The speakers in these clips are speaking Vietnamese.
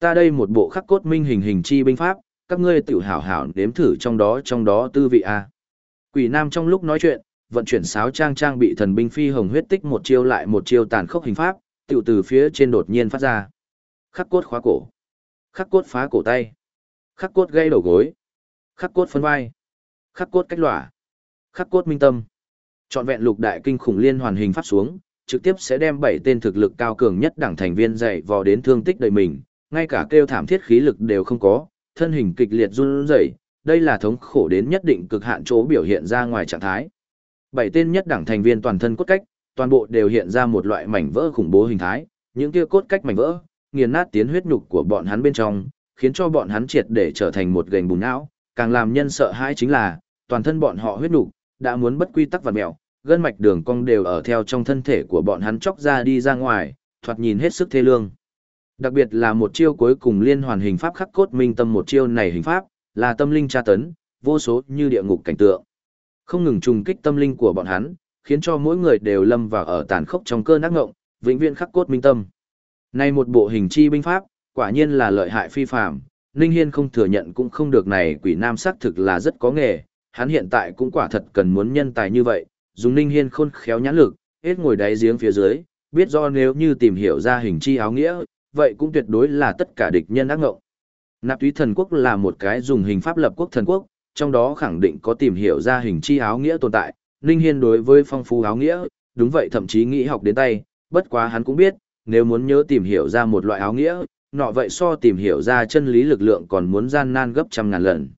Ta đây một bộ khắc cốt minh hình hình chi binh pháp, các ngươi tự hảo hảo nếm thử trong đó trong đó tư vị a. Quỷ Nam trong lúc nói chuyện, vận chuyển sáo trang trang bị thần binh phi hồng huyết tích một chiêu lại một chiêu tàn khốc hình pháp, tiểu từ phía trên đột nhiên phát ra. Khắc cốt khóa cổ, khắc cốt phá cổ tay, khắc cốt gây đầu gối, khắc cốt phân vai, khắc cốt cách lỏa, khắc cốt minh tâm. Chọn vẹn lục đại kinh khủng liên hoàn hình pháp xuống, trực tiếp sẽ đem bảy tên thực lực cao cường nhất đảng thành viên dạy vò đến thương tích đời mình, ngay cả kêu thảm thiết khí lực đều không có, thân hình kịch liệt run rẩy, đây là thống khổ đến nhất định cực hạn chỗ biểu hiện ra ngoài trạng thái. Bảy tên nhất đẳng thành viên toàn thân cốt cách, toàn bộ đều hiện ra một loại mảnh vỡ khủng bố hình thái, những kia cốt cách mảnh vỡ, nghiền nát tiến huyết nhục của bọn hắn bên trong, khiến cho bọn hắn triệt để trở thành một gành bùn não, càng làm nhân sợ hãi chính là, toàn thân bọn họ huyết nhục đã muốn bất quy tắc và mèo, gân mạch đường cong đều ở theo trong thân thể của bọn hắn chóc ra đi ra ngoài, thoạt nhìn hết sức thê lương. Đặc biệt là một chiêu cuối cùng liên hoàn hình pháp khắc cốt minh tâm một chiêu này hình pháp, là tâm linh tra tấn, vô số như địa ngục cảnh tượng. Không ngừng trùng kích tâm linh của bọn hắn, khiến cho mỗi người đều lâm vào ở tàn khốc trong cơn ác ngộng, vĩnh viễn khắc cốt minh tâm. Này một bộ hình chi binh pháp, quả nhiên là lợi hại phi phàm, Ninh Hiên không thừa nhận cũng không được này quỷ nam sắc thực là rất có nghề, hắn hiện tại cũng quả thật cần muốn nhân tài như vậy, dùng Ninh Hiên khôn khéo nhãn lực, hết ngồi đáy giếng phía dưới, biết do nếu như tìm hiểu ra hình chi áo nghĩa, vậy cũng tuyệt đối là tất cả địch nhân ác ngộng. Nạp túy thần quốc là một cái dùng hình pháp lập quốc thần quốc, trong đó khẳng định có tìm hiểu ra hình chi áo nghĩa tồn tại, Ninh Hiên đối với phong phú áo nghĩa, đúng vậy thậm chí nghĩ học đến tay, bất quá hắn cũng biết, nếu muốn nhớ tìm hiểu ra một loại áo nghĩa, nọ vậy so tìm hiểu ra chân lý lực lượng còn muốn gian nan gấp trăm ngàn lần.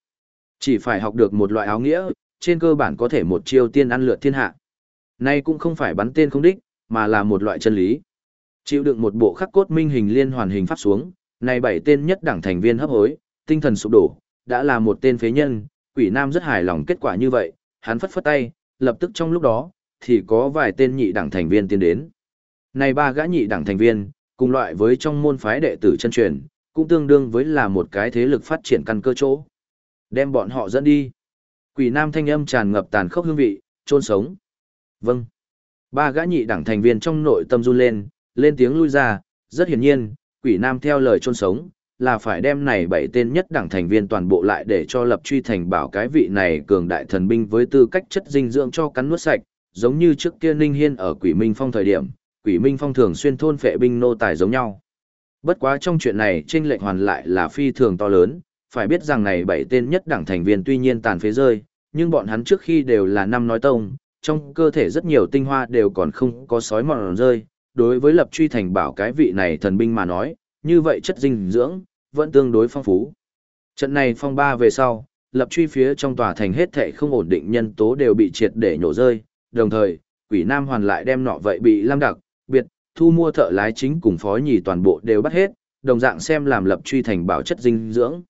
Chỉ phải học được một loại áo nghĩa, trên cơ bản có thể một chiêu tiên ăn lượt thiên hạ. Nay cũng không phải bắn tên không đích, mà là một loại chân lý. Chịu đựng một bộ khắc cốt minh hình liên hoàn hình pháp xuống, này bảy tên nhất đẳng thành viên hấp hối, tinh thần sụp đổ, đã là một tên phế nhân, quỷ nam rất hài lòng kết quả như vậy, hắn phất phất tay, lập tức trong lúc đó, thì có vài tên nhị đẳng thành viên tiến đến. Này ba gã nhị đẳng thành viên, cùng loại với trong môn phái đệ tử chân truyền, cũng tương đương với là một cái thế lực phát triển căn cơ chỗ. Đem bọn họ dẫn đi. Quỷ nam thanh âm tràn ngập tàn khốc hương vị, trôn sống. Vâng. Ba gã nhị đẳng thành viên trong nội tâm run lên, lên tiếng lui ra, rất hiển nhiên, quỷ nam theo lời trôn sống, là phải đem này bảy tên nhất đẳng thành viên toàn bộ lại để cho lập truy thành bảo cái vị này cường đại thần binh với tư cách chất dinh dưỡng cho cắn nuốt sạch, giống như trước kia Ninh Hiên ở quỷ minh phong thời điểm, quỷ minh phong thường xuyên thôn phệ binh nô tài giống nhau. Bất quá trong chuyện này trên lệnh hoàn lại là phi thường to lớn, phải biết rằng này bảy tên nhất đẳng thành viên tuy nhiên tàn phế rơi, nhưng bọn hắn trước khi đều là năm nói tông, trong cơ thể rất nhiều tinh hoa đều còn không có sói mòn rơi, đối với lập truy thành bảo cái vị này thần binh mà nói, như vậy chất dinh dưỡng, vẫn tương đối phong phú. Trận này phong ba về sau, lập truy phía trong tòa thành hết thệ không ổn định nhân tố đều bị triệt để nhổ rơi, đồng thời, quỷ nam hoàn lại đem nọ vậy bị lam đặc, biệt, thu mua thợ lái chính cùng phó nhì toàn bộ đều bắt hết, đồng dạng xem làm lập truy thành bảo chất dinh dưỡng.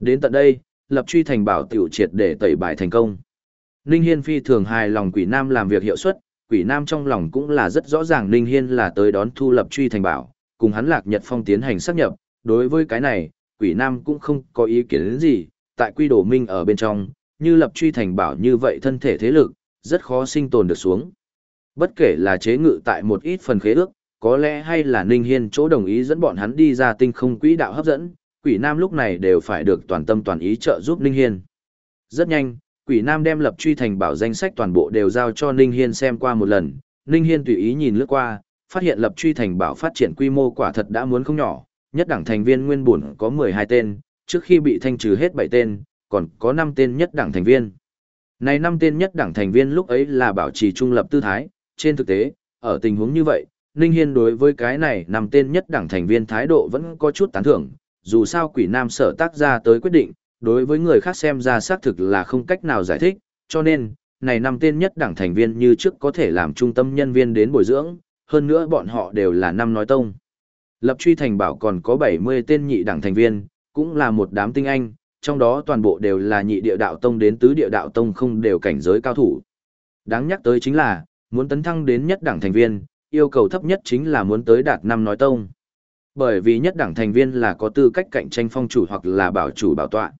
Đến tận đây, lập truy thành bảo tiểu triệt để tẩy bài thành công. Ninh Hiên phi thường hài lòng quỷ nam làm việc hiệu suất, quỷ nam trong lòng cũng là rất rõ ràng Ninh Hiên là tới đón thu lập truy thành bảo, cùng hắn lạc nhật phong tiến hành xác nhập, đối với cái này, quỷ nam cũng không có ý kiến gì, tại quy đồ minh ở bên trong, như lập truy thành bảo như vậy thân thể thế lực, rất khó sinh tồn được xuống. Bất kể là chế ngự tại một ít phần khế ước, có lẽ hay là Ninh Hiên chỗ đồng ý dẫn bọn hắn đi ra tinh không quỹ đạo hấp dẫn, quỷ nam lúc này đều phải được toàn tâm toàn ý trợ giúp Ninh Hiên. Rất nhanh, quỷ nam đem lập truy thành bảo danh sách toàn bộ đều giao cho Ninh Hiên xem qua một lần, Ninh Hiên tùy ý nhìn lướt qua, phát hiện lập truy thành bảo phát triển quy mô quả thật đã muốn không nhỏ, nhất đẳng thành viên nguyên bổn có 12 tên, trước khi bị thanh trừ hết 7 tên, còn có 5 tên nhất đẳng thành viên. Này 5 tên nhất đẳng thành viên lúc ấy là bảo trì trung lập tư thái, trên thực tế, ở tình huống như vậy, Ninh Hiên đối với cái này 5 tên nhất đẳng thành viên thái độ vẫn có chút tán thưởng, dù sao quỷ nam sở tác ra tới quyết định, đối với người khác xem ra xác thực là không cách nào giải thích, cho nên, này năm tên nhất đẳng thành viên như trước có thể làm trung tâm nhân viên đến bồi dưỡng, hơn nữa bọn họ đều là năm nói tông. Lập truy thành bảo còn có 70 tên nhị đẳng thành viên, cũng là một đám tinh anh, trong đó toàn bộ đều là nhị địa đạo tông đến tứ địa đạo tông không đều cảnh giới cao thủ. Đáng nhắc tới chính là, muốn tấn thăng đến nhất đẳng thành viên, yêu cầu thấp nhất chính là muốn tới đạt năm nói tông. Bởi vì nhất đẳng thành viên là có tư cách cạnh tranh phong chủ hoặc là bảo chủ bảo tọa.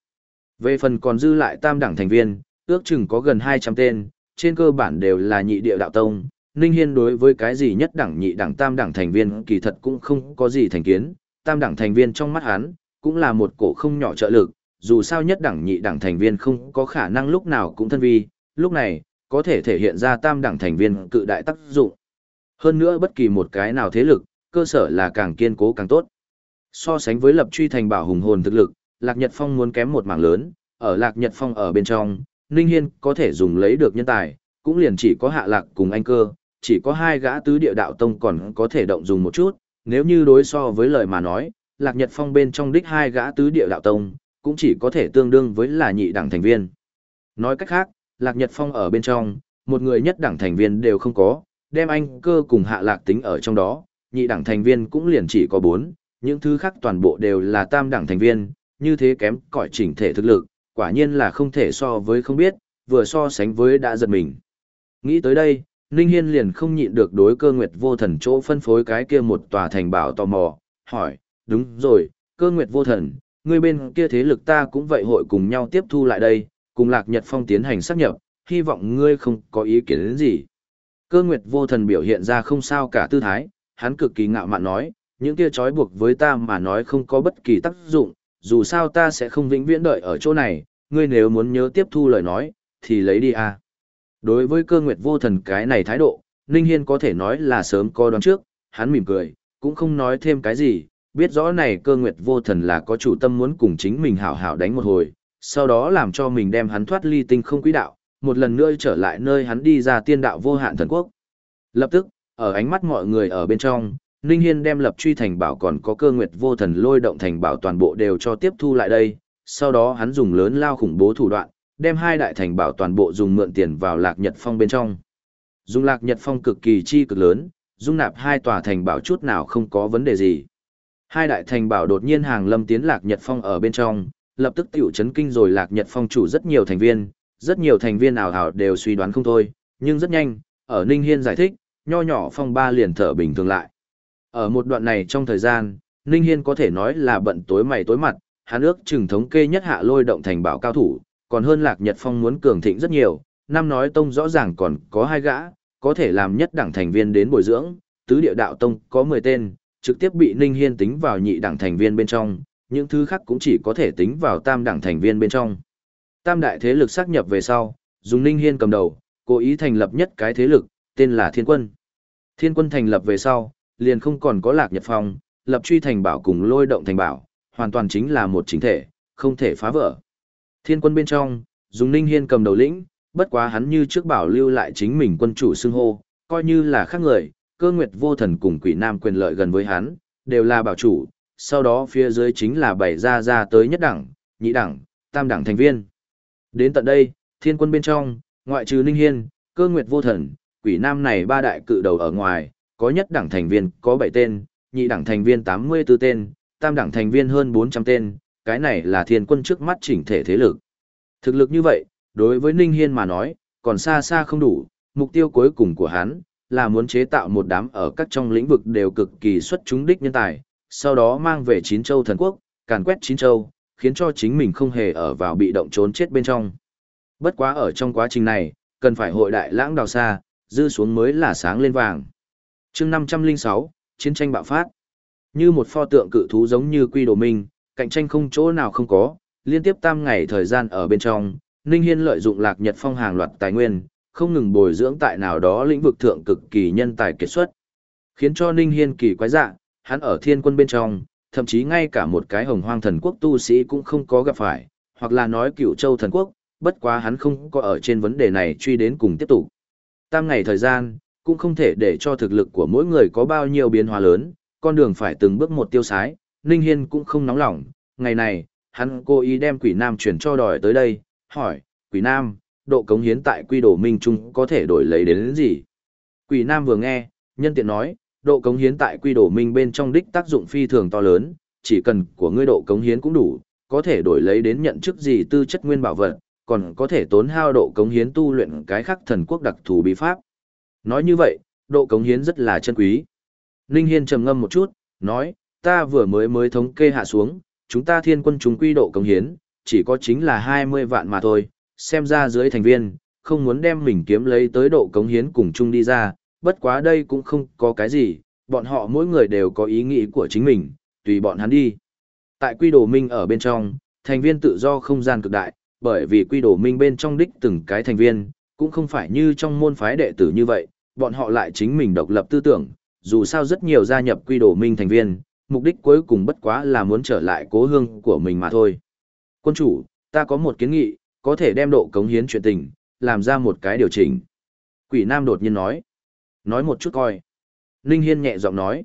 Về phần còn dư lại tam đẳng thành viên, ước chừng có gần 200 tên, trên cơ bản đều là nhị địa đạo tông, Ninh Hiên đối với cái gì nhất đẳng nhị đẳng tam đẳng thành viên kỳ thật cũng không có gì thành kiến, tam đẳng thành viên trong mắt hắn, cũng là một cổ không nhỏ trợ lực, dù sao nhất đẳng nhị đẳng thành viên không có khả năng lúc nào cũng thân vi, lúc này, có thể thể hiện ra tam đẳng thành viên cự đại tác dụng. Hơn nữa bất kỳ một cái nào thế lực, cơ sở là càng kiên cố càng tốt. So sánh với lập truy thành bảo hùng hồn thực lực, Lạc Nhật Phong muốn kém một mảng lớn, ở Lạc Nhật Phong ở bên trong, Ninh Hiên có thể dùng lấy được nhân tài, cũng liền chỉ có hạ lạc cùng anh cơ, chỉ có hai gã tứ địa đạo tông còn có thể động dùng một chút, nếu như đối so với lời mà nói, Lạc Nhật Phong bên trong đích hai gã tứ địa đạo tông, cũng chỉ có thể tương đương với là nhị đẳng thành viên. Nói cách khác, Lạc Nhật Phong ở bên trong, một người nhất đẳng thành viên đều không có, đem anh cơ cùng hạ lạc tính ở trong đó, nhị đẳng thành viên cũng liền chỉ có bốn, những thứ khác toàn bộ đều là tam đẳng thành viên, như thế kém cỏi chỉnh thể thực lực, quả nhiên là không thể so với không biết, vừa so sánh với đã giật mình. Nghĩ tới đây, Ninh Hiên liền không nhịn được đối cơ nguyệt vô thần chỗ phân phối cái kia một tòa thành bảo tò mò, hỏi, đúng rồi, cơ nguyệt vô thần, người bên kia thế lực ta cũng vậy hội cùng nhau tiếp thu lại đây, cùng lạc nhật phong tiến hành xác nhập, hy vọng ngươi không có ý kiến đến gì. Cơ nguyệt vô thần biểu hiện ra không sao cả tư thái, hắn cực kỳ ngạo mạn nói, những kia trói buộc với ta mà nói không có bất kỳ tác dụng, dù sao ta sẽ không vĩnh viễn đợi ở chỗ này, ngươi nếu muốn nhớ tiếp thu lời nói, thì lấy đi à. Đối với cơ nguyệt vô thần cái này thái độ, Ninh Hiên có thể nói là sớm có đoán trước, hắn mỉm cười, cũng không nói thêm cái gì, biết rõ này cơ nguyệt vô thần là có chủ tâm muốn cùng chính mình hảo hảo đánh một hồi, sau đó làm cho mình đem hắn thoát ly tinh không quỹ đạo, một lần nữa trở lại nơi hắn đi ra tiên đạo vô hạn thần quốc. Lập tức, ở ánh mắt mọi người ở bên trong, Ninh Hiên đem lập truy thành bảo còn có cơ nguyệt vô thần lôi động thành bảo toàn bộ đều cho tiếp thu lại đây, sau đó hắn dùng lớn lao khủng bố thủ đoạn, đem hai đại thành bảo toàn bộ dùng mượn tiền vào lạc nhật phong bên trong. Dùng lạc nhật phong cực kỳ chi cực lớn, dung nạp hai tòa thành bảo chút nào không có vấn đề gì. Hai đại thành bảo đột nhiên hàng lâm tiến lạc nhật phong ở bên trong, lập tức tiểu chấn kinh rồi lạc nhật phong chủ rất nhiều thành viên, rất nhiều thành viên ảo ảo đều suy đoán không thôi, nhưng rất nhanh, ở Ninh Hiên giải thích, nho nhỏ phong ba liền thở bình thường lại. Ở một đoạn này trong thời gian, Ninh Hiên có thể nói là bận tối mày tối mặt, hắn ước chừng thống kê nhất hạ lôi động thành bảo cao thủ, còn hơn Lạc Nhật Phong muốn cường thịnh rất nhiều, năm nói tông rõ ràng còn có hai gã, có thể làm nhất đảng thành viên đến bồi dưỡng, tứ địa đạo tông có 10 tên, trực tiếp bị Ninh Hiên tính vào nhị đảng thành viên bên trong, những thứ khác cũng chỉ có thể tính vào tam đảng thành viên bên trong. Tam đại thế lực xác nhập về sau, dùng Ninh Hiên cầm đầu, cố ý thành lập nhất cái thế lực, tên là Thiên Quân. Thiên Quân thành lập về sau, liền không còn có Lạc Nhật Phong, lập truy thành bảo cùng lôi động thành bảo, hoàn toàn chính là một chính thể, không thể phá vỡ. Thiên quân bên trong, dùng Ninh Hiên cầm đầu lĩnh, bất quá hắn như trước bảo lưu lại chính mình quân chủ xưng hô, coi như là khác người, cơ nguyệt vô thần cùng quỷ nam quyền lợi gần với hắn, đều là bảo chủ, sau đó phía dưới chính là bảy ra ra tới nhất đẳng, nhị đẳng, tam đẳng thành viên. Đến tận đây, thiên quân bên trong, ngoại trừ Ninh Hiên, cơ nguyệt vô thần, quỷ nam này ba đại cự đầu ở ngoài, có nhất đảng thành viên có 7 tên, nhị đảng thành viên 84 tên, tam đảng thành viên hơn 400 tên, cái này là thiên quân trước mắt chỉnh thể thế lực. Thực lực như vậy, đối với Ninh Hiên mà nói, còn xa xa không đủ, mục tiêu cuối cùng của hắn, là muốn chế tạo một đám ở các trong lĩnh vực đều cực kỳ xuất chúng đích nhân tài, sau đó mang về chín châu thần quốc, càn quét chín châu, khiến cho chính mình không hề ở vào bị động trốn chết bên trong. Bất quá ở trong quá trình này, cần phải hội đại lãng đào xa, dư xuống mới là sáng lên vàng chương 506, chiến tranh bạo phát. Như một pho tượng cự thú giống như quy đồ minh, cạnh tranh không chỗ nào không có, liên tiếp tam ngày thời gian ở bên trong, Ninh Hiên lợi dụng lạc nhật phong hàng loạt tài nguyên, không ngừng bồi dưỡng tại nào đó lĩnh vực thượng cực kỳ nhân tài kết xuất. Khiến cho Ninh Hiên kỳ quái dạ, hắn ở thiên quân bên trong, thậm chí ngay cả một cái hồng hoang thần quốc tu sĩ cũng không có gặp phải, hoặc là nói cựu châu thần quốc, bất quá hắn không có ở trên vấn đề này truy đến cùng tiếp tục. Tam ngày thời gian, cũng không thể để cho thực lực của mỗi người có bao nhiêu biến hóa lớn, con đường phải từng bước một tiêu sái, Ninh Hiên cũng không nóng lòng, ngày này, hắn cố ý đem quỷ nam chuyển cho đòi tới đây, hỏi, quỷ nam, độ cống hiến tại quy đồ minh trung có thể đổi lấy đến, đến gì? Quỷ nam vừa nghe, nhân tiện nói, độ cống hiến tại quy đồ minh bên trong đích tác dụng phi thường to lớn, chỉ cần của ngươi độ cống hiến cũng đủ, có thể đổi lấy đến nhận chức gì tư chất nguyên bảo vật, còn có thể tốn hao độ cống hiến tu luyện cái khắc thần quốc đặc thù bí pháp. Nói như vậy, độ cống hiến rất là chân quý. Ninh Hiên trầm ngâm một chút, nói, ta vừa mới mới thống kê hạ xuống, chúng ta thiên quân chúng quy độ cống hiến, chỉ có chính là 20 vạn mà thôi, xem ra dưới thành viên, không muốn đem mình kiếm lấy tới độ cống hiến cùng chung đi ra, bất quá đây cũng không có cái gì, bọn họ mỗi người đều có ý nghĩ của chính mình, tùy bọn hắn đi. Tại quy đồ minh ở bên trong, thành viên tự do không gian cực đại, bởi vì quy đồ minh bên trong đích từng cái thành viên, cũng không phải như trong môn phái đệ tử như vậy, bọn họ lại chính mình độc lập tư tưởng, dù sao rất nhiều gia nhập quy đồ minh thành viên, mục đích cuối cùng bất quá là muốn trở lại cố hương của mình mà thôi. Quân chủ, ta có một kiến nghị, có thể đem độ cống hiến chuyện tình, làm ra một cái điều chỉnh. Quỷ Nam đột nhiên nói. Nói một chút coi. Ninh Hiên nhẹ giọng nói.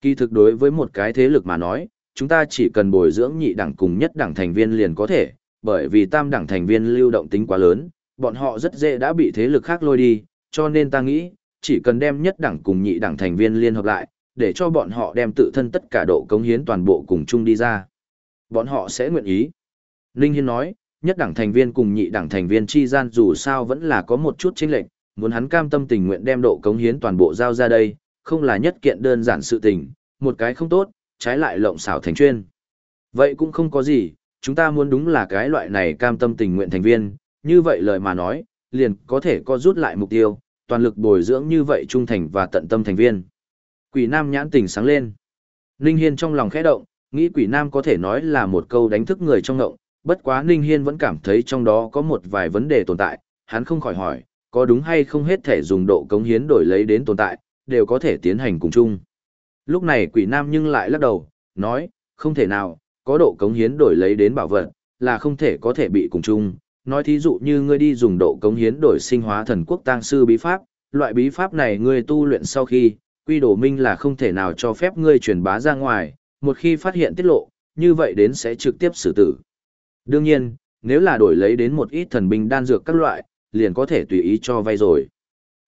Kỳ thực đối với một cái thế lực mà nói, chúng ta chỉ cần bồi dưỡng nhị đẳng cùng nhất đẳng thành viên liền có thể, bởi vì tam đẳng thành viên lưu động tính quá lớn, bọn họ rất dễ đã bị thế lực khác lôi đi, cho nên ta nghĩ, chỉ cần đem nhất đẳng cùng nhị đẳng thành viên liên hợp lại, để cho bọn họ đem tự thân tất cả độ cống hiến toàn bộ cùng chung đi ra. Bọn họ sẽ nguyện ý. Ninh Hiên nói, nhất đẳng thành viên cùng nhị đẳng thành viên chi gian dù sao vẫn là có một chút chênh lệch, muốn hắn cam tâm tình nguyện đem độ cống hiến toàn bộ giao ra đây, không là nhất kiện đơn giản sự tình, một cái không tốt, trái lại lộng xảo thành chuyên. Vậy cũng không có gì, chúng ta muốn đúng là cái loại này cam tâm tình nguyện thành viên, như vậy lời mà nói, liền có thể có rút lại mục tiêu, toàn lực bồi dưỡng như vậy trung thành và tận tâm thành viên. Quỷ Nam nhãn tình sáng lên. Ninh Hiên trong lòng khẽ động, nghĩ Quỷ Nam có thể nói là một câu đánh thức người trong ngộng, bất quá Ninh Hiên vẫn cảm thấy trong đó có một vài vấn đề tồn tại, hắn không khỏi hỏi, có đúng hay không hết thể dùng độ cống hiến đổi lấy đến tồn tại, đều có thể tiến hành cùng chung. Lúc này Quỷ Nam nhưng lại lắc đầu, nói, không thể nào, có độ cống hiến đổi lấy đến bảo vật, là không thể có thể bị cùng chung. Nói thí dụ như ngươi đi dùng độ cống hiến đổi sinh hóa thần quốc tang sư bí pháp, loại bí pháp này ngươi tu luyện sau khi, quy đồ minh là không thể nào cho phép ngươi truyền bá ra ngoài, một khi phát hiện tiết lộ, như vậy đến sẽ trực tiếp xử tử. Đương nhiên, nếu là đổi lấy đến một ít thần binh đan dược các loại, liền có thể tùy ý cho vay rồi.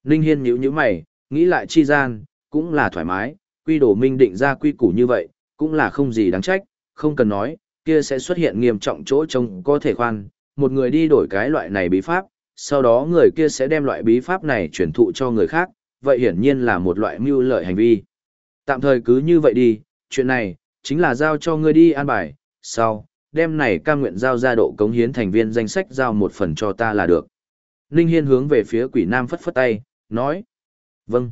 Ninh Hiên nhíu nhíu mày, nghĩ lại chi gian, cũng là thoải mái, quy đồ minh định ra quy củ như vậy, cũng là không gì đáng trách, không cần nói, kia sẽ xuất hiện nghiêm trọng chỗ trông có thể khoan, một người đi đổi cái loại này bí pháp, sau đó người kia sẽ đem loại bí pháp này truyền thụ cho người khác, vậy hiển nhiên là một loại mưu lợi hành vi. Tạm thời cứ như vậy đi, chuyện này, chính là giao cho ngươi đi an bài, sau, đem này cam nguyện giao ra độ cống hiến thành viên danh sách giao một phần cho ta là được. Ninh Hiên hướng về phía quỷ nam phất phất tay, nói. Vâng.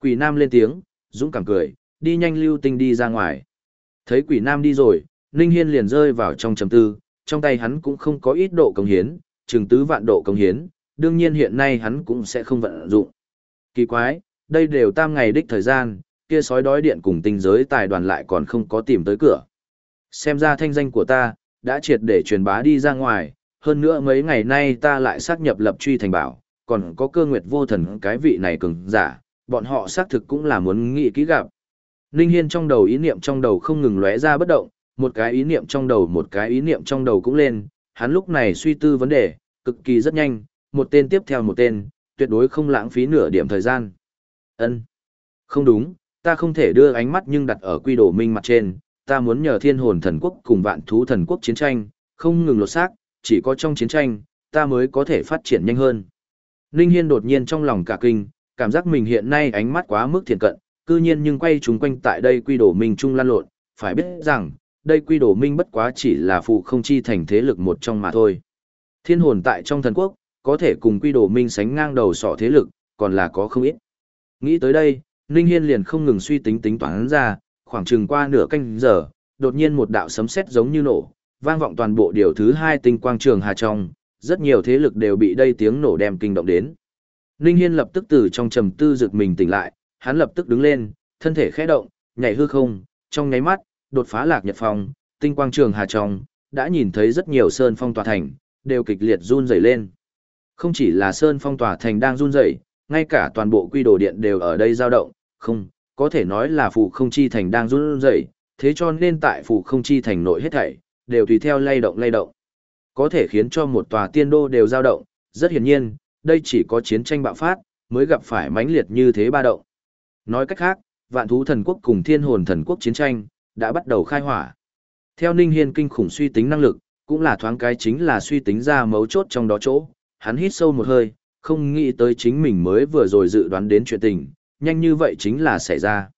Quỷ nam lên tiếng, dũng cảm cười, đi nhanh lưu tinh đi ra ngoài. Thấy quỷ nam đi rồi, Ninh Hiên liền rơi vào trong trầm tư, trong tay hắn cũng không có ít độ công hiến, chừng tứ vạn độ công hiến, đương nhiên hiện nay hắn cũng sẽ không vận dụng. Kỳ quái, đây đều tam ngày đích thời gian, kia sói đói điện cùng tinh giới tài đoàn lại còn không có tìm tới cửa. Xem ra thanh danh của ta, đã triệt để truyền bá đi ra ngoài, hơn nữa mấy ngày nay ta lại xác nhập lập truy thành bảo, còn có cơ nguyệt vô thần cái vị này cường giả, bọn họ xác thực cũng là muốn nghĩ kỹ gặp. Ninh Hiên trong đầu ý niệm trong đầu không ngừng lóe ra bất động, một cái ý niệm trong đầu một cái ý niệm trong đầu cũng lên, hắn lúc này suy tư vấn đề, cực kỳ rất nhanh, một tên tiếp theo một tên, tuyệt đối không lãng phí nửa điểm thời gian. Ân, Không đúng, ta không thể đưa ánh mắt nhưng đặt ở quy đồ minh mặt trên, ta muốn nhờ thiên hồn thần quốc cùng vạn thú thần quốc chiến tranh, không ngừng lột xác, chỉ có trong chiến tranh, ta mới có thể phát triển nhanh hơn. Ninh Hiên đột nhiên trong lòng cả kinh, cảm giác mình hiện nay ánh mắt quá mức thiện cận, cư nhiên nhưng quay chúng quanh tại đây quy đồ minh trung lan lộn, phải biết rằng, đây quy đồ minh bất quá chỉ là phụ không chi thành thế lực một trong mà thôi. Thiên hồn tại trong thần quốc, có thể cùng quy đồ minh sánh ngang đầu sỏ thế lực, còn là có không ít. Nghĩ tới đây, Ninh Hiên liền không ngừng suy tính tính toán ra, khoảng chừng qua nửa canh giờ, đột nhiên một đạo sấm sét giống như nổ, vang vọng toàn bộ điều thứ hai tinh quang trường hà trong, rất nhiều thế lực đều bị đây tiếng nổ đem kinh động đến. Ninh Hiên lập tức từ trong trầm tư giật mình tỉnh lại, hắn lập tức đứng lên, thân thể khẽ động, nhảy hư không, trong nháy mắt, đột phá lạc nhật phong, tinh quang trường hà trong, đã nhìn thấy rất nhiều sơn phong tòa thành, đều kịch liệt run rẩy lên. Không chỉ là sơn phong tòa thành đang run rẩy, ngay cả toàn bộ quy đồ điện đều ở đây dao động, không, có thể nói là phụ không chi thành đang run rẩy, thế cho nên tại phụ không chi thành nội hết thảy, đều tùy theo lay động lay động. Có thể khiến cho một tòa tiên đô đều dao động, rất hiển nhiên, đây chỉ có chiến tranh bạo phát, mới gặp phải mãnh liệt như thế ba động. Nói cách khác, vạn thú thần quốc cùng thiên hồn thần quốc chiến tranh, đã bắt đầu khai hỏa. Theo Ninh Hiên kinh khủng suy tính năng lực, cũng là thoáng cái chính là suy tính ra mấu chốt trong đó chỗ, hắn hít sâu một hơi, không nghĩ tới chính mình mới vừa rồi dự đoán đến chuyện tình, nhanh như vậy chính là xảy ra.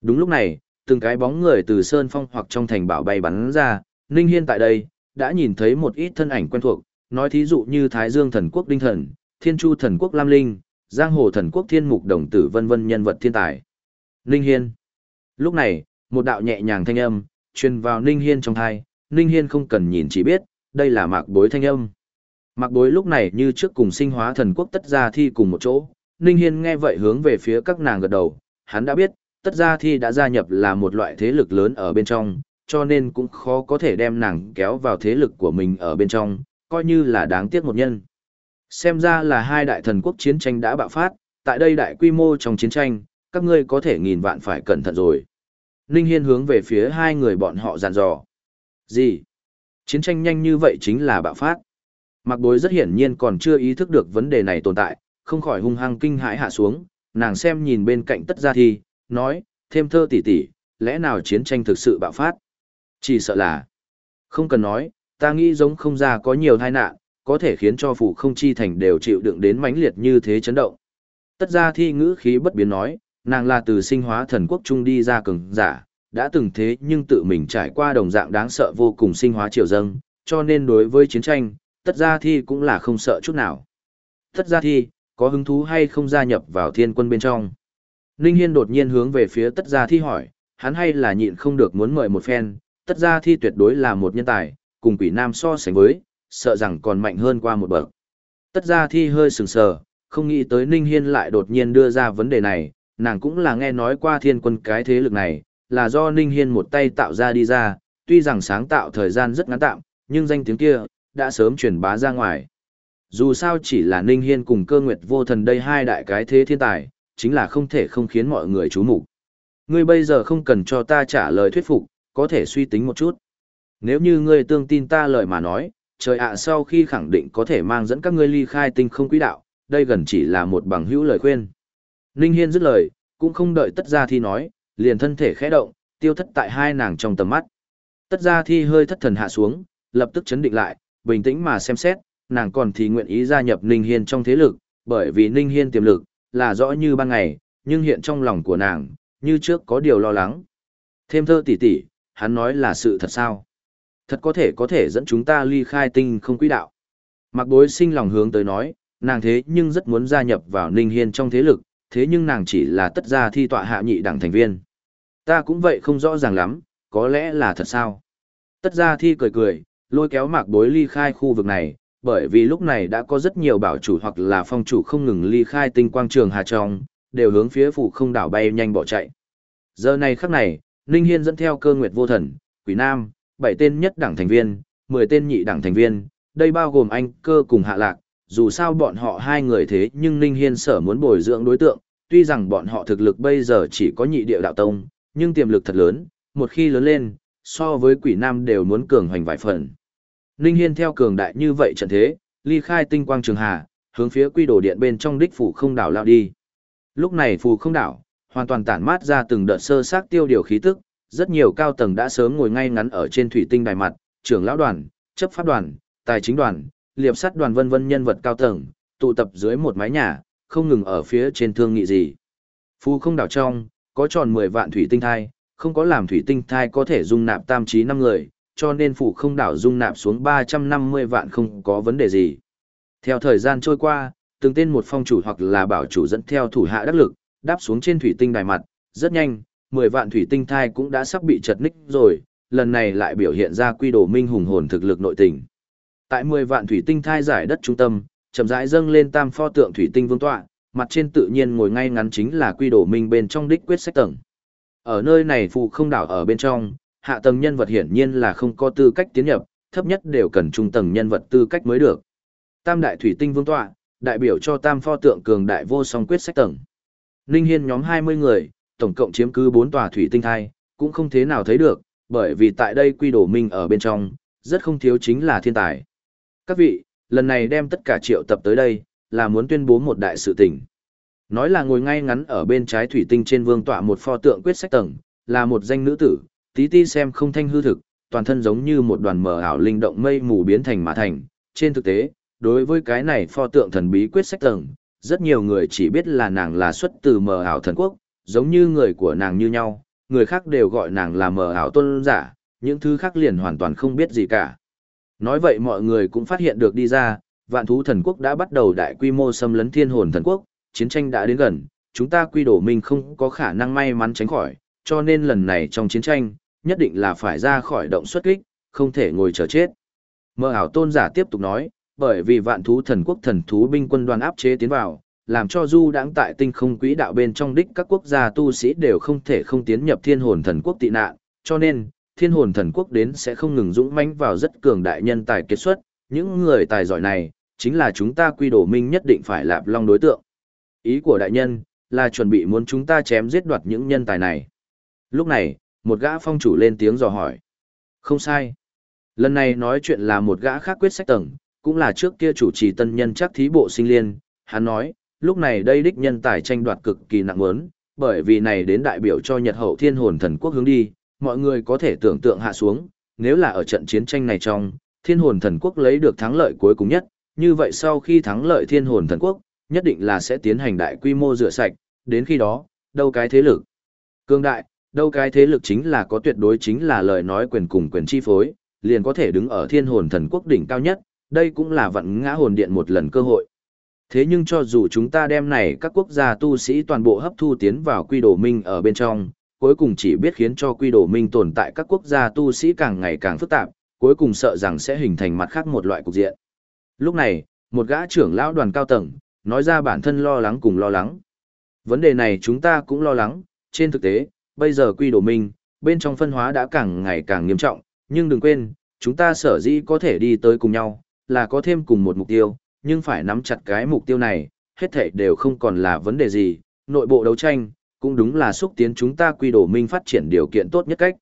Đúng lúc này, từng cái bóng người từ sơn phong hoặc trong thành bảo bay bắn ra, Ninh Hiên tại đây, đã nhìn thấy một ít thân ảnh quen thuộc, nói thí dụ như Thái Dương thần quốc Đinh Thần, Thiên Chu thần quốc Lam Linh, Giang Hồ thần quốc Thiên Mục Đồng Tử vân vân nhân vật thiên tài. Ninh Hiên. Lúc này, một đạo nhẹ nhàng thanh âm, truyền vào Ninh Hiên trong thai, Ninh Hiên không cần nhìn chỉ biết, đây là mạc bối thanh âm. Mạc bối lúc này như trước cùng sinh hóa thần quốc tất gia thi cùng một chỗ, Ninh Hiên nghe vậy hướng về phía các nàng gật đầu, hắn đã biết, tất gia thi đã gia nhập là một loại thế lực lớn ở bên trong, cho nên cũng khó có thể đem nàng kéo vào thế lực của mình ở bên trong, coi như là đáng tiếc một nhân. Xem ra là hai đại thần quốc chiến tranh đã bạo phát, tại đây đại quy mô trong chiến tranh, các ngươi có thể nghìn vạn phải cẩn thận rồi. Ninh Hiên hướng về phía hai người bọn họ dàn dò. Gì? Chiến tranh nhanh như vậy chính là bạo phát. Mặc bối rất hiển nhiên còn chưa ý thức được vấn đề này tồn tại, không khỏi hung hăng kinh hãi hạ xuống, nàng xem nhìn bên cạnh tất gia thi, nói, thêm thơ tỉ tỉ, lẽ nào chiến tranh thực sự bạo phát? Chỉ sợ là, không cần nói, ta nghĩ giống không ra có nhiều tai nạn, có thể khiến cho phủ không chi thành đều chịu đựng đến mãnh liệt như thế chấn động. Tất gia thi ngữ khí bất biến nói, nàng là từ sinh hóa thần quốc trung đi ra cường giả, đã từng thế nhưng tự mình trải qua đồng dạng đáng sợ vô cùng sinh hóa triều dâng, cho nên đối với chiến tranh, tất gia thi cũng là không sợ chút nào. Tất gia thi, có hứng thú hay không gia nhập vào thiên quân bên trong? Ninh Hiên đột nhiên hướng về phía tất gia thi hỏi, hắn hay là nhịn không được muốn mời một phen, tất gia thi tuyệt đối là một nhân tài, cùng quỷ nam so sánh với, sợ rằng còn mạnh hơn qua một bậc. Tất gia thi hơi sừng sờ, không nghĩ tới Ninh Hiên lại đột nhiên đưa ra vấn đề này, nàng cũng là nghe nói qua thiên quân cái thế lực này, là do Ninh Hiên một tay tạo ra đi ra, tuy rằng sáng tạo thời gian rất ngắn tạm, nhưng danh tiếng kia, đã sớm truyền bá ra ngoài. Dù sao chỉ là Ninh Hiên cùng cơ nguyệt vô thần đây hai đại cái thế thiên tài, chính là không thể không khiến mọi người chú mục. Ngươi bây giờ không cần cho ta trả lời thuyết phục, có thể suy tính một chút. Nếu như ngươi tương tin ta lời mà nói, trời ạ sau khi khẳng định có thể mang dẫn các ngươi ly khai tinh không quỹ đạo, đây gần chỉ là một bằng hữu lời khuyên. Ninh Hiên dứt lời, cũng không đợi tất gia thi nói, liền thân thể khẽ động, tiêu thất tại hai nàng trong tầm mắt. Tất gia thi hơi thất thần hạ xuống, lập tức chấn định lại, bình tĩnh mà xem xét, nàng còn thì nguyện ý gia nhập Ninh Hiên trong thế lực, bởi vì Ninh Hiên tiềm lực, là rõ như ban ngày, nhưng hiện trong lòng của nàng, như trước có điều lo lắng. Thêm thơ tỷ tỷ, hắn nói là sự thật sao? Thật có thể có thể dẫn chúng ta ly khai tinh không quỹ đạo. Mặc bối sinh lòng hướng tới nói, nàng thế nhưng rất muốn gia nhập vào Ninh Hiên trong thế lực, thế nhưng nàng chỉ là tất gia thi tọa hạ nhị đẳng thành viên. Ta cũng vậy không rõ ràng lắm, có lẽ là thật sao. Tất gia thi cười cười, lôi kéo mạc bối ly khai khu vực này, bởi vì lúc này đã có rất nhiều bảo chủ hoặc là phong chủ không ngừng ly khai tinh quang trường hà trong, đều hướng phía phủ không đảo bay nhanh bỏ chạy. Giờ này khắc này, Ninh Hiên dẫn theo cơ nguyệt vô thần, quỷ nam, bảy tên nhất đẳng thành viên, mười tên nhị đẳng thành viên, đây bao gồm anh cơ cùng hạ lạc, dù sao bọn họ hai người thế nhưng Ninh Hiên sở muốn bồi dưỡng đối tượng, tuy rằng bọn họ thực lực bây giờ chỉ có nhị địa đạo tông, nhưng tiềm lực thật lớn, một khi lớn lên, so với quỷ nam đều muốn cường hoành vài phần. Ninh Hiên theo cường đại như vậy trận thế, ly khai tinh quang trường hà, hướng phía quy đồ điện bên trong đích phủ không đảo lao đi. Lúc này phủ không đảo, hoàn toàn tản mát ra từng đợt sơ sát tiêu điều khí tức, rất nhiều cao tầng đã sớm ngồi ngay ngắn ở trên thủy tinh đài mặt, trưởng lão đoàn, chấp pháp đoàn, tài chính đoàn, liệp sắt đoàn vân vân nhân vật cao tầng, tụ tập dưới một mái nhà, không ngừng ở phía trên thương nghị gì. Phù không đảo trong, có tròn 10 vạn thủy tinh thai, không có làm thủy tinh thai có thể dung nạp tam trí năm người, cho nên phủ không đảo dung nạp xuống 350 vạn không có vấn đề gì. Theo thời gian trôi qua, từng tên một phong chủ hoặc là bảo chủ dẫn theo thủ hạ đắc lực, đáp xuống trên thủy tinh đài mặt, rất nhanh, 10 vạn thủy tinh thai cũng đã sắp bị chật ních rồi, lần này lại biểu hiện ra quy đồ minh hùng hồn thực lực nội tình. Tại 10 vạn thủy tinh thai giải đất trung tâm, chậm rãi dâng lên tam pho tượng thủy tinh vương tọa, mặt trên tự nhiên ngồi ngay ngắn chính là quy đổ minh bên trong đích quyết sách tầng. Ở nơi này phụ không đảo ở bên trong, hạ tầng nhân vật hiển nhiên là không có tư cách tiến nhập, thấp nhất đều cần trung tầng nhân vật tư cách mới được. Tam đại thủy tinh vương tọa, đại biểu cho tam pho tượng cường đại vô song quyết sách tầng. Ninh Hiên nhóm 20 người, tổng cộng chiếm cứ 4 tòa thủy tinh thai, cũng không thế nào thấy được, bởi vì tại đây quy đổ minh ở bên trong, rất không thiếu chính là thiên tài. Các vị, lần này đem tất cả triệu tập tới đây, là muốn tuyên bố một đại sự tình. Nói là ngồi ngay ngắn ở bên trái thủy tinh trên vương tọa một pho tượng quyết sách tầng, là một danh nữ tử, tí ti xem không thanh hư thực, toàn thân giống như một đoàn mờ ảo linh động mây mù biến thành mà thành. Trên thực tế, đối với cái này pho tượng thần bí quyết sách tầng, rất nhiều người chỉ biết là nàng là xuất từ mờ ảo thần quốc, giống như người của nàng như nhau, người khác đều gọi nàng là mờ ảo tôn giả, những thứ khác liền hoàn toàn không biết gì cả. Nói vậy mọi người cũng phát hiện được đi ra, vạn thú thần quốc đã bắt đầu đại quy mô xâm lấn thiên hồn thần quốc, chiến tranh đã đến gần, chúng ta quy đổ mình không có khả năng may mắn tránh khỏi, cho nên lần này trong chiến tranh, nhất định là phải ra khỏi động xuất kích, không thể ngồi chờ chết. Mơ ảo tôn giả tiếp tục nói, bởi vì vạn thú thần quốc thần thú binh quân đoàn áp chế tiến vào, làm cho du đáng tại tinh không quỹ đạo bên trong đích các quốc gia tu sĩ đều không thể không tiến nhập thiên hồn thần quốc tị nạn, cho nên, thiên hồn thần quốc đến sẽ không ngừng dũng mãnh vào rất cường đại nhân tài kết xuất, những người tài giỏi này, chính là chúng ta quy đổ minh nhất định phải lạp long đối tượng. Ý của đại nhân, là chuẩn bị muốn chúng ta chém giết đoạt những nhân tài này. Lúc này, một gã phong chủ lên tiếng dò hỏi. Không sai. Lần này nói chuyện là một gã khác quyết sách tầng, cũng là trước kia chủ trì tân nhân chắc thí bộ sinh liên. Hắn nói, lúc này đây đích nhân tài tranh đoạt cực kỳ nặng mớn, bởi vì này đến đại biểu cho Nhật hậu thiên hồn thần quốc hướng đi, mọi người có thể tưởng tượng hạ xuống, nếu là ở trận chiến tranh này trong, thiên hồn thần quốc lấy được thắng lợi cuối cùng nhất, như vậy sau khi thắng lợi thiên hồn thần quốc, nhất định là sẽ tiến hành đại quy mô rửa sạch, đến khi đó, đâu cái thế lực. Cương đại, đâu cái thế lực chính là có tuyệt đối chính là lời nói quyền cùng quyền chi phối, liền có thể đứng ở thiên hồn thần quốc đỉnh cao nhất, đây cũng là vận ngã hồn điện một lần cơ hội. Thế nhưng cho dù chúng ta đem này các quốc gia tu sĩ toàn bộ hấp thu tiến vào quy đồ minh ở bên trong, cuối cùng chỉ biết khiến cho quy đồ minh tồn tại các quốc gia tu sĩ càng ngày càng phức tạp, cuối cùng sợ rằng sẽ hình thành mặt khác một loại cục diện. Lúc này, một gã trưởng lão đoàn cao tầng, nói ra bản thân lo lắng cùng lo lắng. Vấn đề này chúng ta cũng lo lắng, trên thực tế, bây giờ quy đồ minh, bên trong phân hóa đã càng ngày càng nghiêm trọng, nhưng đừng quên, chúng ta sở dĩ có thể đi tới cùng nhau, là có thêm cùng một mục tiêu, nhưng phải nắm chặt cái mục tiêu này, hết thảy đều không còn là vấn đề gì, nội bộ đấu tranh, cũng đúng là xúc tiến chúng ta quy đổ minh phát triển điều kiện tốt nhất cách.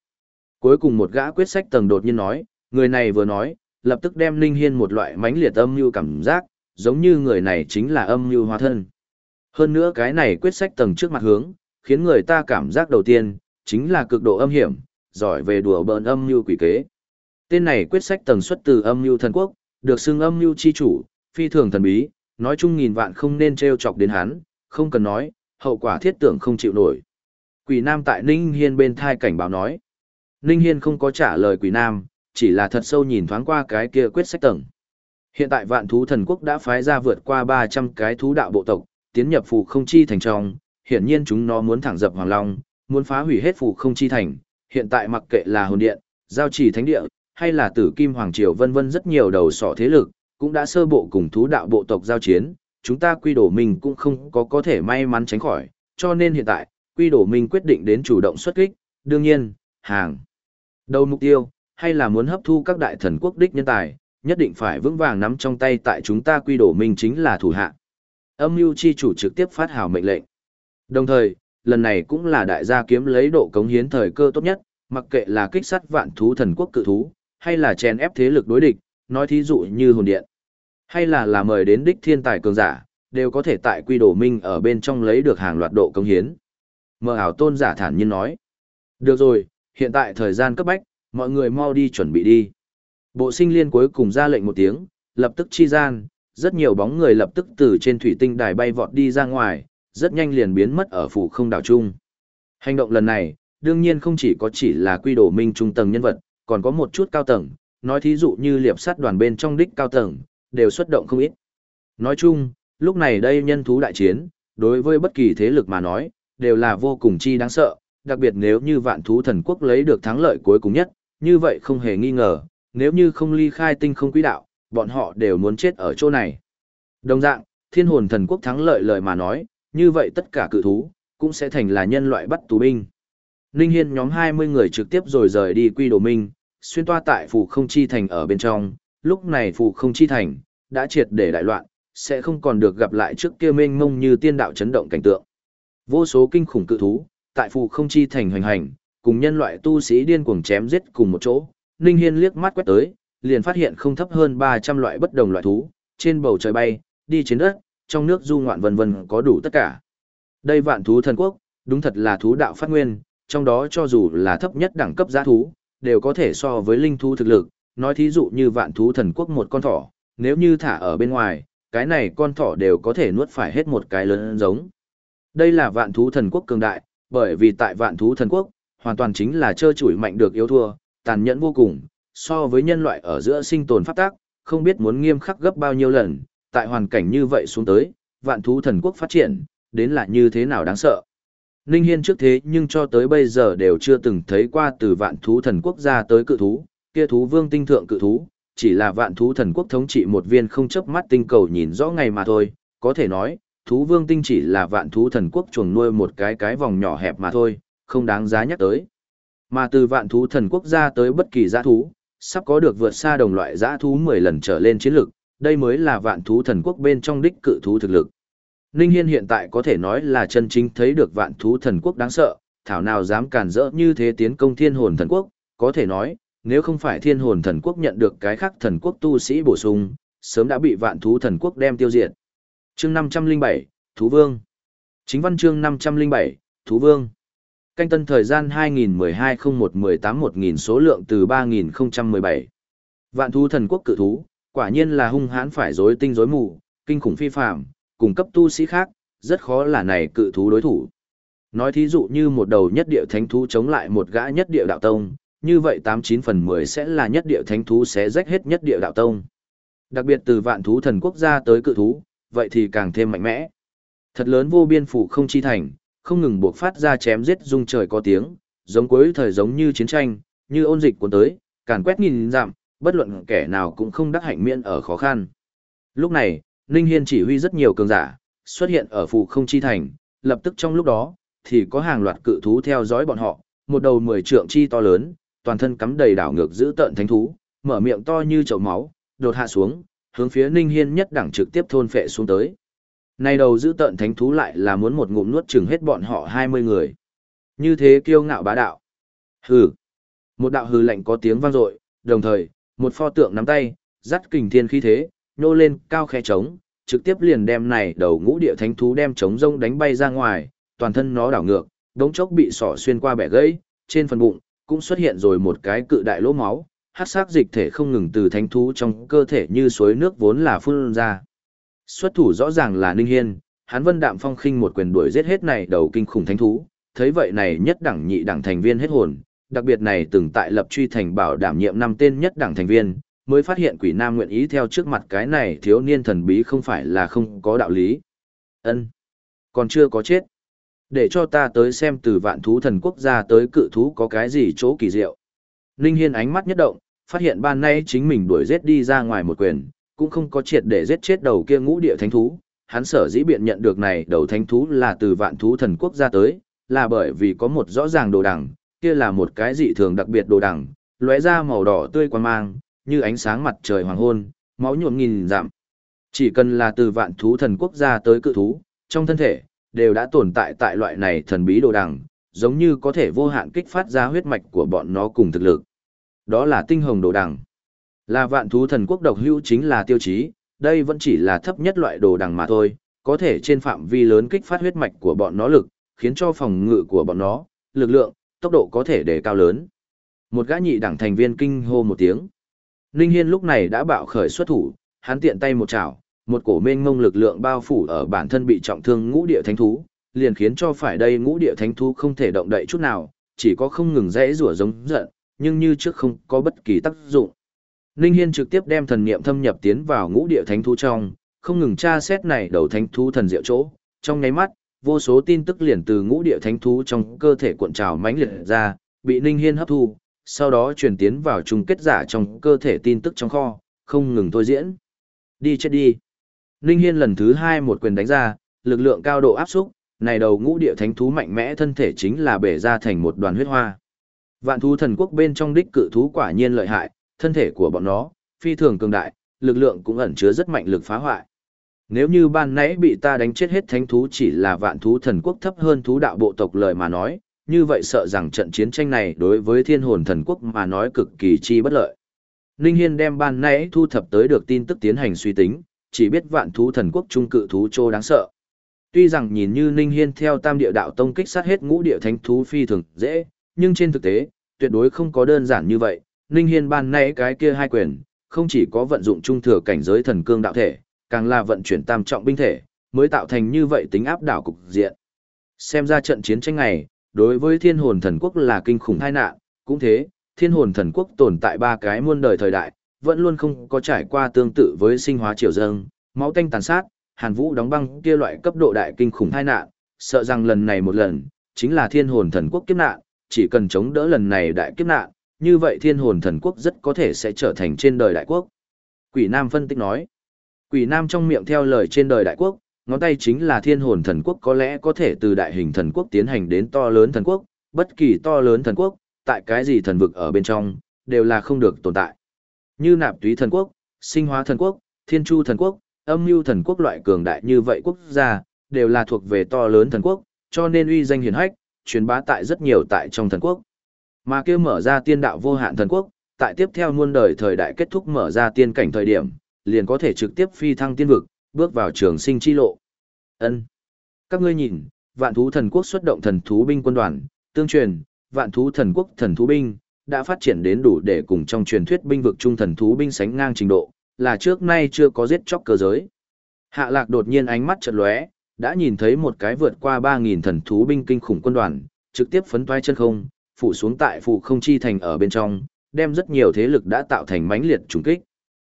Cuối cùng một gã quyết sách tầng đột nhiên nói, người này vừa nói, lập tức đem Ninh Hiên một loại mãnh liệt âm mưu cảm giác, giống như người này chính là âm mưu hóa thân. Hơn nữa cái này quyết sách tầng trước mặt hướng, khiến người ta cảm giác đầu tiên, chính là cực độ âm hiểm, giỏi về đùa bỡn âm mưu quỷ kế. Tên này quyết sách tầng xuất từ âm mưu thần quốc, được xưng âm mưu chi chủ, phi thường thần bí, nói chung nghìn vạn không nên treo chọc đến hắn, không cần nói, hậu quả thiết tưởng không chịu nổi. Quỷ Nam tại Ninh Hiên bên thai cảnh báo nói. Ninh Hiên không có trả lời Quỷ Nam, chỉ là thật sâu nhìn thoáng qua cái kia quyết sách tầng. Hiện tại vạn thú thần quốc đã phái ra vượt qua 300 cái thú đạo bộ tộc, tiến nhập phù không chi thành trong, hiển nhiên chúng nó muốn thẳng dập Hoàng Long, muốn phá hủy hết phù không chi thành, hiện tại mặc kệ là hồn điện, giao chỉ thánh địa, hay là tử kim hoàng triều vân vân rất nhiều đầu sỏ thế lực, cũng đã sơ bộ cùng thú đạo bộ tộc giao chiến, chúng ta quy đổ mình cũng không có có thể may mắn tránh khỏi, cho nên hiện tại, quy đổ mình quyết định đến chủ động xuất kích, đương nhiên, hàng. Đầu mục tiêu, hay là muốn hấp thu các đại thần quốc đích nhân tài, nhất định phải vững vàng nắm trong tay tại chúng ta quy đổ mình chính là thủ hạ. Âm mưu chi chủ trực tiếp phát hào mệnh lệnh. Đồng thời, lần này cũng là đại gia kiếm lấy độ cống hiến thời cơ tốt nhất, mặc kệ là kích sát vạn thú thần quốc cự thú, hay là chèn ép thế lực đối địch, nói thí dụ như hồn điện, hay là là mời đến đích thiên tài cường giả, đều có thể tại quy đồ minh ở bên trong lấy được hàng loạt độ công hiến. Mơ ảo tôn giả thản nhiên nói. Được rồi, hiện tại thời gian cấp bách, mọi người mau đi chuẩn bị đi. Bộ sinh liên cuối cùng ra lệnh một tiếng, lập tức chi gian, rất nhiều bóng người lập tức từ trên thủy tinh đài bay vọt đi ra ngoài, rất nhanh liền biến mất ở phủ không đảo chung. Hành động lần này, đương nhiên không chỉ có chỉ là quy đồ minh trung tầng nhân vật, còn có một chút cao tầng, nói thí dụ như liệp sát đoàn bên trong đích cao tầng, đều xuất động không ít. Nói chung, lúc này đây nhân thú đại chiến, đối với bất kỳ thế lực mà nói, đều là vô cùng chi đáng sợ, đặc biệt nếu như vạn thú thần quốc lấy được thắng lợi cuối cùng nhất, như vậy không hề nghi ngờ, nếu như không ly khai tinh không quỹ đạo, bọn họ đều muốn chết ở chỗ này. Đồng dạng, thiên hồn thần quốc thắng lợi lời mà nói, như vậy tất cả cự thú, cũng sẽ thành là nhân loại bắt tù binh. Ninh Hiên nhóm 20 người trực tiếp rồi rời đi quy đồ minh, xuyên toa tại phủ không chi thành ở bên trong, lúc này phủ không chi thành, đã triệt để đại loạn, sẽ không còn được gặp lại trước kia mênh mông như tiên đạo chấn động cảnh tượng. Vô số kinh khủng cự thú, tại phù không chi thành hoành hành, cùng nhân loại tu sĩ điên cuồng chém giết cùng một chỗ, Ninh Hiên liếc mắt quét tới, liền phát hiện không thấp hơn 300 loại bất đồng loại thú, trên bầu trời bay, đi trên đất, trong nước du ngoạn vân vân có đủ tất cả. Đây vạn thú thần quốc, đúng thật là thú đạo phát nguyên, trong đó cho dù là thấp nhất đẳng cấp giá thú, đều có thể so với linh thú thực lực, nói thí dụ như vạn thú thần quốc một con thỏ, nếu như thả ở bên ngoài, cái này con thỏ đều có thể nuốt phải hết một cái lớn giống. Đây là vạn thú thần quốc cường đại, bởi vì tại vạn thú thần quốc, hoàn toàn chính là chơi chủi mạnh được yếu thua, tàn nhẫn vô cùng, so với nhân loại ở giữa sinh tồn pháp tác, không biết muốn nghiêm khắc gấp bao nhiêu lần, tại hoàn cảnh như vậy xuống tới, vạn thú thần quốc phát triển, đến là như thế nào đáng sợ. Ninh Hiên trước thế nhưng cho tới bây giờ đều chưa từng thấy qua từ vạn thú thần quốc ra tới cự thú, kia thú vương tinh thượng cự thú, chỉ là vạn thú thần quốc thống trị một viên không chớp mắt tinh cầu nhìn rõ ngày mà thôi, có thể nói, thú vương tinh chỉ là vạn thú thần quốc chuồng nuôi một cái cái vòng nhỏ hẹp mà thôi, không đáng giá nhắc tới. Mà từ vạn thú thần quốc ra tới bất kỳ giã thú, sắp có được vượt xa đồng loại giã thú 10 lần trở lên chiến lực, đây mới là vạn thú thần quốc bên trong đích cự thú thực lực. Ninh Hiên hiện tại có thể nói là chân chính thấy được vạn thú thần quốc đáng sợ, thảo nào dám cản rỡ như thế tiến công thiên hồn thần quốc, có thể nói, nếu không phải thiên hồn thần quốc nhận được cái khác thần quốc tu sĩ bổ sung, sớm đã bị vạn thú thần quốc đem tiêu diệt. Chương 507, Thú Vương. Chính văn chương 507, Thú Vương. Canh tân thời gian 2012-01-18-1000 số lượng từ 3017. Vạn thú thần quốc cự thú, quả nhiên là hung hãn phải rối tinh rối mù, kinh khủng phi phàm, cùng cấp tu sĩ khác, rất khó là này cự thú đối thủ. Nói thí dụ như một đầu nhất địa thánh thú chống lại một gã nhất địa đạo tông, như vậy 89 phần 10 sẽ là nhất địa thánh thú sẽ rách hết nhất địa đạo tông. Đặc biệt từ vạn thú thần quốc gia tới cự thú, vậy thì càng thêm mạnh mẽ. Thật lớn vô biên phủ không chi thành, không ngừng buộc phát ra chém giết rung trời có tiếng, giống cuối thời giống như chiến tranh, như ôn dịch cuốn tới, càn quét nghìn dặm, bất luận kẻ nào cũng không đắc hạnh miễn ở khó khăn. Lúc này, Ninh Hiên chỉ huy rất nhiều cường giả, xuất hiện ở phủ không chi thành, lập tức trong lúc đó, thì có hàng loạt cự thú theo dõi bọn họ, một đầu mười trượng chi to lớn, toàn thân cắm đầy đảo ngược giữ tợn thánh thú, mở miệng to như chậu máu, đột hạ xuống, hướng phía Ninh Hiên nhất đẳng trực tiếp thôn phệ xuống tới. Này đầu giữ tợn thánh thú lại là muốn một ngụm nuốt chừng hết bọn họ 20 người. Như thế kiêu ngạo bá đạo. Hừ. Một đạo hừ lạnh có tiếng vang dội, đồng thời, một pho tượng nắm tay, dắt kình thiên khí thế, nô lên cao khe trống, trực tiếp liền đem này đầu ngũ địa thánh thú đem trống rông đánh bay ra ngoài, toàn thân nó đảo ngược, đống chốc bị sỏ xuyên qua bẻ gãy, trên phần bụng cũng xuất hiện rồi một cái cự đại lỗ máu, hát sắc dịch thể không ngừng từ thánh thú trong cơ thể như suối nước vốn là phun ra. Xuất thủ rõ ràng là Ninh Hiên, hắn vân đạm phong khinh một quyền đuổi giết hết này đầu kinh khủng thánh thú, thấy vậy này nhất đẳng nhị đẳng thành viên hết hồn, đặc biệt này từng tại lập truy thành bảo đảm nhiệm năm tên nhất đẳng thành viên, mới phát hiện quỷ nam nguyện ý theo trước mặt cái này thiếu niên thần bí không phải là không có đạo lý. Ân, Còn chưa có chết. Để cho ta tới xem từ vạn thú thần quốc gia tới cự thú có cái gì chỗ kỳ diệu. Ninh Hiên ánh mắt nhất động, phát hiện ban nay chính mình đuổi giết đi ra ngoài một quyền, cũng không có triệt để giết chết đầu kia ngũ địa thánh thú. Hắn sở dĩ biện nhận được này đầu thánh thú là từ vạn thú thần quốc gia tới, là bởi vì có một rõ ràng đồ đằng, kia là một cái dị thường đặc biệt đồ đằng, lóe ra màu đỏ tươi quan mang, như ánh sáng mặt trời hoàng hôn, máu nhuộm nghìn giảm. Chỉ cần là từ vạn thú thần quốc gia tới cự thú, trong thân thể, đều đã tồn tại tại loại này thần bí đồ đằng, giống như có thể vô hạn kích phát ra huyết mạch của bọn nó cùng thực lực. Đó là tinh hồng đồ đằng. Là vạn thú thần quốc độc hữu chính là tiêu chí, đây vẫn chỉ là thấp nhất loại đồ đằng mà thôi, có thể trên phạm vi lớn kích phát huyết mạch của bọn nó lực, khiến cho phòng ngự của bọn nó, lực lượng, tốc độ có thể đề cao lớn. Một gã nhị đẳng thành viên kinh hô một tiếng. Ninh Hiên lúc này đã bạo khởi xuất thủ, hắn tiện tay một chảo, một cổ mênh ngông lực lượng bao phủ ở bản thân bị trọng thương ngũ địa thánh thú, liền khiến cho phải đây ngũ địa thánh thú không thể động đậy chút nào, chỉ có không ngừng rẽ rủa giống giận, nhưng như trước không có bất kỳ tác dụng. Ninh Hiên trực tiếp đem thần niệm thâm nhập tiến vào ngũ địa thánh thú trong, không ngừng tra xét này đầu thánh thú thần diệu chỗ, trong nháy mắt, vô số tin tức liền từ ngũ địa thánh thú trong cơ thể cuộn trào mãnh liệt ra, bị Ninh Hiên hấp thu, sau đó truyền tiến vào trung kết giả trong cơ thể tin tức trong kho, không ngừng thôi diễn. Đi chết đi. Ninh Hiên lần thứ hai một quyền đánh ra, lực lượng cao độ áp xúc, này đầu ngũ địa thánh thú mạnh mẽ thân thể chính là bể ra thành một đoàn huyết hoa. Vạn thú thần quốc bên trong đích cự thú quả nhiên lợi hại, thân thể của bọn nó, phi thường cường đại, lực lượng cũng ẩn chứa rất mạnh lực phá hoại. Nếu như ban nãy bị ta đánh chết hết thánh thú chỉ là vạn thú thần quốc thấp hơn thú đạo bộ tộc lời mà nói, như vậy sợ rằng trận chiến tranh này đối với thiên hồn thần quốc mà nói cực kỳ chi bất lợi. Ninh Hiên đem ban nãy thu thập tới được tin tức tiến hành suy tính, chỉ biết vạn thú thần quốc trung cự thú trô đáng sợ. Tuy rằng nhìn như Ninh Hiên theo tam địa đạo tông kích sát hết ngũ địa thánh thú phi thường dễ, nhưng trên thực tế, tuyệt đối không có đơn giản như vậy. Ninh Hiên ban nãy cái kia hai quyền, không chỉ có vận dụng trung thừa cảnh giới thần cương đạo thể, càng là vận chuyển tam trọng binh thể, mới tạo thành như vậy tính áp đảo cục diện. Xem ra trận chiến tranh này, đối với thiên hồn thần quốc là kinh khủng tai nạn, cũng thế, thiên hồn thần quốc tồn tại ba cái muôn đời thời đại, vẫn luôn không có trải qua tương tự với sinh hóa triều dâng, máu tanh tàn sát, hàn vũ đóng băng kia loại cấp độ đại kinh khủng tai nạn, sợ rằng lần này một lần, chính là thiên hồn thần quốc kiếp nạn, chỉ cần chống đỡ lần này đại kiếp nạn, như vậy thiên hồn thần quốc rất có thể sẽ trở thành trên đời đại quốc. Quỷ Nam phân tích nói, Quỷ Nam trong miệng theo lời trên đời đại quốc, ngón tay chính là thiên hồn thần quốc có lẽ có thể từ đại hình thần quốc tiến hành đến to lớn thần quốc, bất kỳ to lớn thần quốc, tại cái gì thần vực ở bên trong, đều là không được tồn tại. Như nạp túy thần quốc, sinh hóa thần quốc, thiên chu thần quốc, âm mưu thần quốc loại cường đại như vậy quốc gia, đều là thuộc về to lớn thần quốc, cho nên uy danh hiển hách, truyền bá tại rất nhiều tại trong thần quốc. Mà kia mở ra tiên đạo vô hạn thần quốc, tại tiếp theo muôn đời thời đại kết thúc mở ra tiên cảnh thời điểm, liền có thể trực tiếp phi thăng tiên vực, bước vào trường sinh chi lộ. Ân, Các ngươi nhìn, vạn thú thần quốc xuất động thần thú binh quân đoàn, tương truyền, vạn thú thần quốc thần thú binh, đã phát triển đến đủ để cùng trong truyền thuyết binh vực trung thần thú binh sánh ngang trình độ, là trước nay chưa có giết chóc cơ giới. Hạ lạc đột nhiên ánh mắt chợt lóe, đã nhìn thấy một cái vượt qua 3.000 thần thú binh kinh khủng quân đoàn, trực tiếp phấn toái chân không, phủ xuống tại phủ không chi thành ở bên trong, đem rất nhiều thế lực đã tạo thành mãnh liệt trùng kích.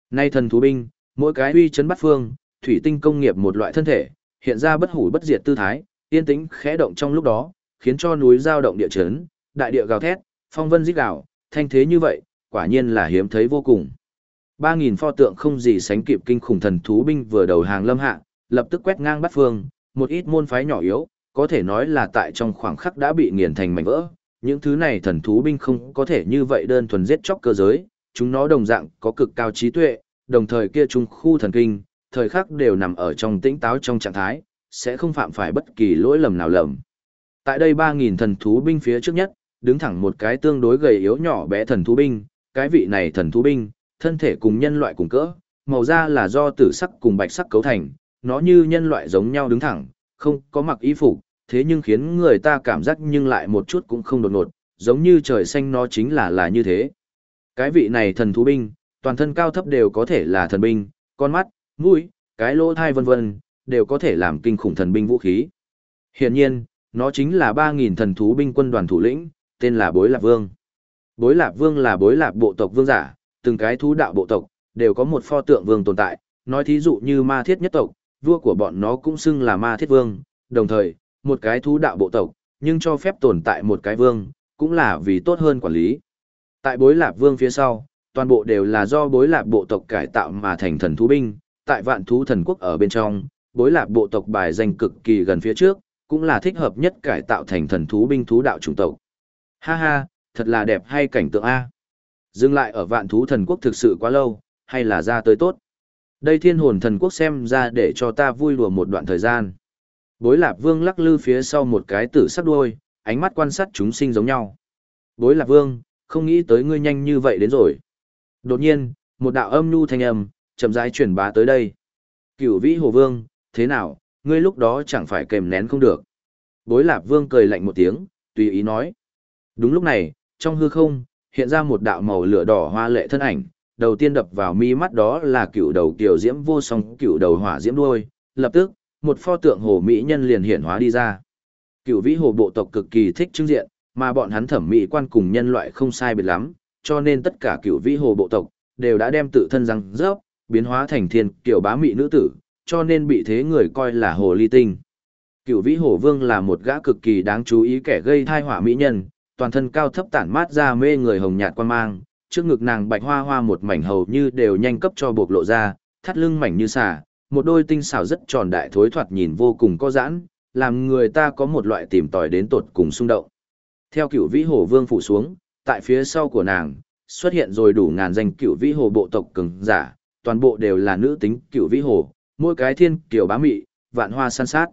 Nay thần thú binh, mỗi cái uy chấn bắt phương, thủy tinh công nghiệp một loại thân thể, hiện ra bất hủ bất diệt tư thái, yên tĩnh khẽ động trong lúc đó, khiến cho núi giao động địa chấn, đại địa gào thét, phong vân dít đảo, thanh thế như vậy, quả nhiên là hiếm thấy vô cùng. 3.000 pho tượng không gì sánh kịp kinh khủng thần thú binh vừa đầu hàng lâm hạ, lập tức quét ngang bắt phương, một ít môn phái nhỏ yếu, có thể nói là tại trong khoảng khắc đã bị nghiền thành mảnh vỡ. Những thứ này thần thú binh không có thể như vậy đơn thuần giết chóc cơ giới, chúng nó đồng dạng có cực cao trí tuệ, đồng thời kia trung khu thần kinh, thời khắc đều nằm ở trong tĩnh táo trong trạng thái, sẽ không phạm phải bất kỳ lỗi lầm nào lầm. Tại đây 3.000 thần thú binh phía trước nhất, đứng thẳng một cái tương đối gầy yếu nhỏ bé thần thú binh, cái vị này thần thú binh, thân thể cùng nhân loại cùng cỡ, màu da là do tử sắc cùng bạch sắc cấu thành, nó như nhân loại giống nhau đứng thẳng, không có mặc y phục, thế nhưng khiến người ta cảm giác nhưng lại một chút cũng không đột ngột, giống như trời xanh nó chính là là như thế. Cái vị này thần thú binh, toàn thân cao thấp đều có thể là thần binh, con mắt, mũi, cái lỗ thai vân vân, đều có thể làm kinh khủng thần binh vũ khí. Hiện nhiên, nó chính là 3.000 thần thú binh quân đoàn thủ lĩnh, tên là Bối Lạp Vương. Bối Lạp Vương là bối lạp bộ tộc vương giả, từng cái thú đạo bộ tộc, đều có một pho tượng vương tồn tại, nói thí dụ như ma thiết nhất tộc, vua của bọn nó cũng xưng là ma thiết vương, đồng thời, một cái thú đạo bộ tộc, nhưng cho phép tồn tại một cái vương, cũng là vì tốt hơn quản lý. Tại bối lạp vương phía sau, toàn bộ đều là do bối lạp bộ tộc cải tạo mà thành thần thú binh, tại vạn thú thần quốc ở bên trong, bối lạp bộ tộc bài danh cực kỳ gần phía trước, cũng là thích hợp nhất cải tạo thành thần thú binh thú đạo chủng tộc. Ha ha, thật là đẹp hay cảnh tượng A. Dừng lại ở vạn thú thần quốc thực sự quá lâu, hay là ra tới tốt. Đây thiên hồn thần quốc xem ra để cho ta vui đùa một đoạn thời gian. Bối lạp vương lắc lư phía sau một cái tử sắc đuôi, ánh mắt quan sát chúng sinh giống nhau. Bối lạp vương, không nghĩ tới ngươi nhanh như vậy đến rồi. Đột nhiên, một đạo âm nhu thanh âm, chậm rãi truyền bá tới đây. Cửu vĩ hồ vương, thế nào, ngươi lúc đó chẳng phải kềm nén không được. Bối lạp vương cười lạnh một tiếng, tùy ý nói. Đúng lúc này, trong hư không, hiện ra một đạo màu lửa đỏ hoa lệ thân ảnh, đầu tiên đập vào mi mắt đó là cựu đầu tiểu diễm vô song cựu đầu hỏa diễm đuôi, lập tức, một pho tượng hồ mỹ nhân liền hiện hóa đi ra. Cựu vĩ hồ bộ tộc cực kỳ thích trưng diện, mà bọn hắn thẩm mỹ quan cùng nhân loại không sai biệt lắm, cho nên tất cả cựu vĩ hồ bộ tộc đều đã đem tự thân răng rớp, biến hóa thành thiên kiểu bá mị nữ tử, cho nên bị thế người coi là hồ ly tinh. Cựu vĩ hồ vương là một gã cực kỳ đáng chú ý kẻ gây thai hỏa mỹ nhân, toàn thân cao thấp tản mát ra mê người hồng nhạt quan mang, trước ngực nàng bạch hoa hoa một mảnh hầu như đều nhanh cấp cho bộc lộ ra, thắt lưng mảnh như xà, một đôi tinh xảo rất tròn đại thối thoạt nhìn vô cùng có giãn, làm người ta có một loại tìm tòi đến tột cùng xung động. Theo cựu vĩ hồ vương phủ xuống, tại phía sau của nàng, xuất hiện rồi đủ ngàn danh cựu vĩ hồ bộ tộc cường giả, toàn bộ đều là nữ tính cựu vĩ hồ, mỗi cái thiên kiểu bá mị, vạn hoa san sát.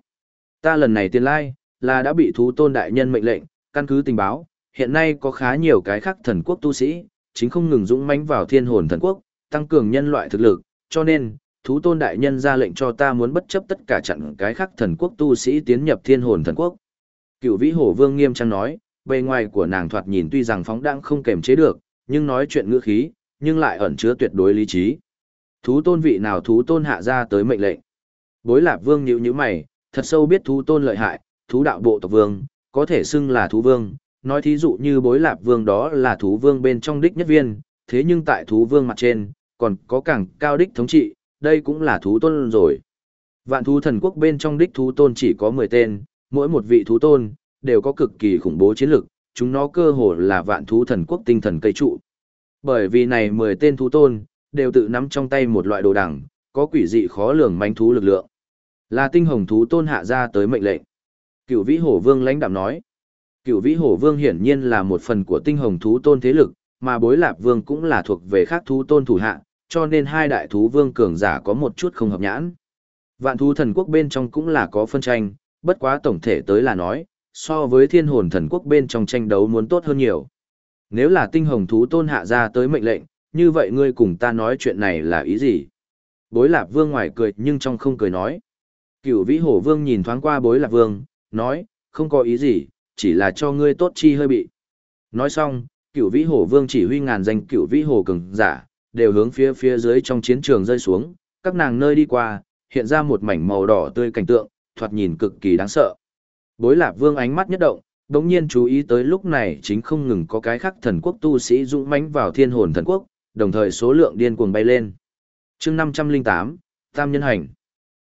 Ta lần này tiên lai, là đã bị thú tôn đại nhân mệnh lệnh, căn cứ tình báo, hiện nay có khá nhiều cái khác thần quốc tu sĩ, chính không ngừng dũng mãnh vào thiên hồn thần quốc, tăng cường nhân loại thực lực, cho nên, thú tôn đại nhân ra lệnh cho ta muốn bất chấp tất cả chặn cái khác thần quốc tu sĩ tiến nhập thiên hồn thần quốc. Cựu vĩ hổ vương nghiêm trang nói, bề ngoài của nàng thoạt nhìn tuy rằng phóng đang không kềm chế được, nhưng nói chuyện ngữ khí, nhưng lại ẩn chứa tuyệt đối lý trí. Thú tôn vị nào thú tôn hạ ra tới mệnh lệnh. Bối lạp vương nhíu nhíu mày, thật sâu biết thú tôn lợi hại, thú đạo bộ tộc vương, có thể xưng là thú vương, nói thí dụ như bối lạp vương đó là thú vương bên trong đích nhất viên, thế nhưng tại thú vương mặt trên, còn có càng cao đích thống trị, đây cũng là thú tôn rồi. Vạn thú thần quốc bên trong đích thú tôn chỉ có 10 tên, mỗi một vị thú tôn, đều có cực kỳ khủng bố chiến lực, chúng nó cơ hồ là vạn thú thần quốc tinh thần cây trụ. Bởi vì này 10 tên thú tôn, đều tự nắm trong tay một loại đồ đằng, có quỷ dị khó lường manh thú lực lượng. Là tinh hồng thú tôn hạ ra tới mệnh lệnh. Cửu vĩ hổ vương lãnh đạm nói. Cửu vĩ hổ vương hiển nhiên là một phần của tinh hồng thú tôn thế lực, mà bối lạp vương cũng là thuộc về khác thú tôn thủ hạ, cho nên hai đại thú vương cường giả có một chút không hợp nhãn. Vạn thú thần quốc bên trong cũng là có phân tranh, bất quá tổng thể tới là nói, so với thiên hồn thần quốc bên trong tranh đấu muốn tốt hơn nhiều. Nếu là tinh hồng thú tôn hạ ra tới mệnh lệnh, như vậy ngươi cùng ta nói chuyện này là ý gì? Bối lạp vương ngoài cười nhưng trong không cười nói. Cửu vĩ hổ vương nhìn thoáng qua bối lạp vương, nói, không có ý gì, chỉ là cho ngươi tốt chi hơi bị. Nói xong, cửu vĩ hổ vương chỉ huy ngàn danh cửu vĩ hổ cường giả, đều hướng phía phía dưới trong chiến trường rơi xuống, các nàng nơi đi qua, hiện ra một mảnh màu đỏ tươi cảnh tượng, thoạt nhìn cực kỳ đáng sợ. Bối lạp vương ánh mắt nhất động, đống nhiên chú ý tới lúc này chính không ngừng có cái khác thần quốc tu sĩ dũng mãnh vào thiên hồn thần quốc, đồng thời số lượng điên cuồng bay lên. chương 508, Tam Nhân Hành.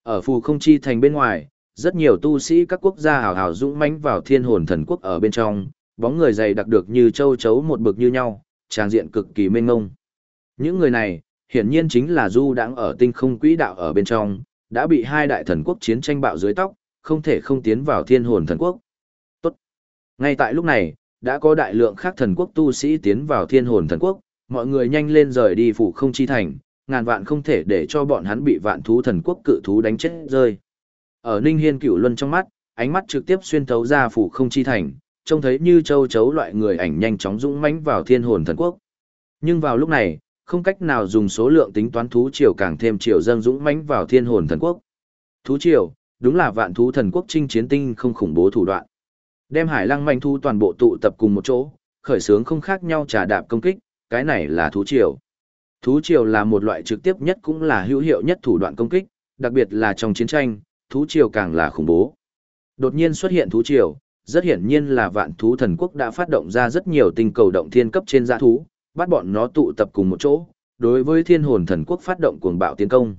Ở phù không chi thành bên ngoài, rất nhiều tu sĩ các quốc gia hào hào dũng mãnh vào thiên hồn thần quốc ở bên trong, bóng người dày đặc được như châu chấu một bực như nhau, tràng diện cực kỳ mênh ngông. Những người này, hiển nhiên chính là du đang ở tinh không quỹ đạo ở bên trong, đã bị hai đại thần quốc chiến tranh bạo dưới tóc, không thể không tiến vào thiên hồn thần quốc. Tốt. Ngay tại lúc này, đã có đại lượng khác thần quốc tu sĩ tiến vào thiên hồn thần quốc, mọi người nhanh lên rời đi phủ không chi thành, ngàn vạn không thể để cho bọn hắn bị vạn thú thần quốc cự thú đánh chết rơi. Ở Ninh Hiên Cửu Luân trong mắt, ánh mắt trực tiếp xuyên thấu ra phủ không chi thành, trông thấy như châu chấu loại người ảnh nhanh chóng dũng mãnh vào thiên hồn thần quốc. Nhưng vào lúc này, không cách nào dùng số lượng tính toán thú triều càng thêm triều dâng dũng mãnh vào thiên hồn thần quốc. Thú triều, đúng là vạn thú thần quốc chinh chiến tinh không khủng bố thủ đoạn. Đem hải lăng manh thu toàn bộ tụ tập cùng một chỗ, khởi sướng không khác nhau trà đạp công kích, cái này là thú triều. Thú triều là một loại trực tiếp nhất cũng là hữu hiệu nhất thủ đoạn công kích, đặc biệt là trong chiến tranh, thú triều càng là khủng bố. Đột nhiên xuất hiện thú triều, rất hiển nhiên là vạn thú thần quốc đã phát động ra rất nhiều tinh cầu động thiên cấp trên giã thú, bắt bọn nó tụ tập cùng một chỗ, đối với thiên hồn thần quốc phát động cuồng bạo tiến công.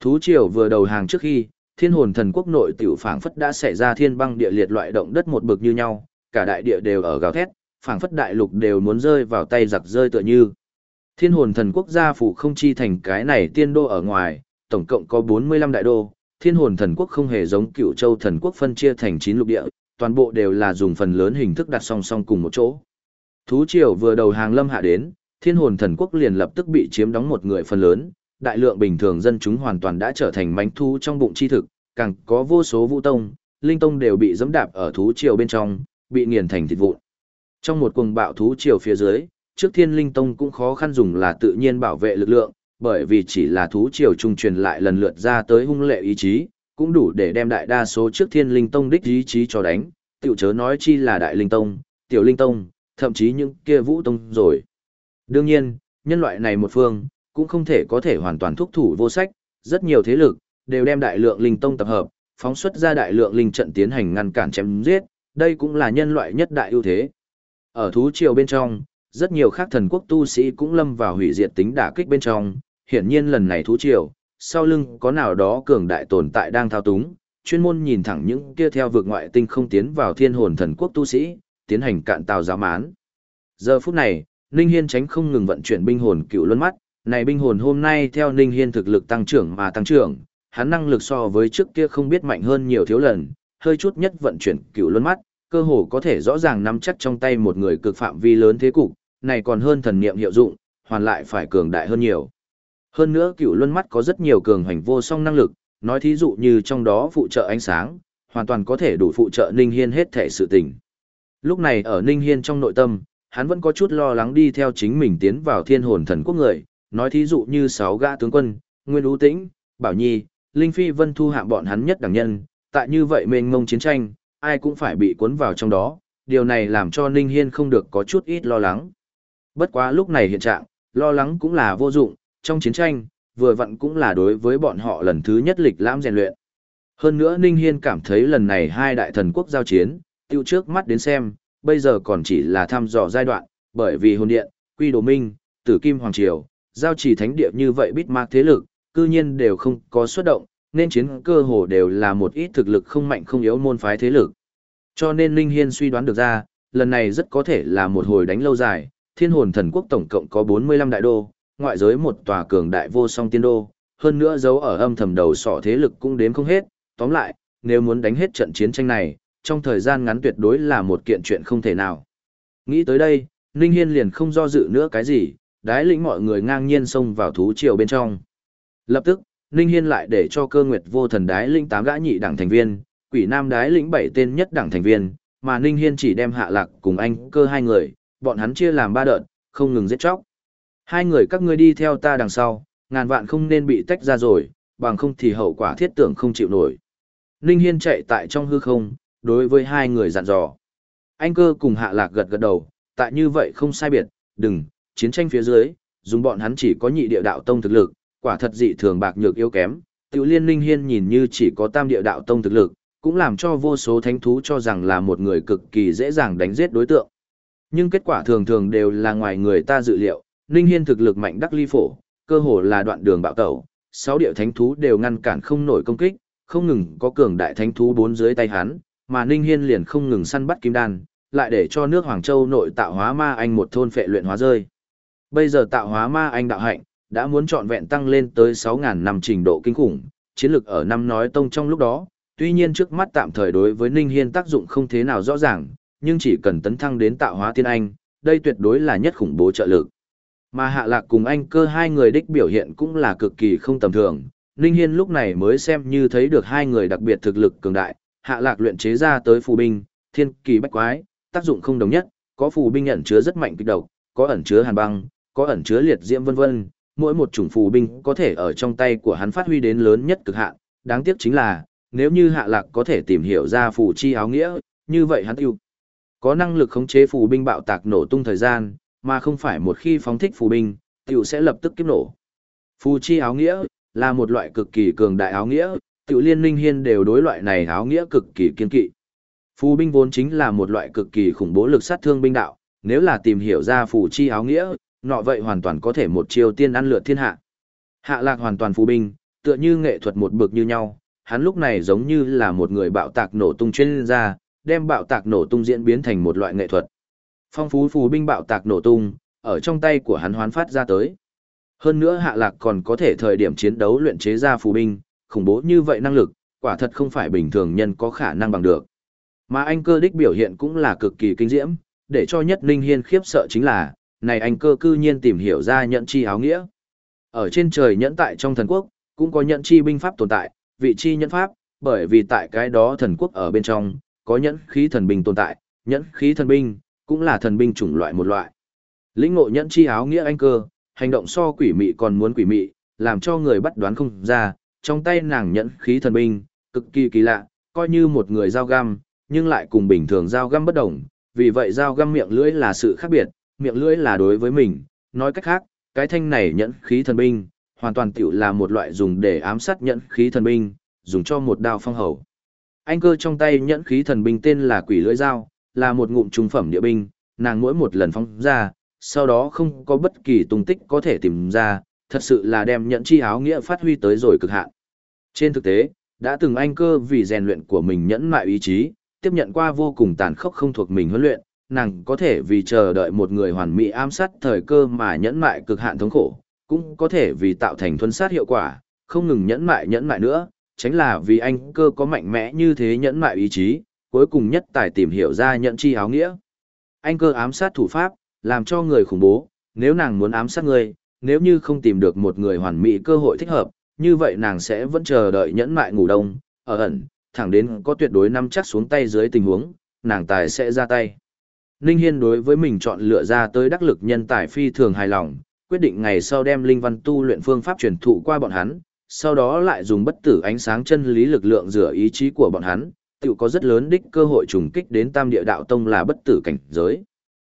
Thú triều vừa đầu hàng trước khi, thiên hồn thần quốc nội tiểu phảng phất đã xảy ra thiên băng địa liệt loại động đất một bực như nhau, cả đại địa đều ở gào thét, phảng phất đại lục đều muốn rơi vào tay giặc rơi tựa như. Thiên hồn thần quốc gia phủ không chi thành cái này tiên đô ở ngoài, tổng cộng có 45 đại đô, thiên hồn thần quốc không hề giống cựu châu thần quốc phân chia thành chín lục địa, toàn bộ đều là dùng phần lớn hình thức đặt song song cùng một chỗ. Thú triều vừa đầu hàng lâm hạ đến, thiên hồn thần quốc liền lập tức bị chiếm đóng một người phần lớn, đại lượng bình thường dân chúng hoàn toàn đã trở thành mánh thu trong bụng chi thực, càng có vô số vũ tông, linh tông đều bị dẫm đạp ở thú triều bên trong, bị nghiền thành thịt vụn. Trong một cuồng bạo thú triều phía dưới, trước thiên linh tông cũng khó khăn dùng là tự nhiên bảo vệ lực lượng, bởi vì chỉ là thú triều trung truyền lại lần lượt ra tới hung lệ ý chí, cũng đủ để đem đại đa số trước thiên linh tông đích ý chí cho đánh, tiểu chớ nói chi là đại linh tông, tiểu linh tông, thậm chí những kia vũ tông rồi. Đương nhiên, nhân loại này một phương, cũng không thể có thể hoàn toàn thúc thủ vô sách, rất nhiều thế lực, đều đem đại lượng linh tông tập hợp, phóng xuất ra đại lượng linh trận tiến hành ngăn cản chém giết, đây cũng là nhân loại nhất đại ưu thế. Ở thú triều bên trong, rất nhiều khác thần quốc tu sĩ cũng lâm vào hủy diệt tính đả kích bên trong, hiển nhiên lần này thú triều, sau lưng có nào đó cường đại tồn tại đang thao túng, chuyên môn nhìn thẳng những kia theo vực ngoại tinh không tiến vào thiên hồn thần quốc tu sĩ, tiến hành cạn tàu giáo mán. Giờ phút này, Ninh Hiên tránh không ngừng vận chuyển binh hồn cựu luân mắt, này binh hồn hôm nay theo Ninh Hiên thực lực tăng trưởng mà tăng trưởng, hắn năng lực so với trước kia không biết mạnh hơn nhiều thiếu lần, hơi chút nhất vận chuyển cựu luân mắt, cơ hồ có thể rõ ràng nắm chắc trong tay một người cực phạm vi lớn thế cục, này còn hơn thần niệm hiệu dụng, hoàn lại phải cường đại hơn nhiều. Hơn nữa cựu luân mắt có rất nhiều cường hành vô song năng lực, nói thí dụ như trong đó phụ trợ ánh sáng, hoàn toàn có thể đủ phụ trợ Ninh Hiên hết thể sự tình. Lúc này ở Ninh Hiên trong nội tâm, hắn vẫn có chút lo lắng đi theo chính mình tiến vào thiên hồn thần quốc người, nói thí dụ như sáu gã tướng quân, Nguyên Ú Tĩnh, Bảo Nhi, Linh Phi Vân thu hạng bọn hắn nhất đẳng nhân, tại như vậy mênh mông chiến tranh, ai cũng phải bị cuốn vào trong đó, điều này làm cho Ninh Hiên không được có chút ít lo lắng. Bất quá lúc này hiện trạng, lo lắng cũng là vô dụng, trong chiến tranh, vừa vặn cũng là đối với bọn họ lần thứ nhất lịch lãm rèn luyện. Hơn nữa Ninh Hiên cảm thấy lần này hai đại thần quốc giao chiến, tiêu trước mắt đến xem, bây giờ còn chỉ là thăm dò giai đoạn, bởi vì hồn điện, quy đồ minh, tử kim hoàng triều, giao chỉ thánh địa như vậy bít mạc thế lực, cư nhiên đều không có xuất động, nên chiến cơ hồ đều là một ít thực lực không mạnh không yếu môn phái thế lực. Cho nên Linh Hiên suy đoán được ra, lần này rất có thể là một hồi đánh lâu dài, thiên hồn thần quốc tổng cộng có 45 đại đô, ngoại giới một tòa cường đại vô song tiên đô, hơn nữa giấu ở âm thầm đầu sỏ thế lực cũng đếm không hết, tóm lại, nếu muốn đánh hết trận chiến tranh này, trong thời gian ngắn tuyệt đối là một kiện chuyện không thể nào. Nghĩ tới đây, Ninh Hiên liền không do dự nữa cái gì, đái lĩnh mọi người ngang nhiên xông vào thú triều bên trong. Lập tức, Ninh Hiên lại để cho cơ nguyệt vô thần đái lĩnh tám gã nhị đảng thành viên, quỷ nam đái lĩnh bảy tên nhất đảng thành viên, mà Ninh Hiên chỉ đem hạ lạc cùng anh cơ hai người, bọn hắn chia làm ba đợt, không ngừng giết chóc. Hai người các ngươi đi theo ta đằng sau, ngàn vạn không nên bị tách ra rồi, bằng không thì hậu quả thiết tưởng không chịu nổi. Ninh Hiên chạy tại trong hư không, đối với hai người dặn dò. Anh cơ cùng hạ lạc gật gật đầu, tại như vậy không sai biệt, đừng, chiến tranh phía dưới, dùng bọn hắn chỉ có nhị địa đạo tông thực lực, quả thật dị thường bạc nhược yếu kém. Tiểu liên Ninh Hiên nhìn như chỉ có tam địa đạo tông thực lực, cũng làm cho vô số thánh thú cho rằng là một người cực kỳ dễ dàng đánh giết đối tượng. Nhưng kết quả thường thường đều là ngoài người ta dự liệu, Ninh Hiên thực lực mạnh đắc ly phổ, cơ hồ là đoạn đường bạo tẩu, sáu điệu thánh thú đều ngăn cản không nổi công kích, không ngừng có cường đại thánh thú bốn dưới tay hắn, mà Ninh Hiên liền không ngừng săn bắt kim đan, lại để cho nước Hoàng Châu nội tạo hóa ma anh một thôn phệ luyện hóa rơi. Bây giờ tạo hóa ma anh đạo hạnh, đã muốn trọn vẹn tăng lên tới 6000 năm trình độ kinh khủng, chiến lực ở năm nói tông trong lúc đó, tuy nhiên trước mắt tạm thời đối với Ninh Hiên tác dụng không thế nào rõ ràng, nhưng chỉ cần tấn thăng đến tạo hóa tiên anh, đây tuyệt đối là nhất khủng bố trợ lực. Mà hạ lạc cùng anh cơ hai người đích biểu hiện cũng là cực kỳ không tầm thường, Ninh Hiên lúc này mới xem như thấy được hai người đặc biệt thực lực cường đại, hạ lạc luyện chế ra tới phù binh, thiên kỳ bách quái, tác dụng không đồng nhất, có phù binh ẩn chứa rất mạnh kích độc, có ẩn chứa hàn băng, có ẩn chứa liệt diễm vân vân, mỗi một chủng phù binh có thể ở trong tay của hắn phát huy đến lớn nhất cực hạn, đáng tiếc chính là, nếu như hạ lạc có thể tìm hiểu ra phù chi áo nghĩa, như vậy hắn tiêu có năng lực khống chế phù binh bạo tạc nổ tung thời gian, mà không phải một khi phóng thích phù binh, tiểu sẽ lập tức kiếp nổ. Phù chi áo nghĩa là một loại cực kỳ cường đại áo nghĩa, tiểu liên minh hiên đều đối loại này áo nghĩa cực kỳ kiên kỵ. Phù binh vốn chính là một loại cực kỳ khủng bố lực sát thương binh đạo, nếu là tìm hiểu ra phù chi áo nghĩa, nọ vậy hoàn toàn có thể một chiêu tiên ăn lượt thiên hạ. Hạ lạc hoàn toàn phù binh, tựa như nghệ thuật một bực như nhau, hắn lúc này giống như là một người bạo tạc nổ tung chuyên gia, đem bạo tạc nổ tung diễn biến thành một loại nghệ thuật. Phong phú phù binh bạo tạc nổ tung, ở trong tay của hắn hoán phát ra tới. Hơn nữa hạ lạc còn có thể thời điểm chiến đấu luyện chế ra phù binh, khủng bố như vậy năng lực, quả thật không phải bình thường nhân có khả năng bằng được. Mà anh cơ đích biểu hiện cũng là cực kỳ kinh diễm, để cho nhất ninh hiên khiếp sợ chính là, này anh cơ cư nhiên tìm hiểu ra nhận chi áo nghĩa. Ở trên trời nhẫn tại trong thần quốc, cũng có nhận chi binh pháp tồn tại, vị chi nhẫn pháp, bởi vì tại cái đó thần quốc ở bên trong, có nhẫn khí thần binh tồn tại, nhẫn khí thần binh, cũng là thần binh chủng loại một loại. Lĩnh ngộ nhẫn chi áo nghĩa anh cơ, hành động so quỷ mị còn muốn quỷ mị, làm cho người bắt đoán không ra, trong tay nàng nhẫn khí thần binh, cực kỳ kỳ lạ, coi như một người dao găm, nhưng lại cùng bình thường dao găm bất đồng, vì vậy dao găm miệng lưỡi là sự khác biệt, miệng lưỡi là đối với mình, nói cách khác, cái thanh này nhẫn khí thần binh, hoàn toàn tiểu là một loại dùng để ám sát nhẫn khí thần binh, dùng cho một đao phong hầu. Anh cơ trong tay nhẫn khí thần binh tên là quỷ lưỡi dao, là một ngụm trung phẩm địa binh, nàng mỗi một lần phóng ra, sau đó không có bất kỳ tung tích có thể tìm ra, thật sự là đem nhẫn chi áo nghĩa phát huy tới rồi cực hạn. Trên thực tế, đã từng anh cơ vì rèn luyện của mình nhẫn mại ý chí, tiếp nhận qua vô cùng tàn khốc không thuộc mình huấn luyện, nàng có thể vì chờ đợi một người hoàn mỹ ám sát thời cơ mà nhẫn mại cực hạn thống khổ, cũng có thể vì tạo thành thuần sát hiệu quả, không ngừng nhẫn mại nhẫn mại nữa, tránh là vì anh cơ có mạnh mẽ như thế nhẫn mại ý chí, cuối cùng nhất tài tìm hiểu ra nhận chi áo nghĩa. Anh cơ ám sát thủ pháp, làm cho người khủng bố, nếu nàng muốn ám sát người, nếu như không tìm được một người hoàn mỹ cơ hội thích hợp, như vậy nàng sẽ vẫn chờ đợi nhẫn mại ngủ đông, ở ẩn, thẳng đến có tuyệt đối nắm chắc xuống tay dưới tình huống, nàng tài sẽ ra tay. Ninh Hiên đối với mình chọn lựa ra tới đắc lực nhân tài phi thường hài lòng, quyết định ngày sau đem linh văn tu luyện phương pháp truyền thụ qua bọn hắn, sau đó lại dùng bất tử ánh sáng chân lý lực lượng rửa ý chí của bọn hắn, tự có rất lớn đích cơ hội trùng kích đến tam địa đạo tông là bất tử cảnh giới.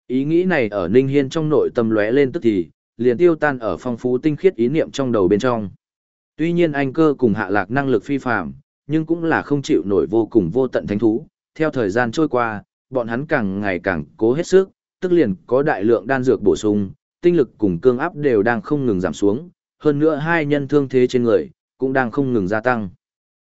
Ý nghĩ này ở Ninh Hiên trong nội tâm lóe lên tức thì, liền tiêu tan ở phong phú tinh khiết ý niệm trong đầu bên trong. Tuy nhiên anh cơ cùng hạ lạc năng lực phi phàm, nhưng cũng là không chịu nổi vô cùng vô tận thánh thú. Theo thời gian trôi qua, bọn hắn càng ngày càng cố hết sức, tức liền có đại lượng đan dược bổ sung, tinh lực cùng cương áp đều đang không ngừng giảm xuống, hơn nữa hai nhân thương thế trên người cũng đang không ngừng gia tăng.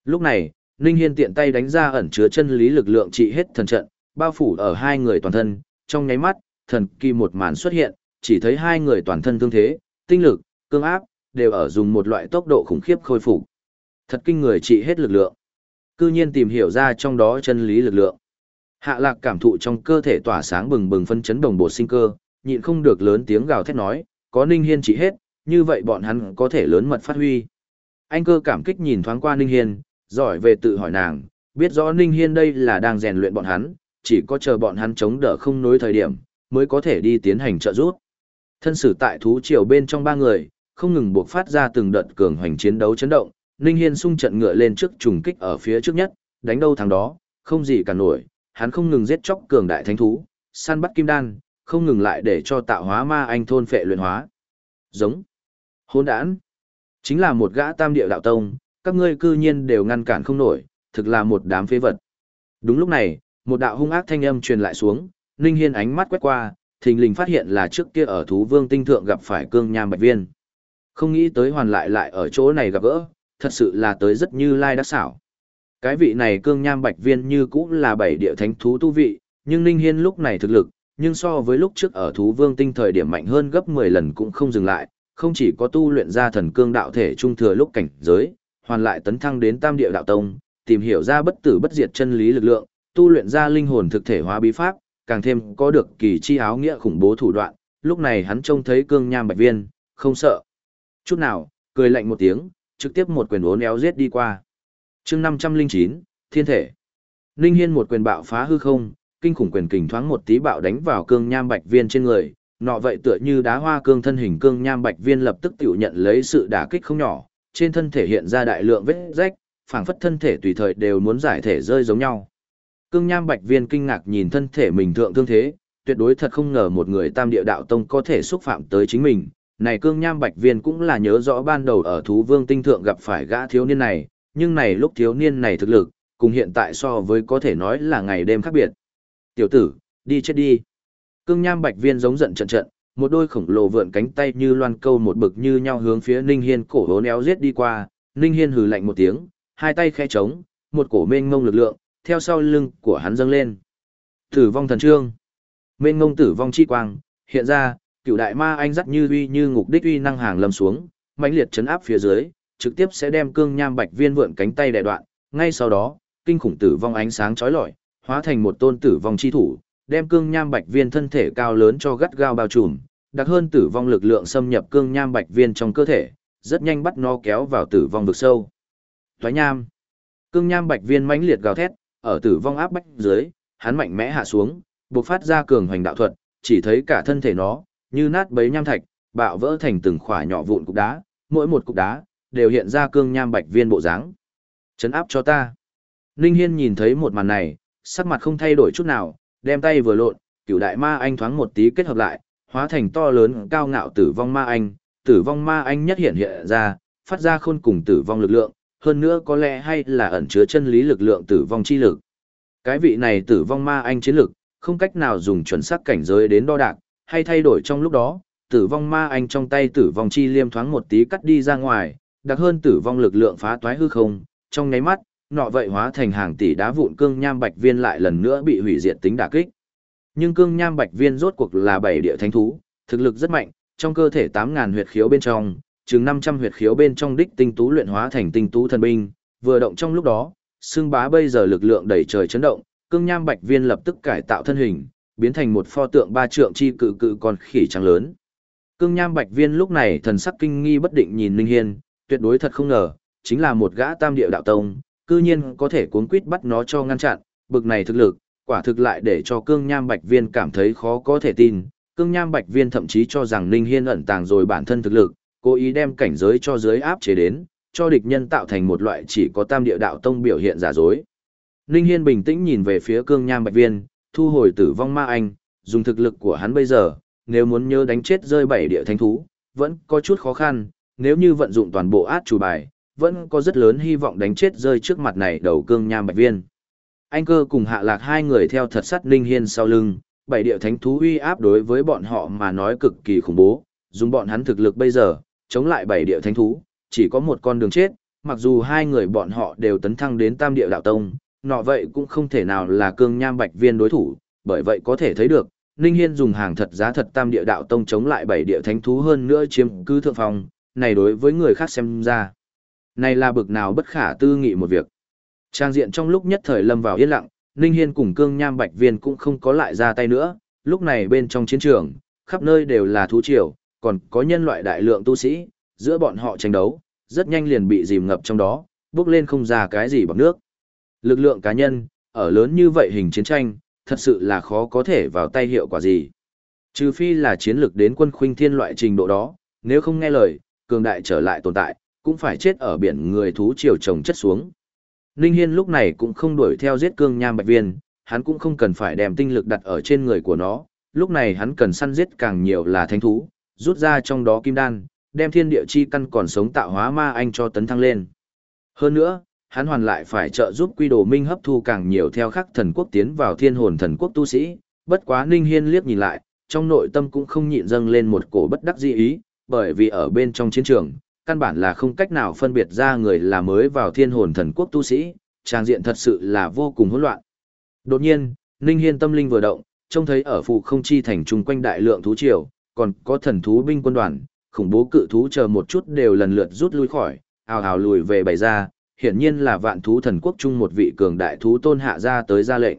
Lúc này, Ninh Hiên tiện tay đánh ra ẩn chứa chân lý lực lượng trị hết thần trận, bao phủ ở hai người toàn thân, trong nháy mắt, thần kỳ một màn xuất hiện, chỉ thấy hai người toàn thân tương thế, tinh lực, cương áp, đều ở dùng một loại tốc độ khủng khiếp khôi phục. Thật kinh người trị hết lực lượng. Cư nhiên tìm hiểu ra trong đó chân lý lực lượng. Hạ lạc cảm thụ trong cơ thể tỏa sáng bừng bừng phân chấn đồng bộ sinh cơ, nhịn không được lớn tiếng gào thét nói, có Ninh Hiên trị hết, như vậy bọn hắn có thể lớn mật phát huy. Anh cơ cảm kích nhìn thoáng qua Ninh Hiên, giỏi về tự hỏi nàng, biết rõ Ninh Hiên đây là đang rèn luyện bọn hắn, chỉ có chờ bọn hắn chống đỡ không nối thời điểm, mới có thể đi tiến hành trợ giúp. Thân sử tại thú triều bên trong ba người, không ngừng buộc phát ra từng đợt cường hoành chiến đấu chấn động, Ninh Hiên sung trận ngựa lên trước trùng kích ở phía trước nhất, đánh đâu thắng đó, không gì cả nổi, hắn không ngừng giết chóc cường đại thánh thú, săn bắt kim đan, không ngừng lại để cho tạo hóa ma anh thôn phệ luyện hóa. Giống. Hôn đản. Chính là một gã tam địa đạo tông, các ngươi cư nhiên đều ngăn cản không nổi, thực là một đám phế vật. Đúng lúc này, một đạo hung ác thanh âm truyền lại xuống, Ninh Hiên ánh mắt quét qua, thình lình phát hiện là trước kia ở thú vương tinh thượng gặp phải cương nham bạch viên. Không nghĩ tới hoàn lại lại ở chỗ này gặp gỡ, thật sự là tới rất như lai đắc xảo. Cái vị này cương nham bạch viên như cũng là bảy địa thánh thú tu vị, nhưng Ninh Hiên lúc này thực lực, nhưng so với lúc trước ở thú vương tinh thời điểm mạnh hơn gấp 10 lần cũng không dừng lại, không chỉ có tu luyện ra thần cương đạo thể trung thừa lúc cảnh giới, hoàn lại tấn thăng đến tam địa đạo tông, tìm hiểu ra bất tử bất diệt chân lý lực lượng, tu luyện ra linh hồn thực thể hóa bí pháp, càng thêm có được kỳ chi áo nghĩa khủng bố thủ đoạn, lúc này hắn trông thấy cương nham bạch viên, không sợ. Chút nào, cười lạnh một tiếng, trực tiếp một quyền uốn éo giết đi qua. chương 509, Thiên thể. Ninh Hiên một quyền bạo phá hư không, kinh khủng quyền kình thoáng một tí bạo đánh vào cương nham bạch viên trên người, nọ vậy tựa như đá hoa cương thân hình cương nham bạch viên lập tức tiểu nhận lấy sự đả kích không nhỏ, trên thân thể hiện ra đại lượng vết rách, phảng phất thân thể tùy thời đều muốn giải thể rơi giống nhau. Cương nham bạch viên kinh ngạc nhìn thân thể mình thượng thương thế, tuyệt đối thật không ngờ một người tam địa đạo tông có thể xúc phạm tới chính mình. Này cương nham bạch viên cũng là nhớ rõ ban đầu ở thú vương tinh thượng gặp phải gã thiếu niên này, nhưng này lúc thiếu niên này thực lực, cùng hiện tại so với có thể nói là ngày đêm khác biệt. Tiểu tử, đi chết đi. Cương nham bạch viên giống giận trận trận, một đôi khổng lồ vượn cánh tay như loan câu một bực như nhau hướng phía Ninh Hiên cổ hố néo giết đi qua, Ninh Hiên hừ lạnh một tiếng, hai tay khẽ trống, một cổ mênh ngông lực lượng, theo sau lưng của hắn dâng lên. Tử vong thần trương. Mênh ngông tử vong chi quang, hiện ra, cựu đại ma anh dắt như uy như ngục đích uy năng hàng lâm xuống, mãnh liệt chấn áp phía dưới, trực tiếp sẽ đem cương nham bạch viên vượn cánh tay đè đoạn, ngay sau đó, kinh khủng tử vong ánh sáng chói lọi, hóa thành một tôn tử vong chi thủ, đem cương nham bạch viên thân thể cao lớn cho gắt gao bao trùm, đặc hơn tử vong lực lượng xâm nhập cương nham bạch viên trong cơ thể, rất nhanh bắt nó kéo vào tử vong vực sâu. Toái nham. Cương nham bạch viên mãnh liệt gào thét, ở tử vong áp bách dưới, hắn mạnh mẽ hạ xuống, bộc phát ra cường hoành đạo thuật, chỉ thấy cả thân thể nó như nát bấy nham thạch, bạo vỡ thành từng khỏa nhỏ vụn cục đá, mỗi một cục đá đều hiện ra cương nham bạch viên bộ dáng. Chấn áp cho ta. Ninh Hiên nhìn thấy một màn này, sắc mặt không thay đổi chút nào, đem tay vừa lộn, cửu đại ma anh thoáng một tí kết hợp lại, hóa thành to lớn cao ngạo tử vong ma anh, tử vong ma anh nhất hiện hiện ra, phát ra khôn cùng tử vong lực lượng, hơn nữa có lẽ hay là ẩn chứa chân lý lực lượng tử vong chi lực. Cái vị này tử vong ma anh chiến lực, không cách nào dùng chuẩn xác cảnh giới đến đo đạc, hay thay đổi trong lúc đó, tử vong ma anh trong tay tử vong chi liêm thoáng một tí cắt đi ra ngoài, đặc hơn tử vong lực lượng phá toái hư không, trong nháy mắt, nọ vậy hóa thành hàng tỷ đá vụn cương nham bạch viên lại lần nữa bị hủy diệt tính đả kích. Nhưng cương nham bạch viên rốt cuộc là bảy địa thánh thú, thực lực rất mạnh, trong cơ thể 8000 huyệt khiếu bên trong, chừng 500 huyệt khiếu bên trong đích tinh tú luyện hóa thành tinh tú thần binh, vừa động trong lúc đó, xương bá bây giờ lực lượng đẩy trời chấn động, cương nham bạch viên lập tức cải tạo thân hình, biến thành một pho tượng ba trượng chi cự cự con khỉ trắng lớn. Cương nham bạch viên lúc này thần sắc kinh nghi bất định nhìn Ninh Hiên, tuyệt đối thật không ngờ, chính là một gã tam địa đạo tông, cư nhiên có thể cuốn quýt bắt nó cho ngăn chặn, bực này thực lực, quả thực lại để cho cương nham bạch viên cảm thấy khó có thể tin. Cương nham bạch viên thậm chí cho rằng Ninh Hiên ẩn tàng rồi bản thân thực lực, cố ý đem cảnh giới cho dưới áp chế đến, cho địch nhân tạo thành một loại chỉ có tam địa đạo tông biểu hiện giả dối. Ninh Hiên bình tĩnh nhìn về phía cương nham bạch viên, thu hồi tử vong ma anh, dùng thực lực của hắn bây giờ, nếu muốn nhớ đánh chết rơi bảy địa thánh thú, vẫn có chút khó khăn, nếu như vận dụng toàn bộ át chủ bài, vẫn có rất lớn hy vọng đánh chết rơi trước mặt này đầu cương nham bạch viên. Anh cơ cùng hạ lạc hai người theo thật sắt Ninh Hiên sau lưng, bảy địa thánh thú uy áp đối với bọn họ mà nói cực kỳ khủng bố, dùng bọn hắn thực lực bây giờ, chống lại bảy địa thánh thú, chỉ có một con đường chết, mặc dù hai người bọn họ đều tấn thăng đến tam địa đạo tông, nọ vậy cũng không thể nào là cương nham bạch viên đối thủ, bởi vậy có thể thấy được, Ninh Hiên dùng hàng thật giá thật tam địa đạo tông chống lại bảy địa thánh thú hơn nữa chiếm cứ thượng phong, này đối với người khác xem ra. Này là bực nào bất khả tư nghị một việc. Trang diện trong lúc nhất thời lâm vào yên lặng, Ninh Hiên cùng cương nham bạch viên cũng không có lại ra tay nữa, lúc này bên trong chiến trường, khắp nơi đều là thú triều, còn có nhân loại đại lượng tu sĩ, giữa bọn họ tranh đấu, rất nhanh liền bị dìm ngập trong đó, bước lên không ra cái gì bằng nước. Lực lượng cá nhân, ở lớn như vậy hình chiến tranh, thật sự là khó có thể vào tay hiệu quả gì. Trừ phi là chiến lược đến quân khuynh thiên loại trình độ đó, nếu không nghe lời, cường đại trở lại tồn tại, cũng phải chết ở biển người thú triều trồng chất xuống. Ninh Hiên lúc này cũng không đuổi theo giết cương nham bạch viên, hắn cũng không cần phải đem tinh lực đặt ở trên người của nó, lúc này hắn cần săn giết càng nhiều là thánh thú, rút ra trong đó kim đan, đem thiên địa chi căn còn sống tạo hóa ma anh cho tấn thăng lên. Hơn nữa, hắn hoàn lại phải trợ giúp quy đồ minh hấp thu càng nhiều theo khắc thần quốc tiến vào thiên hồn thần quốc tu sĩ, bất quá Ninh Hiên liếc nhìn lại, trong nội tâm cũng không nhịn dâng lên một cổ bất đắc dĩ ý, bởi vì ở bên trong chiến trường, căn bản là không cách nào phân biệt ra người là mới vào thiên hồn thần quốc tu sĩ, trang diện thật sự là vô cùng hỗn loạn. Đột nhiên, Ninh Hiên tâm linh vừa động, trông thấy ở phụ không chi thành trung quanh đại lượng thú triều, còn có thần thú binh quân đoàn, khủng bố cự thú chờ một chút đều lần lượt rút lui khỏi, ào ào lùi về bày ra, hiển nhiên là vạn thú thần quốc chung một vị cường đại thú tôn hạ ra tới ra lệnh.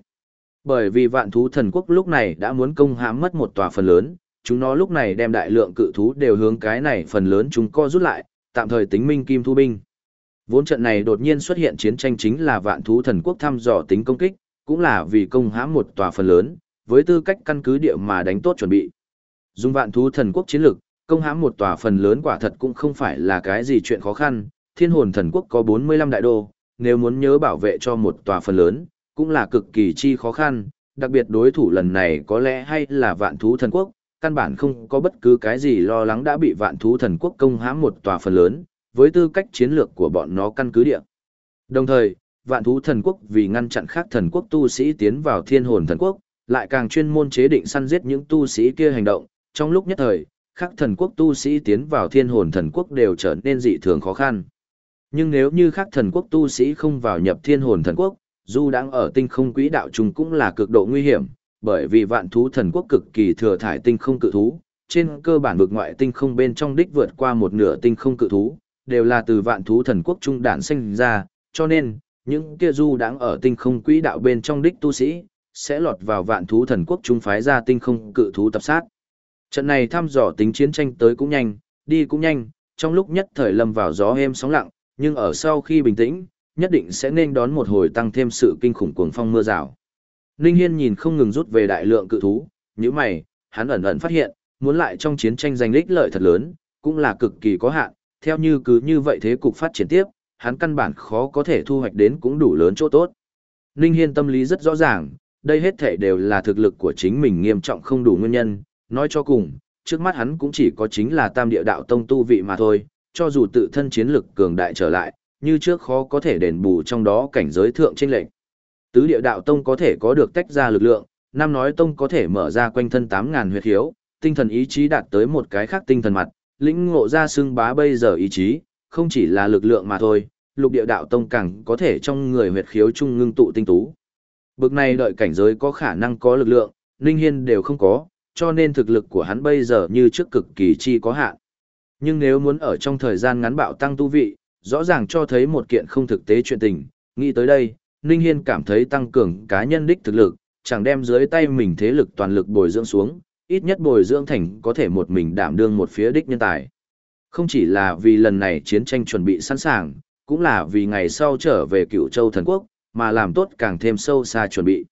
Bởi vì vạn thú thần quốc lúc này đã muốn công hãm mất một tòa phần lớn, chúng nó lúc này đem đại lượng cự thú đều hướng cái này phần lớn chúng co rút lại, tạm thời tính minh kim thu binh. Vốn trận này đột nhiên xuất hiện chiến tranh chính là vạn thú thần quốc thăm dò tính công kích, cũng là vì công hãm một tòa phần lớn, với tư cách căn cứ địa mà đánh tốt chuẩn bị. Dùng vạn thú thần quốc chiến lực, công hãm một tòa phần lớn quả thật cũng không phải là cái gì chuyện khó khăn, thiên hồn thần quốc có 45 đại đô, nếu muốn nhớ bảo vệ cho một tòa phần lớn, cũng là cực kỳ chi khó khăn, đặc biệt đối thủ lần này có lẽ hay là vạn thú thần quốc, căn bản không có bất cứ cái gì lo lắng đã bị vạn thú thần quốc công hãm một tòa phần lớn, với tư cách chiến lược của bọn nó căn cứ địa. Đồng thời, vạn thú thần quốc vì ngăn chặn khác thần quốc tu sĩ tiến vào thiên hồn thần quốc, lại càng chuyên môn chế định săn giết những tu sĩ kia hành động, trong lúc nhất thời, khác thần quốc tu sĩ tiến vào thiên hồn thần quốc đều trở nên dị thường khó khăn. Nhưng nếu như khác thần quốc tu sĩ không vào nhập thiên hồn thần quốc, dù đang ở tinh không quỹ đạo chúng cũng là cực độ nguy hiểm, bởi vì vạn thú thần quốc cực kỳ thừa thải tinh không cự thú, trên cơ bản vực ngoại tinh không bên trong đích vượt qua một nửa tinh không cự thú, đều là từ vạn thú thần quốc trung đản sinh ra, cho nên, những kia du đang ở tinh không quỹ đạo bên trong đích tu sĩ, sẽ lọt vào vạn thú thần quốc trung phái ra tinh không cự thú tập sát. Trận này thăm dò tính chiến tranh tới cũng nhanh, đi cũng nhanh, trong lúc nhất thời lâm vào gió êm sóng lặng, nhưng ở sau khi bình tĩnh, nhất định sẽ nên đón một hồi tăng thêm sự kinh khủng cuồng phong mưa rào. Ninh Hiên nhìn không ngừng rút về đại lượng cự thú, như mày, hắn ẩn ẩn phát hiện, muốn lại trong chiến tranh giành lích lợi thật lớn, cũng là cực kỳ có hạn, theo như cứ như vậy thế cục phát triển tiếp, hắn căn bản khó có thể thu hoạch đến cũng đủ lớn chỗ tốt. Ninh Hiên tâm lý rất rõ ràng, đây hết thể đều là thực lực của chính mình nghiêm trọng không đủ nguyên nhân, nói cho cùng, trước mắt hắn cũng chỉ có chính là tam địa đạo tông tu vị mà thôi, cho dù tự thân chiến lực cường đại trở lại, như trước khó có thể đền bù trong đó cảnh giới thượng trên lệnh. Tứ địa đạo tông có thể có được tách ra lực lượng, năm nói tông có thể mở ra quanh thân 8.000 huyệt hiếu, tinh thần ý chí đạt tới một cái khác tinh thần mặt, lĩnh ngộ ra xưng bá bây giờ ý chí, không chỉ là lực lượng mà thôi, lục địa đạo tông càng có thể trong người huyệt khiếu chung ngưng tụ tinh tú. Bực này đợi cảnh giới có khả năng có lực lượng, Ninh Hiên đều không có, cho nên thực lực của hắn bây giờ như trước cực kỳ chi có hạn. Nhưng nếu muốn ở trong thời gian ngắn bạo tăng tu vị, rõ ràng cho thấy một kiện không thực tế chuyện tình, nghĩ tới đây, Ninh Hiên cảm thấy tăng cường cá nhân đích thực lực, chẳng đem dưới tay mình thế lực toàn lực bồi dưỡng xuống, ít nhất bồi dưỡng thành có thể một mình đảm đương một phía đích nhân tài. Không chỉ là vì lần này chiến tranh chuẩn bị sẵn sàng, cũng là vì ngày sau trở về cựu châu thần quốc, mà làm tốt càng thêm sâu xa chuẩn bị.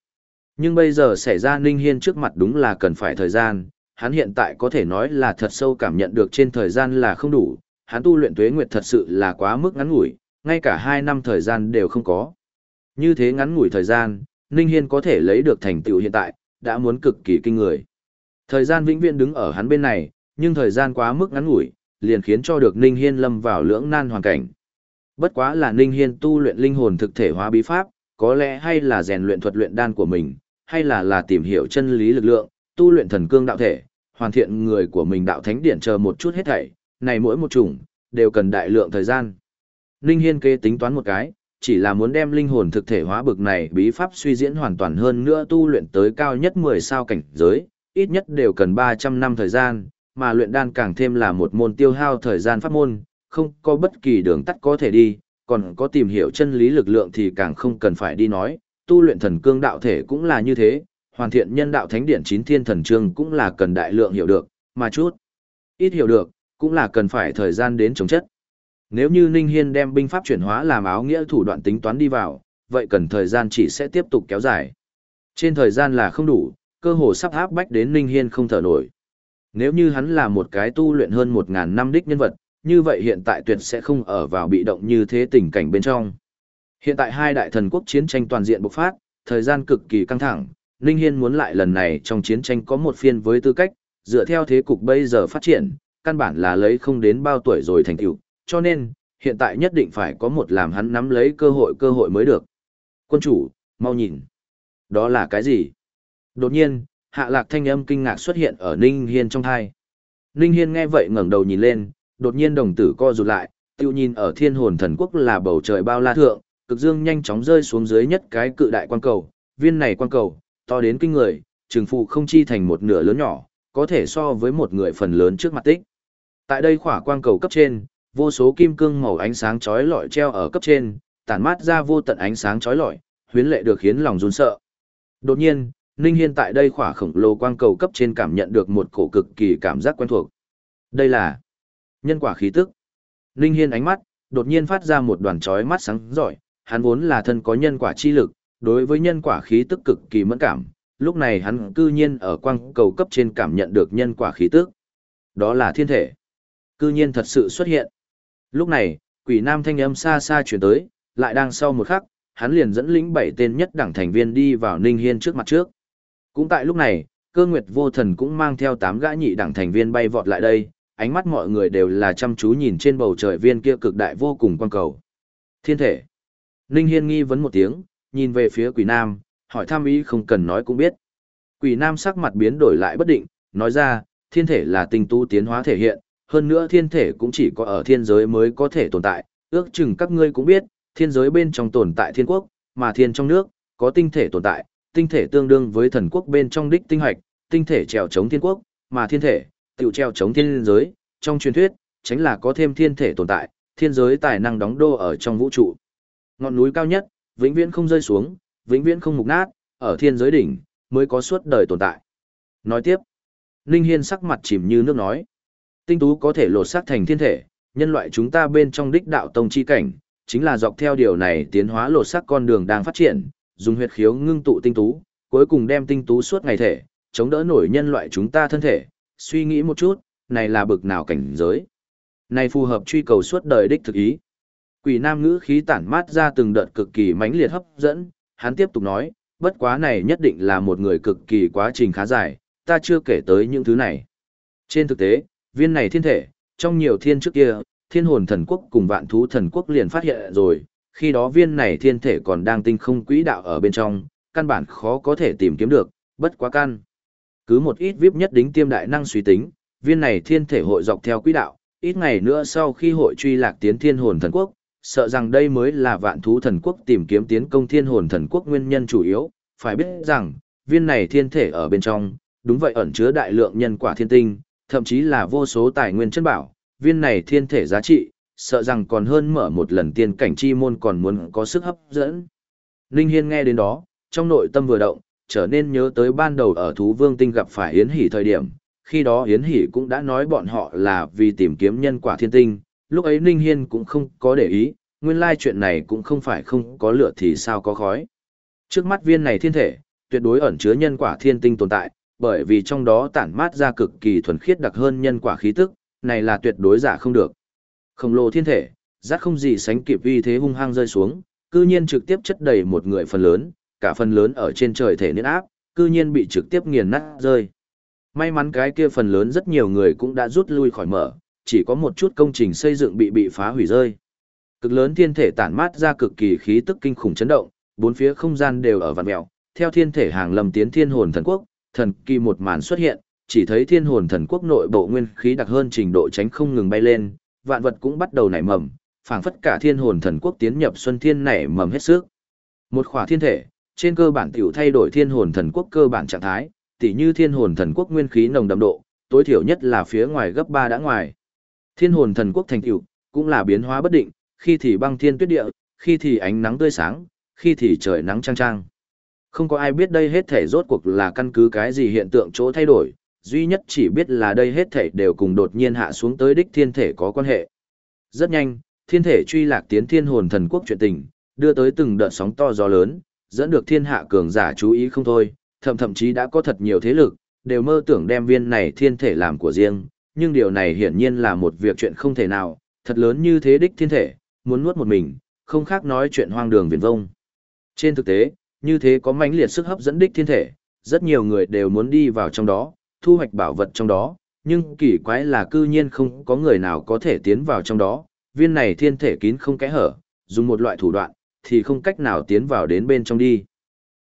Nhưng bây giờ xảy ra Ninh Hiên trước mặt đúng là cần phải thời gian, hắn hiện tại có thể nói là thật sâu cảm nhận được trên thời gian là không đủ, hắn tu luyện tuế nguyệt thật sự là quá mức ngắn ngủi, ngay cả 2 năm thời gian đều không có. Như thế ngắn ngủi thời gian, Ninh Hiên có thể lấy được thành tựu hiện tại, đã muốn cực kỳ kinh người. Thời gian vĩnh viễn đứng ở hắn bên này, nhưng thời gian quá mức ngắn ngủi, liền khiến cho được Ninh Hiên lâm vào lưỡng nan hoàn cảnh. Bất quá là Ninh Hiên tu luyện linh hồn thực thể hóa bí pháp, có lẽ hay là rèn luyện thuật luyện đan của mình, hay là là tìm hiểu chân lý lực lượng, tu luyện thần cương đạo thể, hoàn thiện người của mình đạo thánh điển chờ một chút hết thảy, này mỗi một chủng, đều cần đại lượng thời gian. Ninh Hiên kế tính toán một cái, chỉ là muốn đem linh hồn thực thể hóa bực này bí pháp suy diễn hoàn toàn hơn nữa tu luyện tới cao nhất 10 sao cảnh giới, ít nhất đều cần 300 năm thời gian, mà luyện đan càng thêm là một môn tiêu hao thời gian pháp môn, không có bất kỳ đường tắt có thể đi, còn có tìm hiểu chân lý lực lượng thì càng không cần phải đi nói, tu luyện thần cương đạo thể cũng là như thế, hoàn thiện nhân đạo thánh điển chín thiên thần trương cũng là cần đại lượng hiểu được, mà chút ít hiểu được, cũng là cần phải thời gian đến chống chất. Nếu như Ninh Hiên đem binh pháp chuyển hóa làm áo nghĩa thủ đoạn tính toán đi vào, vậy cần thời gian chỉ sẽ tiếp tục kéo dài. Trên thời gian là không đủ, cơ hồ sắp áp bách đến Ninh Hiên không thở nổi. Nếu như hắn là một cái tu luyện hơn 1.000 năm đích nhân vật, như vậy hiện tại tuyệt sẽ không ở vào bị động như thế tình cảnh bên trong. Hiện tại hai đại thần quốc chiến tranh toàn diện bộc phát, thời gian cực kỳ căng thẳng, Ninh Hiên muốn lại lần này trong chiến tranh có một phiên với tư cách, dựa theo thế cục bây giờ phát triển, căn bản là lấy không đến bao tuổi rồi thành tựu, cho nên, hiện tại nhất định phải có một làm hắn nắm lấy cơ hội cơ hội mới được. Quân chủ, mau nhìn. Đó là cái gì? Đột nhiên, hạ lạc thanh âm kinh ngạc xuất hiện ở Ninh Hiên trong thai. Ninh Hiên nghe vậy ngẩng đầu nhìn lên, đột nhiên đồng tử co rụt lại, tiêu nhìn ở thiên hồn thần quốc là bầu trời bao la thượng, cực dương nhanh chóng rơi xuống dưới nhất cái cự đại quan cầu, viên này quan cầu, to đến kinh người, trừng phụ không chi thành một nửa lớn nhỏ, có thể so với một người phần lớn trước mặt tích. Tại đây khỏa quan cầu cấp trên, vô số kim cương màu ánh sáng chói lọi treo ở cấp trên, tản mát ra vô tận ánh sáng chói lọi, huyến lệ được khiến lòng run sợ. Đột nhiên, Ninh Hiên tại đây khỏa khổng lồ quang cầu cấp trên cảm nhận được một cổ cực kỳ cảm giác quen thuộc. Đây là nhân quả khí tức. Ninh Hiên ánh mắt, đột nhiên phát ra một đoàn chói mắt sáng giỏi, hắn vốn là thân có nhân quả chi lực, đối với nhân quả khí tức cực kỳ mẫn cảm, lúc này hắn cư nhiên ở quang cầu cấp trên cảm nhận được nhân quả khí tức. Đó là thiên thể. Cư nhiên thật sự xuất hiện. Lúc này, quỷ nam thanh âm xa xa chuyển tới, lại đang sau một khắc, hắn liền dẫn lĩnh bảy tên nhất đảng thành viên đi vào Ninh Hiên trước mặt trước. Cũng tại lúc này, cơ nguyệt vô thần cũng mang theo tám gã nhị đảng thành viên bay vọt lại đây, ánh mắt mọi người đều là chăm chú nhìn trên bầu trời viên kia cực đại vô cùng quan cầu. Thiên thể. Ninh Hiên nghi vấn một tiếng, nhìn về phía quỷ nam, hỏi thăm ý không cần nói cũng biết. Quỷ nam sắc mặt biến đổi lại bất định, nói ra, thiên thể là tinh tu tiến hóa thể hiện, hơn nữa thiên thể cũng chỉ có ở thiên giới mới có thể tồn tại, ước chừng các ngươi cũng biết, thiên giới bên trong tồn tại thiên quốc, mà thiên trong nước, có tinh thể tồn tại, tinh thể tương đương với thần quốc bên trong đích tinh hoạch, tinh thể trèo chống thiên quốc, mà thiên thể, tiểu treo chống thiên giới, trong truyền thuyết, chính là có thêm thiên thể tồn tại, thiên giới tài năng đóng đô ở trong vũ trụ. Ngọn núi cao nhất, vĩnh viễn không rơi xuống, vĩnh viễn không mục nát, ở thiên giới đỉnh, mới có suốt đời tồn tại. Nói tiếp, Ninh Hiên sắc mặt chìm như nước nói. Tinh tú có thể lột xác thành thiên thể, nhân loại chúng ta bên trong đích đạo tông chi cảnh, chính là dọc theo điều này tiến hóa lột xác con đường đang phát triển, dùng huyết khiếu ngưng tụ tinh tú, cuối cùng đem tinh tú suốt ngày thể, chống đỡ nổi nhân loại chúng ta thân thể. Suy nghĩ một chút, này là bực nào cảnh giới. Này phù hợp truy cầu suốt đời đích thực ý. Quỷ nam ngữ khí tản mát ra từng đợt cực kỳ mãnh liệt hấp dẫn, hắn tiếp tục nói, bất quá này nhất định là một người cực kỳ quá trình khá dài, ta chưa kể tới những thứ này. Trên thực tế, viên này thiên thể, trong nhiều thiên trước kia, thiên hồn thần quốc cùng vạn thú thần quốc liền phát hiện rồi, khi đó viên này thiên thể còn đang tinh không quỹ đạo ở bên trong, căn bản khó có thể tìm kiếm được, bất quá căn. Cứ một ít vip nhất đính tiêm đại năng suy tính, viên này thiên thể hội dọc theo quỹ đạo, ít ngày nữa sau khi hội truy lạc tiến thiên hồn thần quốc, sợ rằng đây mới là vạn thú thần quốc tìm kiếm tiến công thiên hồn thần quốc nguyên nhân chủ yếu, phải biết rằng, viên này thiên thể ở bên trong, đúng vậy ẩn chứa đại lượng nhân quả thiên tinh, thậm chí là vô số tài nguyên chân bảo, viên này thiên thể giá trị, sợ rằng còn hơn mở một lần tiên cảnh chi môn còn muốn có sức hấp dẫn. Ninh Hiên nghe đến đó, trong nội tâm vừa động, trở nên nhớ tới ban đầu ở thú vương tinh gặp phải Yến Hỷ thời điểm, khi đó Yến Hỷ cũng đã nói bọn họ là vì tìm kiếm nhân quả thiên tinh, lúc ấy Ninh Hiên cũng không có để ý, nguyên lai chuyện này cũng không phải không có lửa thì sao có khói. Trước mắt viên này thiên thể, tuyệt đối ẩn chứa nhân quả thiên tinh tồn tại, bởi vì trong đó tản mát ra cực kỳ thuần khiết đặc hơn nhân quả khí tức, này là tuyệt đối giả không được. Khổng lồ thiên thể, giác không gì sánh kịp uy thế hung hăng rơi xuống, cư nhiên trực tiếp chất đầy một người phần lớn, cả phần lớn ở trên trời thể niết áp, cư nhiên bị trực tiếp nghiền nát rơi. May mắn cái kia phần lớn rất nhiều người cũng đã rút lui khỏi mở, chỉ có một chút công trình xây dựng bị bị phá hủy rơi. Cực lớn thiên thể tản mát ra cực kỳ khí tức kinh khủng chấn động, bốn phía không gian đều ở vạn mèo, theo thiên thể hàng lầm tiến thiên hồn thần quốc, thần kỳ một màn xuất hiện, chỉ thấy thiên hồn thần quốc nội bộ nguyên khí đặc hơn trình độ tránh không ngừng bay lên, vạn vật cũng bắt đầu nảy mầm, phảng phất cả thiên hồn thần quốc tiến nhập xuân thiên nảy mầm hết sức. Một khỏa thiên thể, trên cơ bản tiểu thay đổi thiên hồn thần quốc cơ bản trạng thái, tỉ như thiên hồn thần quốc nguyên khí nồng đậm độ, tối thiểu nhất là phía ngoài gấp 3 đã ngoài. Thiên hồn thần quốc thành tựu cũng là biến hóa bất định, khi thì băng thiên tuyết địa, khi thì ánh nắng tươi sáng, khi thì trời nắng trang trang. Không có ai biết đây hết thể rốt cuộc là căn cứ cái gì hiện tượng chỗ thay đổi, duy nhất chỉ biết là đây hết thể đều cùng đột nhiên hạ xuống tới đích thiên thể có quan hệ. Rất nhanh, thiên thể truy lạc tiến thiên hồn thần quốc chuyện tình, đưa tới từng đợt sóng to gió lớn, dẫn được thiên hạ cường giả chú ý không thôi, thậm thậm chí đã có thật nhiều thế lực, đều mơ tưởng đem viên này thiên thể làm của riêng, nhưng điều này hiển nhiên là một việc chuyện không thể nào, thật lớn như thế đích thiên thể, muốn nuốt một mình, không khác nói chuyện hoang đường viển vông. Trên thực tế, như thế có mãnh liệt sức hấp dẫn đích thiên thể, rất nhiều người đều muốn đi vào trong đó, thu hoạch bảo vật trong đó, nhưng kỳ quái là cư nhiên không có người nào có thể tiến vào trong đó, viên này thiên thể kín không kẽ hở, dùng một loại thủ đoạn, thì không cách nào tiến vào đến bên trong đi.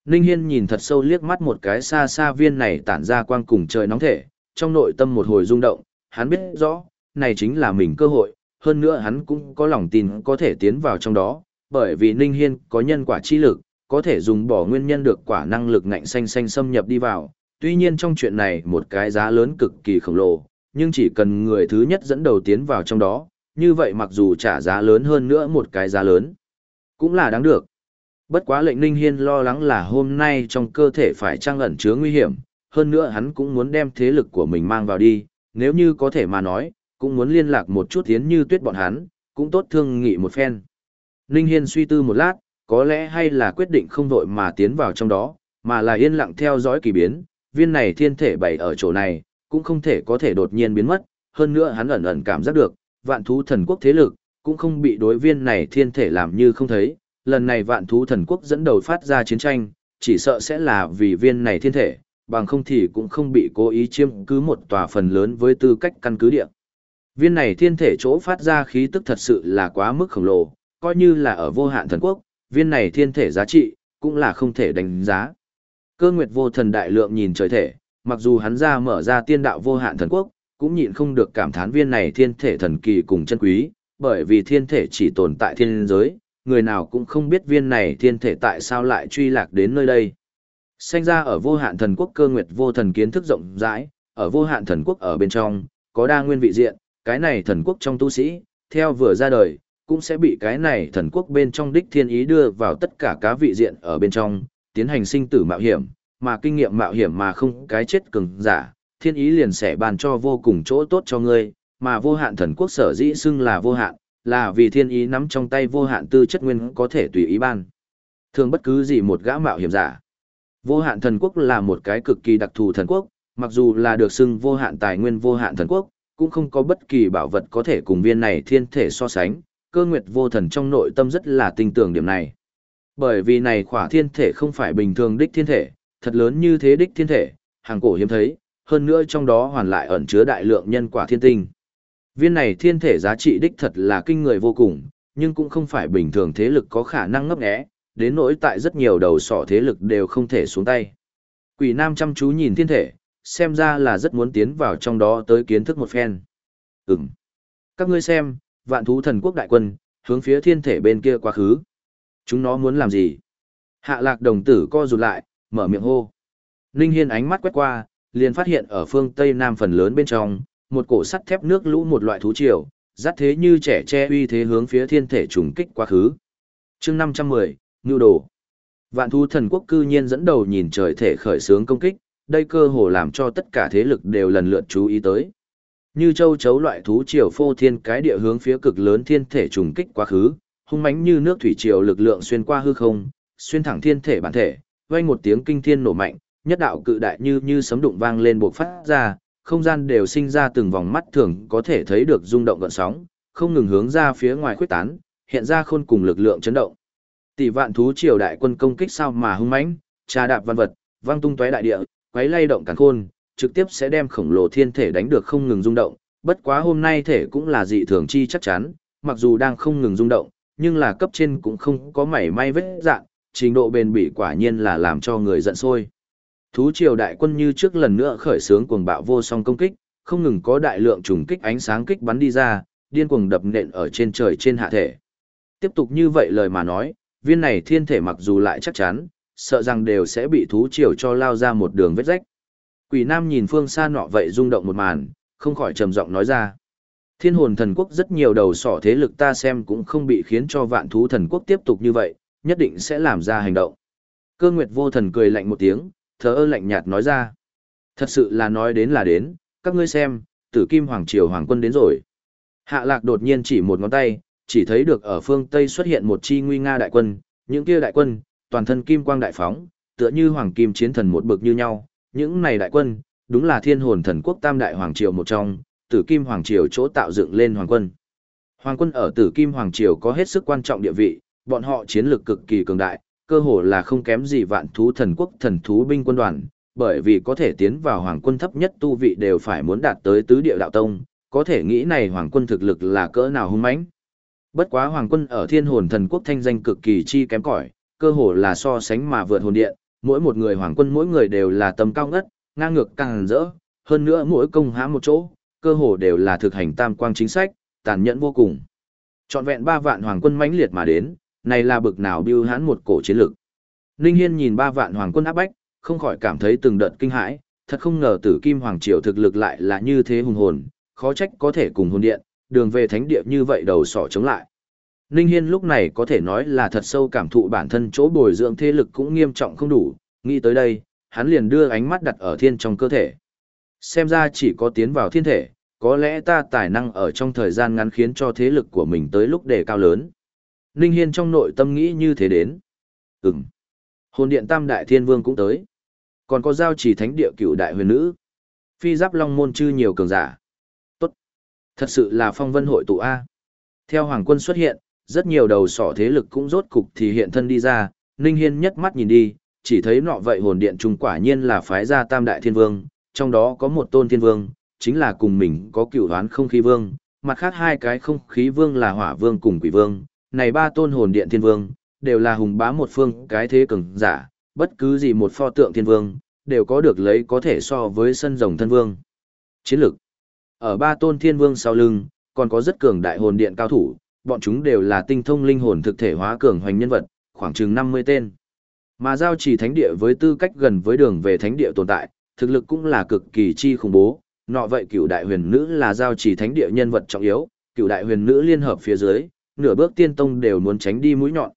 Ninh Hiên nhìn thật sâu liếc mắt một cái xa xa viên này tản ra quang cùng trời nóng thể, trong nội tâm một hồi rung động, hắn biết rõ, này chính là mình cơ hội, hơn nữa hắn cũng có lòng tin có thể tiến vào trong đó, bởi vì Ninh Hiên có nhân quả chi lực, có thể dùng bỏ nguyên nhân được quả năng lực ngạnh xanh xanh xâm nhập đi vào. Tuy nhiên trong chuyện này một cái giá lớn cực kỳ khổng lồ, nhưng chỉ cần người thứ nhất dẫn đầu tiến vào trong đó, như vậy mặc dù trả giá lớn hơn nữa một cái giá lớn, cũng là đáng được. Bất quá lệnh Ninh Hiên lo lắng là hôm nay trong cơ thể phải trang ẩn chứa nguy hiểm, hơn nữa hắn cũng muốn đem thế lực của mình mang vào đi, nếu như có thể mà nói, cũng muốn liên lạc một chút tiến như tuyết bọn hắn, cũng tốt thương nghị một phen. Ninh Hiên suy tư một lát, có lẽ hay là quyết định không vội mà tiến vào trong đó, mà là yên lặng theo dõi kỳ biến, viên này thiên thể bày ở chỗ này, cũng không thể có thể đột nhiên biến mất, hơn nữa hắn ẩn ẩn cảm giác được, vạn thú thần quốc thế lực, cũng không bị đối viên này thiên thể làm như không thấy, lần này vạn thú thần quốc dẫn đầu phát ra chiến tranh, chỉ sợ sẽ là vì viên này thiên thể, bằng không thì cũng không bị cố ý chiếm cứ một tòa phần lớn với tư cách căn cứ địa. Viên này thiên thể chỗ phát ra khí tức thật sự là quá mức khổng lồ, coi như là ở vô hạn thần quốc, viên này thiên thể giá trị, cũng là không thể đánh giá. Cơ nguyệt vô thần đại lượng nhìn trời thể, mặc dù hắn ra mở ra tiên đạo vô hạn thần quốc, cũng nhịn không được cảm thán viên này thiên thể thần kỳ cùng chân quý, bởi vì thiên thể chỉ tồn tại thiên giới, người nào cũng không biết viên này thiên thể tại sao lại truy lạc đến nơi đây. Sinh ra ở vô hạn thần quốc cơ nguyệt vô thần kiến thức rộng rãi, ở vô hạn thần quốc ở bên trong, có đa nguyên vị diện, cái này thần quốc trong tu sĩ, theo vừa ra đời, cũng sẽ bị cái này thần quốc bên trong đích thiên ý đưa vào tất cả cá vị diện ở bên trong, tiến hành sinh tử mạo hiểm, mà kinh nghiệm mạo hiểm mà không cái chết cường giả, thiên ý liền sẽ bàn cho vô cùng chỗ tốt cho ngươi, mà vô hạn thần quốc sở dĩ xưng là vô hạn, là vì thiên ý nắm trong tay vô hạn tư chất nguyên có thể tùy ý ban. Thường bất cứ gì một gã mạo hiểm giả. Vô hạn thần quốc là một cái cực kỳ đặc thù thần quốc, mặc dù là được xưng vô hạn tài nguyên vô hạn thần quốc, cũng không có bất kỳ bảo vật có thể cùng viên này thiên thể so sánh, cơ nguyệt vô thần trong nội tâm rất là tin tưởng điểm này. Bởi vì này khỏa thiên thể không phải bình thường đích thiên thể, thật lớn như thế đích thiên thể, hàng cổ hiếm thấy, hơn nữa trong đó hoàn lại ẩn chứa đại lượng nhân quả thiên tinh. Viên này thiên thể giá trị đích thật là kinh người vô cùng, nhưng cũng không phải bình thường thế lực có khả năng ngấp nghé, đến nỗi tại rất nhiều đầu sỏ thế lực đều không thể xuống tay. Quỷ Nam chăm chú nhìn thiên thể, xem ra là rất muốn tiến vào trong đó tới kiến thức một phen. Ừm. Các ngươi xem, vạn thú thần quốc đại quân, hướng phía thiên thể bên kia quá khứ. Chúng nó muốn làm gì? Hạ lạc đồng tử co rụt lại, mở miệng hô. Ninh Hiên ánh mắt quét qua, liền phát hiện ở phương Tây Nam phần lớn bên trong, một cổ sắt thép nước lũ một loại thú triều, dắt thế như trẻ che uy thế hướng phía thiên thể trùng kích quá khứ. chương 510, Ngưu Đồ. Vạn thú thần quốc cư nhiên dẫn đầu nhìn trời thể khởi sướng công kích, đây cơ hồ làm cho tất cả thế lực đều lần lượt chú ý tới. Như châu chấu loại thú triều phô thiên cái địa hướng phía cực lớn thiên thể trùng kích quá khứ, hung mãnh như nước thủy triều lực lượng xuyên qua hư không, xuyên thẳng thiên thể bản thể, vang một tiếng kinh thiên nổ mạnh, nhất đạo cự đại như như sấm đụng vang lên bộc phát ra, không gian đều sinh ra từng vòng mắt thường có thể thấy được rung động gợn sóng, không ngừng hướng ra phía ngoài khuếch tán, hiện ra khôn cùng lực lượng chấn động. Tỷ vạn thú triều đại quân công kích sao mà hung mãnh, trà đạp văn vật, vang tung tóe đại địa, quấy lay động càn khôn, trực tiếp sẽ đem khổng lồ thiên thể đánh được không ngừng rung động, bất quá hôm nay thể cũng là dị thường chi chắc chắn, mặc dù đang không ngừng rung động, nhưng là cấp trên cũng không có mảy may vết dạng, trình độ bền bỉ quả nhiên là làm cho người giận sôi. Thú triều đại quân như trước lần nữa khởi xướng cuồng bạo vô song công kích, không ngừng có đại lượng trùng kích ánh sáng kích bắn đi ra, điên cuồng đập nện ở trên trời trên hạ thể. Tiếp tục như vậy lời mà nói, viên này thiên thể mặc dù lại chắc chắn, sợ rằng đều sẽ bị thú triều cho lao ra một đường vết rách. Quỷ Nam nhìn phương xa nọ vậy rung động một màn, không khỏi trầm giọng nói ra. Thiên hồn thần quốc rất nhiều đầu sỏ thế lực ta xem cũng không bị khiến cho vạn thú thần quốc tiếp tục như vậy, nhất định sẽ làm ra hành động. Cơ nguyệt vô thần cười lạnh một tiếng, thở ơ lạnh nhạt nói ra. Thật sự là nói đến là đến, các ngươi xem, tử kim hoàng triều hoàng quân đến rồi. Hạ lạc đột nhiên chỉ một ngón tay, chỉ thấy được ở phương Tây xuất hiện một chi nguy nga đại quân, những kia đại quân, toàn thân kim quang đại phóng, tựa như hoàng kim chiến thần một bực như nhau, những này đại quân, đúng là thiên hồn thần quốc tam đại hoàng triều một trong, tử kim hoàng triều chỗ tạo dựng lên hoàng quân. Hoàng quân ở tử kim hoàng triều có hết sức quan trọng địa vị, bọn họ chiến lược cực kỳ cường đại, cơ hồ là không kém gì vạn thú thần quốc thần thú binh quân đoàn, bởi vì có thể tiến vào hoàng quân thấp nhất tu vị đều phải muốn đạt tới tứ địa đạo tông, có thể nghĩ này hoàng quân thực lực là cỡ nào hung mãnh. Bất quá hoàng quân ở thiên hồn thần quốc thanh danh cực kỳ chi kém cỏi, cơ hồ là so sánh mà vượt hồn điện, mỗi một người hoàng quân mỗi người đều là tầm cao ngất, ngang ngược càng rỡ, hơn nữa mỗi công hãm một chỗ, cơ hồ đều là thực hành tam quang chính sách, tàn nhẫn vô cùng. Trọn vẹn ba vạn hoàng quân mãnh liệt mà đến, này là bực nào biêu hãn một cổ chiến lực. Ninh Hiên nhìn ba vạn hoàng quân áp bách, không khỏi cảm thấy từng đợt kinh hãi, thật không ngờ tử kim hoàng triều thực lực lại là như thế hùng hồn, khó trách có thể cùng hồn điện, đường về thánh địa như vậy đầu sỏ chống lại. Ninh Hiên lúc này có thể nói là thật sâu cảm thụ bản thân chỗ bồi dưỡng thế lực cũng nghiêm trọng không đủ, nghĩ tới đây, hắn liền đưa ánh mắt đặt ở thiên trong cơ thể. Xem ra chỉ có tiến vào thiên thể, có lẽ ta tài năng ở trong thời gian ngắn khiến cho thế lực của mình tới lúc đề cao lớn. Ninh Hiên trong nội tâm nghĩ như thế đến. Ừm. Hồn điện tam đại thiên vương cũng tới. Còn có giao chỉ thánh địa cửu đại huyền nữ. Phi giáp long môn chư nhiều cường giả. Tốt. Thật sự là phong vân hội tụ A. Theo hoàng quân xuất hiện, rất nhiều đầu sỏ thế lực cũng rốt cục thì hiện thân đi ra. Ninh Hiên nhất mắt nhìn đi, chỉ thấy nọ vậy hồn điện trung quả nhiên là phái ra tam đại thiên vương, trong đó có một tôn thiên vương, chính là cùng mình có cựu đoán không khí vương, mặt khác hai cái không khí vương là hỏa vương cùng quỷ vương, này ba tôn hồn điện thiên vương, đều là hùng bá một phương cái thế cường giả, bất cứ gì một pho tượng thiên vương, đều có được lấy có thể so với sân rồng thân vương. Chiến lực. Ở ba tôn thiên vương sau lưng, còn có rất cường đại hồn điện cao thủ, bọn chúng đều là tinh thông linh hồn thực thể hóa cường hoành nhân vật, khoảng chừng 50 tên. Mà giao trì thánh địa với tư cách gần với đường về thánh địa tồn tại, thực lực cũng là cực kỳ chi khủng bố. Nọ vậy cửu đại huyền nữ là giao trì thánh địa nhân vật trọng yếu, cửu đại huyền nữ liên hợp phía dưới, nửa bước tiên tông đều muốn tránh đi mũi nhọn.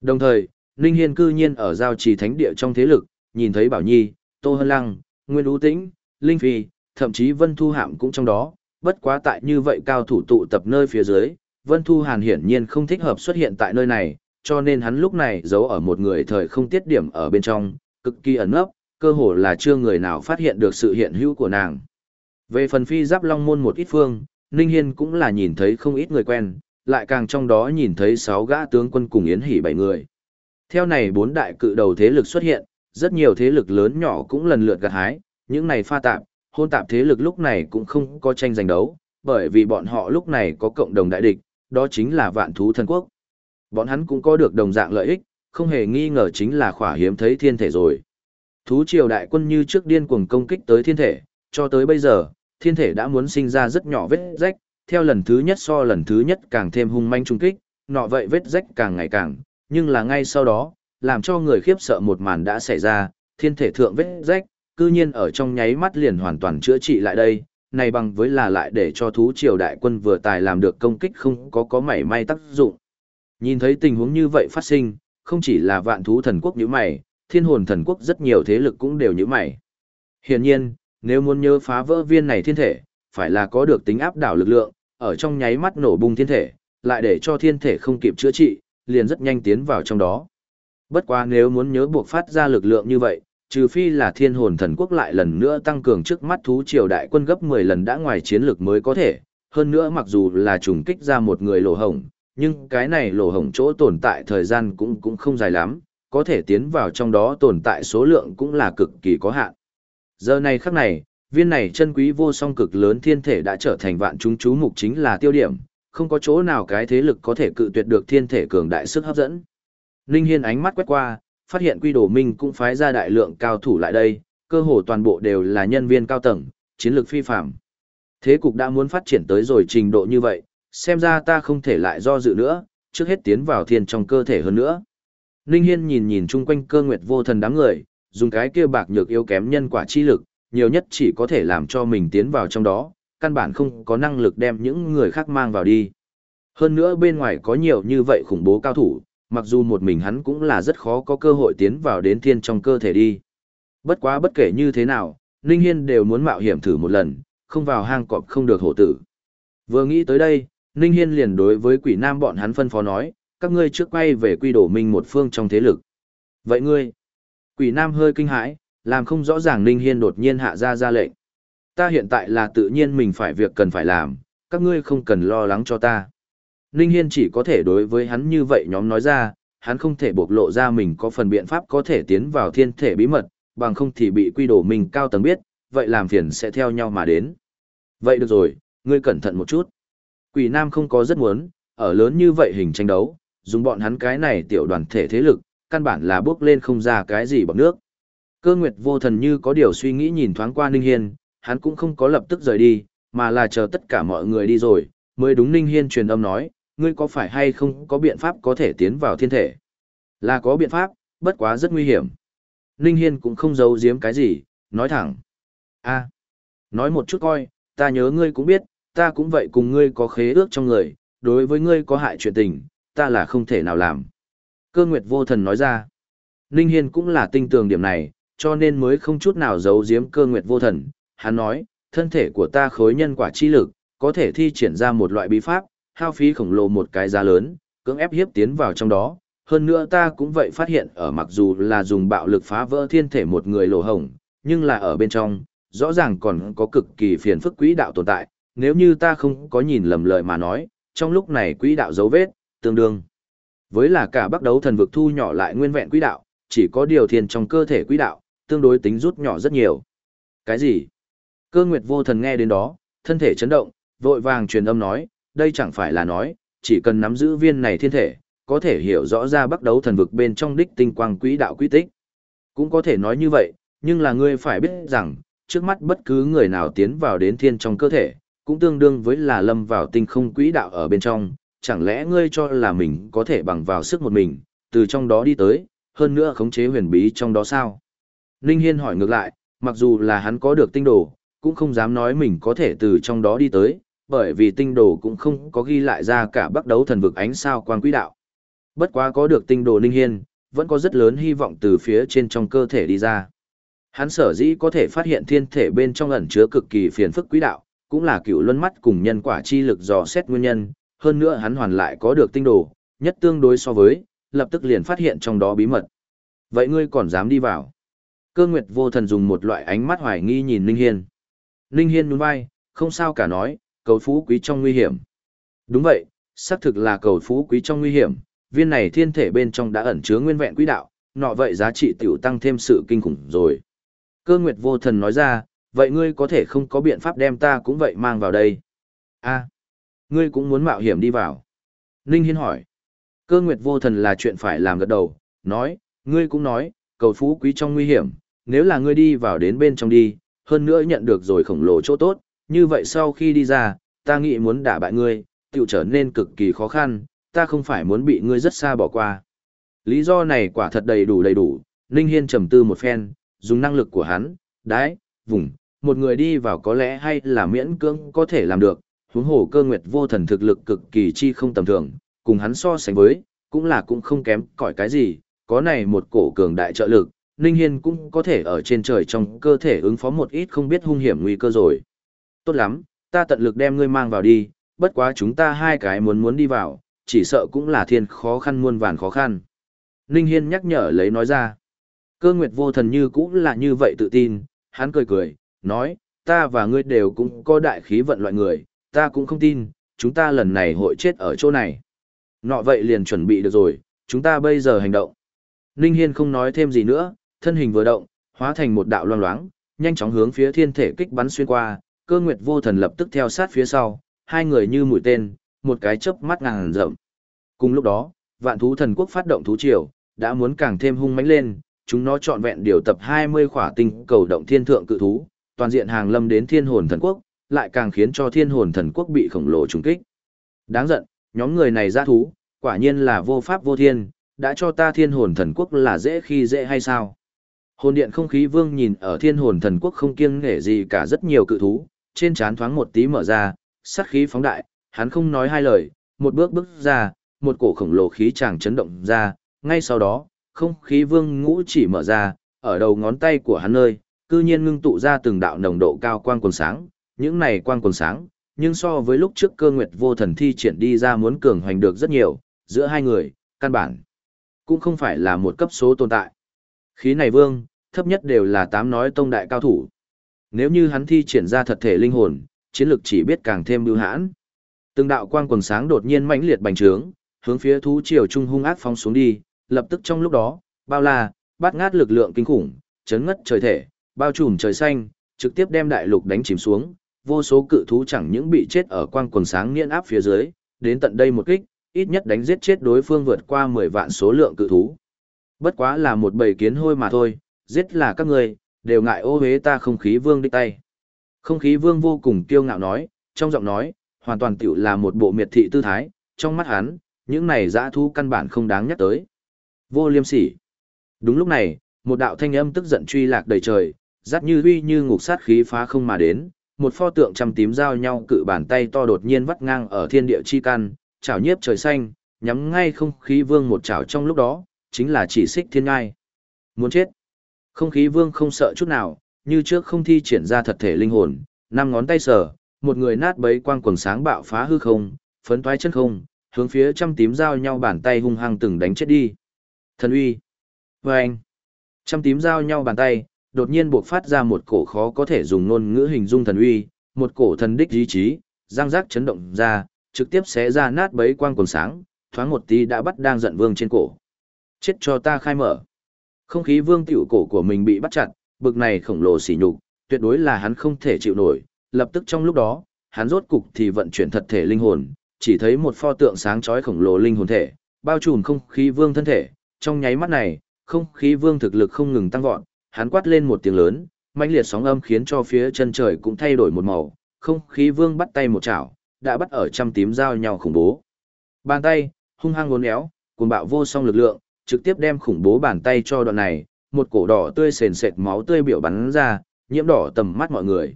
Đồng thời, Ninh Hiên cư nhiên ở giao trì thánh địa trong thế lực, nhìn thấy Bảo Nhi, Tô Hân Lăng, Nguyên Ú Tĩnh, Linh Phi, thậm chí Vân Thu Hạm cũng trong đó, bất quá tại như vậy cao thủ tụ tập nơi phía dưới, Vân Thu Hàn hiển nhiên không thích hợp xuất hiện tại nơi này, cho nên hắn lúc này giấu ở một người thời không tiết điểm ở bên trong, cực kỳ ẩn nấp, cơ hồ là chưa người nào phát hiện được sự hiện hữu của nàng. Về phần phi giáp long môn một ít phương, Ninh Hiên cũng là nhìn thấy không ít người quen, lại càng trong đó nhìn thấy sáu gã tướng quân cùng Yến hỉ bảy người. Theo này bốn đại cự đầu thế lực xuất hiện, rất nhiều thế lực lớn nhỏ cũng lần lượt gặt hái, những này pha tạp, hôn tạp thế lực lúc này cũng không có tranh giành đấu, bởi vì bọn họ lúc này có cộng đồng đại địch, đó chính là vạn thú thần quốc. Bọn hắn cũng có được đồng dạng lợi ích, không hề nghi ngờ chính là khỏa hiếm thấy thiên thể rồi. Thú triều đại quân như trước điên cuồng công kích tới thiên thể, cho tới bây giờ, thiên thể đã muốn sinh ra rất nhỏ vết rách, theo lần thứ nhất so lần thứ nhất càng thêm hung manh trung kích, nọ vậy vết rách càng ngày càng, nhưng là ngay sau đó, làm cho người khiếp sợ một màn đã xảy ra, thiên thể thượng vết rách, cư nhiên ở trong nháy mắt liền hoàn toàn chữa trị lại đây, này bằng với là lại để cho thú triều đại quân vừa tài làm được công kích không có có mảy may tác dụng. Nhìn thấy tình huống như vậy phát sinh, không chỉ là vạn thú thần quốc như mày, thiên hồn thần quốc rất nhiều thế lực cũng đều như mày. Hiển nhiên, nếu muốn nhớ phá vỡ viên này thiên thể, phải là có được tính áp đảo lực lượng, ở trong nháy mắt nổ bung thiên thể, lại để cho thiên thể không kịp chữa trị, liền rất nhanh tiến vào trong đó. Bất quá nếu muốn nhớ buộc phát ra lực lượng như vậy, trừ phi là thiên hồn thần quốc lại lần nữa tăng cường trước mắt thú triều đại quân gấp 10 lần đã ngoài chiến lược mới có thể, hơn nữa mặc dù là trùng kích ra một người lỗ hổng, nhưng cái này lỗ hổng chỗ tồn tại thời gian cũng cũng không dài lắm, có thể tiến vào trong đó tồn tại số lượng cũng là cực kỳ có hạn. Giờ này khắc này, viên này chân quý vô song cực lớn thiên thể đã trở thành vạn chúng chú mục chính là tiêu điểm, không có chỗ nào cái thế lực có thể cự tuyệt được thiên thể cường đại sức hấp dẫn. Linh Hiên ánh mắt quét qua, phát hiện Quy Đồ Minh cũng phái ra đại lượng cao thủ lại đây, cơ hồ toàn bộ đều là nhân viên cao tầng, chiến lược phi phàm. Thế cục đã muốn phát triển tới rồi trình độ như vậy, xem ra ta không thể lại do dự nữa, trước hết tiến vào thiên trong cơ thể hơn nữa. Ninh Hiên nhìn nhìn chung quanh cơ nguyệt vô thần đám người, dùng cái kia bạc nhược yếu kém nhân quả chi lực, nhiều nhất chỉ có thể làm cho mình tiến vào trong đó, căn bản không có năng lực đem những người khác mang vào đi. Hơn nữa bên ngoài có nhiều như vậy khủng bố cao thủ, mặc dù một mình hắn cũng là rất khó có cơ hội tiến vào đến thiên trong cơ thể đi. Bất quá bất kể như thế nào, Ninh Hiên đều muốn mạo hiểm thử một lần, không vào hang cọp không được hổ tử. Vừa nghĩ tới đây, Ninh Hiên liền đối với quỷ nam bọn hắn phân phó nói, các ngươi trước quay về quy đổ mình một phương trong thế lực. Vậy ngươi, quỷ nam hơi kinh hãi, làm không rõ ràng Ninh Hiên đột nhiên hạ ra ra lệnh. Ta hiện tại là tự nhiên mình phải việc cần phải làm, các ngươi không cần lo lắng cho ta. Ninh Hiên chỉ có thể đối với hắn như vậy nhóm nói ra, hắn không thể bộc lộ ra mình có phần biện pháp có thể tiến vào thiên thể bí mật, bằng không thì bị quy đổ mình cao tầng biết, vậy làm phiền sẽ theo nhau mà đến. Vậy được rồi, ngươi cẩn thận một chút. Quỷ Nam không có rất muốn, ở lớn như vậy hình tranh đấu, dùng bọn hắn cái này tiểu đoàn thể thế lực, căn bản là bước lên không ra cái gì bằng nước. Cơ Nguyệt vô thần như có điều suy nghĩ nhìn thoáng qua Ninh Hiên, hắn cũng không có lập tức rời đi, mà là chờ tất cả mọi người đi rồi, mới đúng Ninh Hiên truyền âm nói, ngươi có phải hay không có biện pháp có thể tiến vào thiên thể? Là có biện pháp, bất quá rất nguy hiểm. Ninh Hiên cũng không giấu giếm cái gì, nói thẳng. a nói một chút coi, ta nhớ ngươi cũng biết, ta cũng vậy cùng ngươi có khế ước trong người, đối với ngươi có hại chuyện tình, ta là không thể nào làm. Cơ Nguyệt vô thần nói ra. Ninh Hiên cũng là tinh tường điểm này, cho nên mới không chút nào giấu giếm cơ Nguyệt vô thần. Hắn nói, thân thể của ta khối nhân quả chi lực, có thể thi triển ra một loại bí pháp, hao phí khổng lồ một cái giá lớn, cưỡng ép hiếp tiến vào trong đó. Hơn nữa ta cũng vậy phát hiện ở mặc dù là dùng bạo lực phá vỡ thiên thể một người lỗ hổng, nhưng là ở bên trong, rõ ràng còn có cực kỳ phiền phức quỹ đạo tồn tại, nếu như ta không có nhìn lầm lời mà nói, trong lúc này quỹ đạo dấu vết, tương đương. Với là cả bắt đấu thần vực thu nhỏ lại nguyên vẹn quỹ đạo, chỉ có điều thiền trong cơ thể quỹ đạo, tương đối tính rút nhỏ rất nhiều. Cái gì? Cơ nguyệt vô thần nghe đến đó, thân thể chấn động, vội vàng truyền âm nói, đây chẳng phải là nói, chỉ cần nắm giữ viên này thiên thể, có thể hiểu rõ ra bắt đấu thần vực bên trong đích tinh quang quỹ đạo quy tích. Cũng có thể nói như vậy, nhưng là ngươi phải biết rằng, trước mắt bất cứ người nào tiến vào đến thiên trong cơ thể, cũng tương đương với là lâm vào tinh không quỹ đạo ở bên trong, chẳng lẽ ngươi cho là mình có thể bằng vào sức một mình, từ trong đó đi tới, hơn nữa khống chế huyền bí trong đó sao? Ninh Hiên hỏi ngược lại, mặc dù là hắn có được tinh đồ, cũng không dám nói mình có thể từ trong đó đi tới, bởi vì tinh đồ cũng không có ghi lại ra cả bắt đấu thần vực ánh sao quang quỹ đạo. Bất quá có được tinh đồ Ninh Hiên, vẫn có rất lớn hy vọng từ phía trên trong cơ thể đi ra. Hắn sở dĩ có thể phát hiện thiên thể bên trong ẩn chứa cực kỳ phiền phức quỹ đạo, cũng là cựu luân mắt cùng nhân quả chi lực dò xét nguyên nhân, hơn nữa hắn hoàn lại có được tinh đồ, nhất tương đối so với, lập tức liền phát hiện trong đó bí mật. Vậy ngươi còn dám đi vào? Cơ Nguyệt vô thần dùng một loại ánh mắt hoài nghi nhìn Ninh Hiên. Ninh Hiên nhún vai, không sao cả nói, cầu phú quý trong nguy hiểm. Đúng vậy, xác thực là cầu phú quý trong nguy hiểm, viên này thiên thể bên trong đã ẩn chứa nguyên vẹn quý đạo, nọ vậy giá trị tiểu tăng thêm sự kinh khủng rồi. Cơ Nguyệt vô thần nói ra, vậy ngươi có thể không có biện pháp đem ta cũng vậy mang vào đây. a ngươi cũng muốn mạo hiểm đi vào. Ninh Hiên hỏi. Cơ Nguyệt vô thần là chuyện phải làm gật đầu, nói, ngươi cũng nói, cầu phú quý trong nguy hiểm, nếu là ngươi đi vào đến bên trong đi, hơn nữa nhận được rồi khổng lồ chỗ tốt, như vậy sau khi đi ra, ta nghĩ muốn đả bại ngươi, tiểu trở nên cực kỳ khó khăn, ta không phải muốn bị ngươi rất xa bỏ qua. Lý do này quả thật đầy đủ đầy đủ, Ninh Hiên trầm tư một phen, dùng năng lực của hắn, đái, vùng, một người đi vào có lẽ hay là miễn cưỡng có thể làm được, huống hồ cơ nguyệt vô thần thực lực cực kỳ chi không tầm thường, cùng hắn so sánh với, cũng là cũng không kém cỏi cái gì, có này một cổ cường đại trợ lực, Ninh Hiên cũng có thể ở trên trời trong cơ thể ứng phó một ít không biết hung hiểm nguy cơ rồi. Tốt lắm, ta tận lực đem ngươi mang vào đi, bất quá chúng ta hai cái muốn muốn đi vào, chỉ sợ cũng là thiên khó khăn muôn vàn khó khăn. Ninh Hiên nhắc nhở lấy nói ra. Cơ nguyệt vô thần như cũng là như vậy tự tin, hắn cười cười, nói, ta và ngươi đều cũng có đại khí vận loại người, ta cũng không tin, chúng ta lần này hội chết ở chỗ này. Nọ vậy liền chuẩn bị được rồi, chúng ta bây giờ hành động. Ninh Hiên không nói thêm gì nữa, thân hình vừa động, hóa thành một đạo loang loáng, nhanh chóng hướng phía thiên thể kích bắn xuyên qua, cơ nguyệt vô thần lập tức theo sát phía sau, hai người như mũi tên, một cái chớp mắt ngàn rộng. Cùng lúc đó, vạn thú thần quốc phát động thú triều, đã muốn càng thêm hung mãnh lên, chúng nó chọn vẹn điều tập 20 khỏa tinh cầu động thiên thượng cự thú, toàn diện hàng lâm đến thiên hồn thần quốc, lại càng khiến cho thiên hồn thần quốc bị khổng lồ trùng kích. Đáng giận, nhóm người này ra thú, quả nhiên là vô pháp vô thiên, đã cho ta thiên hồn thần quốc là dễ khi dễ hay sao? Hồn điện không khí vương nhìn ở thiên hồn thần quốc không kiêng nể gì cả rất nhiều cự thú, trên trán thoáng một tí mở ra, sát khí phóng đại, hắn không nói hai lời, một bước bước ra, một cổ khổng lồ khí chàng chấn động ra, ngay sau đó, không khí vương ngũ chỉ mở ra, ở đầu ngón tay của hắn nơi, cư nhiên ngưng tụ ra từng đạo nồng độ cao quang quần sáng, những này quang quần sáng, nhưng so với lúc trước cơ nguyệt vô thần thi triển đi ra muốn cường hoành được rất nhiều, giữa hai người, căn bản, cũng không phải là một cấp số tồn tại. Khí này vương, thấp nhất đều là tám nói tông đại cao thủ. Nếu như hắn thi triển ra thật thể linh hồn, chiến lực chỉ biết càng thêm bưu hãn. Từng đạo quang quần sáng đột nhiên mãnh liệt bành trướng, hướng phía thú triều trung hung ác phóng xuống đi, lập tức trong lúc đó, bao la, bát ngát lực lượng kinh khủng, chấn ngất trời thể, bao trùm trời xanh, trực tiếp đem đại lục đánh chìm xuống, vô số cự thú chẳng những bị chết ở quang quần sáng nghiễn áp phía dưới, đến tận đây một kích, ít nhất đánh giết chết đối phương vượt qua 10 vạn số lượng cự thú. Bất quá là một bầy kiến hôi mà thôi, giết là các người, đều ngại ô hế ta không khí vương đích tay. Không khí vương vô cùng kiêu ngạo nói, trong giọng nói, hoàn toàn tiểu là một bộ miệt thị tư thái, trong mắt hắn, những này dã thú căn bản không đáng nhắc tới. Vô liêm sỉ. Đúng lúc này, một đạo thanh âm tức giận truy lạc đầy trời, rát như huy như ngục sát khí phá không mà đến, một pho tượng trăm tím giao nhau cự bàn tay to đột nhiên vắt ngang ở thiên địa chi căn, chảo nhiếp trời xanh, nhắm ngay không khí vương một chảo trong lúc đó, chính là chỉ xích thiên ngai. Muốn chết. Không khí vương không sợ chút nào, như trước không thi triển ra thật thể linh hồn, năm ngón tay sở, một người nát bấy quang quần sáng bạo phá hư không, phấn toái chân không, hướng phía trăm tím giao nhau bàn tay hung hăng từng đánh chết đi. Thần uy. Và anh. Trăm tím giao nhau bàn tay, đột nhiên buộc phát ra một cổ khó có thể dùng ngôn ngữ hình dung thần uy, một cổ thần đích ý chí, răng rác chấn động ra, trực tiếp xé ra nát bấy quang quần sáng, thoáng một tí đã bắt đang giận vương trên cổ. Chết cho ta khai mở. Không khí vương tiểu cổ của mình bị bắt chặt, bực này khổng lồ xỉ nhục, tuyệt đối là hắn không thể chịu nổi, lập tức trong lúc đó, hắn rốt cục thì vận chuyển thật thể linh hồn, chỉ thấy một pho tượng sáng chói khổng lồ linh hồn thể, bao trùm không khí vương thân thể, trong nháy mắt này, không khí vương thực lực không ngừng tăng vọt, hắn quát lên một tiếng lớn, mãnh liệt sóng âm khiến cho phía chân trời cũng thay đổi một màu, không khí vương bắt tay một chảo, đã bắt ở trăm tím giao nhau khủng bố. Bàn tay, hung hăng uốn éo, cuồng bạo vô song lực lượng, trực tiếp đem khủng bố bàn tay cho đoạn này, một cổ đỏ tươi sền sệt máu tươi biểu bắn ra, nhiễm đỏ tầm mắt mọi người.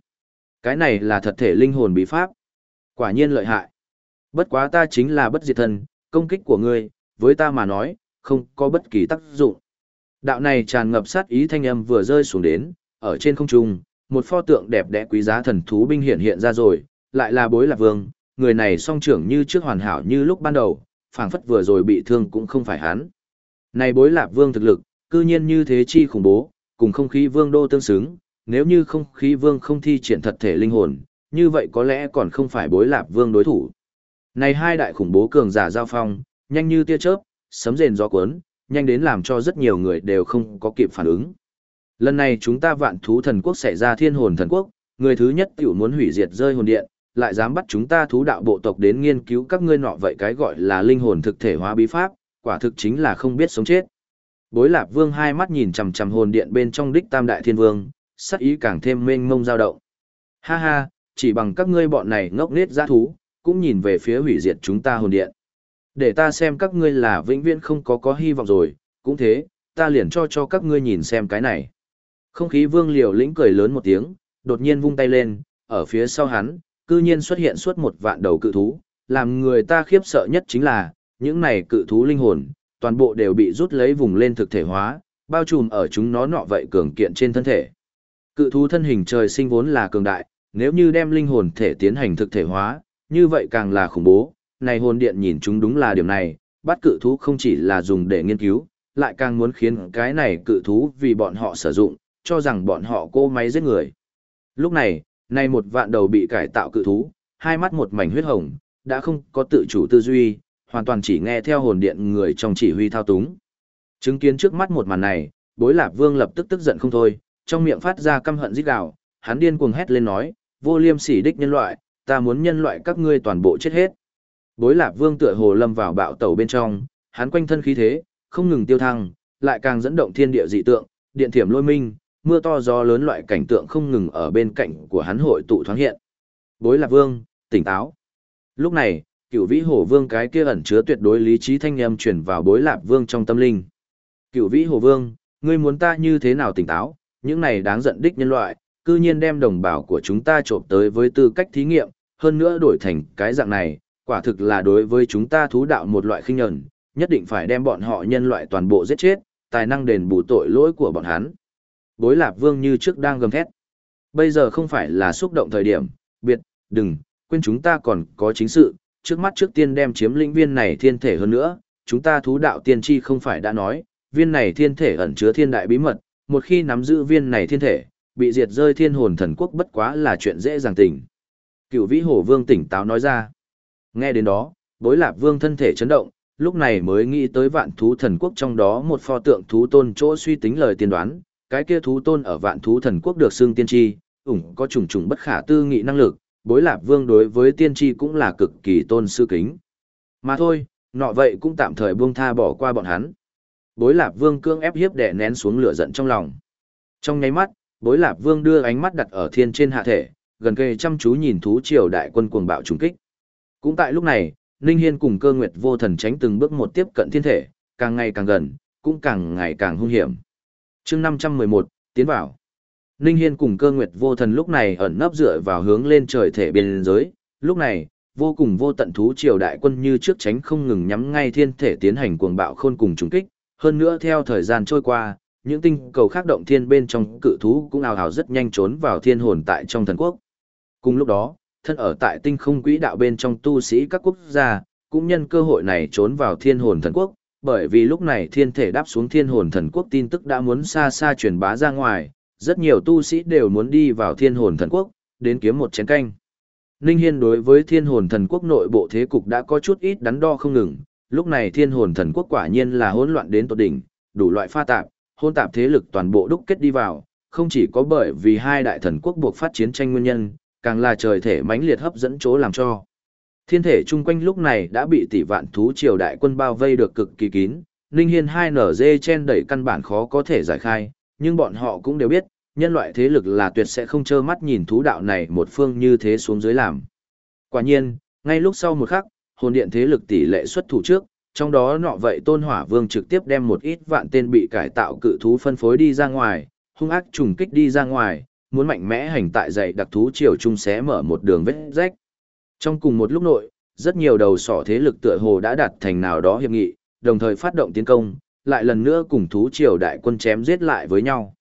Cái này là thật thể linh hồn bí pháp. Quả nhiên lợi hại. Bất quá ta chính là bất diệt thần, công kích của ngươi, với ta mà nói, không có bất kỳ tác dụng. Đạo này tràn ngập sát ý thanh âm vừa rơi xuống đến, ở trên không trung, một pho tượng đẹp đẽ quý giá thần thú binh hiện hiện ra rồi, lại là bối lạc vương, người này song trưởng như trước hoàn hảo như lúc ban đầu, phảng phất vừa rồi bị thương cũng không phải hắn. Này bối lạc vương thực lực, cư nhiên như thế chi khủng bố, cùng không khí vương đô tương xứng, nếu như không khí vương không thi triển thật thể linh hồn, như vậy có lẽ còn không phải bối lạc vương đối thủ. Này hai đại khủng bố cường giả giao phong, nhanh như tia chớp, sấm rền gió cuốn, nhanh đến làm cho rất nhiều người đều không có kịp phản ứng. Lần này chúng ta vạn thú thần quốc xảy ra thiên hồn thần quốc, người thứ nhất tiểu muốn hủy diệt rơi hồn điện, lại dám bắt chúng ta thú đạo bộ tộc đến nghiên cứu các ngươi nọ vậy cái gọi là linh hồn thực thể hóa bí pháp, quả thực chính là không biết sống chết. Bối Lạp Vương hai mắt nhìn chằm chằm hồn điện bên trong đích Tam Đại Thiên Vương, sắc ý càng thêm mênh mông dao động. Ha ha, chỉ bằng các ngươi bọn này ngốc nết dã thú, cũng nhìn về phía hủy diệt chúng ta hồn điện. Để ta xem các ngươi là vĩnh viễn không có có hy vọng rồi, cũng thế, ta liền cho cho các ngươi nhìn xem cái này. Không khí vương liều lĩnh cười lớn một tiếng, đột nhiên vung tay lên, ở phía sau hắn, cư nhiên xuất hiện suốt một vạn đầu cự thú, làm người ta khiếp sợ nhất chính là, những này cự thú linh hồn, toàn bộ đều bị rút lấy vùng lên thực thể hóa, bao trùm ở chúng nó nọ vậy cường kiện trên thân thể. Cự thú thân hình trời sinh vốn là cường đại, nếu như đem linh hồn thể tiến hành thực thể hóa, như vậy càng là khủng bố. Này hồn điện nhìn chúng đúng là điểm này, bắt cự thú không chỉ là dùng để nghiên cứu, lại càng muốn khiến cái này cự thú vì bọn họ sử dụng, cho rằng bọn họ cô máy giết người. Lúc này, này một vạn đầu bị cải tạo cự thú, hai mắt một mảnh huyết hồng, đã không có tự chủ tư duy, hoàn toàn chỉ nghe theo hồn điện người trong chỉ huy thao túng. Chứng kiến trước mắt một màn này, bối lạp vương lập tức tức giận không thôi, trong miệng phát ra căm hận rít gào, hắn điên cuồng hét lên nói, vô liêm sỉ đích nhân loại, ta muốn nhân loại các ngươi toàn bộ chết hết. Bối lạp vương tựa hồ lâm vào bạo tàu bên trong, hắn quanh thân khí thế, không ngừng tiêu thăng, lại càng dẫn động thiên địa dị tượng, điện thiểm lôi minh, mưa to gió lớn loại cảnh tượng không ngừng ở bên cạnh của hắn hội tụ thoáng hiện. Bối lạp vương, tỉnh táo. Lúc này, Cựu vĩ hổ vương cái kia ẩn chứa tuyệt đối lý trí thanh âm chuyển vào bối lạp vương trong tâm linh. Cựu vĩ hổ vương, ngươi muốn ta như thế nào tỉnh táo, những này đáng giận đích nhân loại, cư nhiên đem đồng bào của chúng ta trộm tới với tư cách thí nghiệm, hơn nữa đổi thành cái dạng này, quả thực là đối với chúng ta thú đạo một loại khinh nhẫn, nhất định phải đem bọn họ nhân loại toàn bộ giết chết, tài năng đền bù tội lỗi của bọn hắn. Bối Lạp Vương như trước đang gầm thét. Bây giờ không phải là xúc động thời điểm, biệt, đừng, quên chúng ta còn có chính sự, trước mắt trước tiên đem chiếm lĩnh viên này thiên thể hơn nữa, chúng ta thú đạo tiên tri không phải đã nói, viên này thiên thể ẩn chứa thiên đại bí mật, một khi nắm giữ viên này thiên thể, bị diệt rơi thiên hồn thần quốc bất quá là chuyện dễ dàng tình. Cựu vĩ hổ vương tỉnh táo nói ra. Nghe đến đó, bối lạp vương thân thể chấn động, lúc này mới nghĩ tới vạn thú thần quốc trong đó một pho tượng thú tôn chỗ suy tính lời tiên đoán, cái kia thú tôn ở vạn thú thần quốc được xưng tiên tri, ủng có trùng trùng bất khả tư nghị năng lực, bối lạp vương đối với tiên tri cũng là cực kỳ tôn sư kính. Mà thôi, nọ vậy cũng tạm thời buông tha bỏ qua bọn hắn. Bối lạp vương cương ép hiếp đè nén xuống lửa giận trong lòng. Trong nháy mắt, bối lạp vương đưa ánh mắt đặt ở thiên trên hạ thể, gần kề chăm chú nhìn thú triều đại quân cuồng bạo trùng kích. Cũng tại lúc này, Ninh Hiên cùng cơ nguyệt vô thần tránh từng bước một tiếp cận thiên thể, càng ngày càng gần, cũng càng ngày càng hung hiểm. chương 511, tiến vào. Ninh Hiên cùng cơ nguyệt vô thần lúc này ẩn nấp dựa vào hướng lên trời thể biên giới, lúc này, vô cùng vô tận thú triều đại quân như trước tránh không ngừng nhắm ngay thiên thể tiến hành cuồng bạo khôn cùng trùng kích, hơn nữa theo thời gian trôi qua, những tinh cầu khác động thiên bên trong cự thú cũng ào ào rất nhanh trốn vào thiên hồn tại trong thần quốc. Cùng lúc đó, thân ở tại tinh không quỹ đạo bên trong tu sĩ các quốc gia, cũng nhân cơ hội này trốn vào thiên hồn thần quốc, bởi vì lúc này thiên thể đáp xuống thiên hồn thần quốc tin tức đã muốn xa xa truyền bá ra ngoài, rất nhiều tu sĩ đều muốn đi vào thiên hồn thần quốc, đến kiếm một chén canh. Ninh Hiên đối với thiên hồn thần quốc nội bộ thế cục đã có chút ít đắn đo không ngừng, lúc này thiên hồn thần quốc quả nhiên là hỗn loạn đến tột đỉnh, đủ loại pha tạp, hỗn tạp thế lực toàn bộ đúc kết đi vào, không chỉ có bởi vì hai đại thần quốc buộc phát chiến tranh nguyên nhân, càng là trời thể mãnh liệt hấp dẫn chỗ làm cho. Thiên thể chung quanh lúc này đã bị tỷ vạn thú triều đại quân bao vây được cực kỳ kín, Ninh Hiên hai nở dê chen đẩy căn bản khó có thể giải khai, nhưng bọn họ cũng đều biết, nhân loại thế lực là tuyệt sẽ không trơ mắt nhìn thú đạo này một phương như thế xuống dưới làm. Quả nhiên, ngay lúc sau một khắc, hồn điện thế lực tỷ lệ xuất thủ trước, trong đó nọ vậy tôn hỏa vương trực tiếp đem một ít vạn tên bị cải tạo cự thú phân phối đi ra ngoài, hung ác trùng kích đi ra ngoài, muốn mạnh mẽ hành tại dạy đặc thú triều trung xé mở một đường vết rách. Trong cùng một lúc nội, rất nhiều đầu sỏ thế lực tựa hồ đã đạt thành nào đó hiệp nghị, đồng thời phát động tiến công, lại lần nữa cùng thú triều đại quân chém giết lại với nhau.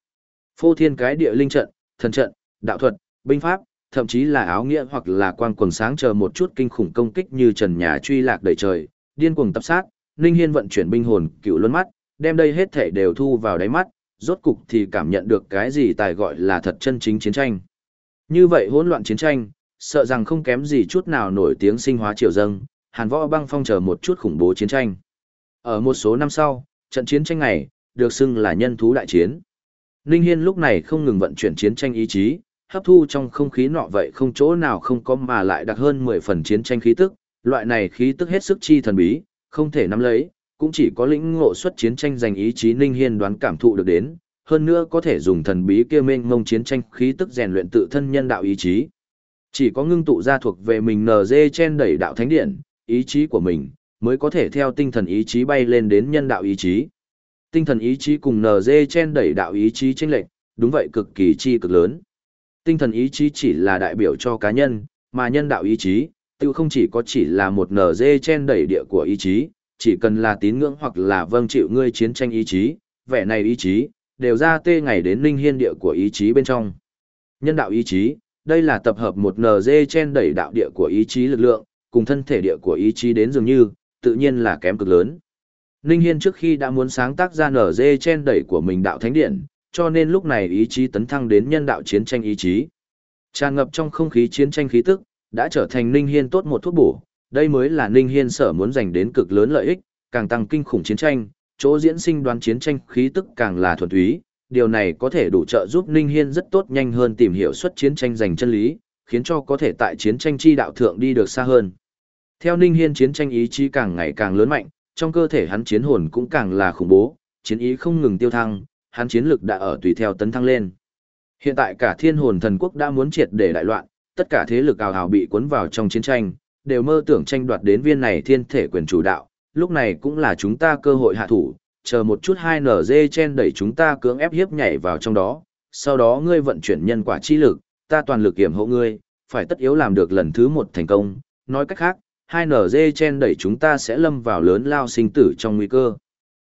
Phô thiên cái địa linh trận, thần trận, đạo thuật, binh pháp, thậm chí là áo nghĩa hoặc là quang quần sáng chờ một chút kinh khủng công kích như trần nhà truy lạc đầy trời, điên cuồng tập sát, Ninh Hiên vận chuyển binh hồn, cựu luân mắt, đem đây hết thể đều thu vào đáy mắt, rốt cục thì cảm nhận được cái gì tài gọi là thật chân chính chiến tranh. Như vậy hỗn loạn chiến tranh, sợ rằng không kém gì chút nào nổi tiếng sinh hóa triều dâng, hàn võ băng phong chờ một chút khủng bố chiến tranh. Ở một số năm sau, trận chiến tranh này, được xưng là nhân thú đại chiến. Ninh Hiên lúc này không ngừng vận chuyển chiến tranh ý chí, hấp thu trong không khí nọ vậy không chỗ nào không có mà lại đặc hơn 10 phần chiến tranh khí tức, loại này khí tức hết sức chi thần bí, không thể nắm lấy, cũng chỉ có lĩnh ngộ xuất chiến tranh giành ý chí Ninh Hiên đoán cảm thụ được đến, hơn nữa có thể dùng thần bí kia mênh mông chiến tranh khí tức rèn luyện tự thân nhân đạo ý chí. Chỉ có ngưng tụ ra thuộc về mình NG chen đẩy đạo thánh điện, ý chí của mình, mới có thể theo tinh thần ý chí bay lên đến nhân đạo ý chí. Tinh thần ý chí cùng NG chen đẩy đạo ý chí chênh lệch, đúng vậy cực kỳ chi cực lớn. Tinh thần ý chí chỉ là đại biểu cho cá nhân, mà nhân đạo ý chí, tiêu không chỉ có chỉ là một NG chen đẩy địa của ý chí, chỉ cần là tín ngưỡng hoặc là vâng chịu ngươi chiến tranh ý chí, vẻ này ý chí, đều ra tê ngày đến linh hiên địa của ý chí bên trong. Nhân đạo ý chí, đây là tập hợp một NG chen đẩy đạo địa của ý chí lực lượng, cùng thân thể địa của ý chí đến dường như, tự nhiên là kém cực lớn. Ninh Hiên trước khi đã muốn sáng tác ra NG chen đẩy của mình đạo thánh điện, cho nên lúc này ý chí tấn thăng đến nhân đạo chiến tranh ý chí. Tràn ngập trong không khí chiến tranh khí tức, đã trở thành Ninh Hiên tốt một thuốc bổ, đây mới là Ninh Hiên sở muốn giành đến cực lớn lợi ích, càng tăng kinh khủng chiến tranh, chỗ diễn sinh đoán chiến tranh khí tức càng là thuần túy, điều này có thể đủ trợ giúp Ninh Hiên rất tốt nhanh hơn tìm hiểu xuất chiến tranh giành chân lý, khiến cho có thể tại chiến tranh chi đạo thượng đi được xa hơn. Theo Ninh Hiên chiến tranh ý chí càng ngày càng lớn mạnh, trong cơ thể hắn chiến hồn cũng càng là khủng bố, chiến ý không ngừng tiêu thăng, hắn chiến lực đã ở tùy theo tấn thăng lên. Hiện tại cả thiên hồn thần quốc đã muốn triệt để đại loạn, tất cả thế lực ào ào bị cuốn vào trong chiến tranh, đều mơ tưởng tranh đoạt đến viên này thiên thể quyền chủ đạo, lúc này cũng là chúng ta cơ hội hạ thủ, chờ một chút hai nở dê chen đẩy chúng ta cưỡng ép hiếp nhảy vào trong đó, sau đó ngươi vận chuyển nhân quả chi lực, ta toàn lực kiểm hộ ngươi, phải tất yếu làm được lần thứ một thành công, nói cách khác, hai nở dê chen đẩy chúng ta sẽ lâm vào lớn lao sinh tử trong nguy cơ.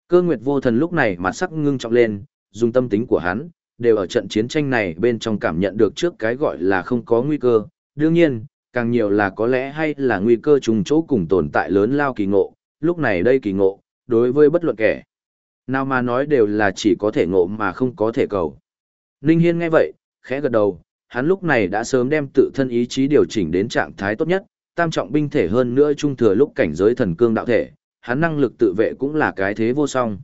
Cơ nguyệt vô thần lúc này mặt sắc ngưng trọng lên, dùng tâm tính của hắn, đều ở trận chiến tranh này bên trong cảm nhận được trước cái gọi là không có nguy cơ, đương nhiên, càng nhiều là có lẽ hay là nguy cơ trùng chỗ cùng tồn tại lớn lao kỳ ngộ, lúc này đây kỳ ngộ, đối với bất luận kẻ. Nào mà nói đều là chỉ có thể ngộ mà không có thể cầu. Ninh Hiên nghe vậy, khẽ gật đầu, hắn lúc này đã sớm đem tự thân ý chí điều chỉnh đến trạng thái tốt nhất, tam trọng binh thể hơn nữa trung thừa lúc cảnh giới thần cương đạo thể, hắn năng lực tự vệ cũng là cái thế vô song.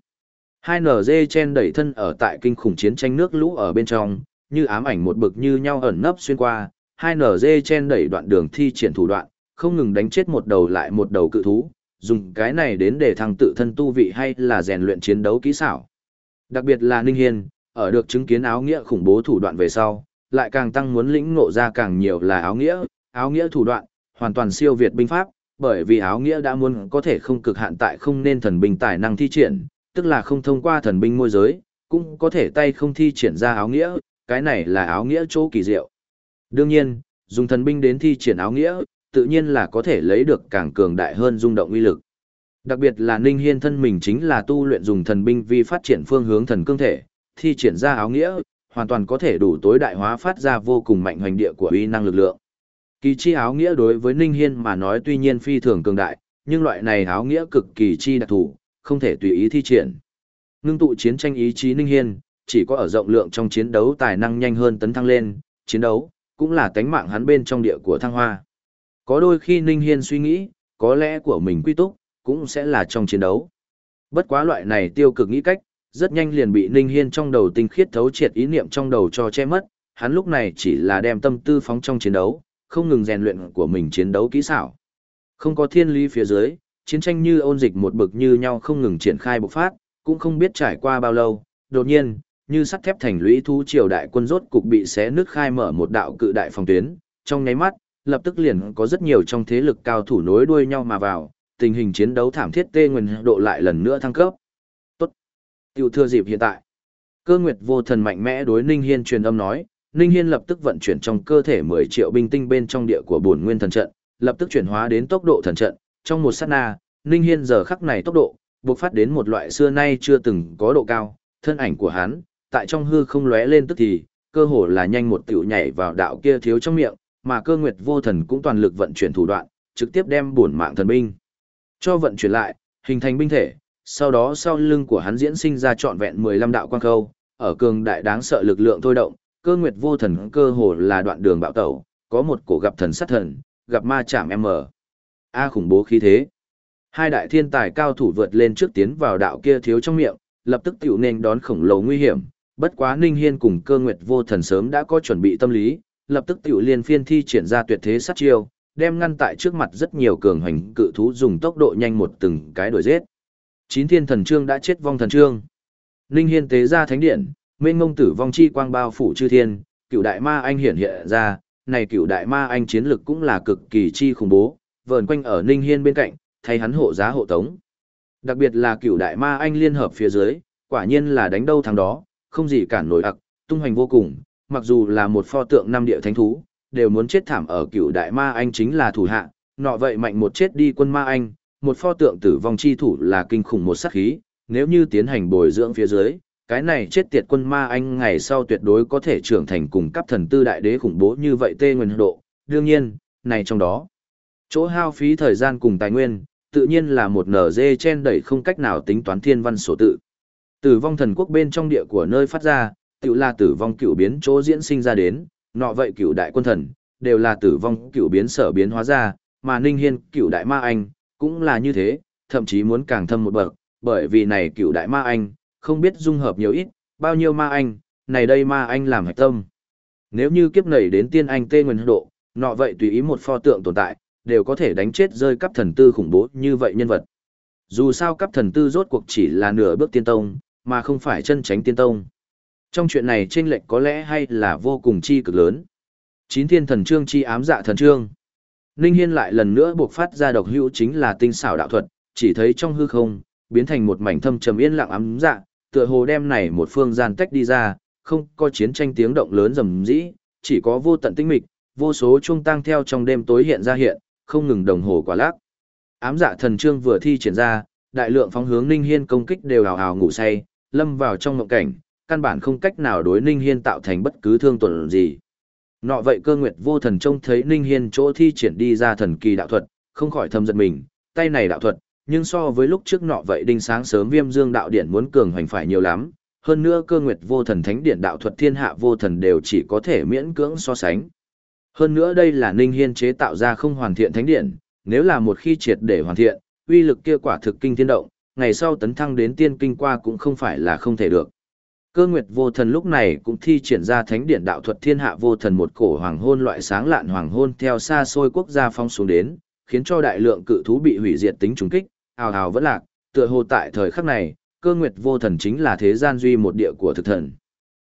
Hai NG chen đẩy thân ở tại kinh khủng chiến tranh nước lũ ở bên trong, như ám ảnh một bực như nhau ẩn nấp xuyên qua, hai NG chen đẩy đoạn đường thi triển thủ đoạn, không ngừng đánh chết một đầu lại một đầu cự thú, dùng cái này đến để thăng tự thân tu vị hay là rèn luyện chiến đấu kỹ xảo. Đặc biệt là Ninh Hiên, ở được chứng kiến áo nghĩa khủng bố thủ đoạn về sau, lại càng tăng muốn lĩnh ngộ ra càng nhiều là áo nghĩa, áo nghĩa thủ đoạn, hoàn toàn siêu việt binh pháp, bởi vì áo nghĩa đã muốn có thể không cực hạn tại không nên thần binh tài năng thi triển, tức là không thông qua thần binh môi giới, cũng có thể tay không thi triển ra áo nghĩa, cái này là áo nghĩa chỗ kỳ diệu. Đương nhiên, dùng thần binh đến thi triển áo nghĩa, tự nhiên là có thể lấy được càng cường đại hơn rung động uy lực. Đặc biệt là Ninh Hiên thân mình chính là tu luyện dùng thần binh vì phát triển phương hướng thần cương thể, thi triển ra áo nghĩa, hoàn toàn có thể đủ tối đại hóa phát ra vô cùng mạnh hoành địa của uy năng lực lượng. Kỳ chi áo nghĩa đối với Ninh Hiên mà nói tuy nhiên phi thường cường đại, nhưng loại này áo nghĩa cực kỳ chi đặc thù, không thể tùy ý thi triển. Ngưng tụ chiến tranh ý chí Ninh Hiên, chỉ có ở rộng lượng trong chiến đấu tài năng nhanh hơn tấn thăng lên, chiến đấu, cũng là tánh mạng hắn bên trong địa của thăng hoa. Có đôi khi Ninh Hiên suy nghĩ, có lẽ của mình quy túc, cũng sẽ là trong chiến đấu. Bất quá loại này tiêu cực nghĩ cách, rất nhanh liền bị Ninh Hiên trong đầu tinh khiết thấu triệt ý niệm trong đầu cho che mất, hắn lúc này chỉ là đem tâm tư phóng trong chiến đấu, không ngừng rèn luyện của mình chiến đấu kỹ xảo. Không có thiên lý phía dưới, chiến tranh như ôn dịch một bực như nhau không ngừng triển khai bộc phát, cũng không biết trải qua bao lâu, đột nhiên, như sắt thép thành lũy thú triều đại quân rốt cục bị xé nước khai mở một đạo cự đại phòng tuyến, trong nháy mắt, lập tức liền có rất nhiều trong thế lực cao thủ nối đuôi nhau mà vào, tình hình chiến đấu thảm thiết tê nguyên độ lại lần nữa thăng cấp. Tốt. Tiểu thừa dịp hiện tại. Cơ nguyệt vô thần mạnh mẽ đối Ninh Hiên truyền âm nói, Ninh Hiên lập tức vận chuyển trong cơ thể 10 triệu binh tinh bên trong địa của bổn nguyên thần trận, lập tức chuyển hóa đến tốc độ thần trận, trong một sát na, Ninh Hiên giờ khắc này tốc độ, bộc phát đến một loại xưa nay chưa từng có độ cao, thân ảnh của hắn, tại trong hư không lóe lên tức thì, cơ hồ là nhanh một tiểu nhảy vào đạo kia thiếu trong miệng, mà cơ nguyệt vô thần cũng toàn lực vận chuyển thủ đoạn, trực tiếp đem bổn mạng thần binh cho vận chuyển lại, hình thành binh thể, sau đó sau lưng của hắn diễn sinh ra trọn vẹn 15 đạo quang khâu, ở cường đại đáng sợ lực lượng thôi động, cơ nguyệt vô thần cơ hồ là đoạn đường bạo tẩu, có một cổ gặp thần sát thần, gặp ma chạm M. A khủng bố khí thế. Hai đại thiên tài cao thủ vượt lên trước tiến vào đạo kia thiếu trong miệng, lập tức tiểu nên đón khổng lồ nguy hiểm. Bất quá Ninh Hiên cùng cơ nguyệt vô thần sớm đã có chuẩn bị tâm lý, lập tức tiểu liên phiên thi triển ra tuyệt thế sát chiêu, đem ngăn tại trước mặt rất nhiều cường hành cự thú dùng tốc độ nhanh một từng cái đuổi giết. Chín thiên thần trương đã chết vong thần trương. Ninh Hiên tế ra thánh điện, mênh mông tử vong chi quang bao phủ chư thiên, cựu đại ma anh hiển hiện ra, này cựu đại ma anh chiến lực cũng là cực kỳ chi khủng bố, vờn quanh ở Ninh Hiên bên cạnh, thay hắn hộ giá hộ tống. Đặc biệt là cựu đại ma anh liên hợp phía dưới, quả nhiên là đánh đâu thằng đó, không gì cản nổi ặc, tung hoành vô cùng, mặc dù là một pho tượng năm địa thánh thú, đều muốn chết thảm ở cựu đại ma anh chính là thủ hạ, nọ vậy mạnh một chết đi quân ma anh, một pho tượng tử vong chi thủ là kinh khủng một sát khí, nếu như tiến hành bồi dưỡng phía dưới, cái này chết tiệt quân ma anh ngày sau tuyệt đối có thể trưởng thành cùng cấp thần tư đại đế khủng bố như vậy tê nguyên độ, đương nhiên, này trong đó, chỗ hao phí thời gian cùng tài nguyên, tự nhiên là một nở dê chen đẩy không cách nào tính toán thiên văn số tự. Tử vong thần quốc bên trong địa của nơi phát ra, tự là tử vong cựu biến chỗ diễn sinh ra đến, nọ vậy cựu đại quân thần, đều là tử vong cựu biến sở biến hóa ra, mà Ninh Hiên cựu đại ma anh, cũng là như thế, thậm chí muốn càng thâm một bậc, bởi vì này cựu đại ma anh, không biết dung hợp nhiều ít, bao nhiêu ma anh, này đây ma anh làm hạch tâm. Nếu như kiếp nảy đến tiên anh tê nguyên độ, nọ vậy tùy ý một pho tượng tồn tại, đều có thể đánh chết rơi cấp thần tư khủng bố như vậy nhân vật. Dù sao cấp thần tư rốt cuộc chỉ là nửa bước tiên tông, mà không phải chân tránh tiên tông. Trong chuyện này chênh lệch có lẽ hay là vô cùng chi cực lớn. Chín thiên thần trương chi ám dạ thần trương. Ninh Hiên lại lần nữa buộc phát ra độc hữu chính là tinh xảo đạo thuật, chỉ thấy trong hư không, biến thành một mảnh thâm trầm yên lặng ám dạ, tựa hồ đem này một phương gian tách đi ra, không có chiến tranh tiếng động lớn rầm rĩ, chỉ có vô tận tinh mịch, vô số trung tăng theo trong đêm tối hiện ra hiện, không ngừng đồng hồ quả lắc. Ám dạ thần trương vừa thi triển ra, đại lượng phóng hướng Ninh Hiên công kích đều hào hào ngủ say, lâm vào trong mộng cảnh, căn bản không cách nào đối Ninh Hiên tạo thành bất cứ thương tổn gì. Nọ vậy cơ nguyệt vô thần trông thấy Ninh Hiên chỗ thi triển đi ra thần kỳ đạo thuật, không khỏi thầm giật mình, tay này đạo thuật, nhưng so với lúc trước nọ vậy đinh sáng sớm viêm dương đạo điện muốn cường hoành phải nhiều lắm. Hơn nữa cơ nguyệt vô thần thánh điện đạo thuật thiên hạ vô thần đều chỉ có thể miễn cưỡng so sánh. Hơn nữa đây là Ninh Hiên chế tạo ra không hoàn thiện thánh điện, nếu là một khi triệt để hoàn thiện, uy lực kia quả thực kinh thiên động, ngày sau tấn thăng đến tiên kinh qua cũng không phải là không thể được. Cơ Nguyệt Vô Thần lúc này cũng thi triển ra thánh điện đạo thuật thiên hạ vô thần một cổ hoàng hôn loại sáng lạn hoàng hôn theo xa xôi quốc gia phong xuống đến, khiến cho đại lượng cự thú bị hủy diệt tính trùng kích, ào ào vẫn lạc, tựa hồ tại thời khắc này, Cơ Nguyệt Vô Thần chính là thế gian duy một địa của thực thần.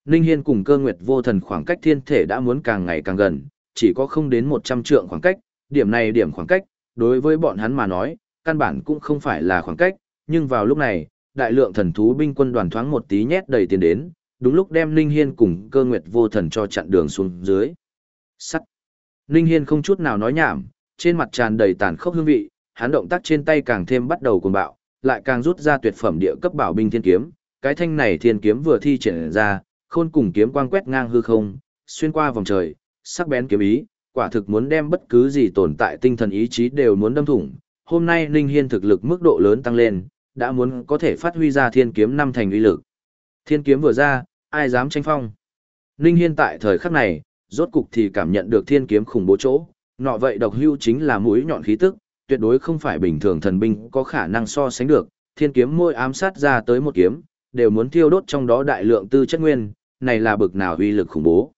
Ninh Hiên cùng Cơ Nguyệt Vô Thần khoảng cách thiên thể đã muốn càng ngày càng gần, chỉ có không đến 100 trượng khoảng cách, điểm này điểm khoảng cách, đối với bọn hắn mà nói, căn bản cũng không phải là khoảng cách, nhưng vào lúc này, đại lượng thần thú binh quân đoàn thoáng một tí nhét đầy tiền đến, đúng lúc đem Ninh Hiên cùng cơ nguyệt vô thần cho chặn đường xuống dưới. Sắt. Ninh Hiên không chút nào nói nhảm, trên mặt tràn đầy tàn khốc hương vị, hắn động tác trên tay càng thêm bắt đầu cuồng bạo, lại càng rút ra tuyệt phẩm địa cấp bảo binh thiên kiếm, cái thanh này thiên kiếm vừa thi triển ra, khôn cùng kiếm quang quét ngang hư không, xuyên qua vòng trời, sắc bén kiếm ý, quả thực muốn đem bất cứ gì tồn tại tinh thần ý chí đều muốn đâm thủng. Hôm nay Ninh Hiên thực lực mức độ lớn tăng lên, đã muốn có thể phát huy ra thiên kiếm năm thành uy lực. Thiên kiếm vừa ra, ai dám tranh phong. Ninh Hiên tại thời khắc này, rốt cục thì cảm nhận được thiên kiếm khủng bố chỗ, nọ vậy độc hưu chính là mũi nhọn khí tức, tuyệt đối không phải bình thường thần binh có khả năng so sánh được, thiên kiếm môi ám sát ra tới một kiếm, đều muốn thiêu đốt trong đó đại lượng tư chất nguyên, này là bực nào uy lực khủng bố.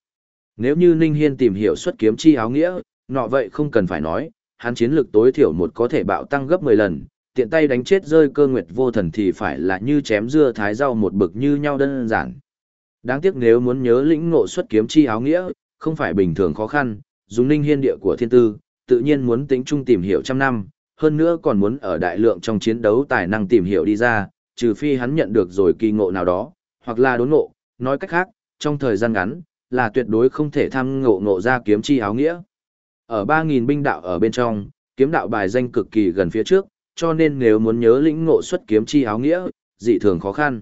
Nếu như Ninh Hiên tìm hiểu xuất kiếm chi áo nghĩa, nọ vậy không cần phải nói, hắn chiến lực tối thiểu một có thể bạo tăng gấp 10 lần, tiện tay đánh chết rơi cơ nguyệt vô thần thì phải là như chém dưa thái rau một bực như nhau đơn giản. Đáng tiếc nếu muốn nhớ lĩnh ngộ xuất kiếm chi áo nghĩa, không phải bình thường khó khăn, dùng ninh hiên địa của thiên tư, tự nhiên muốn tính chung tìm hiểu trăm năm, hơn nữa còn muốn ở đại lượng trong chiến đấu tài năng tìm hiểu đi ra, trừ phi hắn nhận được rồi kỳ ngộ nào đó, hoặc là đốn ngộ, nói cách khác, trong thời gian ngắn, là tuyệt đối không thể tham ngộ ngộ ra kiếm chi áo nghĩa. Ở 3.000 binh đạo ở bên trong, kiếm đạo bài danh cực kỳ gần phía trước, cho nên nếu muốn nhớ lĩnh ngộ xuất kiếm chi áo nghĩa, dị thường khó khăn.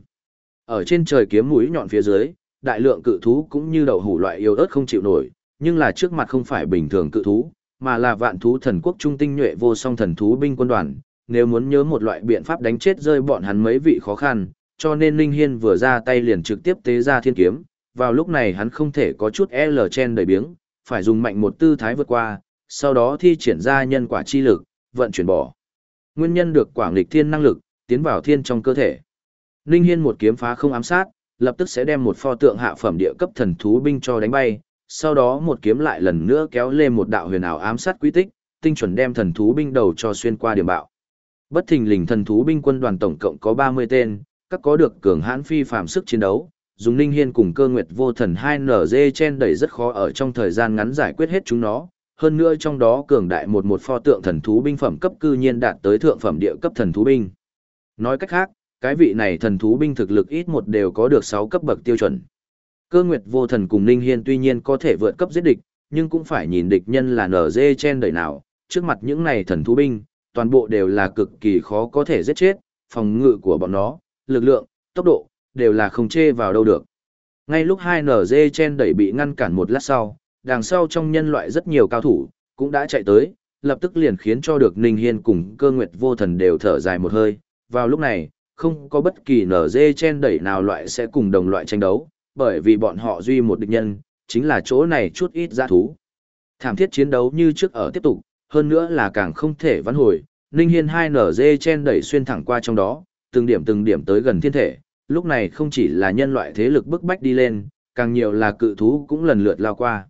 Ở trên trời kiếm mũi nhọn phía dưới, đại lượng cự thú cũng như đậu hủ loại yêu ớt không chịu nổi, nhưng là trước mặt không phải bình thường cự thú, mà là vạn thú thần quốc trung tinh nhuệ vô song thần thú binh quân đoàn, nếu muốn nhớ một loại biện pháp đánh chết rơi bọn hắn mấy vị khó khăn, cho nên Linh Hiên vừa ra tay liền trực tiếp tế ra thiên kiếm, vào lúc này hắn không thể có chút L chen đầy biếng, phải dùng mạnh một tư thái vượt qua, sau đó thi triển ra nhân quả chi lực, vận chuyển bỏ. Nguyên nhân được quảng lịch thiên năng lực, tiến vào thiên trong cơ thể. linh Hiên một kiếm phá không ám sát, lập tức sẽ đem một pho tượng hạ phẩm địa cấp thần thú binh cho đánh bay, sau đó một kiếm lại lần nữa kéo lên một đạo huyền ảo ám sát quy tích, tinh chuẩn đem thần thú binh đầu cho xuyên qua điểm bạo. Bất thình lình thần thú binh quân đoàn tổng cộng có 30 tên, các có được cường hãn phi phàm sức chiến đấu, dùng Ninh Hiên cùng cơ nguyệt vô thần hai nở chen đẩy rất khó ở trong thời gian ngắn giải quyết hết chúng nó, hơn nữa trong đó cường đại một một pho tượng thần thú binh phẩm cấp cư nhiên đạt tới thượng phẩm địa cấp thần thú binh. Nói cách khác, cái vị này thần thú binh thực lực ít một đều có được 6 cấp bậc tiêu chuẩn. Cơ Nguyệt Vô Thần cùng Ninh Hiên tuy nhiên có thể vượt cấp giết địch, nhưng cũng phải nhìn địch nhân là nở dê chen đẩy nào, trước mặt những này thần thú binh, toàn bộ đều là cực kỳ khó có thể giết chết, phòng ngự của bọn nó, lực lượng, tốc độ, đều là không chê vào đâu được. Ngay lúc hai nở dê chen đẩy bị ngăn cản một lát sau, đằng sau trong nhân loại rất nhiều cao thủ, cũng đã chạy tới, lập tức liền khiến cho được Ninh Hiên cùng cơ nguyệt vô thần đều thở dài một hơi. Vào lúc này, không có bất kỳ nở dê chen đẩy nào loại sẽ cùng đồng loại tranh đấu, bởi vì bọn họ duy một địch nhân, chính là chỗ này chút ít giã thú. Thảm thiết chiến đấu như trước ở tiếp tục, hơn nữa là càng không thể vãn hồi, Ninh Hiên hai nở chen đẩy xuyên thẳng qua trong đó, từng điểm từng điểm tới gần thiên thể, lúc này không chỉ là nhân loại thế lực bức bách đi lên, càng nhiều là cự thú cũng lần lượt lao qua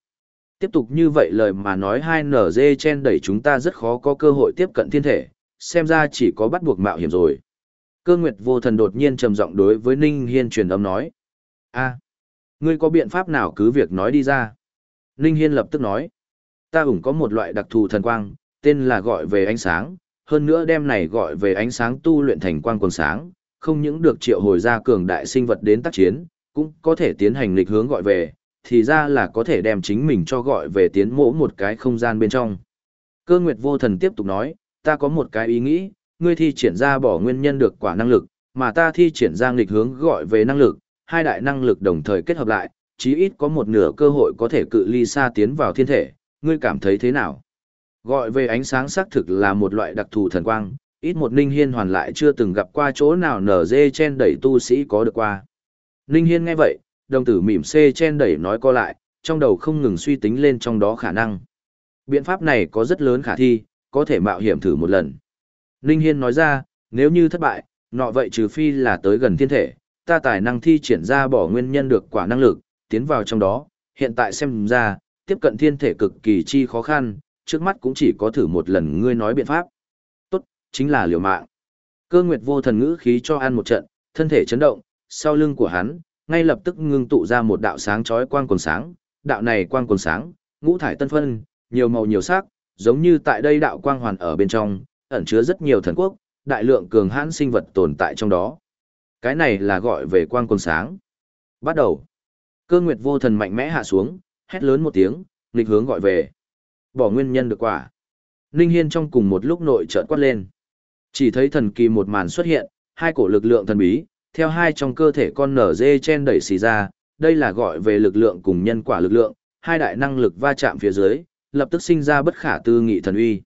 tiếp tục như vậy lời mà nói hai nở chen đẩy chúng ta rất khó có cơ hội tiếp cận thiên thể, xem ra chỉ có bắt buộc mạo hiểm rồi. Cơ nguyệt vô thần đột nhiên trầm giọng đối với Ninh Hiên truyền âm nói. a ngươi có biện pháp nào cứ việc nói đi ra. Ninh Hiên lập tức nói. Ta ủng có một loại đặc thù thần quang, tên là gọi về ánh sáng, hơn nữa đem này gọi về ánh sáng tu luyện thành quang quần sáng, không những được triệu hồi ra cường đại sinh vật đến tác chiến, cũng có thể tiến hành lịch hướng gọi về, thì ra là có thể đem chính mình cho gọi về tiến mỗ một cái không gian bên trong. Cơ Nguyệt Vô Thần tiếp tục nói, ta có một cái ý nghĩ, ngươi thi triển ra bỏ nguyên nhân được quả năng lực, mà ta thi triển ra nghịch hướng gọi về năng lực, hai đại năng lực đồng thời kết hợp lại, chí ít có một nửa cơ hội có thể cự ly xa tiến vào thiên thể, ngươi cảm thấy thế nào? Gọi về ánh sáng xác thực là một loại đặc thù thần quang, ít một Ninh Hiên hoàn lại chưa từng gặp qua chỗ nào nở dê chen đẩy tu sĩ có được qua. Ninh Hiên nghe vậy, đồng tử mỉm xê chen đẩy nói co lại, trong đầu không ngừng suy tính lên trong đó khả năng. Biện pháp này có rất lớn khả thi, có thể mạo hiểm thử một lần. Ninh Hiên nói ra, nếu như thất bại, nọ vậy trừ phi là tới gần thiên thể, ta tài năng thi triển ra bỏ nguyên nhân được quả năng lực, tiến vào trong đó, hiện tại xem ra, tiếp cận thiên thể cực kỳ chi khó khăn, trước mắt cũng chỉ có thử một lần ngươi nói biện pháp. Tốt, chính là liều mạng. Cơ nguyệt vô thần ngữ khí cho ăn một trận, thân thể chấn động, sau lưng của hắn, ngay lập tức ngưng tụ ra một đạo sáng chói quang quần sáng, đạo này quang quần sáng, ngũ thải tân phân, nhiều màu nhiều sắc, giống như tại đây đạo quang hoàn ở bên trong, ẩn chứa rất nhiều thần quốc, đại lượng cường hãn sinh vật tồn tại trong đó. Cái này là gọi về quang quần sáng. Bắt đầu. Cơ nguyệt vô thần mạnh mẽ hạ xuống, hét lớn một tiếng, nghịch hướng gọi về. Bỏ nguyên nhân được quả. Ninh Hiên trong cùng một lúc nội trợn quát lên. Chỉ thấy thần kỳ một màn xuất hiện, hai cổ lực lượng thần bí, theo hai trong cơ thể con nở dê chen đẩy xì ra, đây là gọi về lực lượng cùng nhân quả lực lượng, hai đại năng lực va chạm phía dưới, lập tức sinh ra bất khả tư nghị thần uy.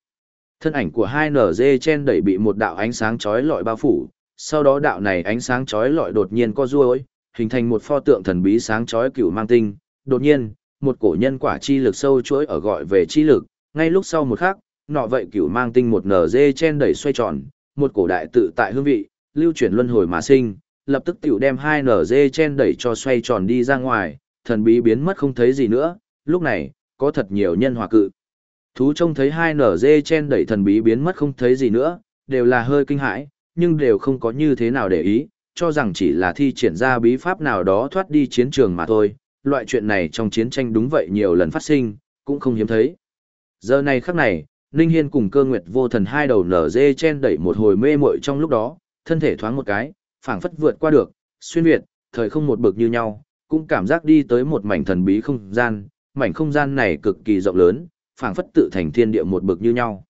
Thân ảnh của hai nở dê chen đẩy bị một đạo ánh sáng chói lọi bao phủ, sau đó đạo này ánh sáng chói lọi đột nhiên co duỗi, hình thành một pho tượng thần bí sáng chói cửu mang tinh, đột nhiên, một cổ nhân quả chi lực sâu chuỗi ở gọi về chi lực, ngay lúc sau một khắc, nọ vậy cửu mang tinh một nở dê chen đẩy xoay tròn, một cổ đại tự tại hương vị, lưu chuyển luân hồi mà sinh, lập tức tiểu đem hai nở dê chen đẩy cho xoay tròn đi ra ngoài, thần bí biến mất không thấy gì nữa, lúc này, có thật nhiều nhân hòa cự. Thú trông thấy hai nở dê chen đẩy thần bí biến mất không thấy gì nữa, đều là hơi kinh hãi, nhưng đều không có như thế nào để ý, cho rằng chỉ là thi triển ra bí pháp nào đó thoát đi chiến trường mà thôi, loại chuyện này trong chiến tranh đúng vậy nhiều lần phát sinh, cũng không hiếm thấy. Giờ này khắc này, Ninh Hiên cùng cơ nguyệt vô thần hai đầu nở dê chen đẩy một hồi mê muội trong lúc đó, thân thể thoáng một cái, phảng phất vượt qua được, xuyên việt, thời không một bực như nhau, cũng cảm giác đi tới một mảnh thần bí không gian, mảnh không gian này cực kỳ rộng lớn, phảng phất tự thành thiên địa một bực như nhau.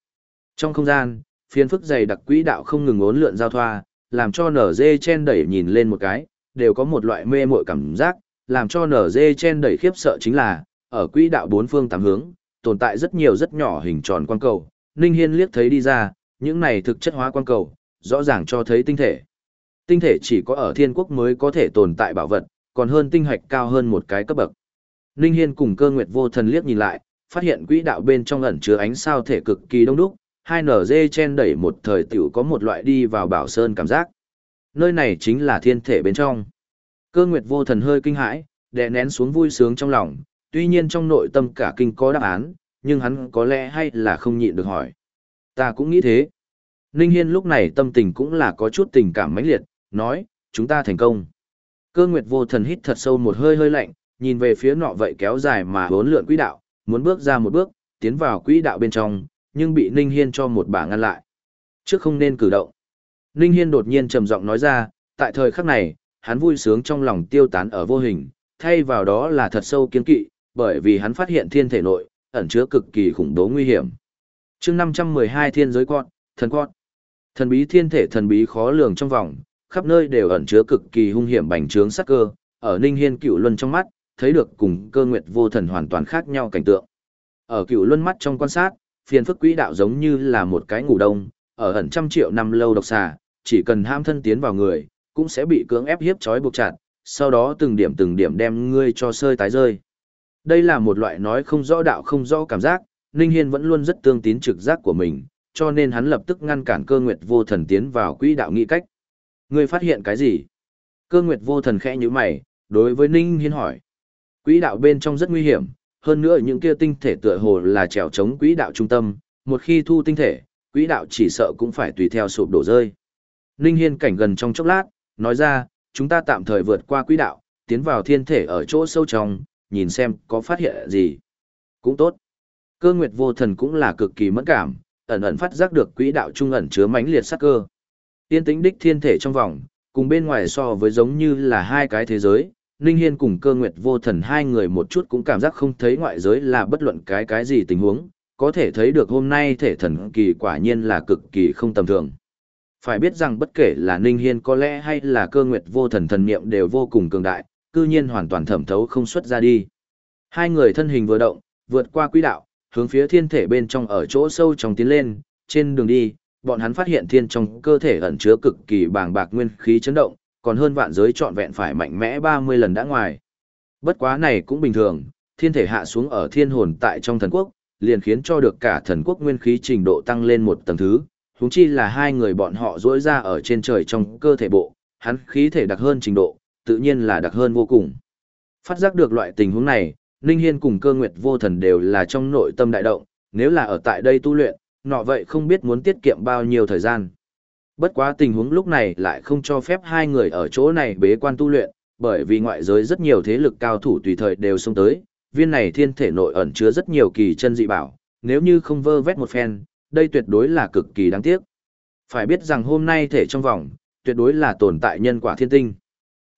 Trong không gian, phiền phức dày đặc quỹ đạo không ngừng ốn lượn giao thoa, làm cho nở dê chen đẩy nhìn lên một cái, đều có một loại mê muội cảm giác, làm cho nở dê chen đẩy khiếp sợ chính là, ở quỹ đạo bốn phương tám hướng, tồn tại rất nhiều rất nhỏ hình tròn quang cầu. Ninh Hiên liếc thấy đi ra, những này thực chất hóa quang cầu, rõ ràng cho thấy tinh thể. Tinh thể chỉ có ở thiên quốc mới có thể tồn tại bảo vật, còn hơn tinh hạch cao hơn một cái cấp bậc. Ninh Hiên cùng cơ nguyệt vô thần liếc nhìn lại, phát hiện quỹ đạo bên trong ẩn chứa ánh sao thể cực kỳ đông đúc, hai nở dê chen đẩy một thời tiểu có một loại đi vào bảo sơn cảm giác. Nơi này chính là thiên thể bên trong. Cơ nguyệt vô thần hơi kinh hãi, đè nén xuống vui sướng trong lòng, tuy nhiên trong nội tâm cả kinh có đáp án, nhưng hắn có lẽ hay là không nhịn được hỏi. Ta cũng nghĩ thế. Ninh Hiên lúc này tâm tình cũng là có chút tình cảm mãnh liệt, nói, chúng ta thành công. Cơ nguyệt vô thần hít thật sâu một hơi hơi lạnh, nhìn về phía nọ vậy kéo dài mà hốn lượn quỹ đạo, muốn bước ra một bước, tiến vào quỹ đạo bên trong, nhưng bị Ninh Hiên cho một bà ngăn lại. Trước không nên cử động. Ninh Hiên đột nhiên trầm giọng nói ra, tại thời khắc này, hắn vui sướng trong lòng tiêu tán ở vô hình, thay vào đó là thật sâu kiên kỵ, bởi vì hắn phát hiện thiên thể nội, ẩn chứa cực kỳ khủng bố nguy hiểm. chương 512 thiên giới con, thần con. Thần bí thiên thể thần bí khó lường trong vòng, khắp nơi đều ẩn chứa cực kỳ hung hiểm bành trướng sắc cơ, ở Ninh Hiên cựu luân trong mắt, thấy được cùng cơ nguyệt vô thần hoàn toàn khác nhau cảnh tượng. Ở cựu luân mắt trong quan sát, phiền phức quỹ đạo giống như là một cái ngủ đông, ở ẩn trăm triệu năm lâu độc xà, chỉ cần ham thân tiến vào người, cũng sẽ bị cưỡng ép hiếp trói buộc chặt, sau đó từng điểm từng điểm đem ngươi cho sơi tái rơi. Đây là một loại nói không rõ đạo không rõ cảm giác, Ninh Hiên vẫn luôn rất tương tín trực giác của mình, cho nên hắn lập tức ngăn cản cơ nguyệt vô thần tiến vào quỹ đạo nghị cách. Ngươi phát hiện cái gì? Cơ nguyệt vô thần khẽ như mày, đối với Ninh Hiên hỏi. Quỹ đạo bên trong rất nguy hiểm, hơn nữa những kia tinh thể tựa hồ là trèo chống quỹ đạo trung tâm, một khi thu tinh thể, quỹ đạo chỉ sợ cũng phải tùy theo sụp đổ rơi. Ninh Hiên cảnh gần trong chốc lát, nói ra, chúng ta tạm thời vượt qua quỹ đạo, tiến vào thiên thể ở chỗ sâu trong, nhìn xem có phát hiện gì. Cũng tốt. Cơ nguyệt vô thần cũng là cực kỳ mẫn cảm, ẩn ẩn phát giác được quỹ đạo trung ẩn chứa mãnh liệt sát cơ. Tiên tính đích thiên thể trong vòng, cùng bên ngoài so với giống như là hai cái thế giới, Ninh Hiên cùng cơ nguyệt vô thần hai người một chút cũng cảm giác không thấy ngoại giới là bất luận cái cái gì tình huống, có thể thấy được hôm nay thể thần kỳ quả nhiên là cực kỳ không tầm thường. Phải biết rằng bất kể là Ninh Hiên có lẽ hay là cơ nguyệt vô thần thần niệm đều vô cùng cường đại, cư nhiên hoàn toàn thẩm thấu không xuất ra đi. Hai người thân hình vừa động, vượt qua quỹ đạo, hướng phía thiên thể bên trong ở chỗ sâu trong tiến lên, trên đường đi, bọn hắn phát hiện thiên trong cơ thể ẩn chứa cực kỳ bàng bạc nguyên khí chấn động, còn hơn vạn giới trọn vẹn phải mạnh mẽ 30 lần đã ngoài. Bất quá này cũng bình thường, thiên thể hạ xuống ở thiên hồn tại trong thần quốc, liền khiến cho được cả thần quốc nguyên khí trình độ tăng lên một tầng thứ, huống chi là hai người bọn họ rỗi ra ở trên trời trong cơ thể bộ, hắn khí thể đặc hơn trình độ, tự nhiên là đặc hơn vô cùng. Phát giác được loại tình huống này, Ninh Hiên cùng cơ nguyệt vô thần đều là trong nội tâm đại động, nếu là ở tại đây tu luyện, nọ vậy không biết muốn tiết kiệm bao nhiêu thời gian. Bất quá tình huống lúc này lại không cho phép hai người ở chỗ này bế quan tu luyện, bởi vì ngoại giới rất nhiều thế lực cao thủ tùy thời đều xông tới, viên này thiên thể nội ẩn chứa rất nhiều kỳ chân dị bảo, nếu như không vơ vét một phen, đây tuyệt đối là cực kỳ đáng tiếc. Phải biết rằng hôm nay thể trong vòng, tuyệt đối là tồn tại nhân quả thiên tinh.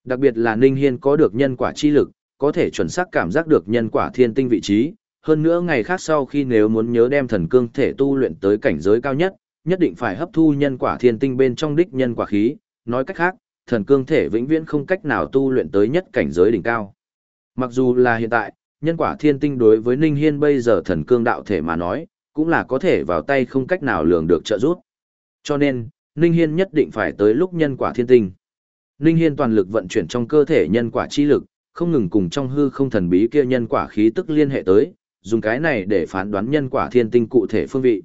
Đặc biệt là Ninh Hiên có được nhân quả chi lực, có thể chuẩn xác cảm giác được nhân quả thiên tinh vị trí, hơn nữa ngày khác sau khi nếu muốn nhớ đem thần cương thể tu luyện tới cảnh giới cao nhất, nhất định phải hấp thu nhân quả thiên tinh bên trong đích nhân quả khí, nói cách khác, thần cương thể vĩnh viễn không cách nào tu luyện tới nhất cảnh giới đỉnh cao. Mặc dù là hiện tại, nhân quả thiên tinh đối với Ninh Hiên bây giờ thần cương đạo thể mà nói, cũng là có thể vào tay không cách nào lường được trợ giúp. Cho nên, Ninh Hiên nhất định phải tới lúc nhân quả thiên tinh. Ninh Hiên toàn lực vận chuyển trong cơ thể nhân quả chi lực, không ngừng cùng trong hư không thần bí kia nhân quả khí tức liên hệ tới, dùng cái này để phán đoán nhân quả thiên tinh cụ thể phương vị.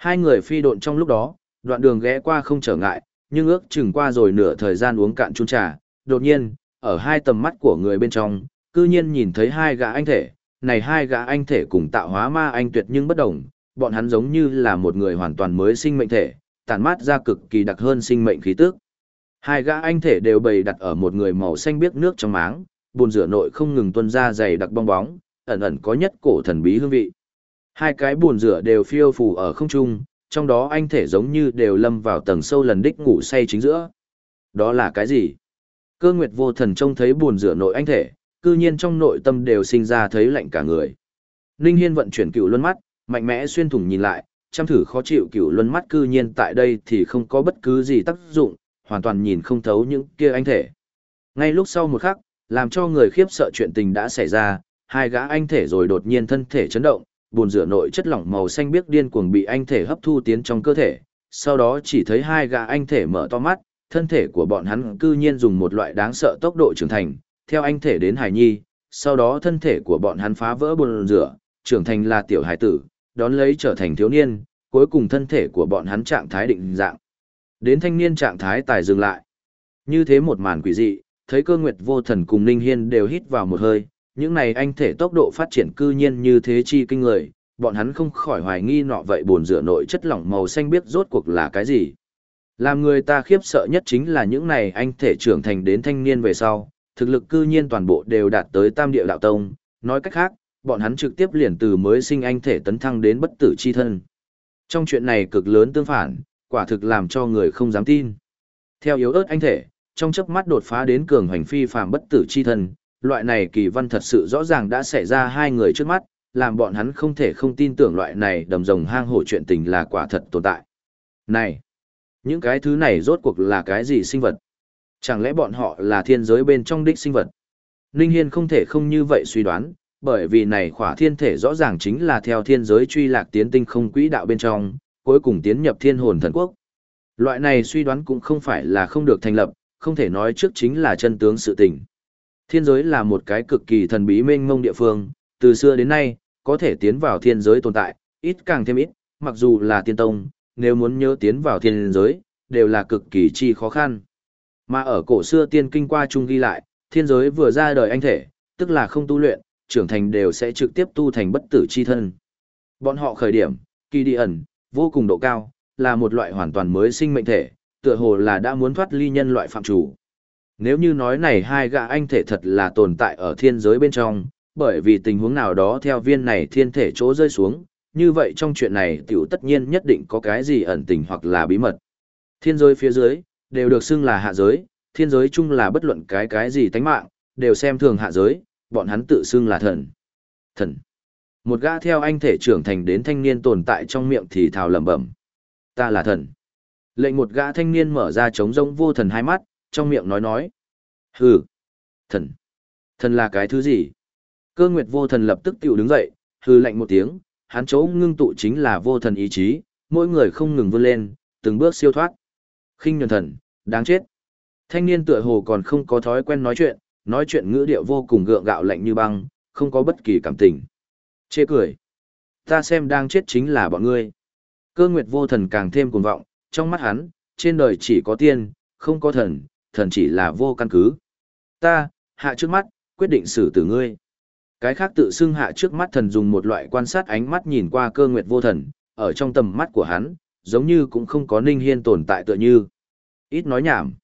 Hai người phi độn trong lúc đó, đoạn đường ghé qua không trở ngại, nhưng ước chừng qua rồi nửa thời gian uống cạn chung trà, đột nhiên, ở hai tầm mắt của người bên trong, cư nhiên nhìn thấy hai gã anh thể, này hai gã anh thể cùng tạo hóa ma anh tuyệt nhưng bất đồng, bọn hắn giống như là một người hoàn toàn mới sinh mệnh thể, tản mát ra cực kỳ đặc hơn sinh mệnh khí tức. Hai gã anh thể đều bày đặt ở một người màu xanh biếc nước trong máng, bồn rửa nội không ngừng tuôn ra dày đặc bong bóng, ẩn ẩn có nhất cổ thần bí hương vị. Hai cái buồn rửa đều phiêu phù ở không trung, trong đó anh thể giống như đều lâm vào tầng sâu lần đích ngủ say chính giữa. Đó là cái gì? Cơ nguyệt vô thần trông thấy buồn rửa nội anh thể, cư nhiên trong nội tâm đều sinh ra thấy lạnh cả người. Ninh Hiên vận chuyển cựu luân mắt, mạnh mẽ xuyên thủng nhìn lại, chăm thử khó chịu cựu luân mắt cư nhiên tại đây thì không có bất cứ gì tác dụng, hoàn toàn nhìn không thấu những kia anh thể. Ngay lúc sau một khắc, làm cho người khiếp sợ chuyện tình đã xảy ra, hai gã anh thể rồi đột nhiên thân thể chấn động, bồn rửa nội chất lỏng màu xanh biếc điên cuồng bị anh thể hấp thu tiến trong cơ thể, sau đó chỉ thấy hai gã anh thể mở to mắt, thân thể của bọn hắn cư nhiên dùng một loại đáng sợ tốc độ trưởng thành, theo anh thể đến hải nhi, sau đó thân thể của bọn hắn phá vỡ bồn rửa, trưởng thành là tiểu hải tử, đón lấy trở thành thiếu niên, cuối cùng thân thể của bọn hắn trạng thái định dạng. Đến thanh niên trạng thái tài dừng lại. Như thế một màn quỷ dị, thấy cơ nguyệt vô thần cùng Ninh Hiên đều hít vào một hơi, những này anh thể tốc độ phát triển cư nhiên như thế chi kinh người, bọn hắn không khỏi hoài nghi nọ vậy buồn rửa nội chất lỏng màu xanh biết rốt cuộc là cái gì. Làm người ta khiếp sợ nhất chính là những này anh thể trưởng thành đến thanh niên về sau, thực lực cư nhiên toàn bộ đều đạt tới tam địa đạo tông, nói cách khác, bọn hắn trực tiếp liền từ mới sinh anh thể tấn thăng đến bất tử chi thân. Trong chuyện này cực lớn tương phản, quả thực làm cho người không dám tin. Theo yếu ớt anh thể, trong chớp mắt đột phá đến cường hành phi phàm bất tử chi thân, loại này kỳ văn thật sự rõ ràng đã xảy ra hai người trước mắt, làm bọn hắn không thể không tin tưởng loại này đầm rồng hang hổ chuyện tình là quả thật tồn tại. Này, những cái thứ này rốt cuộc là cái gì sinh vật? Chẳng lẽ bọn họ là thiên giới bên trong đích sinh vật? Ninh Hiên không thể không như vậy suy đoán, bởi vì này khỏa thiên thể rõ ràng chính là theo thiên giới truy lạc tiến tinh không quỹ đạo bên trong, cuối cùng tiến nhập thiên hồn thần quốc. Loại này suy đoán cũng không phải là không được thành lập, không thể nói trước chính là chân tướng sự tình. Thiên giới là một cái cực kỳ thần bí mênh mông địa phương, từ xưa đến nay, có thể tiến vào thiên giới tồn tại, ít càng thêm ít, mặc dù là tiên tông, nếu muốn nhớ tiến vào thiên giới, đều là cực kỳ chi khó khăn. Mà ở cổ xưa tiên kinh qua chung ghi lại, thiên giới vừa ra đời anh thể, tức là không tu luyện, trưởng thành đều sẽ trực tiếp tu thành bất tử chi thân. Bọn họ khởi điểm, kỳ đi ẩn, vô cùng độ cao, là một loại hoàn toàn mới sinh mệnh thể, tựa hồ là đã muốn thoát ly nhân loại phạm chủ. Nếu như nói này hai gã anh thể thật là tồn tại ở thiên giới bên trong, bởi vì tình huống nào đó theo viên này thiên thể chỗ rơi xuống, như vậy trong chuyện này tiểu tất nhiên nhất định có cái gì ẩn tình hoặc là bí mật. Thiên giới phía dưới, đều được xưng là hạ giới, thiên giới chung là bất luận cái cái gì tánh mạng, đều xem thường hạ giới, bọn hắn tự xưng là thần. Thần. Một gã theo anh thể trưởng thành đến thanh niên tồn tại trong miệng thì thào lẩm bẩm. Ta là thần. Lệnh một gã thanh niên mở ra trống rỗng vô thần hai mắt, trong miệng nói nói. Hừ. Thần. Thần là cái thứ gì? Cơ nguyệt vô thần lập tức tiểu đứng dậy, hừ lạnh một tiếng, hắn chỗ ngưng tụ chính là vô thần ý chí, mỗi người không ngừng vươn lên, từng bước siêu thoát. khinh nhuần thần, đáng chết. Thanh niên tựa hồ còn không có thói quen nói chuyện, nói chuyện ngữ điệu vô cùng gượng gạo lạnh như băng, không có bất kỳ cảm tình. Chê cười. Ta xem đang chết chính là bọn ngươi. Cơ nguyệt vô thần càng thêm cuồng vọng, trong mắt hắn, trên đời chỉ có tiên, không có thần, thần chỉ là vô căn cứ. Ta, hạ trước mắt, quyết định xử tử ngươi. Cái khác tự xưng hạ trước mắt thần dùng một loại quan sát ánh mắt nhìn qua cơ nguyệt vô thần, ở trong tầm mắt của hắn, giống như cũng không có ninh hiên tồn tại tựa như. Ít nói nhảm.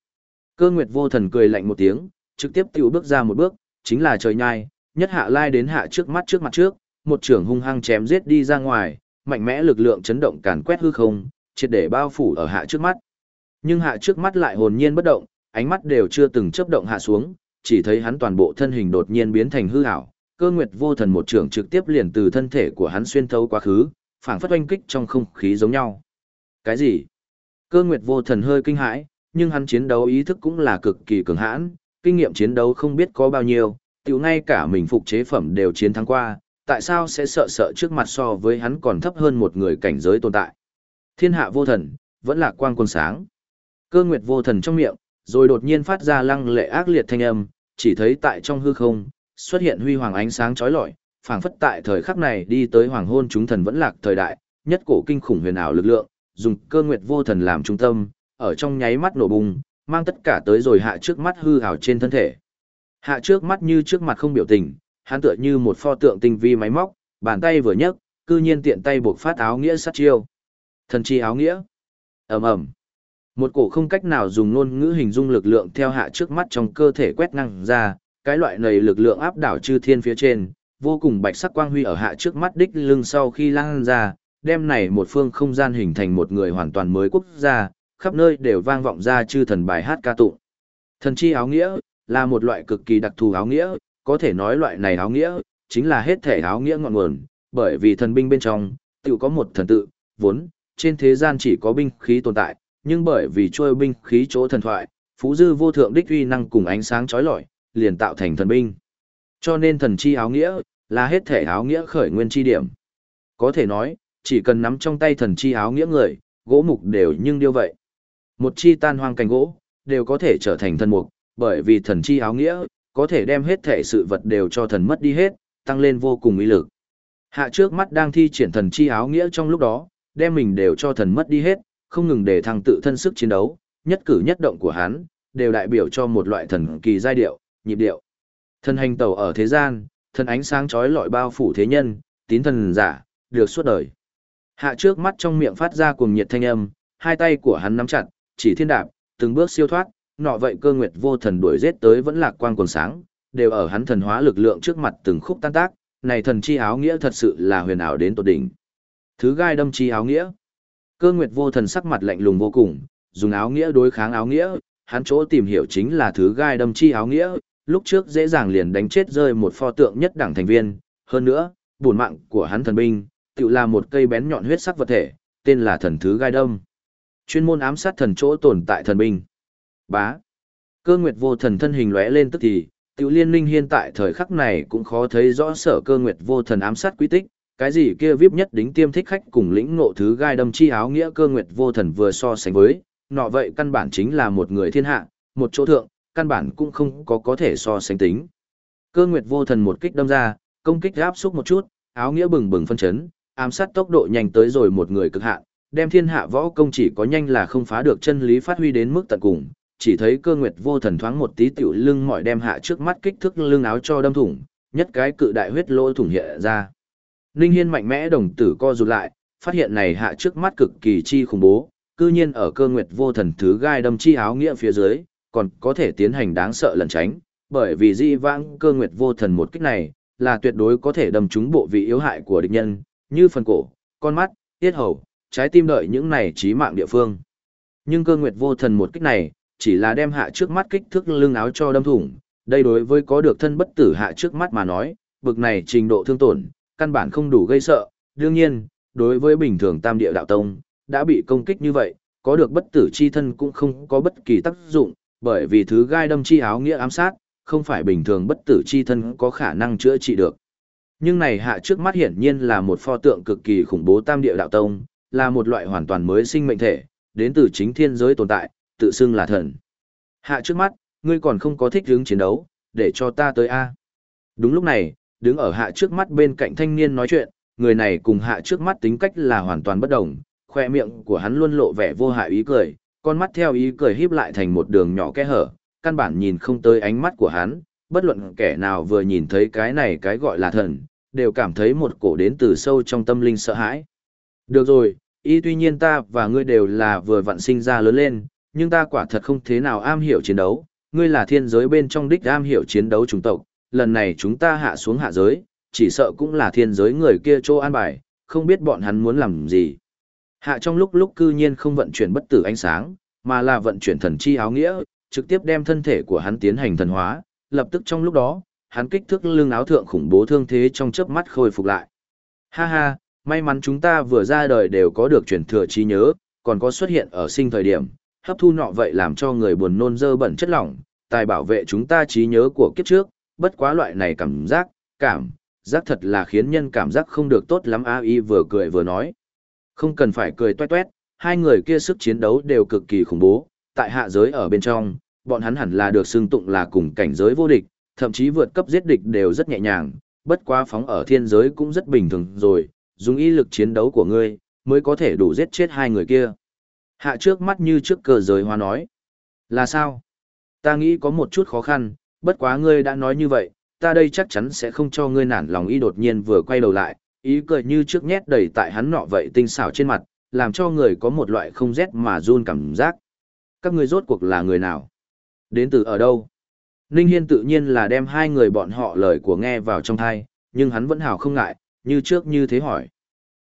Cơ nguyệt vô thần cười lạnh một tiếng, trực tiếp tiểu bước ra một bước, chính là trời nhai, nhất hạ lai đến hạ trước mắt trước mặt trước, một trưởng hung hăng chém giết đi ra ngoài, mạnh mẽ lực lượng chấn động càn quét hư không, triệt để bao phủ ở hạ trước mắt. Nhưng hạ trước mắt lại hồn nhiên bất động, ánh mắt đều chưa từng chấp động hạ xuống, chỉ thấy hắn toàn bộ thân hình đột nhiên biến thành hư ảo, cơ nguyệt vô thần một trưởng trực tiếp liền từ thân thể của hắn xuyên thấu quá khứ, phảng phất oanh kích trong không khí giống nhau. Cái gì? Cơ nguyệt vô thần hơi kinh hãi, nhưng hắn chiến đấu ý thức cũng là cực kỳ cường hãn, kinh nghiệm chiến đấu không biết có bao nhiêu, tiểu ngay cả mình phục chế phẩm đều chiến thắng qua, tại sao sẽ sợ sợ trước mặt so với hắn còn thấp hơn một người cảnh giới tồn tại. Thiên hạ vô thần, vẫn là quang quân sáng. Cơ nguyệt vô thần trong miệng, rồi đột nhiên phát ra lăng lệ ác liệt thanh âm, chỉ thấy tại trong hư không, xuất hiện huy hoàng ánh sáng chói lọi, phảng phất tại thời khắc này đi tới hoàng hôn chúng thần vẫn lạc thời đại, nhất cổ kinh khủng huyền ảo lực lượng, dùng cơ nguyệt vô thần làm trung tâm, ở trong nháy mắt nổ bùng, mang tất cả tới rồi hạ trước mắt hư ảo trên thân thể. Hạ trước mắt như trước mặt không biểu tình, hắn tựa như một pho tượng tinh vi máy móc, bàn tay vừa nhấc, cư nhiên tiện tay buộc phát áo nghĩa sát chiêu. Thần chi áo nghĩa. Ầm ầm. Một cổ không cách nào dùng ngôn ngữ hình dung lực lượng theo hạ trước mắt trong cơ thể quét ngang ra, cái loại này lực lượng áp đảo chư thiên phía trên, vô cùng bạch sắc quang huy ở hạ trước mắt đích lưng sau khi lan ra, đem này một phương không gian hình thành một người hoàn toàn mới quốc gia, khắp nơi đều vang vọng ra chư thần bài hát ca tụng. Thần chi áo nghĩa là một loại cực kỳ đặc thù áo nghĩa, có thể nói loại này áo nghĩa chính là hết thể áo nghĩa ngọn nguồn, bởi vì thần binh bên trong tự có một thần tự, vốn trên thế gian chỉ có binh khí tồn tại, nhưng bởi vì trôi binh khí chỗ thần thoại, phú dư vô thượng đích uy năng cùng ánh sáng chói lọi, liền tạo thành thần binh. Cho nên thần chi áo nghĩa, là hết thể áo nghĩa khởi nguyên chi điểm. Có thể nói, chỉ cần nắm trong tay thần chi áo nghĩa người, gỗ mục đều nhưng điêu vậy. Một chi tan hoang cành gỗ, đều có thể trở thành thần mục, bởi vì thần chi áo nghĩa, có thể đem hết thể sự vật đều cho thần mất đi hết, tăng lên vô cùng uy lực. Hạ trước mắt đang thi triển thần chi áo nghĩa trong lúc đó, đem mình đều cho thần mất đi hết, không ngừng để thăng tự thân sức chiến đấu, nhất cử nhất động của hắn, đều đại biểu cho một loại thần kỳ giai điệu, nhịp điệu. Thần hành tẩu ở thế gian, thần ánh sáng chói lọi bao phủ thế nhân, tín thần giả, được suốt đời. Hạ trước mắt trong miệng phát ra cuồng nhiệt thanh âm, hai tay của hắn nắm chặt, chỉ thiên đạp, từng bước siêu thoát, nọ vậy cơ nguyệt vô thần đuổi giết tới vẫn lạc quang quần sáng, đều ở hắn thần hóa lực lượng trước mặt từng khúc tan tác, này thần chi áo nghĩa thật sự là huyền ảo đến tột đỉnh. Thứ gai đâm chi áo nghĩa. Cơ nguyệt vô thần sắc mặt lạnh lùng vô cùng, dùng áo nghĩa đối kháng áo nghĩa, hắn chỗ tìm hiểu chính là thứ gai đâm chi áo nghĩa, lúc trước dễ dàng liền đánh chết rơi một pho tượng nhất đẳng thành viên, hơn nữa, bổn mạng của hắn thần binh, tự là một cây bén nhọn huyết sắc vật thể, tên là thần thứ gai đâm. Chuyên môn ám sát thần chỗ tồn tại thần binh. Bá. Cơ nguyệt vô thần thân hình lóe lên tức thì, tiểu liên linh hiện tại thời khắc này cũng khó thấy rõ sở cơ nguyệt vô thần ám sát quy tích, cái gì kia vip nhất đính tiêm thích khách cùng lĩnh ngộ thứ gai đâm chi áo nghĩa cơ nguyệt vô thần vừa so sánh với, nọ vậy căn bản chính là một người thiên hạ, một chỗ thượng, căn bản cũng không có có thể so sánh tính. Cơ nguyệt vô thần một kích đâm ra, công kích áp xúc một chút, áo nghĩa bừng bừng phân chấn, ám sát tốc độ nhanh tới rồi một người cực hạn, đem thiên hạ võ công chỉ có nhanh là không phá được chân lý phát huy đến mức tận cùng, chỉ thấy cơ nguyệt vô thần thoáng một tí tiểu lưng mỏi đem hạ trước mắt kích thước lưng áo cho đâm thủng, nhất cái cự đại huyết lỗ thủng hiện ra. Ninh Hiên mạnh mẽ đồng tử co rụt lại, phát hiện này hạ trước mắt cực kỳ chi khủng bố, cư nhiên ở cơ nguyệt vô thần thứ gai đâm chi áo nghĩa phía dưới, còn có thể tiến hành đáng sợ lẩn tránh, bởi vì di vãng cơ nguyệt vô thần một kích này, là tuyệt đối có thể đâm trúng bộ vị yếu hại của địch nhân, như phần cổ, con mắt, tiết hầu, trái tim đợi những này chí mạng địa phương. Nhưng cơ nguyệt vô thần một kích này, chỉ là đem hạ trước mắt kích thước lưng áo cho đâm thủng, đây đối với có được thân bất tử hạ trước mắt mà nói, bực này trình độ thương tổn, căn bản không đủ gây sợ, đương nhiên, đối với bình thường tam địa đạo tông, đã bị công kích như vậy, có được bất tử chi thân cũng không có bất kỳ tác dụng, bởi vì thứ gai đâm chi áo nghĩa ám sát, không phải bình thường bất tử chi thân có khả năng chữa trị được. Nhưng này hạ trước mắt hiển nhiên là một pho tượng cực kỳ khủng bố tam địa đạo tông, là một loại hoàn toàn mới sinh mệnh thể, đến từ chính thiên giới tồn tại, tự xưng là thần. Hạ trước mắt, ngươi còn không có thích hướng chiến đấu, để cho ta tới A. Đúng lúc này, đứng ở hạ trước mắt bên cạnh thanh niên nói chuyện, người này cùng hạ trước mắt tính cách là hoàn toàn bất đồng, khoe miệng của hắn luôn lộ vẻ vô hại ý cười, con mắt theo ý cười híp lại thành một đường nhỏ kẽ hở, căn bản nhìn không tới ánh mắt của hắn, bất luận kẻ nào vừa nhìn thấy cái này cái gọi là thần, đều cảm thấy một cổ đến từ sâu trong tâm linh sợ hãi. Được rồi, y tuy nhiên ta và ngươi đều là vừa vặn sinh ra lớn lên, nhưng ta quả thật không thế nào am hiểu chiến đấu, ngươi là thiên giới bên trong đích am hiểu chiến đấu chủng tộc, lần này chúng ta hạ xuống hạ giới, chỉ sợ cũng là thiên giới người kia chỗ an bài, không biết bọn hắn muốn làm gì. Hạ trong lúc lúc cư nhiên không vận chuyển bất tử ánh sáng, mà là vận chuyển thần chi áo nghĩa, trực tiếp đem thân thể của hắn tiến hành thần hóa, lập tức trong lúc đó, hắn kích thước lưng áo thượng khủng bố thương thế trong chớp mắt khôi phục lại. Ha ha, may mắn chúng ta vừa ra đời đều có được chuyển thừa trí nhớ, còn có xuất hiện ở sinh thời điểm, hấp thu nọ vậy làm cho người buồn nôn dơ bẩn chất lỏng, tài bảo vệ chúng ta trí nhớ của kiếp trước, bất quá loại này cảm giác, cảm, giác thật là khiến nhân cảm giác không được tốt lắm a y vừa cười vừa nói. Không cần phải cười toe toét, hai người kia sức chiến đấu đều cực kỳ khủng bố, tại hạ giới ở bên trong, bọn hắn hẳn là được xưng tụng là cùng cảnh giới vô địch, thậm chí vượt cấp giết địch đều rất nhẹ nhàng, bất quá phóng ở thiên giới cũng rất bình thường rồi, dùng ý lực chiến đấu của ngươi, mới có thể đủ giết chết hai người kia. Hạ trước mắt như trước cờ giới hoa nói. Là sao? Ta nghĩ có một chút khó khăn, bất quá ngươi đã nói như vậy, ta đây chắc chắn sẽ không cho ngươi nản lòng ý đột nhiên vừa quay đầu lại, ý cười như trước nhét đầy tại hắn nọ vậy tinh xảo trên mặt, làm cho người có một loại không rét mà run cảm giác. Các ngươi rốt cuộc là người nào? Đến từ ở đâu? Ninh Hiên tự nhiên là đem hai người bọn họ lời của nghe vào trong thai, nhưng hắn vẫn hào không ngại, như trước như thế hỏi.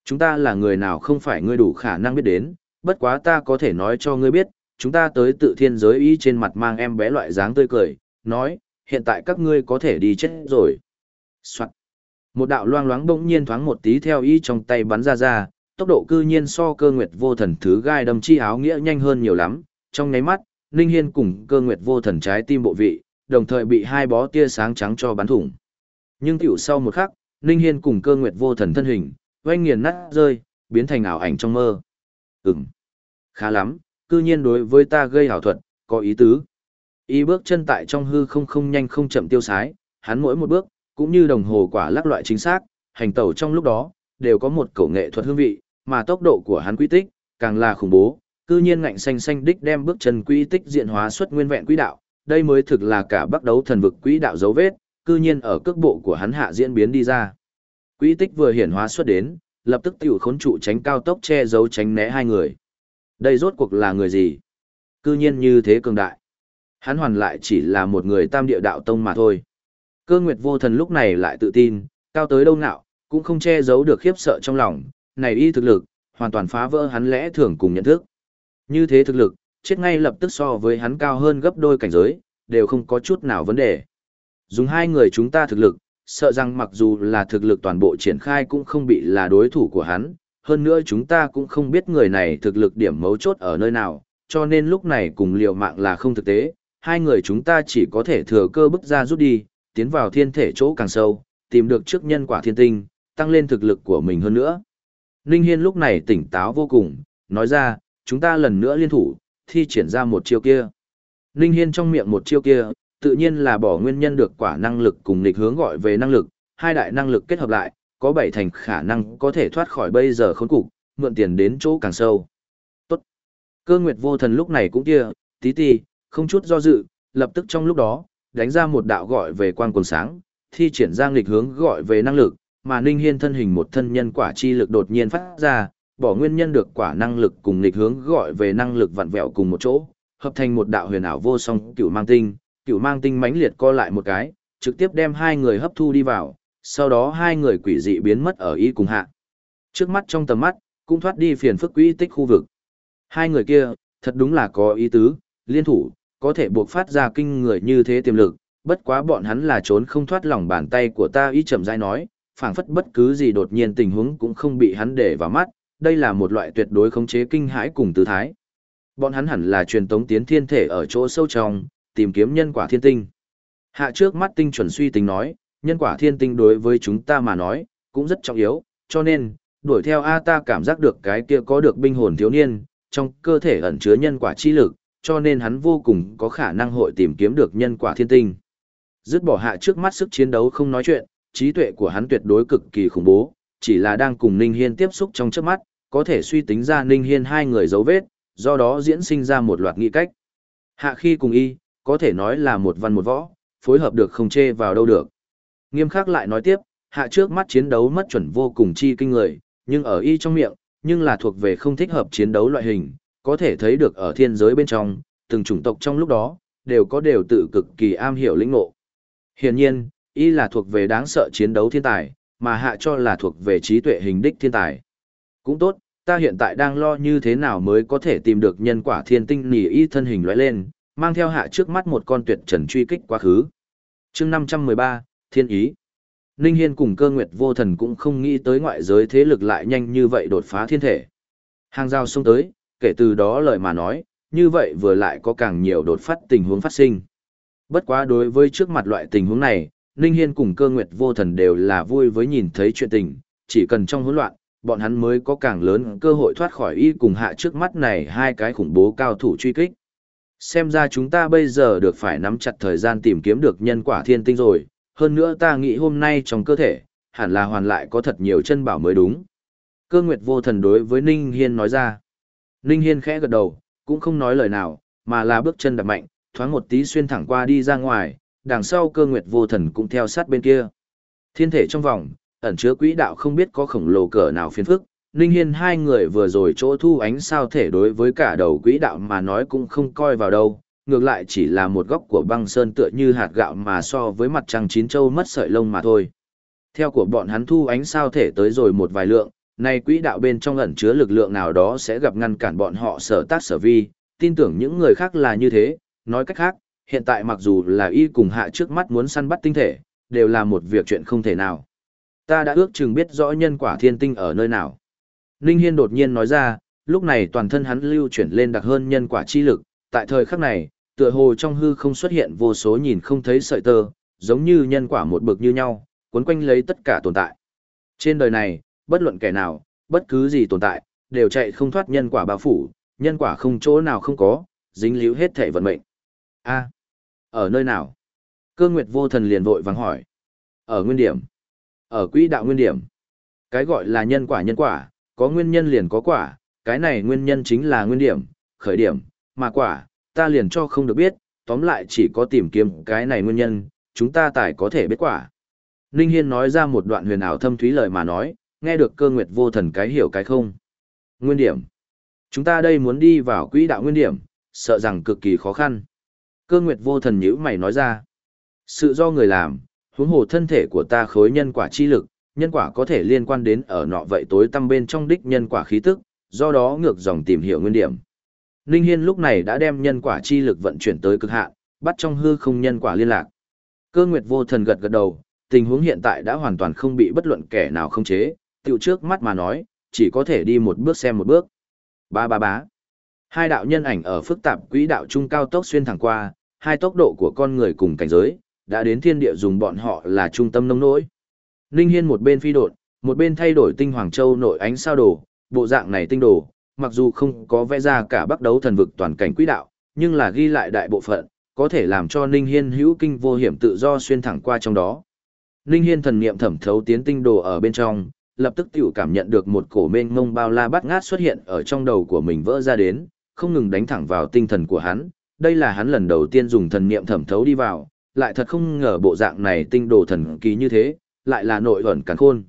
Chúng ta là người nào không phải ngươi đủ khả năng biết đến, bất quá ta có thể nói cho ngươi biết, chúng ta tới tự thiên giới ý trên mặt mang em bé loại dáng tươi cười, nói, hiện tại các ngươi có thể đi chết rồi. Soạn. Một đạo loang loáng bỗng nhiên thoáng một tí theo ý trong tay bắn ra ra, tốc độ cư nhiên so cơ nguyệt vô thần thứ gai đâm chi áo nghĩa nhanh hơn nhiều lắm, trong nháy mắt, Ninh Hiên cùng cơ nguyệt vô thần trái tim bộ vị, đồng thời bị hai bó tia sáng trắng cho bắn thủng. Nhưng tiểu sau một khắc, Ninh Hiên cùng cơ nguyệt vô thần thân hình, oanh nghiền nát rơi, biến thành ảo ảnh trong mơ. Ừm, khá lắm, cư nhiên đối với ta gây ảo thuật, có ý tứ. Y bước chân tại trong hư không không nhanh không chậm tiêu sái, hắn mỗi một bước, cũng như đồng hồ quả lắc loại chính xác, hành tẩu trong lúc đó, đều có một cổ nghệ thuật hương vị, mà tốc độ của hắn quy tích, càng là khủng bố, cư nhiên ngạnh xanh xanh đích đem bước chân quy tích diện hóa xuất nguyên vẹn quỹ đạo, đây mới thực là cả bắt đấu thần vực quỹ đạo dấu vết, cư nhiên ở cước bộ của hắn hạ diễn biến đi ra. Quỹ tích vừa hiển hóa xuất đến, lập tức tiểu khốn trụ tránh cao tốc che giấu tránh né hai người. Đây rốt cuộc là người gì? Cư nhiên như thế cường đại. Hắn hoàn lại chỉ là một người tam địa đạo tông mà thôi. Cơ nguyệt vô thần lúc này lại tự tin, cao tới đâu nạo, cũng không che giấu được khiếp sợ trong lòng, này y thực lực, hoàn toàn phá vỡ hắn lẽ thường cùng nhận thức. Như thế thực lực, chết ngay lập tức so với hắn cao hơn gấp đôi cảnh giới, đều không có chút nào vấn đề. Dùng hai người chúng ta thực lực, sợ rằng mặc dù là thực lực toàn bộ triển khai cũng không bị là đối thủ của hắn, hơn nữa chúng ta cũng không biết người này thực lực điểm mấu chốt ở nơi nào, cho nên lúc này cùng liều mạng là không thực tế, hai người chúng ta chỉ có thể thừa cơ bức ra rút đi, tiến vào thiên thể chỗ càng sâu, tìm được trước nhân quả thiên tinh, tăng lên thực lực của mình hơn nữa. Ninh Hiên lúc này tỉnh táo vô cùng, nói ra, chúng ta lần nữa liên thủ, thi triển ra một chiêu kia. Ninh Hiên trong miệng một chiêu kia, tự nhiên là bỏ nguyên nhân được quả năng lực cùng nghịch hướng gọi về năng lực, hai đại năng lực kết hợp lại, có bảy thành khả năng có thể thoát khỏi bây giờ khốn cục, mượn tiền đến chỗ càng sâu. Tốt. Cơ Nguyệt Vô Thần lúc này cũng kia, tí tí, không chút do dự, lập tức trong lúc đó, đánh ra một đạo gọi về quang quần sáng, thi triển ra nghịch hướng gọi về năng lực, mà Ninh Hiên thân hình một thân nhân quả chi lực đột nhiên phát ra, bỏ nguyên nhân được quả năng lực cùng nghịch hướng gọi về năng lực vặn vẹo cùng một chỗ, hợp thành một đạo huyền ảo vô song cửu mang tinh, cửu mang tinh mãnh liệt co lại một cái, trực tiếp đem hai người hấp thu đi vào, sau đó hai người quỷ dị biến mất ở y cùng hạ. Trước mắt trong tầm mắt, cũng thoát đi phiền phức quỹ tích khu vực. Hai người kia, thật đúng là có ý tứ, liên thủ, có thể buộc phát ra kinh người như thế tiềm lực, bất quá bọn hắn là trốn không thoát lòng bàn tay của ta ý chậm rãi nói, phảng phất bất cứ gì đột nhiên tình huống cũng không bị hắn để vào mắt, đây là một loại tuyệt đối khống chế kinh hãi cùng tư thái. Bọn hắn hẳn là truyền tống tiến thiên thể ở chỗ sâu trong, tìm kiếm nhân quả thiên tinh. Hạ trước mắt tinh chuẩn suy tính nói, nhân quả thiên tinh đối với chúng ta mà nói, cũng rất trọng yếu, cho nên, đuổi theo A ta cảm giác được cái kia có được binh hồn thiếu niên, trong cơ thể ẩn chứa nhân quả chi lực, cho nên hắn vô cùng có khả năng hội tìm kiếm được nhân quả thiên tinh. Dứt bỏ hạ trước mắt sức chiến đấu không nói chuyện, trí tuệ của hắn tuyệt đối cực kỳ khủng bố, chỉ là đang cùng Ninh Hiên tiếp xúc trong chớp mắt, có thể suy tính ra Ninh Hiên hai người dấu vết, do đó diễn sinh ra một loạt nghị cách. Hạ khi cùng y, có thể nói là một văn một võ, phối hợp được không chê vào đâu được. Nghiêm khắc lại nói tiếp, hạ trước mắt chiến đấu mất chuẩn vô cùng chi kinh người, nhưng ở y trong miệng, nhưng là thuộc về không thích hợp chiến đấu loại hình, có thể thấy được ở thiên giới bên trong, từng chủng tộc trong lúc đó, đều có đều tự cực kỳ am hiểu lĩnh ngộ. Hiển nhiên, y là thuộc về đáng sợ chiến đấu thiên tài, mà hạ cho là thuộc về trí tuệ hình đích thiên tài. Cũng tốt, ta hiện tại đang lo như thế nào mới có thể tìm được nhân quả thiên tinh nỉ y thân hình lóe lên, mang theo hạ trước mắt một con tuyệt trần truy kích quá khứ. chương 513, Thiên Ý. Ninh Hiên cùng cơ nguyệt vô thần cũng không nghĩ tới ngoại giới thế lực lại nhanh như vậy đột phá thiên thể. Hàng giao xông tới, kể từ đó lời mà nói, như vậy vừa lại có càng nhiều đột phát tình huống phát sinh. Bất quá đối với trước mặt loại tình huống này, Ninh Hiên cùng cơ nguyệt vô thần đều là vui với nhìn thấy chuyện tình, chỉ cần trong hỗn loạn, bọn hắn mới có càng lớn cơ hội thoát khỏi y cùng hạ trước mắt này hai cái khủng bố cao thủ truy kích. Xem ra chúng ta bây giờ được phải nắm chặt thời gian tìm kiếm được nhân quả thiên tinh rồi, hơn nữa ta nghĩ hôm nay trong cơ thể, hẳn là hoàn lại có thật nhiều chân bảo mới đúng. Cơ nguyệt vô thần đối với Ninh Hiên nói ra. Ninh Hiên khẽ gật đầu, cũng không nói lời nào, mà là bước chân đạp mạnh, thoáng một tí xuyên thẳng qua đi ra ngoài, đằng sau cơ nguyệt vô thần cũng theo sát bên kia. Thiên thể trong vòng, ẩn chứa quỹ đạo không biết có khổng lồ cỡ nào phiền phức. Ninh Hiên hai người vừa rồi chỗ thu ánh sao thể đối với cả đầu quỹ đạo mà nói cũng không coi vào đâu, ngược lại chỉ là một góc của băng sơn tựa như hạt gạo mà so với mặt trăng chín châu mất sợi lông mà thôi. Theo của bọn hắn thu ánh sao thể tới rồi một vài lượng, nay quỹ đạo bên trong ẩn chứa lực lượng nào đó sẽ gặp ngăn cản bọn họ sở tác sở vi, tin tưởng những người khác là như thế, nói cách khác, hiện tại mặc dù là y cùng hạ trước mắt muốn săn bắt tinh thể, đều là một việc chuyện không thể nào. Ta đã ước chừng biết rõ nhân quả thiên tinh ở nơi nào. Ninh Hiên đột nhiên nói ra, lúc này toàn thân hắn lưu chuyển lên đặc hơn nhân quả chi lực, tại thời khắc này, tựa hồ trong hư không xuất hiện vô số nhìn không thấy sợi tơ, giống như nhân quả một bực như nhau, cuốn quanh lấy tất cả tồn tại. Trên đời này, bất luận kẻ nào, bất cứ gì tồn tại, đều chạy không thoát nhân quả bao phủ, nhân quả không chỗ nào không có, dính líu hết thể vận mệnh. A, ở nơi nào? Cơ Nguyệt Vô Thần liền vội vàng hỏi. Ở nguyên điểm. Ở quỹ đạo nguyên điểm. Cái gọi là nhân quả nhân quả, có nguyên nhân liền có quả, cái này nguyên nhân chính là nguyên điểm, khởi điểm, mà quả, ta liền cho không được biết, tóm lại chỉ có tìm kiếm cái này nguyên nhân, chúng ta tài có thể biết quả. Ninh Hiên nói ra một đoạn huyền ảo thâm thúy lời mà nói, nghe được cơ nguyệt vô thần cái hiểu cái không. Nguyên điểm. Chúng ta đây muốn đi vào quỹ đạo nguyên điểm, sợ rằng cực kỳ khó khăn. Cơ nguyệt vô thần nhữ mày nói ra. Sự do người làm, huống hồ thân thể của ta khối nhân quả chi lực, nhân quả có thể liên quan đến ở nọ vậy tối tăm bên trong đích nhân quả khí tức, do đó ngược dòng tìm hiểu nguyên điểm. Ninh Hiên lúc này đã đem nhân quả chi lực vận chuyển tới cực hạn, bắt trong hư không nhân quả liên lạc. Cơ Nguyệt Vô Thần gật gật đầu, tình huống hiện tại đã hoàn toàn không bị bất luận kẻ nào khống chế, tiểu trước mắt mà nói, chỉ có thể đi một bước xem một bước. Ba ba bá. Hai đạo nhân ảnh ở phức tạp quỹ đạo trung cao tốc xuyên thẳng qua, hai tốc độ của con người cùng cảnh giới, đã đến thiên địa dùng bọn họ là trung tâm nông nỗi. Ninh Hiên một bên phi đột, một bên thay đổi tinh hoàng châu nội ánh sao đồ, bộ dạng này tinh đồ, mặc dù không có vẽ ra cả bắc đấu thần vực toàn cảnh quỹ đạo, nhưng là ghi lại đại bộ phận, có thể làm cho Ninh Hiên hữu kinh vô hiểm tự do xuyên thẳng qua trong đó. Ninh Hiên thần niệm thẩm thấu tiến tinh đồ ở bên trong, lập tức tiểu cảm nhận được một cổ mênh mông bao la bắt ngát xuất hiện ở trong đầu của mình vỡ ra đến, không ngừng đánh thẳng vào tinh thần của hắn. Đây là hắn lần đầu tiên dùng thần niệm thẩm thấu đi vào, lại thật không ngờ bộ dạng này tinh đồ thần kỳ như thế, lại là nội ẩn cắn khôn.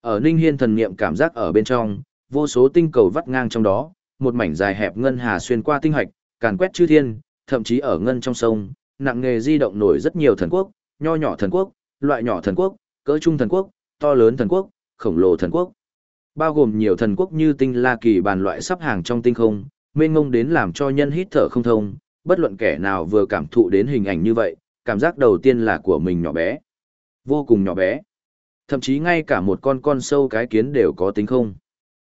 Ở Ninh Hiên thần niệm cảm giác ở bên trong, vô số tinh cầu vắt ngang trong đó, một mảnh dài hẹp ngân hà xuyên qua tinh hạch, càn quét chư thiên, thậm chí ở ngân trong sông, nặng nghề di động nổi rất nhiều thần quốc, nho nhỏ thần quốc, loại nhỏ thần quốc, cỡ trung thần quốc, to lớn thần quốc, khổng lồ thần quốc. bao gồm nhiều thần quốc như tinh la kỳ bàn loại sắp hàng trong tinh không, mênh mông đến làm cho nhân hít thở không thông, bất luận kẻ nào vừa cảm thụ đến hình ảnh như vậy, cảm giác đầu tiên là của mình nhỏ bé. Vô cùng nhỏ bé. Thậm chí ngay cả một con con sâu cái kiến đều có tính không.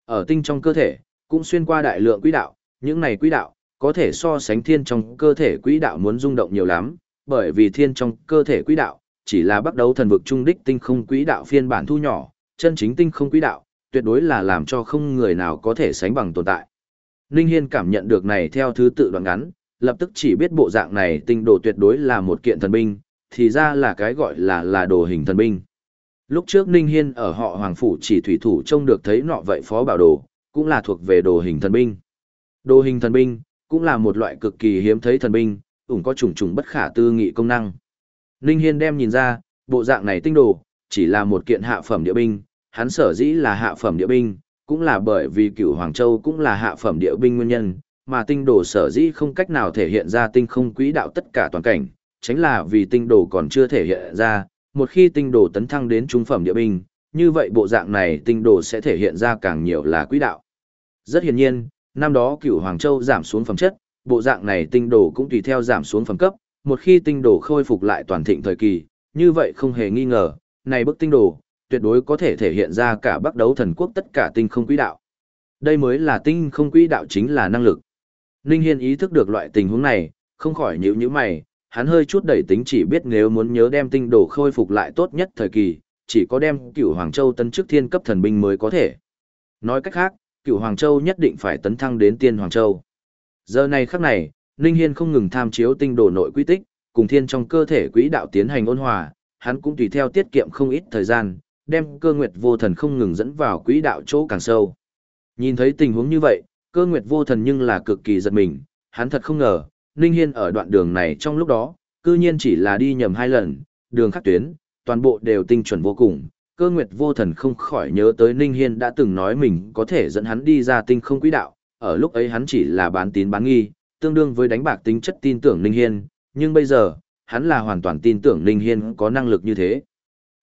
Ở tinh trong cơ thể, cũng xuyên qua đại lượng quỹ đạo, những này quỹ đạo, có thể so sánh thiên trong cơ thể quỹ đạo muốn rung động nhiều lắm, bởi vì thiên trong cơ thể quỹ đạo, chỉ là bắt đầu thần vực trung đích tinh không quỹ đạo phiên bản thu nhỏ, chân chính tinh không quỹ đạo, tuyệt đối là làm cho không người nào có thể sánh bằng tồn tại. Ninh Hiên cảm nhận được này theo thứ tự đoạn ngắn, lập tức chỉ biết bộ dạng này tinh đồ tuyệt đối là một kiện thần binh, thì ra là cái gọi là là đồ hình thần binh. Lúc trước Ninh Hiên ở họ Hoàng Phủ chỉ thủy thủ trông được thấy nọ vậy phó bảo đồ, cũng là thuộc về đồ hình thần binh. Đồ hình thần binh, cũng là một loại cực kỳ hiếm thấy thần binh, ủng có trùng trùng bất khả tư nghị công năng. Ninh Hiên đem nhìn ra, bộ dạng này tinh đồ, chỉ là một kiện hạ phẩm địa binh, hắn sở dĩ là hạ phẩm địa binh, cũng là bởi vì cửu Hoàng Châu cũng là hạ phẩm địa binh nguyên nhân, mà tinh đồ sở dĩ không cách nào thể hiện ra tinh không quỹ đạo tất cả toàn cảnh, chính là vì tinh đồ còn chưa thể hiện ra, một khi tinh đồ tấn thăng đến trung phẩm địa binh, như vậy bộ dạng này tinh đồ sẽ thể hiện ra càng nhiều là quỹ đạo. Rất hiển nhiên, năm đó cửu Hoàng Châu giảm xuống phẩm chất, bộ dạng này tinh đồ cũng tùy theo giảm xuống phẩm cấp, một khi tinh đồ khôi phục lại toàn thịnh thời kỳ, như vậy không hề nghi ngờ, này bức tinh đồ, tuyệt đối có thể thể hiện ra cả bắc đấu thần quốc tất cả tinh không quỹ đạo. Đây mới là tinh không quỹ đạo chính là năng lực. Ninh Hiên ý thức được loại tình huống này, không khỏi nhíu nhíu mày, hắn hơi chút đẩy tính chỉ biết nếu muốn nhớ đem tinh đồ khôi phục lại tốt nhất thời kỳ, chỉ có đem cửu Hoàng Châu tấn chức thiên cấp thần binh mới có thể. Nói cách khác, cửu Hoàng Châu nhất định phải tấn thăng đến tiên Hoàng Châu. Giờ này khắc này, Ninh Hiên không ngừng tham chiếu tinh đồ nội quy tích, cùng thiên trong cơ thể quỹ đạo tiến hành ôn hòa, hắn cũng tùy theo tiết kiệm không ít thời gian, đem cơ nguyệt vô thần không ngừng dẫn vào quỹ đạo chỗ càng sâu. Nhìn thấy tình huống như vậy, cơ nguyệt vô thần nhưng là cực kỳ giật mình, hắn thật không ngờ, Ninh Hiên ở đoạn đường này trong lúc đó, cư nhiên chỉ là đi nhầm hai lần, đường khắc tuyến, toàn bộ đều tinh chuẩn vô cùng. Cơ nguyệt vô thần không khỏi nhớ tới Ninh Hiên đã từng nói mình có thể dẫn hắn đi ra tinh không quỹ đạo, ở lúc ấy hắn chỉ là bán tín bán nghi, tương đương với đánh bạc tính chất tin tưởng Ninh Hiên, nhưng bây giờ, hắn là hoàn toàn tin tưởng Ninh Hiên có năng lực như thế.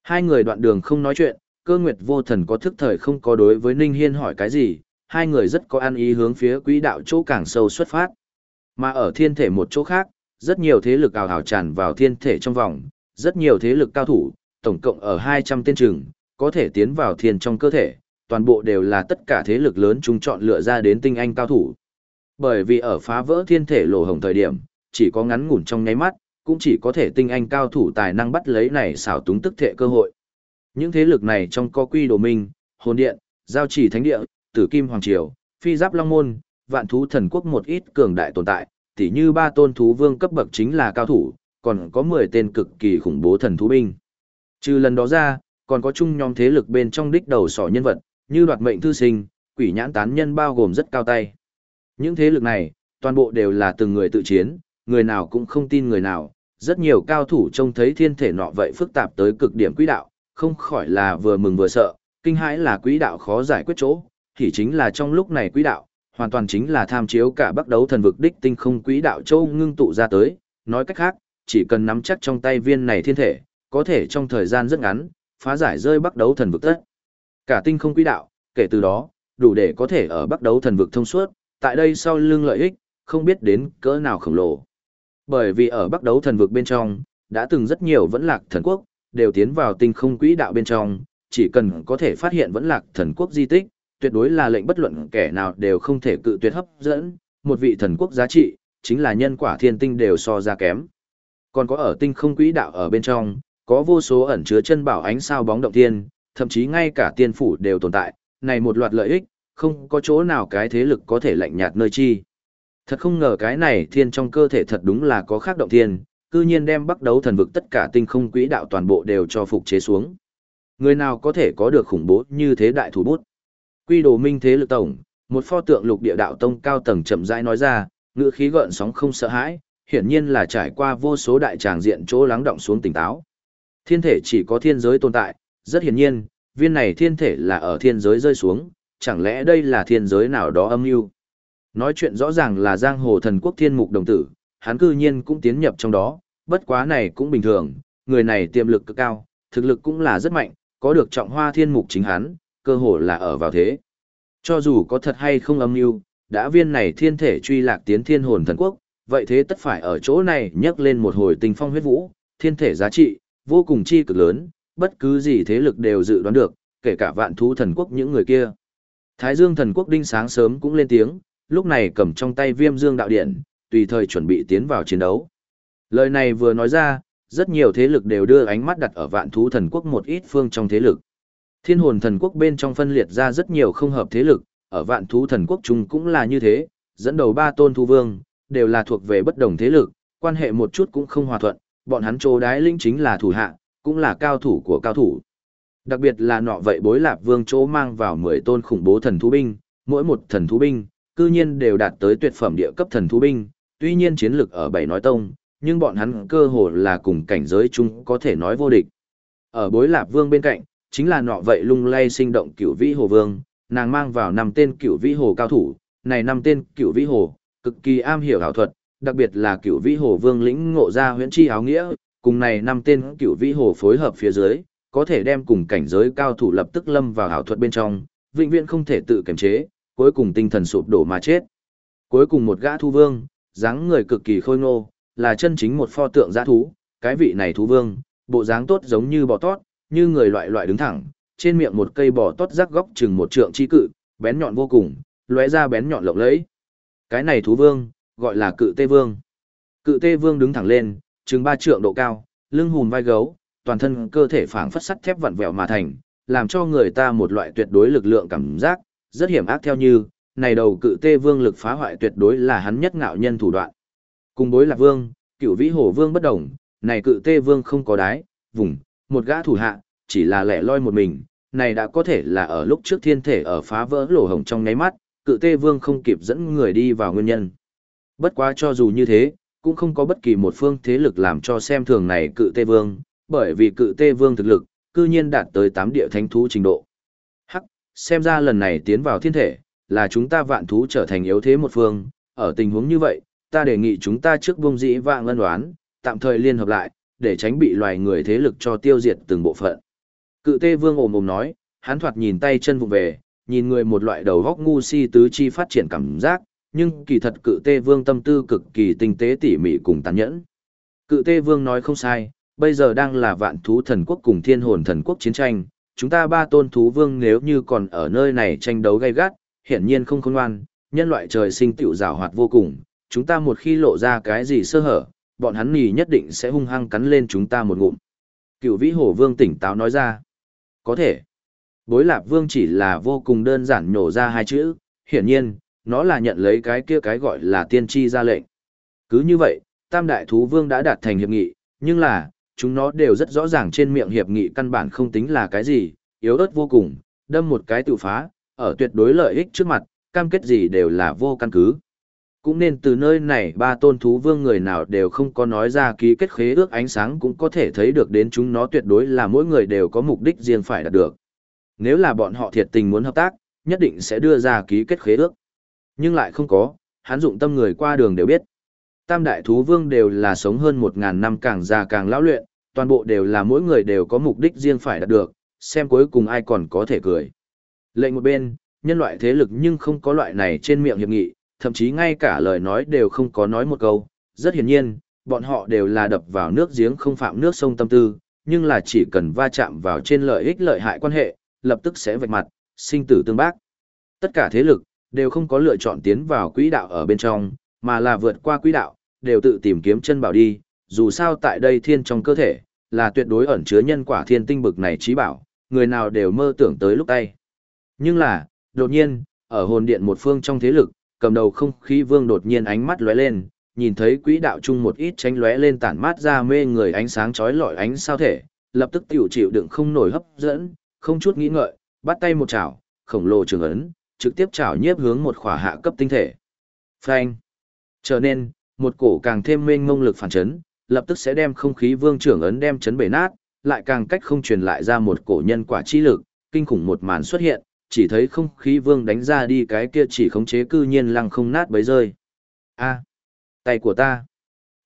Hai người đoạn đường không nói chuyện, cơ nguyệt vô thần có thức thời không có đối với Ninh Hiên hỏi cái gì, hai người rất có ăn ý hướng phía quỹ đạo chỗ càng sâu xuất phát. Mà ở thiên thể một chỗ khác, rất nhiều thế lực ảo ảo tràn vào thiên thể trong vòng, rất nhiều thế lực cao thủ, tổng cộng ở 200 tên trường, có thể tiến vào thiên trong cơ thể, toàn bộ đều là tất cả thế lực lớn chúng chọn lựa ra đến tinh anh cao thủ. Bởi vì ở phá vỡ thiên thể lỗ hồng thời điểm, chỉ có ngắn ngủn trong nháy mắt, cũng chỉ có thể tinh anh cao thủ tài năng bắt lấy này xảo túng tức thệ cơ hội. Những thế lực này trong có quy đồ minh, hồn điện, giao chỉ thánh địa, tử kim hoàng triều, phi giáp long môn, vạn thú thần quốc một ít cường đại tồn tại, tỉ như ba tôn thú vương cấp bậc chính là cao thủ, còn có 10 tên cực kỳ khủng bố thần thú binh. Trừ lần đó ra, còn có chung nhóm thế lực bên trong đích đầu sỏ nhân vật, như đoạt mệnh thư sinh, quỷ nhãn tán nhân bao gồm rất cao tay. Những thế lực này, toàn bộ đều là từng người tự chiến, người nào cũng không tin người nào, rất nhiều cao thủ trông thấy thiên thể nọ vậy phức tạp tới cực điểm quỹ đạo, không khỏi là vừa mừng vừa sợ, kinh hãi là quỹ đạo khó giải quyết chỗ, thì chính là trong lúc này quỹ đạo, hoàn toàn chính là tham chiếu cả bắt đấu thần vực đích tinh không quỹ đạo châu ngưng tụ ra tới, nói cách khác, chỉ cần nắm chắc trong tay viên này thiên thể, có thể trong thời gian rất ngắn, phá giải rơi bắt đấu thần vực tất. Cả tinh không quỹ đạo, kể từ đó, đủ để có thể ở bắt đấu thần vực thông suốt, tại đây sau lưng lợi ích, không biết đến cỡ nào khổng lồ. Bởi vì ở Bắc đấu thần vực bên trong, đã từng rất nhiều vẫn lạc thần quốc, đều tiến vào tinh không quỹ đạo bên trong, chỉ cần có thể phát hiện vẫn lạc thần quốc di tích, tuyệt đối là lệnh bất luận kẻ nào đều không thể cự tuyệt hấp dẫn, một vị thần quốc giá trị, chính là nhân quả thiên tinh đều so ra kém. Còn có ở tinh không quỹ đạo ở bên trong, có vô số ẩn chứa chân bảo ánh sao bóng động thiên, thậm chí ngay cả tiên phủ đều tồn tại, này một loạt lợi ích, không có chỗ nào cái thế lực có thể lạnh nhạt nơi chi. Thật không ngờ cái này thiên trong cơ thể thật đúng là có khác động thiên, cư nhiên đem bắt đấu thần vực tất cả tinh không quỹ đạo toàn bộ đều cho phục chế xuống. Người nào có thể có được khủng bố như thế đại thủ bút. Quy đồ minh thế lực tổng, một pho tượng lục địa đạo tông cao tầng chậm rãi nói ra, ngữ khí gợn sóng không sợ hãi, hiển nhiên là trải qua vô số đại tràng diện chỗ lắng động xuống tỉnh táo. Thiên thể chỉ có thiên giới tồn tại, rất hiển nhiên, viên này thiên thể là ở thiên giới rơi xuống, chẳng lẽ đây là thiên giới nào đó âm mưu Nói chuyện rõ ràng là giang hồ thần quốc thiên mục đồng tử, hắn cư nhiên cũng tiến nhập trong đó, bất quá này cũng bình thường, người này tiềm lực cực cao, thực lực cũng là rất mạnh, có được trọng hoa thiên mục chính hắn, cơ hồ là ở vào thế. Cho dù có thật hay không âm mưu, đã viên này thiên thể truy lạc tiến thiên hồn thần quốc, vậy thế tất phải ở chỗ này nhấc lên một hồi tình phong huyết vũ, thiên thể giá trị, vô cùng chi cực lớn, bất cứ gì thế lực đều dự đoán được, kể cả vạn thú thần quốc những người kia. Thái Dương thần quốc đinh sáng sớm cũng lên tiếng, lúc này cầm trong tay viêm dương đạo điện, tùy thời chuẩn bị tiến vào chiến đấu. Lời này vừa nói ra, rất nhiều thế lực đều đưa ánh mắt đặt ở vạn thú thần quốc một ít phương trong thế lực. Thiên hồn thần quốc bên trong phân liệt ra rất nhiều không hợp thế lực, ở vạn thú thần quốc chúng cũng là như thế, dẫn đầu ba tôn thu vương, đều là thuộc về bất đồng thế lực, quan hệ một chút cũng không hòa thuận, bọn hắn trô đái linh chính là thủ hạ, cũng là cao thủ của cao thủ. Đặc biệt là nọ vậy bối lạp vương chỗ mang vào 10 tôn khủng bố thần thú binh, mỗi một thần thú binh, cư nhiên đều đạt tới tuyệt phẩm địa cấp thần thú binh, tuy nhiên chiến lực ở bảy nói tông, nhưng bọn hắn cơ hồ là cùng cảnh giới chung có thể nói vô địch. Ở bối lạp vương bên cạnh, chính là nọ vậy lung lay sinh động cửu vĩ hồ vương, nàng mang vào năm tên cửu vĩ hồ cao thủ, này năm tên cửu vĩ hồ, cực kỳ am hiểu ảo thuật, đặc biệt là cửu vĩ hồ vương lĩnh ngộ ra huyễn chi áo nghĩa, cùng này năm tên cửu vĩ hồ phối hợp phía dưới, có thể đem cùng cảnh giới cao thủ lập tức lâm vào ảo thuật bên trong, vĩnh viễn không thể tự kiềm chế, cuối cùng tinh thần sụp đổ mà chết. Cuối cùng một gã thu vương, dáng người cực kỳ khôi ngô, là chân chính một pho tượng giã thú, cái vị này thú vương, bộ dáng tốt giống như bò tót, như người loại loại đứng thẳng, trên miệng một cây bò tót rắc góc chừng một trượng chi cự, bén nhọn vô cùng, lóe ra bén nhọn lộng lẫy. Cái này thú vương, gọi là cự tê vương. Cự tê vương đứng thẳng lên, chừng ba trượng độ cao, lưng hùm vai gấu, toàn thân cơ thể phảng phất sắt thép vặn vẹo mà thành, làm cho người ta một loại tuyệt đối lực lượng cảm giác, rất hiểm ác theo như, này đầu cự tê vương lực phá hoại tuyệt đối là hắn nhất ngạo nhân thủ đoạn. Cùng bối lạc vương, cựu vĩ hổ vương bất đồng, này cự tê vương không có đái, vùng, một gã thủ hạ, chỉ là lẻ loi một mình, này đã có thể là ở lúc trước thiên thể ở phá vỡ lỗ hổng trong nháy mắt, cự tê vương không kịp dẫn người đi vào nguyên nhân. Bất quá cho dù như thế, cũng không có bất kỳ một phương thế lực làm cho xem thường này cự tê vương, bởi vì cự tê vương thực lực, cư nhiên đạt tới 8 địa thánh thú trình độ. Xem ra lần này tiến vào thiên thể, là chúng ta vạn thú trở thành yếu thế một phương, ở tình huống như vậy, ta đề nghị chúng ta trước bông dĩ vạn ngân đoán, tạm thời liên hợp lại, để tránh bị loài người thế lực cho tiêu diệt từng bộ phận. Cự tê vương ồm ồm nói, hắn thoạt nhìn tay chân vụ về, nhìn người một loại đầu góc ngu si tứ chi phát triển cảm giác, nhưng kỳ thật cự tê vương tâm tư cực kỳ tinh tế tỉ mỉ cùng tàn nhẫn. Cự tê vương nói không sai, bây giờ đang là vạn thú thần quốc cùng thiên hồn thần quốc chiến tranh, chúng ta ba tôn thú vương nếu như còn ở nơi này tranh đấu gay gắt, hiển nhiên không khôn ngoan, nhân loại trời sinh tiểu rào hoạt vô cùng, chúng ta một khi lộ ra cái gì sơ hở, bọn hắn nì nhất định sẽ hung hăng cắn lên chúng ta một ngụm. Cựu vĩ hổ vương tỉnh táo nói ra. Có thể. Bối lạp vương chỉ là vô cùng đơn giản nhổ ra hai chữ, hiển nhiên, nó là nhận lấy cái kia cái gọi là tiên tri ra lệnh. Cứ như vậy, tam đại thú vương đã đạt thành hiệp nghị, nhưng là, chúng nó đều rất rõ ràng trên miệng hiệp nghị căn bản không tính là cái gì, yếu ớt vô cùng, đâm một cái tự phá, ở tuyệt đối lợi ích trước mặt, cam kết gì đều là vô căn cứ. Cũng nên từ nơi này ba tôn thú vương người nào đều không có nói ra ký kết khế ước ánh sáng cũng có thể thấy được đến chúng nó tuyệt đối là mỗi người đều có mục đích riêng phải đạt được. Nếu là bọn họ thiệt tình muốn hợp tác, nhất định sẽ đưa ra ký kết khế ước. Nhưng lại không có, hắn dụng tâm người qua đường đều biết. Tam đại thú vương đều là sống hơn một ngàn năm càng già càng lão luyện, toàn bộ đều là mỗi người đều có mục đích riêng phải đạt được, xem cuối cùng ai còn có thể cười. Lệnh một bên, nhân loại thế lực nhưng không có loại này trên miệng hiệp nghị, thậm chí ngay cả lời nói đều không có nói một câu. Rất hiển nhiên, bọn họ đều là đập vào nước giếng không phạm nước sông tâm tư, nhưng là chỉ cần va chạm vào trên lợi ích lợi hại quan hệ, lập tức sẽ vạch mặt, sinh tử tương bác. Tất cả thế lực, đều không có lựa chọn tiến vào quỹ đạo ở bên trong, mà là vượt qua quỹ đạo, đều tự tìm kiếm chân bảo đi, dù sao tại đây thiên trong cơ thể, là tuyệt đối ẩn chứa nhân quả thiên tinh bực này trí bảo, người nào đều mơ tưởng tới lúc tay. Nhưng là, đột nhiên, ở hồn điện một phương trong thế lực, cầm đầu không khí vương đột nhiên ánh mắt lóe lên, nhìn thấy quỹ đạo chung một ít tránh lóe lên tản mát ra mê người ánh sáng chói lọi ánh sao thể, lập tức tiểu chịu đựng không nổi hấp dẫn, không chút nghĩ ngợi, bắt tay một chảo, khổng lồ trường ấn, trực tiếp chảo nhiếp hướng một khỏa hạ cấp tinh thể. Phanh. Trở nên, một cổ càng thêm mênh mông lực phản chấn, lập tức sẽ đem không khí vương trưởng ấn đem chấn bể nát, lại càng cách không truyền lại ra một cổ nhân quả chi lực, kinh khủng một màn xuất hiện, chỉ thấy không khí vương đánh ra đi cái kia chỉ khống chế cư nhiên lăng không nát bấy rơi. A, tay của ta.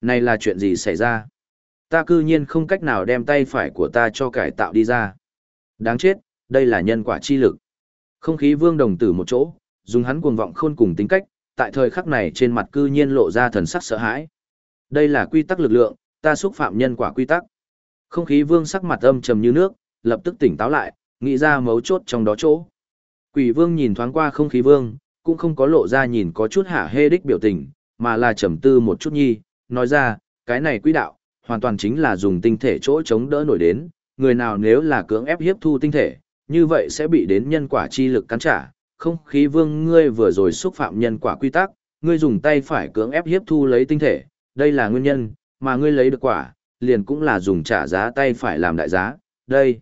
Này là chuyện gì xảy ra? Ta cư nhiên không cách nào đem tay phải của ta cho cải tạo đi ra. Đáng chết, đây là nhân quả chi lực. Không khí vương đồng tử một chỗ, dùng hắn cuồng vọng khôn cùng tính cách, tại thời khắc này trên mặt cư nhiên lộ ra thần sắc sợ hãi. Đây là quy tắc lực lượng, ta xúc phạm nhân quả quy tắc. Không khí vương sắc mặt âm trầm như nước, lập tức tỉnh táo lại, nghĩ ra mấu chốt trong đó chỗ. Quỷ vương nhìn thoáng qua không khí vương, cũng không có lộ ra nhìn có chút hả hê đích biểu tình, mà là trầm tư một chút nhi, nói ra, cái này quỹ đạo, hoàn toàn chính là dùng tinh thể chỗ chống đỡ nổi đến, người nào nếu là cưỡng ép hiếp thu tinh thể, như vậy sẽ bị đến nhân quả chi lực cắn trả. Không khí vương ngươi vừa rồi xúc phạm nhân quả quy tắc, ngươi dùng tay phải cưỡng ép hiếp thu lấy tinh thể, đây là nguyên nhân, mà ngươi lấy được quả, liền cũng là dùng trả giá tay phải làm đại giá, đây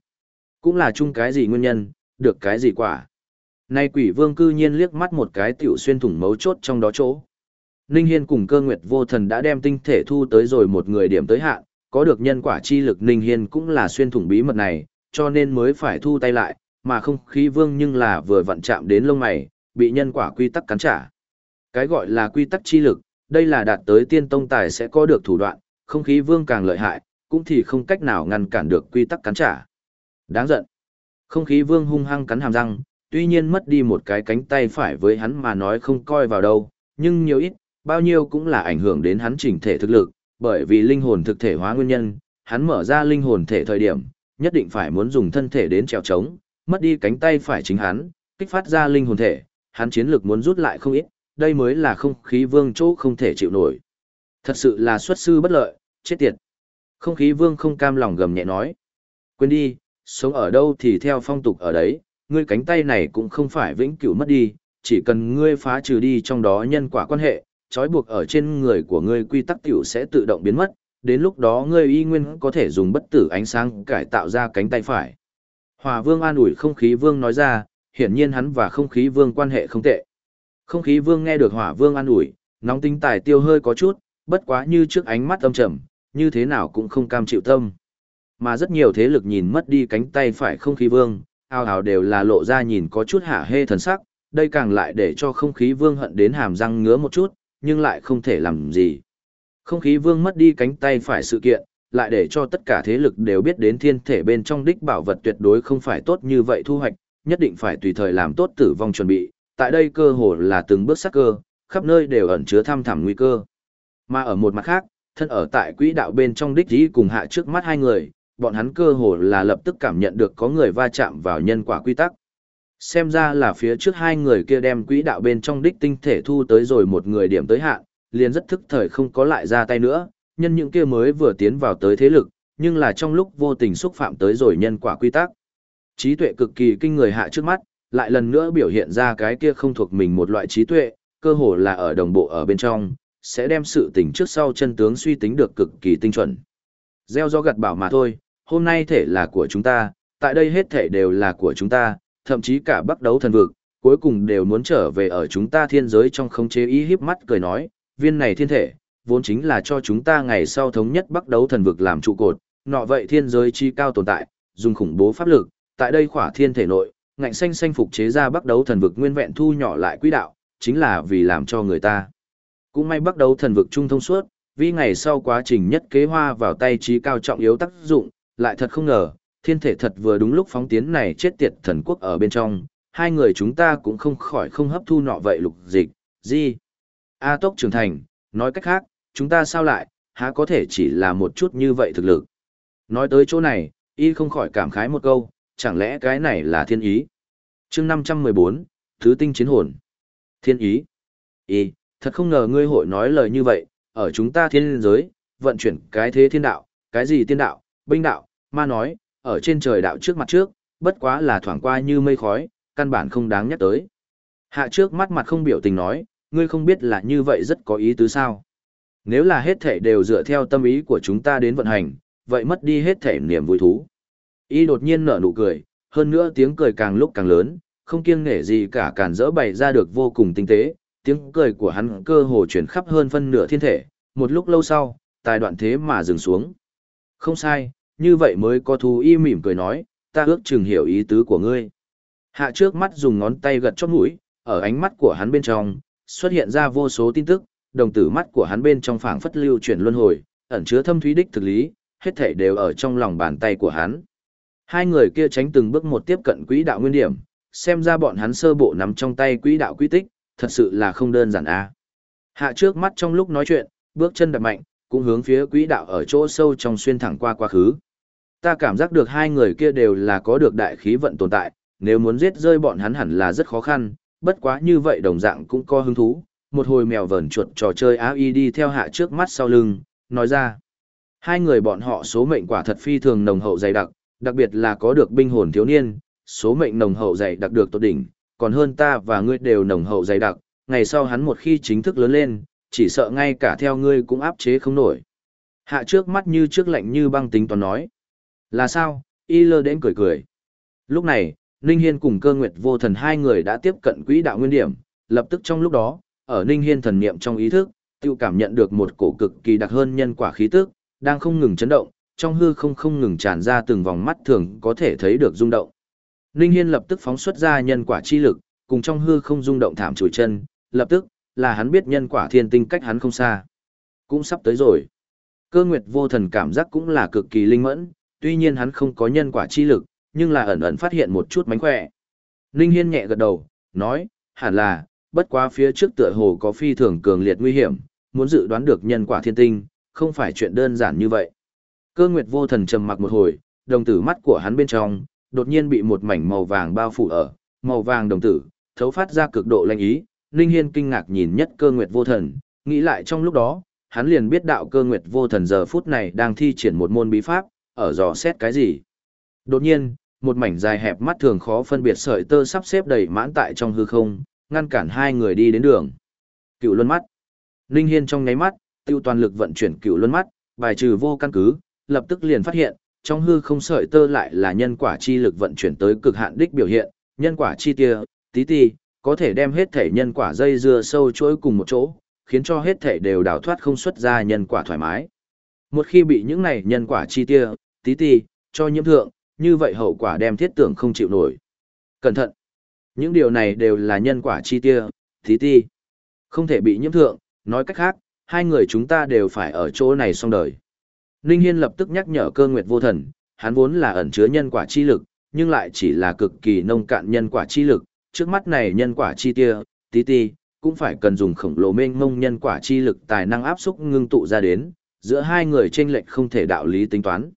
cũng là chung cái gì nguyên nhân, được cái gì quả. Nay quỷ vương cư nhiên liếc mắt một cái tiểu xuyên thủng mấu chốt trong đó chỗ. Ninh Hiên cùng cơ nguyệt vô thần đã đem tinh thể thu tới rồi một người điểm tới hạn, có được nhân quả chi lực Ninh Hiên cũng là xuyên thủng bí mật này, cho nên mới phải thu tay lại, mà không khí vương nhưng là vừa vặn chạm đến lông mày, bị nhân quả quy tắc cắn trả. Cái gọi là quy tắc chi lực, đây là đạt tới tiên tông tài sẽ có được thủ đoạn, không khí vương càng lợi hại, cũng thì không cách nào ngăn cản được quy tắc cắn trả. Đáng giận. Không khí vương hung hăng cắn hàm răng, tuy nhiên mất đi một cái cánh tay phải với hắn mà nói không coi vào đâu, nhưng nhiều ít, bao nhiêu cũng là ảnh hưởng đến hắn chỉnh thể thực lực, bởi vì linh hồn thực thể hóa nguyên nhân, hắn mở ra linh hồn thể thời điểm, nhất định phải muốn dùng thân thể đến trèo trống, mất đi cánh tay phải chính hắn, kích phát ra linh hồn thể, hắn chiến lực muốn rút lại không ít, đây mới là không khí vương chỗ không thể chịu nổi. Thật sự là xuất sư bất lợi, chết tiệt. Không khí vương không cam lòng gầm nhẹ nói. Quên đi, sống ở đâu thì theo phong tục ở đấy, ngươi cánh tay này cũng không phải vĩnh cửu mất đi, chỉ cần ngươi phá trừ đi trong đó nhân quả quan hệ, trói buộc ở trên người của ngươi quy tắc tiểu sẽ tự động biến mất, đến lúc đó ngươi y nguyên có thể dùng bất tử ánh sáng cải tạo ra cánh tay phải. Hòa vương an ủi không khí vương nói ra, hiển nhiên hắn và không khí vương quan hệ không tệ. Không khí vương nghe được hỏa vương an ủi, nóng tính tài tiêu hơi có chút, bất quá như trước ánh mắt âm trầm, như thế nào cũng không cam chịu tâm. Mà rất nhiều thế lực nhìn mất đi cánh tay phải không khí vương, ao ào đều là lộ ra nhìn có chút hạ hê thần sắc, đây càng lại để cho không khí vương hận đến hàm răng ngứa một chút, nhưng lại không thể làm gì. Không khí vương mất đi cánh tay phải sự kiện, lại để cho tất cả thế lực đều biết đến thiên thể bên trong đích bảo vật tuyệt đối không phải tốt như vậy thu hoạch, nhất định phải tùy thời làm tốt tử vong chuẩn bị, tại đây cơ hồ là từng bước sắc cơ, khắp nơi đều ẩn chứa thăm thẳm nguy cơ. Mà ở một mặt khác, thân ở tại quỹ đạo bên trong đích dĩ cùng hạ trước mắt hai người, bọn hắn cơ hồ là lập tức cảm nhận được có người va chạm vào nhân quả quy tắc. Xem ra là phía trước hai người kia đem quỹ đạo bên trong đích tinh thể thu tới rồi một người điểm tới hạn, liền rất thức thời không có lại ra tay nữa, nhân những kia mới vừa tiến vào tới thế lực, nhưng là trong lúc vô tình xúc phạm tới rồi nhân quả quy tắc. Trí tuệ cực kỳ kinh người hạ trước mắt, lại lần nữa biểu hiện ra cái kia không thuộc mình một loại trí tuệ, cơ hồ là ở đồng bộ ở bên trong, sẽ đem sự tình trước sau chân tướng suy tính được cực kỳ tinh chuẩn. Gieo do gặt bảo mà thôi, hôm nay thể là của chúng ta, tại đây hết thể đều là của chúng ta, thậm chí cả bắt đấu thần vực, cuối cùng đều muốn trở về ở chúng ta thiên giới trong không chế ý hiếp mắt cười nói, viên này thiên thể, vốn chính là cho chúng ta ngày sau thống nhất bắt đấu thần vực làm trụ cột, nọ vậy thiên giới chi cao tồn tại, dùng khủng bố pháp lực, tại đây khỏa thiên thể nội, ngạnh xanh xanh phục chế ra bắt đấu thần vực nguyên vẹn thu nhỏ lại quỹ đạo, chính là vì làm cho người ta. Cũng may bắt đấu thần vực trung thông suốt, vì ngày sau quá trình nhất kế hoa vào tay trí cao trọng yếu tác dụng, lại thật không ngờ, thiên thể thật vừa đúng lúc phóng tiến này chết tiệt thần quốc ở bên trong, hai người chúng ta cũng không khỏi không hấp thu nọ vậy lục dịch, gì? A tốc trưởng thành, nói cách khác, chúng ta sao lại, há có thể chỉ là một chút như vậy thực lực. Nói tới chỗ này, y không khỏi cảm khái một câu, chẳng lẽ cái này là thiên ý? chương 514, Thứ tinh chiến hồn. Thiên ý. Y, thật không ngờ ngươi hội nói lời như vậy, ở chúng ta thiên giới, vận chuyển cái thế thiên đạo, cái gì tiên đạo, binh đạo, ma nói, ở trên trời đạo trước mặt trước, bất quá là thoảng qua như mây khói, căn bản không đáng nhắc tới. Hạ trước mắt mặt không biểu tình nói, ngươi không biết là như vậy rất có ý tứ sao. Nếu là hết thể đều dựa theo tâm ý của chúng ta đến vận hành, vậy mất đi hết thể niềm vui thú. Y đột nhiên nở nụ cười, hơn nữa tiếng cười càng lúc càng lớn, không kiêng nể gì cả càn dỡ bày ra được vô cùng tinh tế, tiếng cười của hắn cơ hồ chuyển khắp hơn phân nửa thiên thể, một lúc lâu sau, tài đoạn thế mà dừng xuống. Không sai, như vậy mới có thú y mỉm cười nói, ta ước chừng hiểu ý tứ của ngươi. Hạ trước mắt dùng ngón tay gật chót mũi, ở ánh mắt của hắn bên trong, xuất hiện ra vô số tin tức, đồng tử mắt của hắn bên trong phảng phất lưu chuyển luân hồi, ẩn chứa thâm thúy đích thực lý, hết thảy đều ở trong lòng bàn tay của hắn. Hai người kia tránh từng bước một tiếp cận quỹ đạo nguyên điểm, xem ra bọn hắn sơ bộ nắm trong tay quỹ đạo quy tích, thật sự là không đơn giản a. Hạ trước mắt trong lúc nói chuyện, bước chân đập mạnh, cũng hướng phía quỹ đạo ở chỗ sâu trong xuyên thẳng qua quá khứ. Ta cảm giác được hai người kia đều là có được đại khí vận tồn tại, nếu muốn giết rơi bọn hắn hẳn là rất khó khăn, bất quá như vậy đồng dạng cũng có hứng thú. Một hồi mèo vờn chuột trò chơi áo y đi theo hạ trước mắt sau lưng, nói ra. Hai người bọn họ số mệnh quả thật phi thường nồng hậu dày đặc, đặc biệt là có được binh hồn thiếu niên, số mệnh nồng hậu dày đặc được tốt đỉnh, còn hơn ta và ngươi đều nồng hậu dày đặc, ngày sau hắn một khi chính thức lớn lên, chỉ sợ ngay cả theo ngươi cũng áp chế không nổi. Hạ trước mắt như trước lạnh như băng tính toàn nói. Là sao? Y lơ đến cười cười. Lúc này, Ninh Hiên cùng cơ nguyệt vô thần hai người đã tiếp cận quỹ đạo nguyên điểm, lập tức trong lúc đó, ở Ninh Hiên thần niệm trong ý thức, tiêu cảm nhận được một cổ cực kỳ đặc hơn nhân quả khí tức, đang không ngừng chấn động, trong hư không không ngừng tràn ra từng vòng mắt thường có thể thấy được rung động. Ninh Hiên lập tức phóng xuất ra nhân quả chi lực, cùng trong hư không rung động thảm chùi chân, lập tức, là hắn biết nhân quả thiên tinh cách hắn không xa. Cũng sắp tới rồi. Cơ nguyệt vô thần cảm giác cũng là cực kỳ linh mẫn, tuy nhiên hắn không có nhân quả chi lực, nhưng là ẩn ẩn phát hiện một chút mánh khỏe. Ninh Hiên nhẹ gật đầu, nói, hẳn là, bất quá phía trước tựa hồ có phi thường cường liệt nguy hiểm, muốn dự đoán được nhân quả thiên tinh, không phải chuyện đơn giản như vậy. Cơ nguyệt vô thần trầm mặc một hồi, đồng tử mắt của hắn bên trong, đột nhiên bị một mảnh màu vàng bao phủ ở, màu vàng đồng tử, thấu phát ra cực độ lanh ý, Ninh Hiên kinh ngạc nhìn nhất cơ nguyệt vô thần, nghĩ lại trong lúc đó, hắn liền biết đạo cơ nguyệt vô thần giờ phút này đang thi triển một môn bí pháp, ở dò xét cái gì. Đột nhiên, một mảnh dài hẹp mắt thường khó phân biệt sợi tơ sắp xếp đầy mãn tại trong hư không, ngăn cản hai người đi đến đường. Cựu luân mắt. Ninh Hiên trong nháy mắt, tiêu toàn lực vận chuyển cựu luân mắt, bài trừ vô căn cứ, lập tức liền phát hiện, trong hư không sợi tơ lại là nhân quả chi lực vận chuyển tới cực hạn đích biểu hiện, nhân quả chi tia, tí ti, có thể đem hết thể nhân quả dây dưa sâu chuỗi cùng một chỗ, khiến cho hết thể đều đào thoát không xuất ra nhân quả thoải mái. Một khi bị những này nhân quả chi tia, tí ti, cho nhiễm thượng, như vậy hậu quả đem thiết tưởng không chịu nổi. Cẩn thận! Những điều này đều là nhân quả chi tia, thí ti. Không thể bị nhiễm thượng, nói cách khác, hai người chúng ta đều phải ở chỗ này xong đời. Ninh Hiên lập tức nhắc nhở cơ nguyệt vô thần, hắn vốn là ẩn chứa nhân quả chi lực, nhưng lại chỉ là cực kỳ nông cạn nhân quả chi lực, trước mắt này nhân quả chi tia, tí ti, cũng phải cần dùng khổng lồ mênh mông nhân quả chi lực tài năng áp xúc ngưng tụ ra đến, giữa hai người tranh lệch không thể đạo lý tính toán.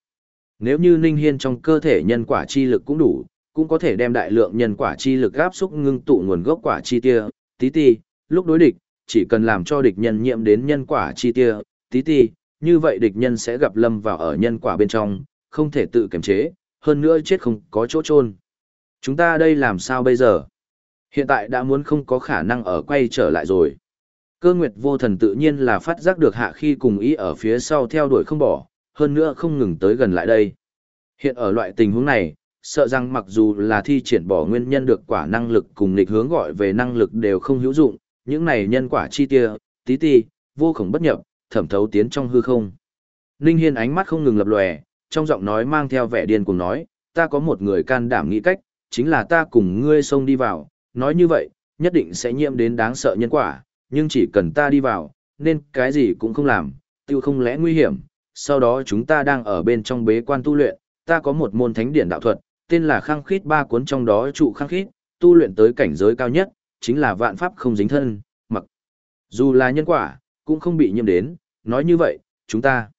Nếu như Ninh Hiên trong cơ thể nhân quả chi lực cũng đủ, cũng có thể đem đại lượng nhân quả chi lực áp xúc ngưng tụ nguồn gốc quả chi tia, tí ti, lúc đối địch, chỉ cần làm cho địch nhân nhiễm đến nhân quả chi tia, tí ti, như vậy địch nhân sẽ gặp lâm vào ở nhân quả bên trong, không thể tự kiềm chế, hơn nữa chết không có chỗ chôn. Chúng ta đây làm sao bây giờ? Hiện tại đã muốn không có khả năng ở quay trở lại rồi. Cơ nguyệt vô thần tự nhiên là phát giác được hạ khi cùng ý ở phía sau theo đuổi không bỏ, hơn nữa không ngừng tới gần lại đây. Hiện ở loại tình huống này, sợ rằng mặc dù là thi triển bỏ nguyên nhân được quả năng lực cùng nghịch hướng gọi về năng lực đều không hữu dụng, những này nhân quả chi tia, tí ti, vô khổng bất nhập, thẩm thấu tiến trong hư không. Ninh Hiên ánh mắt không ngừng lập lòe, trong giọng nói mang theo vẻ điên cuồng nói, ta có một người can đảm nghĩ cách, chính là ta cùng ngươi xông đi vào, nói như vậy, nhất định sẽ nhiễm đến đáng sợ nhân quả, nhưng chỉ cần ta đi vào, nên cái gì cũng không làm, tiêu không lẽ nguy hiểm, sau đó chúng ta đang ở bên trong bế quan tu luyện, ta có một môn thánh điển đạo thuật, tên là khang khít ba cuốn trong đó trụ khang khít, tu luyện tới cảnh giới cao nhất, chính là vạn pháp không dính thân, mặc. Dù là nhân quả, cũng không bị nhiễm đến, nói như vậy, chúng ta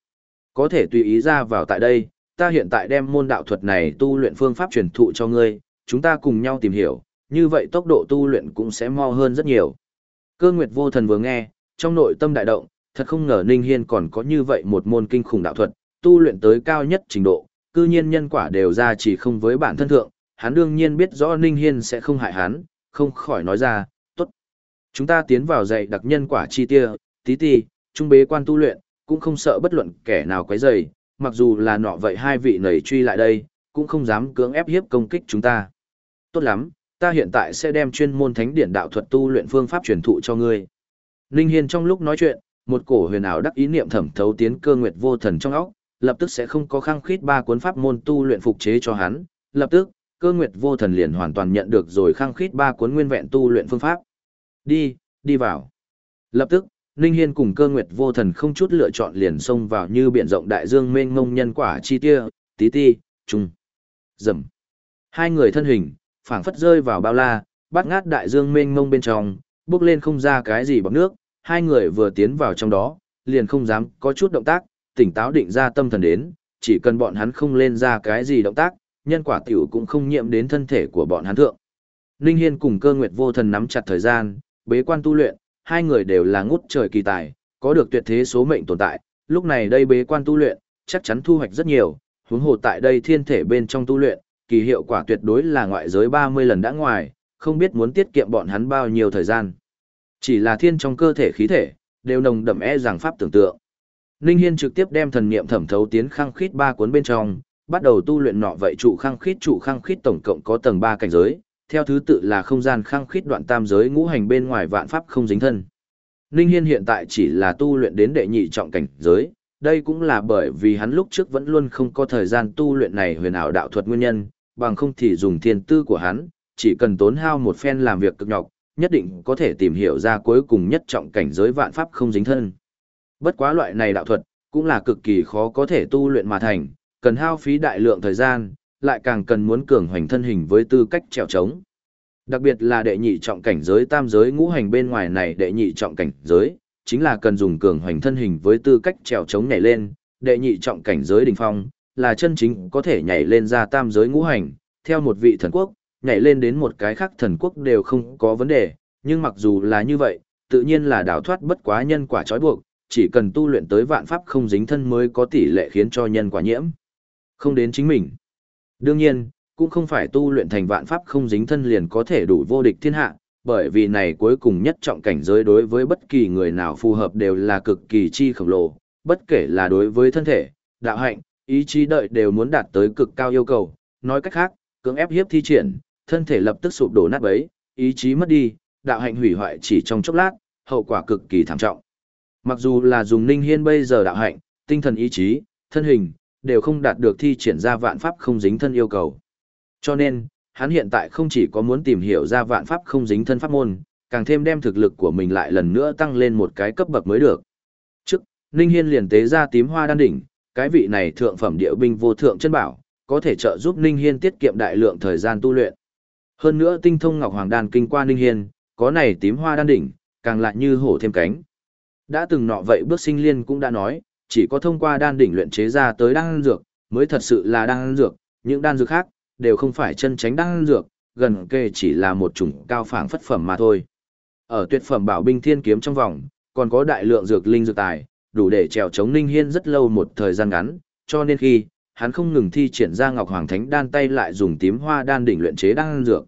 có thể tùy ý ra vào tại đây, ta hiện tại đem môn đạo thuật này tu luyện phương pháp truyền thụ cho ngươi, chúng ta cùng nhau tìm hiểu, như vậy tốc độ tu luyện cũng sẽ mau hơn rất nhiều. Cơ Nguyệt Vô Thần vừa nghe, trong nội tâm đại động, thật không ngờ Ninh Hiên còn có như vậy một môn kinh khủng đạo thuật, tu luyện tới cao nhất trình độ, cư nhiên nhân quả đều ra chỉ không với bản thân thượng, hắn đương nhiên biết rõ Ninh Hiên sẽ không hại hắn, không khỏi nói ra, tốt. Chúng ta tiến vào dạy đặc nhân quả chi tia, tí ti, trung bế quan tu luyện, cũng không sợ bất luận kẻ nào quấy rầy, mặc dù là nọ vậy hai vị nảy truy lại đây, cũng không dám cưỡng ép hiếp công kích chúng ta. Tốt lắm, ta hiện tại sẽ đem chuyên môn thánh điển đạo thuật tu luyện phương pháp truyền thụ cho ngươi. Ninh Hiên trong lúc nói chuyện, một cổ huyền ảo đắc ý niệm thẩm thấu tiến cơ nguyệt vô thần trong óc, lập tức sẽ không có khăng khít ba cuốn pháp môn tu luyện phục chế cho hắn, lập tức, cơ nguyệt vô thần liền hoàn toàn nhận được rồi khăng khít ba cuốn nguyên vẹn tu luyện phương pháp. Đi, đi vào. Lập tức, Ninh Hiên cùng cơ nguyệt vô thần không chút lựa chọn liền xông vào như biển rộng đại dương mênh mông nhân quả chi tia, tí ti, trùng. Dầm. Hai người thân hình, phảng phất rơi vào bao la, bắt ngát đại dương mênh mông bên trong, bước lên không ra cái gì bằng nước, hai người vừa tiến vào trong đó, liền không dám có chút động tác, tỉnh táo định ra tâm thần đến, chỉ cần bọn hắn không lên ra cái gì động tác, nhân quả tiểu cũng không nhiễm đến thân thể của bọn hắn thượng. Ninh Hiên cùng cơ nguyệt vô thần nắm chặt thời gian, bế quan tu luyện, hai người đều là ngút trời kỳ tài, có được tuyệt thế số mệnh tồn tại, lúc này đây bế quan tu luyện, chắc chắn thu hoạch rất nhiều, huống hồ tại đây thiên thể bên trong tu luyện, kỳ hiệu quả tuyệt đối là ngoại giới 30 lần đã ngoài, không biết muốn tiết kiệm bọn hắn bao nhiêu thời gian. Chỉ là thiên trong cơ thể khí thể, đều nồng đậm e rằng pháp tưởng tượng. Ninh Hiên trực tiếp đem thần niệm thẩm thấu tiến khăng khít ba cuốn bên trong, bắt đầu tu luyện nọ vậy trụ khăng khít trụ khăng khít tổng cộng có tầng 3 cảnh giới, theo thứ tự là không gian khăng khít đoạn tam giới ngũ hành bên ngoài vạn pháp không dính thân. Ninh Hiên hiện tại chỉ là tu luyện đến đệ nhị trọng cảnh giới, đây cũng là bởi vì hắn lúc trước vẫn luôn không có thời gian tu luyện này huyền ảo đạo thuật nguyên nhân, bằng không thì dùng thiên tư của hắn, chỉ cần tốn hao một phen làm việc cực nhọc, nhất định có thể tìm hiểu ra cuối cùng nhất trọng cảnh giới vạn pháp không dính thân. Bất quá loại này đạo thuật, cũng là cực kỳ khó có thể tu luyện mà thành, cần hao phí đại lượng thời gian, lại càng cần muốn cường hoành thân hình với tư cách trèo trống. Đặc biệt là đệ nhị trọng cảnh giới tam giới ngũ hành bên ngoài này đệ nhị trọng cảnh giới, chính là cần dùng cường hoành thân hình với tư cách trèo trống nhảy lên, đệ nhị trọng cảnh giới đỉnh phong, là chân chính có thể nhảy lên ra tam giới ngũ hành, theo một vị thần quốc, nhảy lên đến một cái khác thần quốc đều không có vấn đề, nhưng mặc dù là như vậy, tự nhiên là đào thoát bất quá nhân quả trói buộc, chỉ cần tu luyện tới vạn pháp không dính thân mới có tỷ lệ khiến cho nhân quả nhiễm. Không đến chính mình. Đương nhiên, cũng không phải tu luyện thành vạn pháp không dính thân liền có thể đủ vô địch thiên hạ, bởi vì này cuối cùng nhất trọng cảnh giới đối với bất kỳ người nào phù hợp đều là cực kỳ chi khổng lồ, bất kể là đối với thân thể, đạo hạnh, ý chí đợi đều muốn đạt tới cực cao yêu cầu, nói cách khác, cưỡng ép hiếp thi triển, thân thể lập tức sụp đổ nát bấy, ý chí mất đi, đạo hạnh hủy hoại chỉ trong chốc lát, hậu quả cực kỳ thảm trọng. Mặc dù là dùng Ninh Hiên bây giờ đạo hạnh, tinh thần ý chí, thân hình, đều không đạt được thi triển ra vạn pháp không dính thân yêu cầu. Cho nên, hắn hiện tại không chỉ có muốn tìm hiểu ra vạn pháp không dính thân pháp môn, càng thêm đem thực lực của mình lại lần nữa tăng lên một cái cấp bậc mới được. Trước, Ninh Hiên liền tế ra tím hoa đan đỉnh, cái vị này thượng phẩm địa binh vô thượng chân bảo, có thể trợ giúp Ninh Hiên tiết kiệm đại lượng thời gian tu luyện. Hơn nữa tinh thông ngọc hoàng đan kinh qua Ninh Hiên, có này tím hoa đan đỉnh, càng lại như hổ thêm cánh. Đã từng nọ vậy bước sinh liên cũng đã nói, chỉ có thông qua đan đỉnh luyện chế ra tới đan dược, mới thật sự là đan dược, những đan dược khác, đều không phải chân tránh đan dược, gần kề chỉ là một chủng cao phảng phất phẩm mà thôi. Ở tuyệt phẩm bảo binh thiên kiếm trong vòng, còn có đại lượng dược linh dược tài, đủ để trèo chống Ninh Hiên rất lâu một thời gian ngắn, cho nên khi hắn không ngừng thi triển ra Ngọc Hoàng Thánh đan tay lại dùng tím hoa đan đỉnh luyện chế đan dược.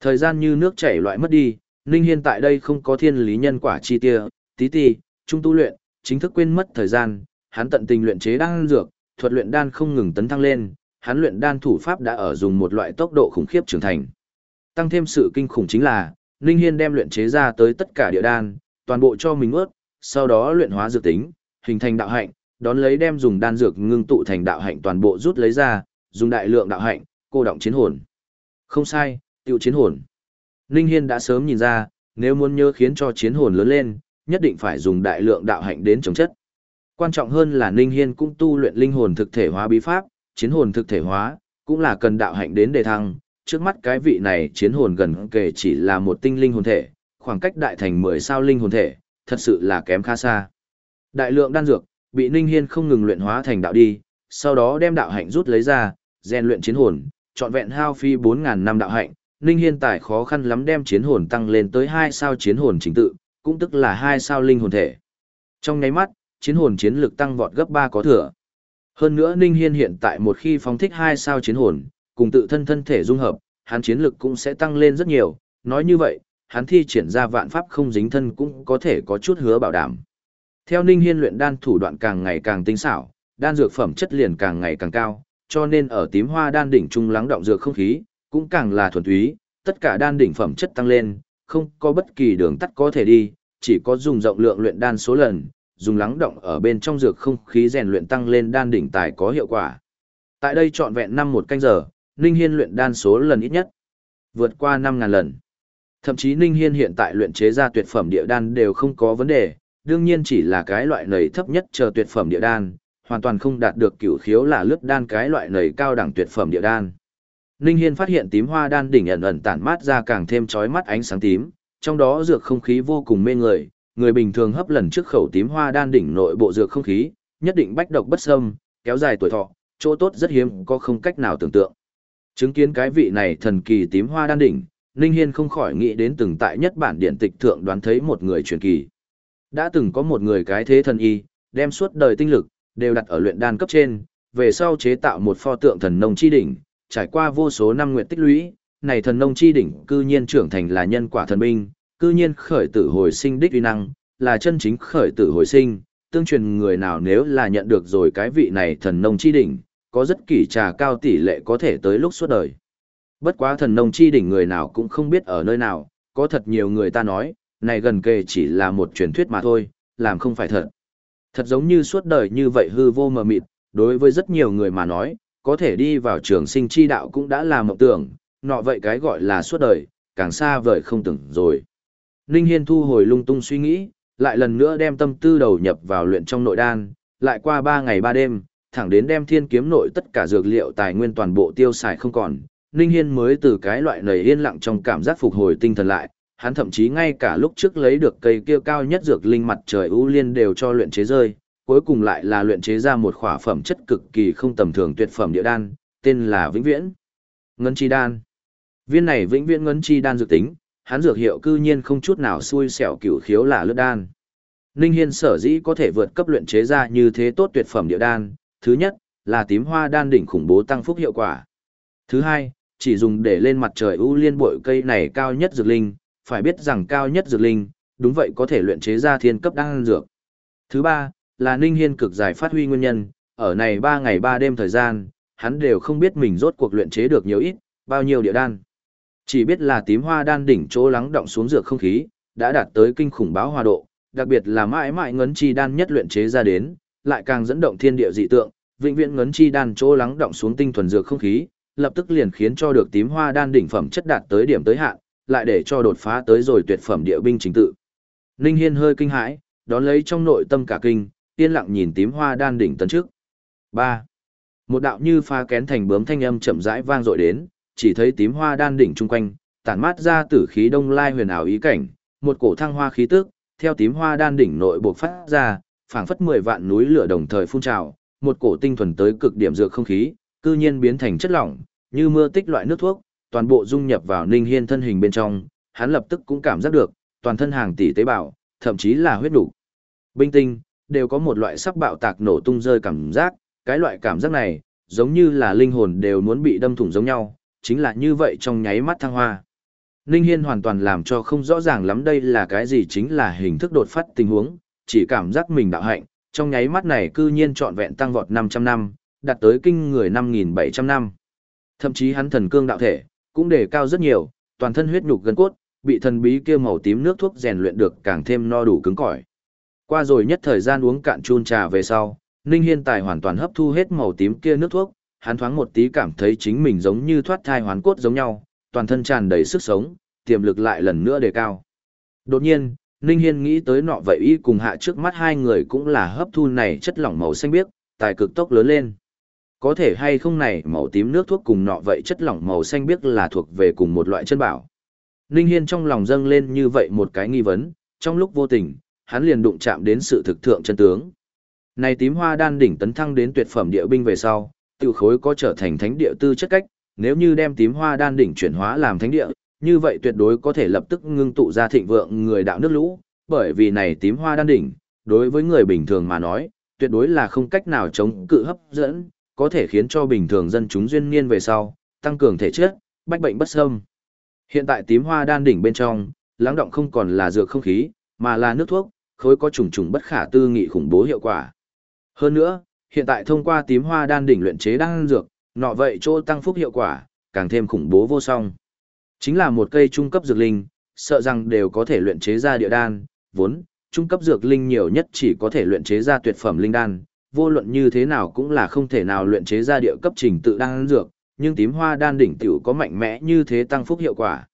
Thời gian như nước chảy loại mất đi, Ninh Hiên tại đây không có thiên lý nhân quả chi tia, tí ti, trung tu luyện, chính thức quên mất thời gian, hắn tận tình luyện chế đan dược, thuật luyện đan không ngừng tấn thăng lên, hắn luyện đan thủ pháp đã ở dùng một loại tốc độ khủng khiếp trưởng thành. Tăng thêm sự kinh khủng chính là, Ninh Hiên đem luyện chế ra tới tất cả địa đan, toàn bộ cho mình ướt, sau đó luyện hóa dược tính, hình thành đạo hạnh, đón lấy đem dùng đan dược ngưng tụ thành đạo hạnh toàn bộ rút lấy ra, dùng đại lượng đạo hạnh, cô động chiến hồn. Không sai, tiêu chiến hồn. Ninh Hiên đã sớm nhìn ra, nếu muốn nhớ khiến cho chiến hồn lớn lên, nhất định phải dùng đại lượng đạo hạnh đến chống chất. Quan trọng hơn là Ninh Hiên cũng tu luyện linh hồn thực thể hóa bí pháp, chiến hồn thực thể hóa, cũng là cần đạo hạnh đến đề thăng. Trước mắt cái vị này chiến hồn gần kề chỉ là một tinh linh hồn thể, khoảng cách đại thành 10 sao linh hồn thể, thật sự là kém khá xa. Đại lượng đan dược, bị Ninh Hiên không ngừng luyện hóa thành đạo đi, sau đó đem đạo hạnh rút lấy ra, rèn luyện chiến hồn, trọn vẹn hao phi 4000 năm đạo hạnh, Ninh Hiên tài khó khăn lắm đem chiến hồn tăng lên tới 2 sao chiến hồn chính tự, cũng tức là hai sao linh hồn thể. Trong nháy mắt, chiến hồn chiến lực tăng vọt gấp 3 có thừa. Hơn nữa Ninh Hiên hiện tại một khi phóng thích hai sao chiến hồn, cùng tự thân thân thể dung hợp, hắn chiến lực cũng sẽ tăng lên rất nhiều, nói như vậy, hắn thi triển ra vạn pháp không dính thân cũng có thể có chút hứa bảo đảm. Theo Ninh Hiên luyện đan thủ đoạn càng ngày càng tinh xảo, đan dược phẩm chất liền càng ngày càng cao, cho nên ở tím hoa đan đỉnh trung lắng động dược không khí, cũng càng là thuần túy, tất cả đan đỉnh phẩm chất tăng lên, không có bất kỳ đường tắt có thể đi, chỉ có dùng rộng lượng luyện đan số lần, dùng lắng động ở bên trong dược không khí rèn luyện tăng lên đan đỉnh tài có hiệu quả. Tại đây trọn vẹn năm một canh giờ, Ninh Hiên luyện đan số lần ít nhất vượt qua 5000 lần. Thậm chí Ninh Hiên hiện tại luyện chế ra tuyệt phẩm địa đan đều không có vấn đề, đương nhiên chỉ là cái loại nầy thấp nhất chờ tuyệt phẩm địa đan, hoàn toàn không đạt được cửu khiếu là lướt đan cái loại nầy cao đẳng tuyệt phẩm địa đan. Ninh Hiên phát hiện tím hoa đan đỉnh ẩn ẩn tản mát ra càng thêm chói mắt ánh sáng tím, trong đó dược không khí vô cùng mê người, người bình thường hấp lần trước khẩu tím hoa đan đỉnh nội bộ dược không khí, nhất định bách độc bất xâm, kéo dài tuổi thọ, chỗ tốt rất hiếm có không cách nào tưởng tượng. Chứng kiến cái vị này thần kỳ tím hoa đan đỉnh, Ninh Hiên không khỏi nghĩ đến từng tại nhất bản điện tịch thượng đoán thấy một người truyền kỳ. Đã từng có một người cái thế thần y, đem suốt đời tinh lực, đều đặt ở luyện đan cấp trên, về sau chế tạo một pho tượng thần nông chi đỉnh, trải qua vô số năm nguyện tích lũy, này thần nông chi đỉnh cư nhiên trưởng thành là nhân quả thần binh, cư nhiên khởi tử hồi sinh đích uy năng, là chân chính khởi tử hồi sinh, tương truyền người nào nếu là nhận được rồi cái vị này thần nông chi đỉnh, có rất kỳ trà cao tỷ lệ có thể tới lúc suốt đời. Bất quá thần nông chi đỉnh người nào cũng không biết ở nơi nào, có thật nhiều người ta nói, này gần kề chỉ là một truyền thuyết mà thôi, làm không phải thật. Thật giống như suốt đời như vậy hư vô mờ mịt, đối với rất nhiều người mà nói, có thể đi vào trường sinh chi đạo cũng đã là mộng tưởng, nọ vậy cái gọi là suốt đời, càng xa vời không tưởng rồi. Ninh Hiên thu hồi lung tung suy nghĩ, lại lần nữa đem tâm tư đầu nhập vào luyện trong nội đan, lại qua 3 ngày 3 đêm, thẳng đến đem thiên kiếm nội tất cả dược liệu tài nguyên toàn bộ tiêu xài không còn. Ninh Hiên mới từ cái loại nầy yên lặng trong cảm giác phục hồi tinh thần lại, hắn thậm chí ngay cả lúc trước lấy được cây kia cao nhất dược linh mặt trời ưu liên đều cho luyện chế rơi, cuối cùng lại là luyện chế ra một khỏa phẩm chất cực kỳ không tầm thường tuyệt phẩm địa đan, tên là Vĩnh Viễn. Ngân chi đan. Viên này Vĩnh Viễn ngân chi đan dược tính, hắn dược hiệu cư nhiên không chút nào xui xẻo cửu khiếu là lướt đan. Ninh Hiên sở dĩ có thể vượt cấp luyện chế ra như thế tốt tuyệt phẩm địa đan, thứ nhất là tím hoa đan đỉnh khủng bố tăng phúc hiệu quả. Thứ hai, chỉ dùng để lên mặt trời ưu liên bội cây này cao nhất dược linh, phải biết rằng cao nhất dược linh, đúng vậy có thể luyện chế ra thiên cấp đan dược. Thứ ba, là Ninh Hiên cực giải phát huy nguyên nhân, ở này 3 ngày 3 đêm thời gian, hắn đều không biết mình rốt cuộc luyện chế được nhiều ít, bao nhiêu địa đan. Chỉ biết là tím hoa đan đỉnh chỗ lắng động xuống dược không khí, đã đạt tới kinh khủng báo hòa độ, đặc biệt là mãi mãi ngấn chi đan nhất luyện chế ra đến, lại càng dẫn động thiên địa dị tượng, vĩnh viễn ngấn chi đan chỗ lắng động xuống tinh thuần dược không khí, lập tức liền khiến cho được tím hoa đan đỉnh phẩm chất đạt tới điểm tới hạn, lại để cho đột phá tới rồi tuyệt phẩm địa binh chính tự. Ninh Hiên hơi kinh hãi, đón lấy trong nội tâm cả kinh, yên lặng nhìn tím hoa đan đỉnh tấn trước. 3. Một đạo như pha kén thành bướm thanh âm chậm rãi vang dội đến, chỉ thấy tím hoa đan đỉnh chung quanh, tản mát ra tử khí đông lai huyền ảo ý cảnh, một cổ thăng hoa khí tức, theo tím hoa đan đỉnh nội buộc phát ra, phảng phất 10 vạn núi lửa đồng thời phun trào, một cổ tinh thuần tới cực điểm dược không khí, cư nhiên biến thành chất lỏng, như mưa tích loại nước thuốc, toàn bộ dung nhập vào Ninh Hiên thân hình bên trong, hắn lập tức cũng cảm giác được, toàn thân hàng tỷ tế bào, thậm chí là huyết đủ. Binh tinh, đều có một loại sắc bạo tạc nổ tung rơi cảm giác, cái loại cảm giác này, giống như là linh hồn đều muốn bị đâm thủng giống nhau, chính là như vậy trong nháy mắt thăng hoa. Ninh Hiên hoàn toàn làm cho không rõ ràng lắm đây là cái gì chính là hình thức đột phát tình huống, chỉ cảm giác mình đạo hạnh, trong nháy mắt này cư nhiên trọn vẹn tăng vọt 500 năm, đạt tới kinh người 5.700 năm. Thậm chí hắn thần cương đạo thể, cũng đề cao rất nhiều, toàn thân huyết nhục gần cốt, bị thần bí kia màu tím nước thuốc rèn luyện được càng thêm no đủ cứng cỏi. Qua rồi nhất thời gian uống cạn chun trà về sau, Ninh Hiên Tài hoàn toàn hấp thu hết màu tím kia nước thuốc, hắn thoáng một tí cảm thấy chính mình giống như thoát thai hoàn cốt giống nhau, toàn thân tràn đầy sức sống, tiềm lực lại lần nữa đề cao. Đột nhiên, Ninh Hiên nghĩ tới nọ vậy y cùng hạ trước mắt hai người cũng là hấp thu này chất lỏng màu xanh biếc, tài cực tốc lớn lên. Có thể hay không này màu tím nước thuốc cùng nọ vậy chất lỏng màu xanh biếc là thuộc về cùng một loại chân bảo. Ninh Hiên trong lòng dâng lên như vậy một cái nghi vấn, trong lúc vô tình, hắn liền đụng chạm đến sự thực thượng chân tướng. Này tím hoa đan đỉnh tấn thăng đến tuyệt phẩm địa binh về sau, tiểu khối có trở thành thánh địa tư chất cách, nếu như đem tím hoa đan đỉnh chuyển hóa làm thánh địa, như vậy tuyệt đối có thể lập tức ngưng tụ ra thịnh vượng người đạo nước lũ, bởi vì này tím hoa đan đỉnh, đối với người bình thường mà nói, tuyệt đối là không cách nào chống cự hấp dẫn, có thể khiến cho bình thường dân chúng duyên niên về sau, tăng cường thể chất, bách bệnh bất xâm. Hiện tại tím hoa đan đỉnh bên trong, lắng động không còn là dược không khí, mà là nước thuốc, khối có trùng trùng bất khả tư nghị khủng bố hiệu quả. Hơn nữa, hiện tại thông qua tím hoa đan đỉnh luyện chế đan dược, nọ vậy chỗ tăng phúc hiệu quả, càng thêm khủng bố vô song. Chính là một cây trung cấp dược linh, sợ rằng đều có thể luyện chế ra địa đan, vốn, trung cấp dược linh nhiều nhất chỉ có thể luyện chế ra tuyệt phẩm linh đan, vô luận như thế nào cũng là không thể nào luyện chế ra địa cấp trình tự đan dược, nhưng tím hoa đan đỉnh tiểu có mạnh mẽ như thế tăng phúc hiệu quả.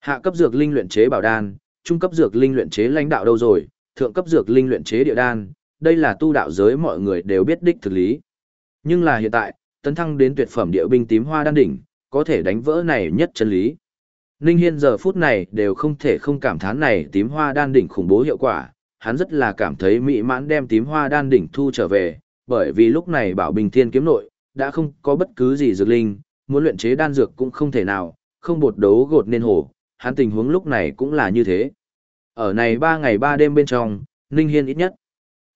Hạ cấp dược linh luyện chế bảo đan, trung cấp dược linh luyện chế lãnh đạo đâu rồi, thượng cấp dược linh luyện chế địa đan, đây là tu đạo giới mọi người đều biết đích thực lý. Nhưng là hiện tại, tấn thăng đến tuyệt phẩm địa binh tím hoa đan đỉnh, có thể đánh vỡ này nhất chân lý. Ninh Hiên giờ phút này đều không thể không cảm thán này tím hoa đan đỉnh khủng bố hiệu quả, hắn rất là cảm thấy mỹ mãn đem tím hoa đan đỉnh thu trở về, bởi vì lúc này bảo bình thiên kiếm nội, đã không có bất cứ gì dược linh, muốn luyện chế đan dược cũng không thể nào, không bột đấu gột nên hổ, hắn tình huống lúc này cũng là như thế. Ở này 3 ngày 3 đêm bên trong, Ninh Hiên ít nhất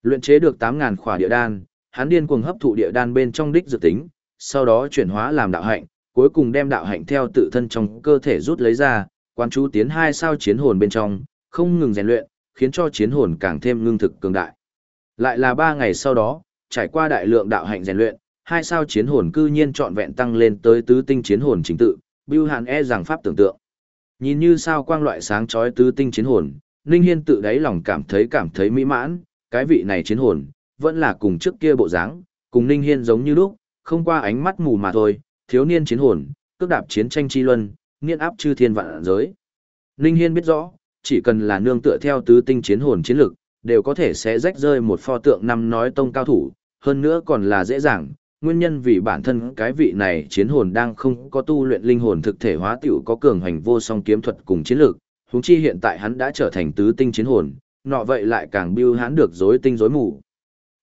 luyện chế được 8000 khỏa địa đan, hắn điên cuồng hấp thụ địa đan bên trong đích dược tính, sau đó chuyển hóa làm đạo hạnh, cuối cùng đem đạo hạnh theo tự thân trong cơ thể rút lấy ra, quan chú tiến hai sao chiến hồn bên trong, không ngừng rèn luyện, khiến cho chiến hồn càng thêm ngưng thực cường đại. Lại là 3 ngày sau đó, trải qua đại lượng đạo hạnh rèn luyện, hai sao chiến hồn cư nhiên trọn vẹn tăng lên tới tứ tinh chiến hồn chính tự, Bưu Hàn e rằng pháp tưởng tượng. Nhìn như sao quang loại sáng chói tứ tinh chiến hồn, Ninh Hiên tự đáy lòng cảm thấy cảm thấy mỹ mãn, cái vị này chiến hồn, vẫn là cùng trước kia bộ dáng, cùng Ninh Hiên giống như lúc, không qua ánh mắt mù mà thôi, thiếu niên chiến hồn, cước đạp chiến tranh chi luân, nghiên áp chư thiên vạn giới. Ninh Hiên biết rõ, chỉ cần là nương tựa theo tứ tinh chiến hồn chiến lực, đều có thể sẽ rách rơi một pho tượng năm nói tông cao thủ, hơn nữa còn là dễ dàng, nguyên nhân vì bản thân cái vị này chiến hồn đang không có tu luyện linh hồn thực thể hóa tiểu có cường hành vô song kiếm thuật cùng chiến lược, huống chi hiện tại hắn đã trở thành tứ tinh chiến hồn, nọ vậy lại càng biêu hắn được rối tinh rối mù.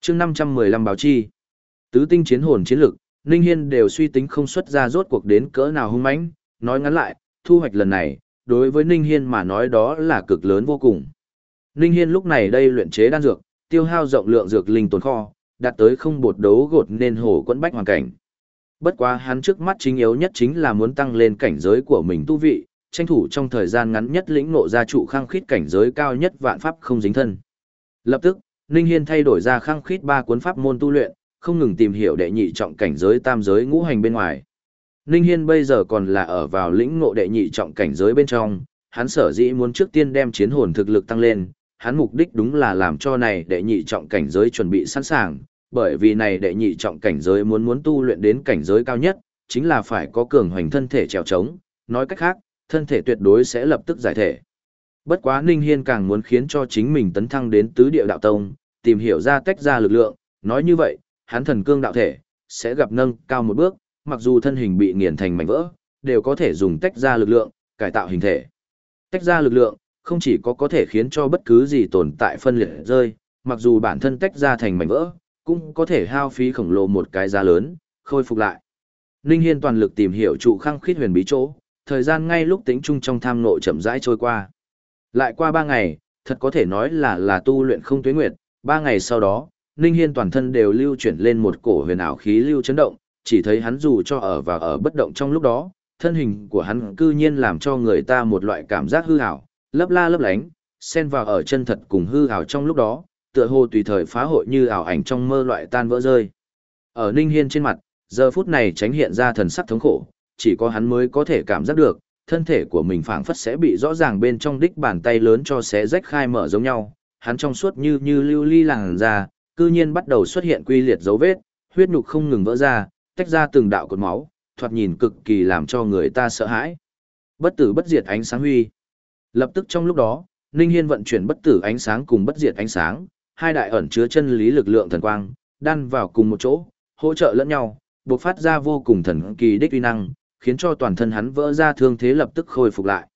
Chương 515 báo chi. Tứ tinh chiến hồn chiến Lực, Ninh Hiên đều suy tính không xuất ra rốt cuộc đến cỡ nào hung mãnh, nói ngắn lại, thu hoạch lần này, đối với Ninh Hiên mà nói đó là cực lớn vô cùng. Ninh Hiên lúc này đây luyện chế đan dược, tiêu hao rộng lượng dược linh tồn kho, đạt tới không bột đấu gột nên hổ quẫn bách hoàn cảnh. Bất quá hắn trước mắt chính yếu nhất chính là muốn tăng lên cảnh giới của mình tu vị, tranh thủ trong thời gian ngắn nhất lĩnh ngộ ra trụ khăng khít cảnh giới cao nhất vạn pháp không dính thân. Lập tức, Ninh Hiên thay đổi ra khăng khít ba cuốn pháp môn tu luyện, không ngừng tìm hiểu đệ nhị trọng cảnh giới tam giới ngũ hành bên ngoài. Ninh Hiên bây giờ còn là ở vào lĩnh ngộ đệ nhị trọng cảnh giới bên trong, hắn sở dĩ muốn trước tiên đem chiến hồn thực lực tăng lên, hắn mục đích đúng là làm cho này đệ nhị trọng cảnh giới chuẩn bị sẵn sàng, bởi vì này đệ nhị trọng cảnh giới muốn muốn tu luyện đến cảnh giới cao nhất, chính là phải có cường hoành thân thể trèo trống, nói cách khác, thân thể tuyệt đối sẽ lập tức giải thể. Bất quá Ninh Hiên càng muốn khiến cho chính mình tấn thăng đến tứ địa đạo tông, tìm hiểu ra tách ra lực lượng, nói như vậy, hắn thần cương đạo thể, sẽ gặp nâng cao một bước, mặc dù thân hình bị nghiền thành mảnh vỡ, đều có thể dùng tách ra lực lượng, cải tạo hình thể. Tách ra lực lượng, không chỉ có có thể khiến cho bất cứ gì tồn tại phân liệt rơi, mặc dù bản thân tách ra thành mảnh vỡ, cũng có thể hao phí khổng lồ một cái giá lớn, khôi phục lại. Ninh Hiên toàn lực tìm hiểu trụ khăng khít huyền bí chỗ, thời gian ngay lúc tính trung trong tham nội chậm rãi trôi qua. Lại qua ba ngày, thật có thể nói là là tu luyện không tuế nguyệt, ba ngày sau đó, Ninh Hiên toàn thân đều lưu chuyển lên một cổ huyền ảo khí lưu chấn động, chỉ thấy hắn dù cho ở và ở bất động trong lúc đó, thân hình của hắn cư nhiên làm cho người ta một loại cảm giác hư ảo, lấp la lấp lánh, xen vào ở chân thật cùng hư ảo trong lúc đó, tựa hồ tùy thời phá hội như ảo ảnh trong mơ loại tan vỡ rơi. Ở Ninh Hiên trên mặt, giờ phút này tránh hiện ra thần sắc thống khổ, chỉ có hắn mới có thể cảm giác được, thân thể của mình phảng phất sẽ bị rõ ràng bên trong đích bàn tay lớn cho xé rách khai mở giống nhau, hắn trong suốt như như lưu ly làng ra, cư nhiên bắt đầu xuất hiện quy liệt dấu vết, huyết nhục không ngừng vỡ ra, tách ra từng đạo cột máu, thoạt nhìn cực kỳ làm cho người ta sợ hãi. Bất tử bất diệt ánh sáng huy. Lập tức trong lúc đó, Ninh Hiên vận chuyển bất tử ánh sáng cùng bất diệt ánh sáng, hai đại ẩn chứa chân lý lực lượng thần quang, đan vào cùng một chỗ, hỗ trợ lẫn nhau, bộc phát ra vô cùng thần kỳ đích uy năng, khiến cho toàn thân hắn vỡ ra thương thế lập tức khôi phục lại.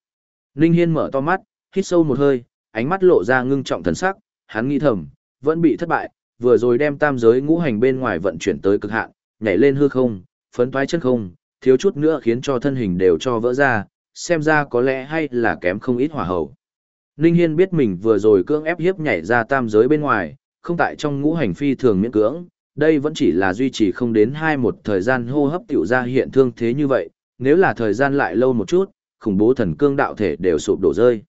Ninh Hiên mở to mắt, hít sâu một hơi, ánh mắt lộ ra ngưng trọng thần sắc, hắn nghĩ thầm, vẫn bị thất bại, vừa rồi đem tam giới ngũ hành bên ngoài vận chuyển tới cực hạn, nhảy lên hư không, phấn toái chân không, thiếu chút nữa khiến cho thân hình đều cho vỡ ra, xem ra có lẽ hay là kém không ít hỏa hầu. Ninh Hiên biết mình vừa rồi cưỡng ép hiếp nhảy ra tam giới bên ngoài, không tại trong ngũ hành phi thường miễn cưỡng, đây vẫn chỉ là duy trì không đến hai một thời gian hô hấp tiểu ra hiện thương thế như vậy, nếu là thời gian lại lâu một chút, khủng bố thần cương đạo thể đều sụp đổ rơi.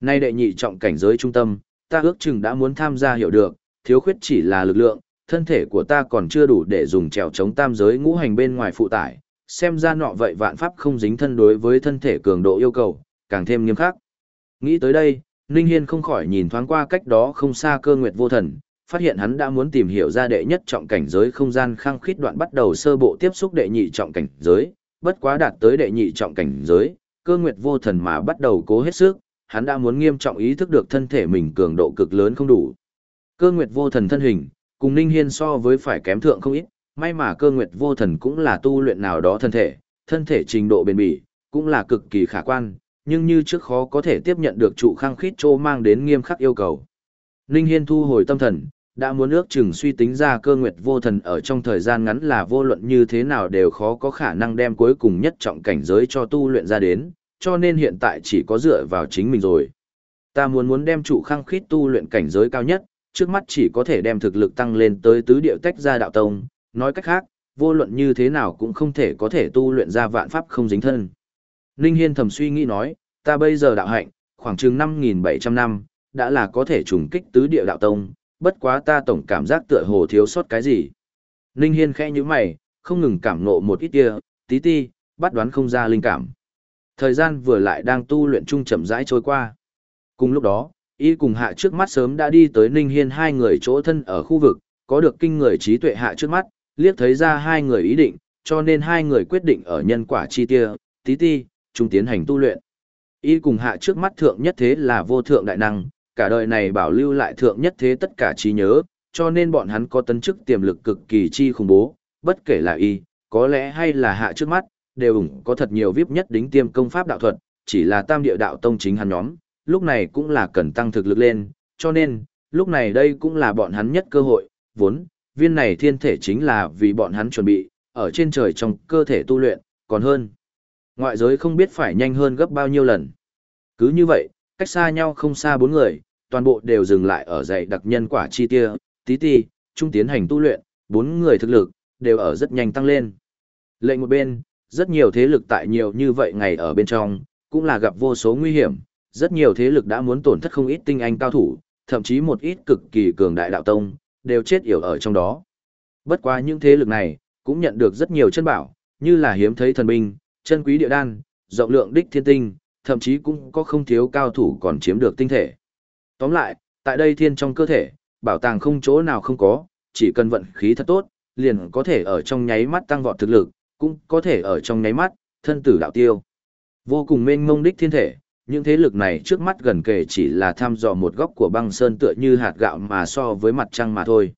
Nay đệ nhị trọng cảnh giới trung tâm, ta ước chừng đã muốn tham gia hiểu được, thiếu khuyết chỉ là lực lượng, thân thể của ta còn chưa đủ để dùng trèo chống tam giới ngũ hành bên ngoài phụ tải, xem ra nọ vậy vạn pháp không dính thân đối với thân thể cường độ yêu cầu, càng thêm nghiêm khắc. Nghĩ tới đây, Ninh Hiên không khỏi nhìn thoáng qua cách đó không xa cơ nguyệt vô thần, phát hiện hắn đã muốn tìm hiểu ra đệ nhất trọng cảnh giới không gian khăng khít đoạn bắt đầu sơ bộ tiếp xúc đệ nhị trọng cảnh giới, bất quá đạt tới đệ nhị trọng cảnh giới, cơ nguyệt vô thần mà bắt đầu cố hết sức, hắn đã muốn nghiêm trọng ý thức được thân thể mình cường độ cực lớn không đủ. Cơ nguyệt vô thần thân hình, cùng Ninh Hiên so với phải kém thượng không ít, may mà cơ nguyệt vô thần cũng là tu luyện nào đó thân thể, thân thể trình độ bền bỉ, cũng là cực kỳ khả quan, nhưng như trước khó có thể tiếp nhận được trụ khang khít trô mang đến nghiêm khắc yêu cầu. Ninh Hiên thu hồi tâm thần, đã muốn ước chừng suy tính ra cơ nguyệt vô thần ở trong thời gian ngắn là vô luận như thế nào đều khó có khả năng đem cuối cùng nhất trọng cảnh giới cho tu luyện ra đến, cho nên hiện tại chỉ có dựa vào chính mình rồi. Ta muốn muốn đem trụ khăng khít tu luyện cảnh giới cao nhất, trước mắt chỉ có thể đem thực lực tăng lên tới tứ điệu tách ra đạo tông, nói cách khác, vô luận như thế nào cũng không thể có thể tu luyện ra vạn pháp không dính thân. Ninh Hiên thầm suy nghĩ nói, ta bây giờ đạo hạnh, khoảng chừng 5.700 năm, đã là có thể trùng kích tứ địa đạo tông, bất quá ta tổng cảm giác tựa hồ thiếu sót cái gì. Ninh Hiên khẽ như mày, không ngừng cảm nộ một ít tia, tí ti, bắt đoán không ra linh cảm. Thời gian vừa lại đang tu luyện chung chậm rãi trôi qua. Cùng lúc đó, y cùng hạ trước mắt sớm đã đi tới Ninh Hiên hai người chỗ thân ở khu vực, có được kinh người trí tuệ hạ trước mắt, liếc thấy ra hai người ý định, cho nên hai người quyết định ở nhân quả chi tia, tí ti, chung tiến hành tu luyện. Y cùng hạ trước mắt thượng nhất thế là vô thượng đại năng, cả đời này bảo lưu lại thượng nhất thế tất cả trí nhớ, cho nên bọn hắn có tấn chức tiềm lực cực kỳ chi khủng bố, bất kể là y, có lẽ hay là hạ trước mắt, đều ủng có thật nhiều vip nhất đính tiêm công pháp đạo thuật, chỉ là tam địa đạo tông chính hắn nhóm, lúc này cũng là cần tăng thực lực lên, cho nên, lúc này đây cũng là bọn hắn nhất cơ hội, vốn, viên này thiên thể chính là vì bọn hắn chuẩn bị, ở trên trời trong cơ thể tu luyện, còn hơn. Ngoại giới không biết phải nhanh hơn gấp bao nhiêu lần. Cứ như vậy, cách xa nhau không xa bốn người, toàn bộ đều dừng lại ở dạy đặc nhân quả chi tia, tí ti, trung tiến hành tu luyện, bốn người thực lực, đều ở rất nhanh tăng lên. Lệnh một bên, rất nhiều thế lực tại nhiều như vậy ngày ở bên trong, cũng là gặp vô số nguy hiểm, rất nhiều thế lực đã muốn tổn thất không ít tinh anh cao thủ, thậm chí một ít cực kỳ cường đại đạo tông, đều chết yểu ở trong đó. Bất quá những thế lực này, cũng nhận được rất nhiều chân bảo, như là hiếm thấy thần binh, chân quý địa đan, rộng lượng đích thiên tinh, thậm chí cũng có không thiếu cao thủ còn chiếm được tinh thể. Tóm lại, tại đây thiên trong cơ thể, bảo tàng không chỗ nào không có, chỉ cần vận khí thật tốt, liền có thể ở trong nháy mắt tăng vọt thực lực, cũng có thể ở trong nháy mắt, thân tử đạo tiêu. Vô cùng mênh mông đích thiên thể, những thế lực này trước mắt gần kề chỉ là thăm dò một góc của băng sơn tựa như hạt gạo mà so với mặt trăng mà thôi.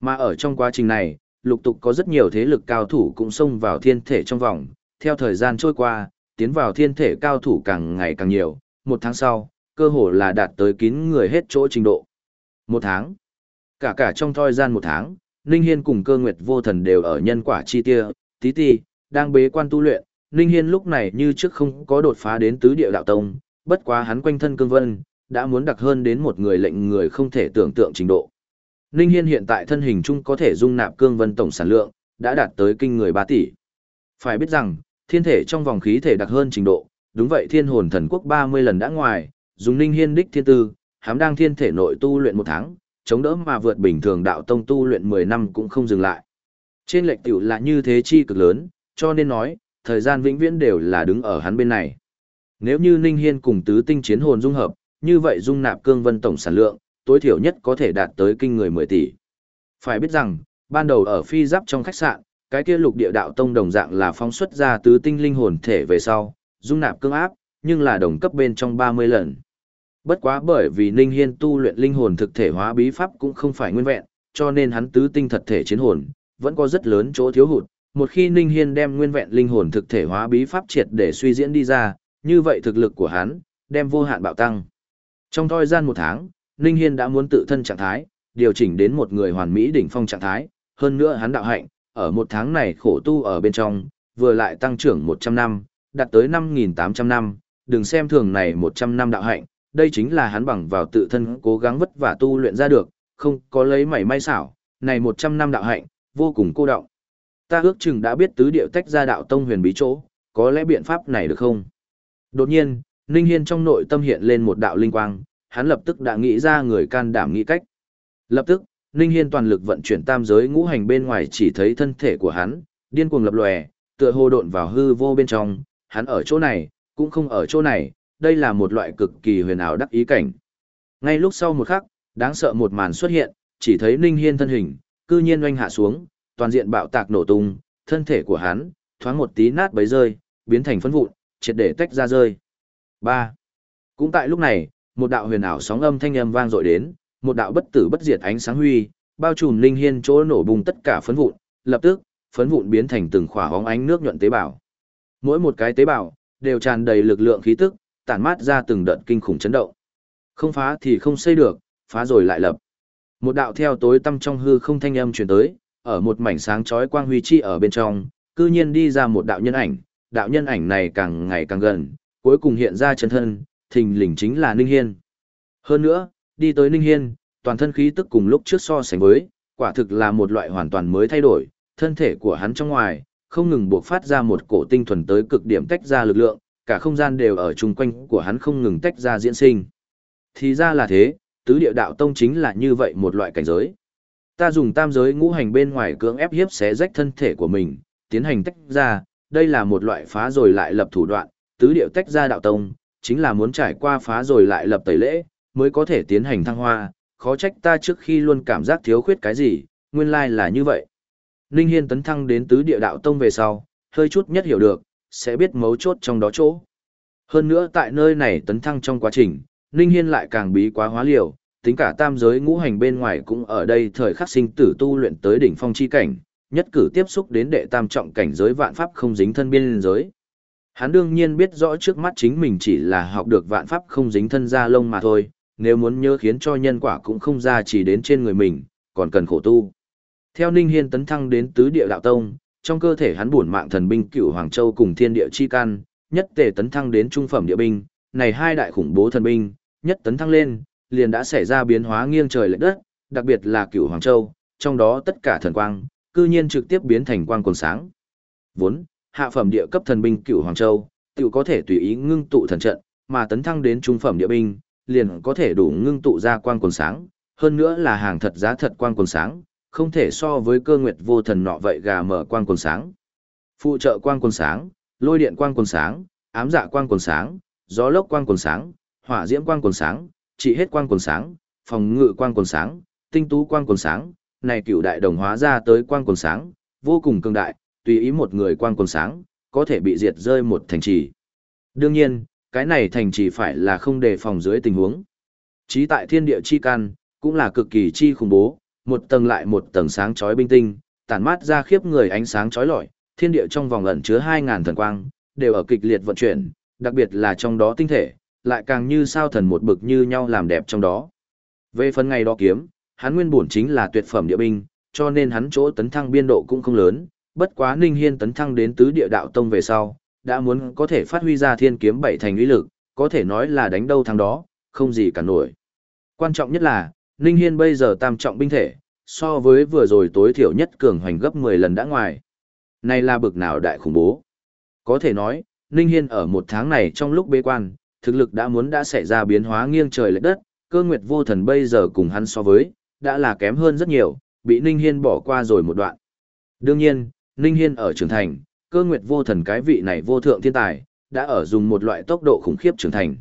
Mà ở trong quá trình này, lục tục có rất nhiều thế lực cao thủ cũng xông vào thiên thể trong vòng, theo thời gian trôi qua, tiến vào thiên thể cao thủ càng ngày càng nhiều, một tháng sau, cơ hồ là đạt tới kín người hết chỗ trình độ. Một tháng. Cả cả trong thời gian một tháng, Ninh Hiên cùng cơ nguyệt vô thần đều ở nhân quả chi tia, tí ti, đang bế quan tu luyện. Ninh Hiên lúc này như trước không có đột phá đến tứ địa đạo tông, bất quá hắn quanh thân cương vân, đã muốn đặc hơn đến một người lệnh người không thể tưởng tượng trình độ. Ninh Hiên hiện tại thân hình chung có thể dung nạp cương vân tổng sản lượng, đã đạt tới kinh người 3 tỷ. Phải biết rằng, thiên thể trong vòng khí thể đặc hơn trình độ, đúng vậy thiên hồn thần quốc 30 lần đã ngoài, dùng Ninh Hiên đích thiên tư, hám đang thiên thể nội tu luyện một tháng, chống đỡ mà vượt bình thường đạo tông tu luyện 10 năm cũng không dừng lại. Trên lệch tiểu là như thế chi cực lớn, cho nên nói, thời gian vĩnh viễn đều là đứng ở hắn bên này. Nếu như Ninh Hiên cùng tứ tinh chiến hồn dung hợp, như vậy dung nạp cương vân tổng sản lượng, tối thiểu nhất có thể đạt tới kinh người 10 tỷ. Phải biết rằng, ban đầu ở phi giáp trong khách sạn, cái kia lục địa đạo tông đồng dạng là phóng xuất ra tứ tinh linh hồn thể về sau, dung nạp cương áp, nhưng là đồng cấp bên trong 30 lần. Bất quá bởi vì Ninh Hiên tu luyện linh hồn thực thể hóa bí pháp cũng không phải nguyên vẹn, cho nên hắn tứ tinh thật thể chiến hồn, vẫn có rất lớn chỗ thiếu hụt. Một khi Ninh Hiên đem nguyên vẹn linh hồn thực thể hóa bí pháp triệt để suy diễn đi ra, như vậy thực lực của hắn, đem vô hạn bạo tăng. Trong thời gian một tháng, Ninh Hiên đã muốn tự thân trạng thái, điều chỉnh đến một người hoàn mỹ đỉnh phong trạng thái, hơn nữa hắn đạo hạnh, ở một tháng này khổ tu ở bên trong, vừa lại tăng trưởng 100 năm, đạt tới 5.800 năm, đừng xem thường này 100 năm đạo hạnh, đây chính là hắn bằng vào tự thân cố gắng vất vả tu luyện ra được, không có lấy mảy may xảo, này 100 năm đạo hạnh, vô cùng cô động. Ta ước chừng đã biết tứ điệu tách ra đạo tông huyền bí chỗ, có lẽ biện pháp này được không? Đột nhiên, Ninh Hiên trong nội tâm hiện lên một đạo linh quang, hắn lập tức đã nghĩ ra người can đảm nghĩ cách. Lập tức, Ninh Hiên toàn lực vận chuyển tam giới ngũ hành bên ngoài chỉ thấy thân thể của hắn, điên cuồng lập lòe, tựa hồ độn vào hư vô bên trong, hắn ở chỗ này, cũng không ở chỗ này, đây là một loại cực kỳ huyền ảo đắc ý cảnh. Ngay lúc sau một khắc, đáng sợ một màn xuất hiện, chỉ thấy Ninh Hiên thân hình, cư nhiên oanh hạ xuống, toàn diện bạo tạc nổ tung, thân thể của hắn, thoáng một tí nát bấy rơi, biến thành phấn vụn, triệt để tách ra rơi. 3. Cũng tại lúc này, một đạo huyền ảo sóng âm thanh âm vang dội đến, một đạo bất tử bất diệt ánh sáng huy, bao trùm Ninh hiên chỗ nổ bùng tất cả phấn vụn, lập tức, phấn vụn biến thành từng khỏa hóng ánh nước nhuận tế bào. Mỗi một cái tế bào đều tràn đầy lực lượng khí tức, tản mát ra từng đợt kinh khủng chấn động. Không phá thì không xây được, phá rồi lại lập. Một đạo theo tối tâm trong hư không thanh âm truyền tới, ở một mảnh sáng chói quang huy chi ở bên trong, cư nhiên đi ra một đạo nhân ảnh, đạo nhân ảnh này càng ngày càng gần, cuối cùng hiện ra chân thân, thình lình chính là Ninh Hiên. Hơn nữa, đi tới Ninh Hiên, toàn thân khí tức cùng lúc trước so sánh với, quả thực là một loại hoàn toàn mới thay đổi, thân thể của hắn trong ngoài, không ngừng buộc phát ra một cổ tinh thuần tới cực điểm tách ra lực lượng, cả không gian đều ở chung quanh của hắn không ngừng tách ra diễn sinh. Thì ra là thế, tứ địa đạo tông chính là như vậy một loại cảnh giới. Ta dùng tam giới ngũ hành bên ngoài cưỡng ép hiếp xé rách thân thể của mình, tiến hành tách ra, đây là một loại phá rồi lại lập thủ đoạn, tứ điệu tách ra đạo tông, chính là muốn trải qua phá rồi lại lập tẩy lễ, mới có thể tiến hành thăng hoa, khó trách ta trước khi luôn cảm giác thiếu khuyết cái gì, nguyên lai là như vậy. Ninh Hiên tấn thăng đến tứ địa đạo tông về sau, hơi chút nhất hiểu được, sẽ biết mấu chốt trong đó chỗ. Hơn nữa tại nơi này tấn thăng trong quá trình, Ninh Hiên lại càng bí quá hóa liều, tính cả tam giới ngũ hành bên ngoài cũng ở đây thời khắc sinh tử tu luyện tới đỉnh phong chi cảnh, nhất cử tiếp xúc đến đệ tam trọng cảnh giới vạn pháp không dính thân biên giới. Hắn đương nhiên biết rõ trước mắt chính mình chỉ là học được vạn pháp không dính thân ra lông mà thôi, nếu muốn nhớ khiến cho nhân quả cũng không ra chỉ đến trên người mình, còn cần khổ tu. Theo Ninh Hiên tấn thăng đến tứ địa đạo tông, trong cơ thể hắn buồn mạng thần binh cựu Hoàng Châu cùng thiên địa chi can, nhất tề tấn thăng đến trung phẩm địa binh, này hai đại khủng bố thần binh, nhất tấn thăng lên, liền đã xảy ra biến hóa nghiêng trời lệch đất, đặc biệt là cựu Hoàng Châu, trong đó tất cả thần quang, cư nhiên trực tiếp biến thành quang quần sáng. Vốn, hạ phẩm địa cấp thần binh cựu Hoàng Châu, tự có thể tùy ý ngưng tụ thần trận, mà tấn thăng đến trung phẩm địa binh, liền có thể đủ ngưng tụ ra quang quần sáng, hơn nữa là hàng thật giá thật quang quần sáng, không thể so với cơ nguyệt vô thần nọ vậy gà mở quang quần sáng. Phụ trợ quang quần sáng, lôi điện quang quần sáng, ám dạ quang quần sáng, gió lốc quang quần sáng, hỏa diễm quang quần sáng, trị hết quang quần sáng, phòng ngự quang quần sáng, tinh tú quang quần sáng, này cựu đại đồng hóa ra tới quang quần sáng, vô cùng cường đại, tùy ý một người quang quần sáng, có thể bị diệt rơi một thành trì. Đương nhiên, cái này thành trì phải là không đề phòng dưới tình huống. Chí tại thiên địa chi can, cũng là cực kỳ chi khủng bố, một tầng lại một tầng sáng chói binh tinh, tản mát ra khiếp người ánh sáng chói lọi, thiên địa trong vòng ẩn chứa 2000 thần quang, đều ở kịch liệt vận chuyển, đặc biệt là trong đó tinh thể, lại càng như sao thần một bực như nhau làm đẹp trong đó. Về phần ngày đó kiếm, hắn nguyên bổn chính là tuyệt phẩm địa binh, cho nên hắn chỗ tấn thăng biên độ cũng không lớn, bất quá Ninh Hiên tấn thăng đến tứ địa đạo tông về sau, đã muốn có thể phát huy ra thiên kiếm bảy thành uy lực, có thể nói là đánh đâu thắng đó, không gì cả nổi. Quan trọng nhất là, Ninh Hiên bây giờ tam trọng binh thể, so với vừa rồi tối thiểu nhất cường hoành gấp 10 lần đã ngoài. Này là bực nào đại khủng bố. Có thể nói, Ninh Hiên ở một tháng này trong lúc bế quan, thực lực đã muốn đã xảy ra biến hóa nghiêng trời lệch đất, cơ nguyệt vô thần bây giờ cùng hắn so với, đã là kém hơn rất nhiều, bị Ninh Hiên bỏ qua rồi một đoạn. Đương nhiên, Ninh Hiên ở trưởng thành, cơ nguyệt vô thần cái vị này vô thượng thiên tài, đã ở dùng một loại tốc độ khủng khiếp trưởng thành.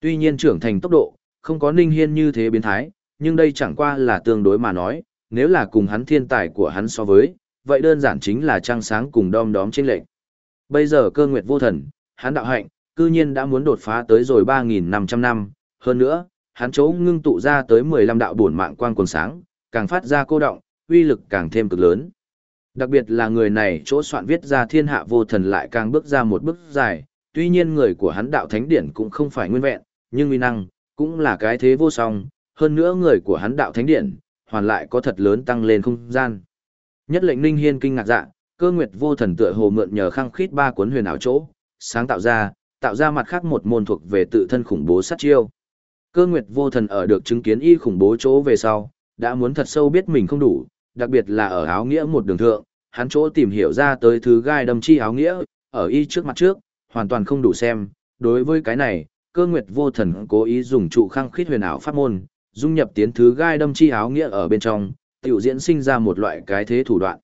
Tuy nhiên trưởng thành tốc độ, không có Ninh Hiên như thế biến thái, nhưng đây chẳng qua là tương đối mà nói, nếu là cùng hắn thiên tài của hắn so với, vậy đơn giản chính là trăng sáng cùng đom đóm trên lệnh. Bây giờ cơ nguyệt vô thần, hắn đạo hạnh, cư nhiên đã muốn đột phá tới rồi 3.500 năm, hơn nữa, hắn chỗ ngưng tụ ra tới 15 đạo bổn mạng quang quần sáng, càng phát ra cô động, uy lực càng thêm cực lớn. Đặc biệt là người này chỗ soạn viết ra thiên hạ vô thần lại càng bước ra một bước dài, tuy nhiên người của hắn đạo thánh điển cũng không phải nguyên vẹn, nhưng uy năng, cũng là cái thế vô song, hơn nữa người của hắn đạo thánh điện hoàn lại có thật lớn tăng lên không gian. Nhất lệnh Ninh Hiên kinh ngạc dạ, cơ nguyệt vô thần tựa hồ mượn nhờ khăng khít ba cuốn huyền ảo chỗ, sáng tạo ra, tạo ra mặt khác một môn thuộc về tự thân khủng bố sát chiêu. Cơ nguyệt vô thần ở được chứng kiến y khủng bố chỗ về sau, đã muốn thật sâu biết mình không đủ, đặc biệt là ở áo nghĩa một đường thượng, hắn chỗ tìm hiểu ra tới thứ gai đâm chi áo nghĩa, ở y trước mặt trước, hoàn toàn không đủ xem. Đối với cái này, cơ nguyệt vô thần cố ý dùng trụ khăng khít huyền ảo pháp môn, dung nhập tiến thứ gai đâm chi áo nghĩa ở bên trong, tiểu diễn sinh ra một loại cái thế thủ đoạn.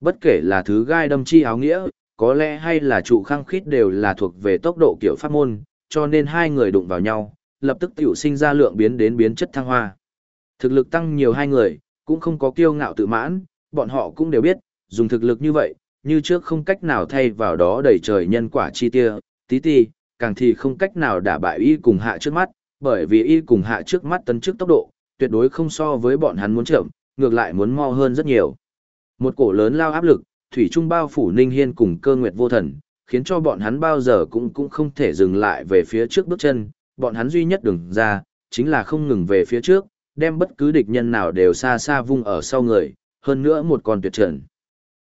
Bất kể là thứ gai đâm chi áo nghĩa, có lẽ hay là trụ khăng khít đều là thuộc về tốc độ kiểu pháp môn, cho nên hai người đụng vào nhau, lập tức tiểu sinh ra lượng biến đến biến chất thăng hoa. Thực lực tăng nhiều hai người, cũng không có kiêu ngạo tự mãn, bọn họ cũng đều biết, dùng thực lực như vậy, như trước không cách nào thay vào đó đẩy trời nhân quả chi tia, tí ti, càng thì không cách nào đả bại y cùng hạ trước mắt, bởi vì y cùng hạ trước mắt tấn trước tốc độ, tuyệt đối không so với bọn hắn muốn chậm, ngược lại muốn mo hơn rất nhiều. Một cổ lớn lao áp lực, thủy trung bao phủ Ninh Hiên cùng cơ nguyệt vô thần, khiến cho bọn hắn bao giờ cũng cũng không thể dừng lại về phía trước bước chân, bọn hắn duy nhất đường ra, chính là không ngừng về phía trước, đem bất cứ địch nhân nào đều xa xa vung ở sau người, hơn nữa một con tuyệt trần.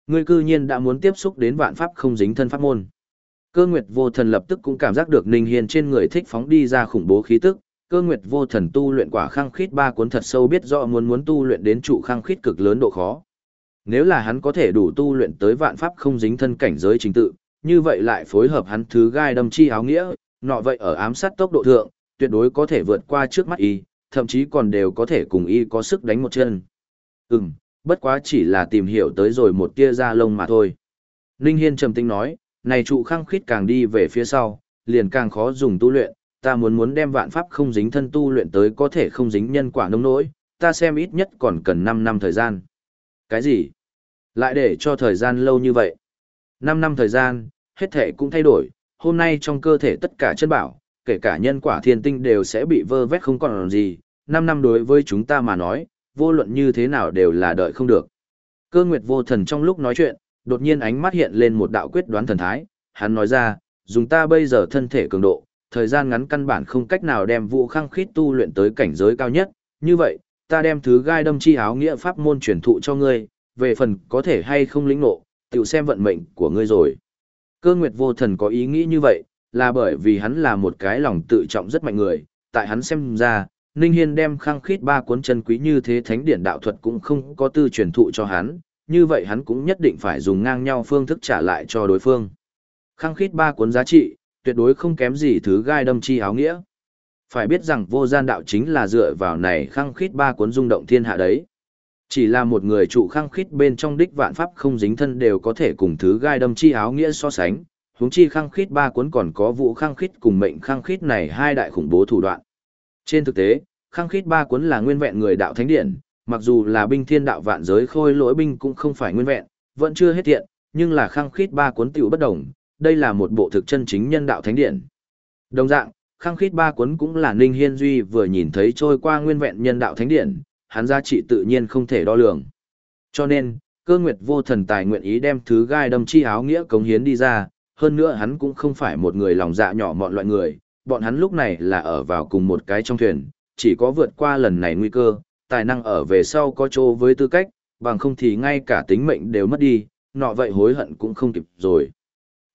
Ngươi cư nhiên đã muốn tiếp xúc đến vạn pháp không dính thân pháp môn. Cơ Nguyệt Vô Thần lập tức cũng cảm giác được Ninh Hiên trên người thích phóng đi ra khủng bố khí tức, Cơ Nguyệt Vô Thần tu luyện quả khăng khít ba cuốn thật sâu biết rõ muốn muốn tu luyện đến trụ khăng khít cực lớn độ khó. Nếu là hắn có thể đủ tu luyện tới vạn pháp không dính thân cảnh giới chính tự, như vậy lại phối hợp hắn thứ gai đâm chi áo nghĩa, nọ vậy ở ám sát tốc độ thượng, tuyệt đối có thể vượt qua trước mắt y, thậm chí còn đều có thể cùng y có sức đánh một chân. Ừm, bất quá chỉ là tìm hiểu tới rồi một tia da lông mà thôi. Ninh Hiên trầm tĩnh nói, này trụ khăng khít càng đi về phía sau, liền càng khó dùng tu luyện, ta muốn muốn đem vạn pháp không dính thân tu luyện tới có thể không dính nhân quả nông nỗi, ta xem ít nhất còn cần 5 năm thời gian. Cái gì? Lại để cho thời gian lâu như vậy? 5 năm thời gian, hết thể cũng thay đổi, hôm nay trong cơ thể tất cả chân bảo, kể cả nhân quả thiên tinh đều sẽ bị vơ vét không còn gì, 5 năm đối với chúng ta mà nói, vô luận như thế nào đều là đợi không được. Cơ nguyệt vô thần trong lúc nói chuyện, đột nhiên ánh mắt hiện lên một đạo quyết đoán thần thái, hắn nói ra, dùng ta bây giờ thân thể cường độ, thời gian ngắn căn bản không cách nào đem vũ khăng khít tu luyện tới cảnh giới cao nhất, như vậy, ta đem thứ gai đâm chi áo nghĩa pháp môn truyền thụ cho ngươi, về phần có thể hay không lĩnh ngộ, tự xem vận mệnh của ngươi rồi. Cơ nguyệt vô thần có ý nghĩ như vậy, là bởi vì hắn là một cái lòng tự trọng rất mạnh người, tại hắn xem ra, Ninh Hiên đem khăng khít ba cuốn chân quý như thế thánh điển đạo thuật cũng không có tư truyền thụ cho hắn, như vậy hắn cũng nhất định phải dùng ngang nhau phương thức trả lại cho đối phương. Khăng khít ba cuốn giá trị, tuyệt đối không kém gì thứ gai đâm chi áo nghĩa. Phải biết rằng vô gian đạo chính là dựa vào này khăng khít ba cuốn rung động thiên hạ đấy. Chỉ là một người trụ khăng khít bên trong đích vạn pháp không dính thân đều có thể cùng thứ gai đâm chi áo nghĩa so sánh, huống chi khăng khít ba cuốn còn có vụ khăng khít cùng mệnh khăng khít này hai đại khủng bố thủ đoạn. Trên thực tế, khăng khít ba cuốn là nguyên vẹn người đạo thánh điển, mặc dù là binh thiên đạo vạn giới khôi lỗi binh cũng không phải nguyên vẹn, vẫn chưa hết tiện, nhưng là khăng khít ba cuốn tiểu bất đồng, đây là một bộ thực chân chính nhân đạo thánh điển. Đồng dạng, khăng khít ba cuốn cũng là Ninh Hiên Duy vừa nhìn thấy trôi qua nguyên vẹn nhân đạo thánh điển, hắn giá trị tự nhiên không thể đo lường. Cho nên, cơ nguyệt vô thần tài nguyện ý đem thứ gai đâm chi áo nghĩa cống hiến đi ra, hơn nữa hắn cũng không phải một người lòng dạ nhỏ mọn loại người, bọn hắn lúc này là ở vào cùng một cái trong thuyền, chỉ có vượt qua lần này nguy cơ, tài năng ở về sau có chỗ với tư cách, bằng không thì ngay cả tính mệnh đều mất đi, nọ vậy hối hận cũng không kịp rồi.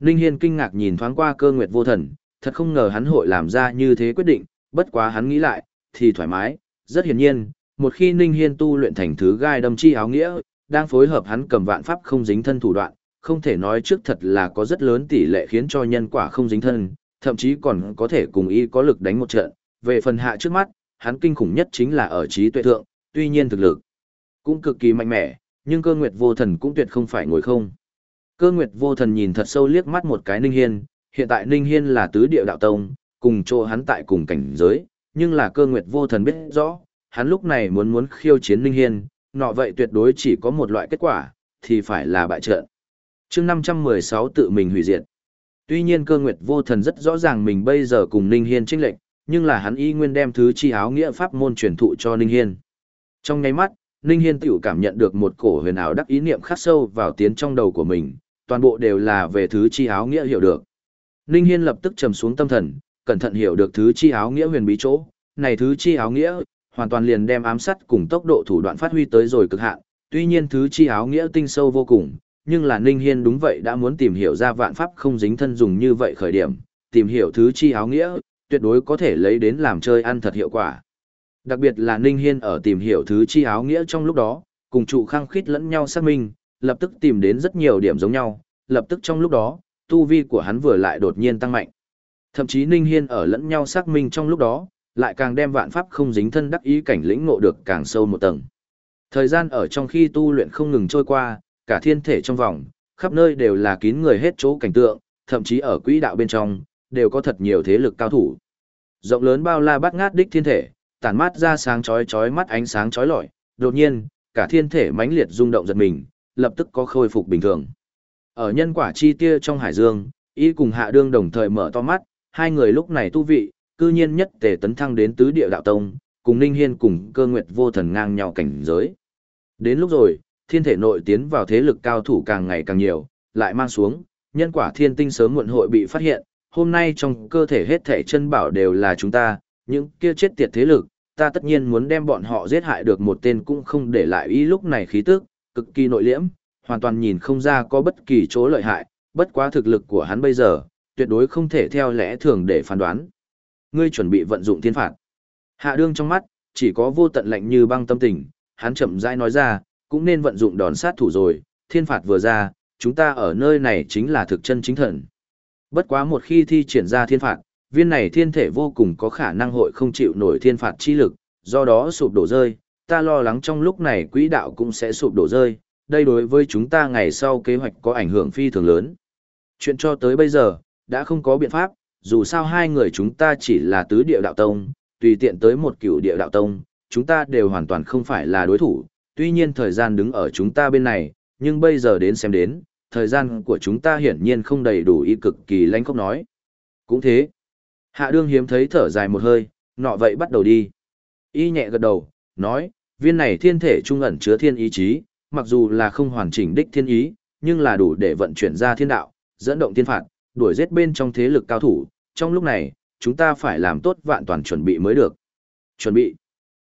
Ninh Hiên kinh ngạc nhìn thoáng qua cơ nguyệt vô thần, thật không ngờ hắn hội làm ra như thế quyết định, bất quá hắn nghĩ lại, thì thoải mái, rất hiển nhiên, một khi Ninh Hiên tu luyện thành thứ gai đâm chi áo nghĩa, đang phối hợp hắn cầm vạn pháp không dính thân thủ đoạn, không thể nói trước thật là có rất lớn tỷ lệ khiến cho nhân quả không dính thân, thậm chí còn có thể cùng y có lực đánh một trận. Về phần hạ trước mắt, hắn kinh khủng nhất chính là ở trí tuệ thượng, tuy nhiên thực lực cũng cực kỳ mạnh mẽ, nhưng cơ nguyệt vô thần cũng tuyệt không phải ngồi không. Cơ nguyệt vô thần nhìn thật sâu liếc mắt một cái Ninh Hiên, hiện tại Ninh Hiên là tứ địa đạo tông, cùng chỗ hắn tại cùng cảnh giới, nhưng là cơ nguyệt vô thần biết rõ, hắn lúc này muốn muốn khiêu chiến Ninh Hiên, nọ vậy tuyệt đối chỉ có một loại kết quả, thì phải là bại trận. chương 516 tự mình hủy diệt. Tuy nhiên cơ nguyệt vô thần rất rõ ràng mình bây giờ cùng Ninh Hiên chênh lệnh, nhưng là hắn y nguyên đem thứ chi áo nghĩa pháp môn truyền thụ cho Ninh Hiên. Trong ngay mắt, Ninh Hiên tiểu cảm nhận được một cổ huyền ảo đắc ý niệm khắc sâu vào tiến trong đầu của mình, toàn bộ đều là về thứ chi áo nghĩa hiểu được. Ninh Hiên lập tức trầm xuống tâm thần, cẩn thận hiểu được thứ chi áo nghĩa huyền bí chỗ, này thứ chi áo nghĩa, hoàn toàn liền đem ám sát cùng tốc độ thủ đoạn phát huy tới rồi cực hạn, tuy nhiên thứ chi áo nghĩa tinh sâu vô cùng, nhưng là Ninh Hiên đúng vậy đã muốn tìm hiểu ra vạn pháp không dính thân dùng như vậy khởi điểm, tìm hiểu thứ chi áo nghĩa, tuyệt đối có thể lấy đến làm chơi ăn thật hiệu quả. Đặc biệt là Ninh Hiên ở tìm hiểu thứ chi áo nghĩa trong lúc đó, cùng trụ khăng khít lẫn nhau xác minh, lập tức tìm đến rất nhiều điểm giống nhau, lập tức trong lúc đó, tu vi của hắn vừa lại đột nhiên tăng mạnh. Thậm chí Ninh Hiên ở lẫn nhau xác minh trong lúc đó, lại càng đem vạn pháp không dính thân đắc ý cảnh lĩnh ngộ được càng sâu một tầng. Thời gian ở trong khi tu luyện không ngừng trôi qua, cả thiên thể trong vòng, khắp nơi đều là kín người hết chỗ cảnh tượng, thậm chí ở quỹ đạo bên trong, đều có thật nhiều thế lực cao thủ. Rộng lớn bao la bát ngát đích thiên thể, tản mát ra sáng chói chói mắt ánh sáng chói lọi, đột nhiên, cả thiên thể mãnh liệt rung động giật mình, lập tức có khôi phục bình thường. Ở nhân quả chi tia trong hải dương, y cùng hạ đương đồng thời mở to mắt, hai người lúc này tu vị, cư nhiên nhất tề tấn thăng đến tứ địa đạo tông, cùng Ninh Hiên cùng cơ nguyệt vô thần ngang nhau cảnh giới. Đến lúc rồi, thiên thể nội tiến vào thế lực cao thủ càng ngày càng nhiều, lại mang xuống, nhân quả thiên tinh sớm muộn hội bị phát hiện, hôm nay trong cơ thể hết thể chân bảo đều là chúng ta, những kia chết tiệt thế lực, ta tất nhiên muốn đem bọn họ giết hại được một tên cũng không để lại ý lúc này khí tức, cực kỳ nội liễm, hoàn toàn nhìn không ra có bất kỳ chỗ lợi hại, bất quá thực lực của hắn bây giờ, tuyệt đối không thể theo lẽ thường để phán đoán. Ngươi chuẩn bị vận dụng thiên phạt. Hạ đương trong mắt, chỉ có vô tận lạnh như băng tâm tình, hắn chậm rãi nói ra, cũng nên vận dụng đòn sát thủ rồi, thiên phạt vừa ra, chúng ta ở nơi này chính là thực chân chính thần. Bất quá một khi thi triển ra thiên phạt, viên này thiên thể vô cùng có khả năng hội không chịu nổi thiên phạt chi lực, do đó sụp đổ rơi, ta lo lắng trong lúc này quỹ đạo cũng sẽ sụp đổ rơi, đây đối với chúng ta ngày sau kế hoạch có ảnh hưởng phi thường lớn. Chuyện cho tới bây giờ, đã không có biện pháp, dù sao hai người chúng ta chỉ là tứ địa đạo tông, tùy tiện tới một cựu địa đạo tông, chúng ta đều hoàn toàn không phải là đối thủ, tuy nhiên thời gian đứng ở chúng ta bên này, nhưng bây giờ đến xem đến, thời gian của chúng ta hiển nhiên không đầy đủ y cực kỳ lãnh khốc nói. Cũng thế. Hạ đương hiếm thấy thở dài một hơi, nọ vậy bắt đầu đi. Y nhẹ gật đầu, nói, viên này thiên thể trung ẩn chứa thiên ý chí, mặc dù là không hoàn chỉnh đích thiên ý, nhưng là đủ để vận chuyển ra thiên đạo, dẫn động thiên phạt, đuổi giết bên trong thế lực cao thủ. Trong lúc này, chúng ta phải làm tốt vạn toàn chuẩn bị mới được. Chuẩn bị.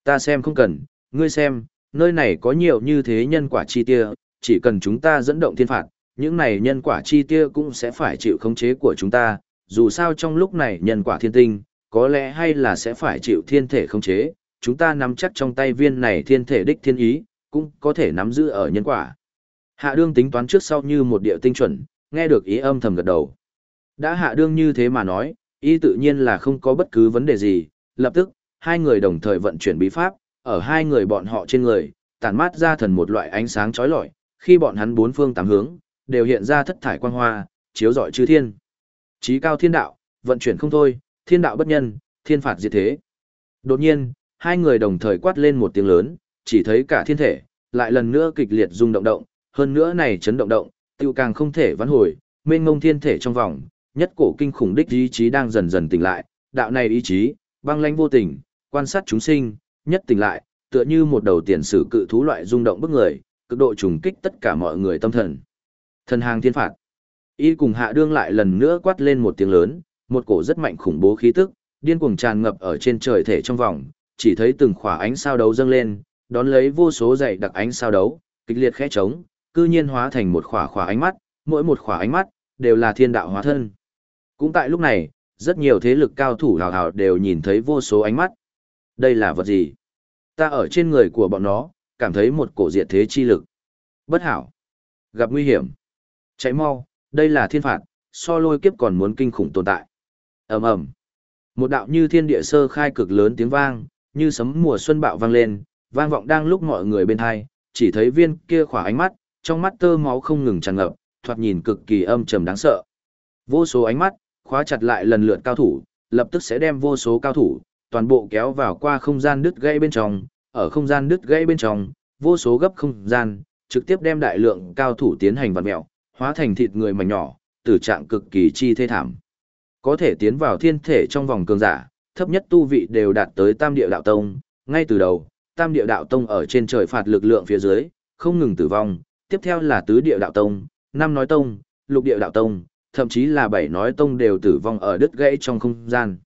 Ta xem không cần, ngươi xem, nơi này có nhiều như thế nhân quả chi tia, chỉ cần chúng ta dẫn động thiên phạt, những này nhân quả chi tia cũng sẽ phải chịu khống chế của chúng ta, dù sao trong lúc này nhân quả thiên tinh, có lẽ hay là sẽ phải chịu thiên thể khống chế, chúng ta nắm chắc trong tay viên này thiên thể đích thiên ý, cũng có thể nắm giữ ở nhân quả. Hạ đương tính toán trước sau như một điệu tinh chuẩn, nghe được ý âm thầm gật đầu. Đã hạ đương như thế mà nói, ý tự nhiên là không có bất cứ vấn đề gì, lập tức, hai người đồng thời vận chuyển bí pháp, ở hai người bọn họ trên người, tản mát ra thần một loại ánh sáng chói lọi, khi bọn hắn bốn phương tám hướng, đều hiện ra thất thải quang hoa, chiếu rọi chư thiên. Chí cao thiên đạo, vận chuyển không thôi, thiên đạo bất nhân, thiên phạt diệt thế. Đột nhiên, hai người đồng thời quát lên một tiếng lớn, chỉ thấy cả thiên thể, lại lần nữa kịch liệt rung động động, hơn nữa này chấn động động, tiêu càng không thể vãn hồi, mênh ngông thiên thể trong vòng, nhất cổ kinh khủng đích ý chí đang dần dần tỉnh lại, đạo này ý chí, băng lãnh vô tình, quan sát chúng sinh, nhất tỉnh lại, tựa như một đầu tiền sử cự thú loại rung động bức người, cực độ trùng kích tất cả mọi người tâm thần. Thần hàng thiên phạt. Y cùng hạ đương lại lần nữa quát lên một tiếng lớn, một cổ rất mạnh khủng bố khí tức, điên cuồng tràn ngập ở trên trời thể trong vòng, chỉ thấy từng khỏa ánh sao đấu dâng lên, đón lấy vô số dày đặc ánh sao đấu, kịch liệt khẽ trống, cư nhiên hóa thành một khỏa khỏa ánh mắt, mỗi một khỏa ánh mắt đều là thiên đạo hóa thân. Cũng tại lúc này, rất nhiều thế lực cao thủ hào hào đều nhìn thấy vô số ánh mắt. Đây là vật gì? Ta ở trên người của bọn nó, cảm thấy một cổ diệt thế chi lực. Bất hảo. Gặp nguy hiểm. Cháy mau, đây là thiên phạt, so lôi kiếp còn muốn kinh khủng tồn tại. ầm ầm Một đạo như thiên địa sơ khai cực lớn tiếng vang, như sấm mùa xuân bạo vang lên, vang vọng đang lúc mọi người bên hai, chỉ thấy viên kia khỏa ánh mắt, trong mắt tơ máu không ngừng tràn ngập, thoạt nhìn cực kỳ âm trầm đáng sợ. Vô số ánh mắt, khóa chặt lại lần lượt cao thủ, lập tức sẽ đem vô số cao thủ, toàn bộ kéo vào qua không gian đứt gãy bên trong, ở không gian đứt gãy bên trong, vô số gấp không gian, trực tiếp đem đại lượng cao thủ tiến hành vặn mèo, hóa thành thịt người mảnh nhỏ, tử trạng cực kỳ chi thê thảm. Có thể tiến vào thiên thể trong vòng cường giả, thấp nhất tu vị đều đạt tới tam địa đạo tông, ngay từ đầu, tam địa đạo tông ở trên trời phạt lực lượng phía dưới, không ngừng tử vong, tiếp theo là tứ địa đạo tông, năm nói tông, lục địa đạo tông, thậm chí là bảy nói tông đều tử vong ở đứt gãy trong không gian.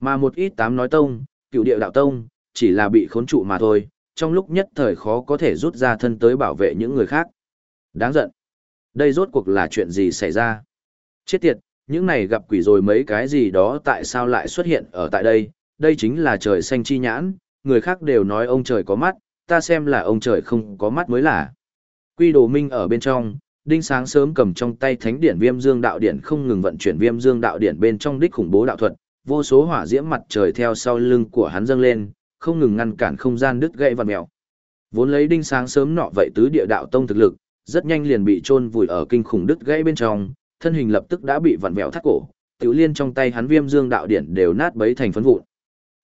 Mà một ít tám nói tông, cựu địa đạo tông, chỉ là bị khốn trụ mà thôi, trong lúc nhất thời khó có thể rút ra thân tới bảo vệ những người khác. Đáng giận. Đây rốt cuộc là chuyện gì xảy ra? Chết tiệt, những này gặp quỷ rồi mấy cái gì đó tại sao lại xuất hiện ở tại đây? Đây chính là trời xanh chi nhãn, người khác đều nói ông trời có mắt, ta xem là ông trời không có mắt mới là. Quy đồ minh ở bên trong, đinh sáng sớm cầm trong tay thánh điển viêm dương đạo điển không ngừng vận chuyển viêm dương đạo điển bên trong đích khủng bố đạo thuật, vô số hỏa diễm mặt trời theo sau lưng của hắn dâng lên, không ngừng ngăn cản không gian đứt gãy vặn mèo. Vốn lấy đinh sáng sớm nọ vậy tứ địa đạo tông thực lực, rất nhanh liền bị chôn vùi ở kinh khủng đứt gãy bên trong, thân hình lập tức đã bị vặn vẹo thắt cổ, tiểu liên trong tay hắn viêm dương đạo điển đều nát bấy thành phấn vụn.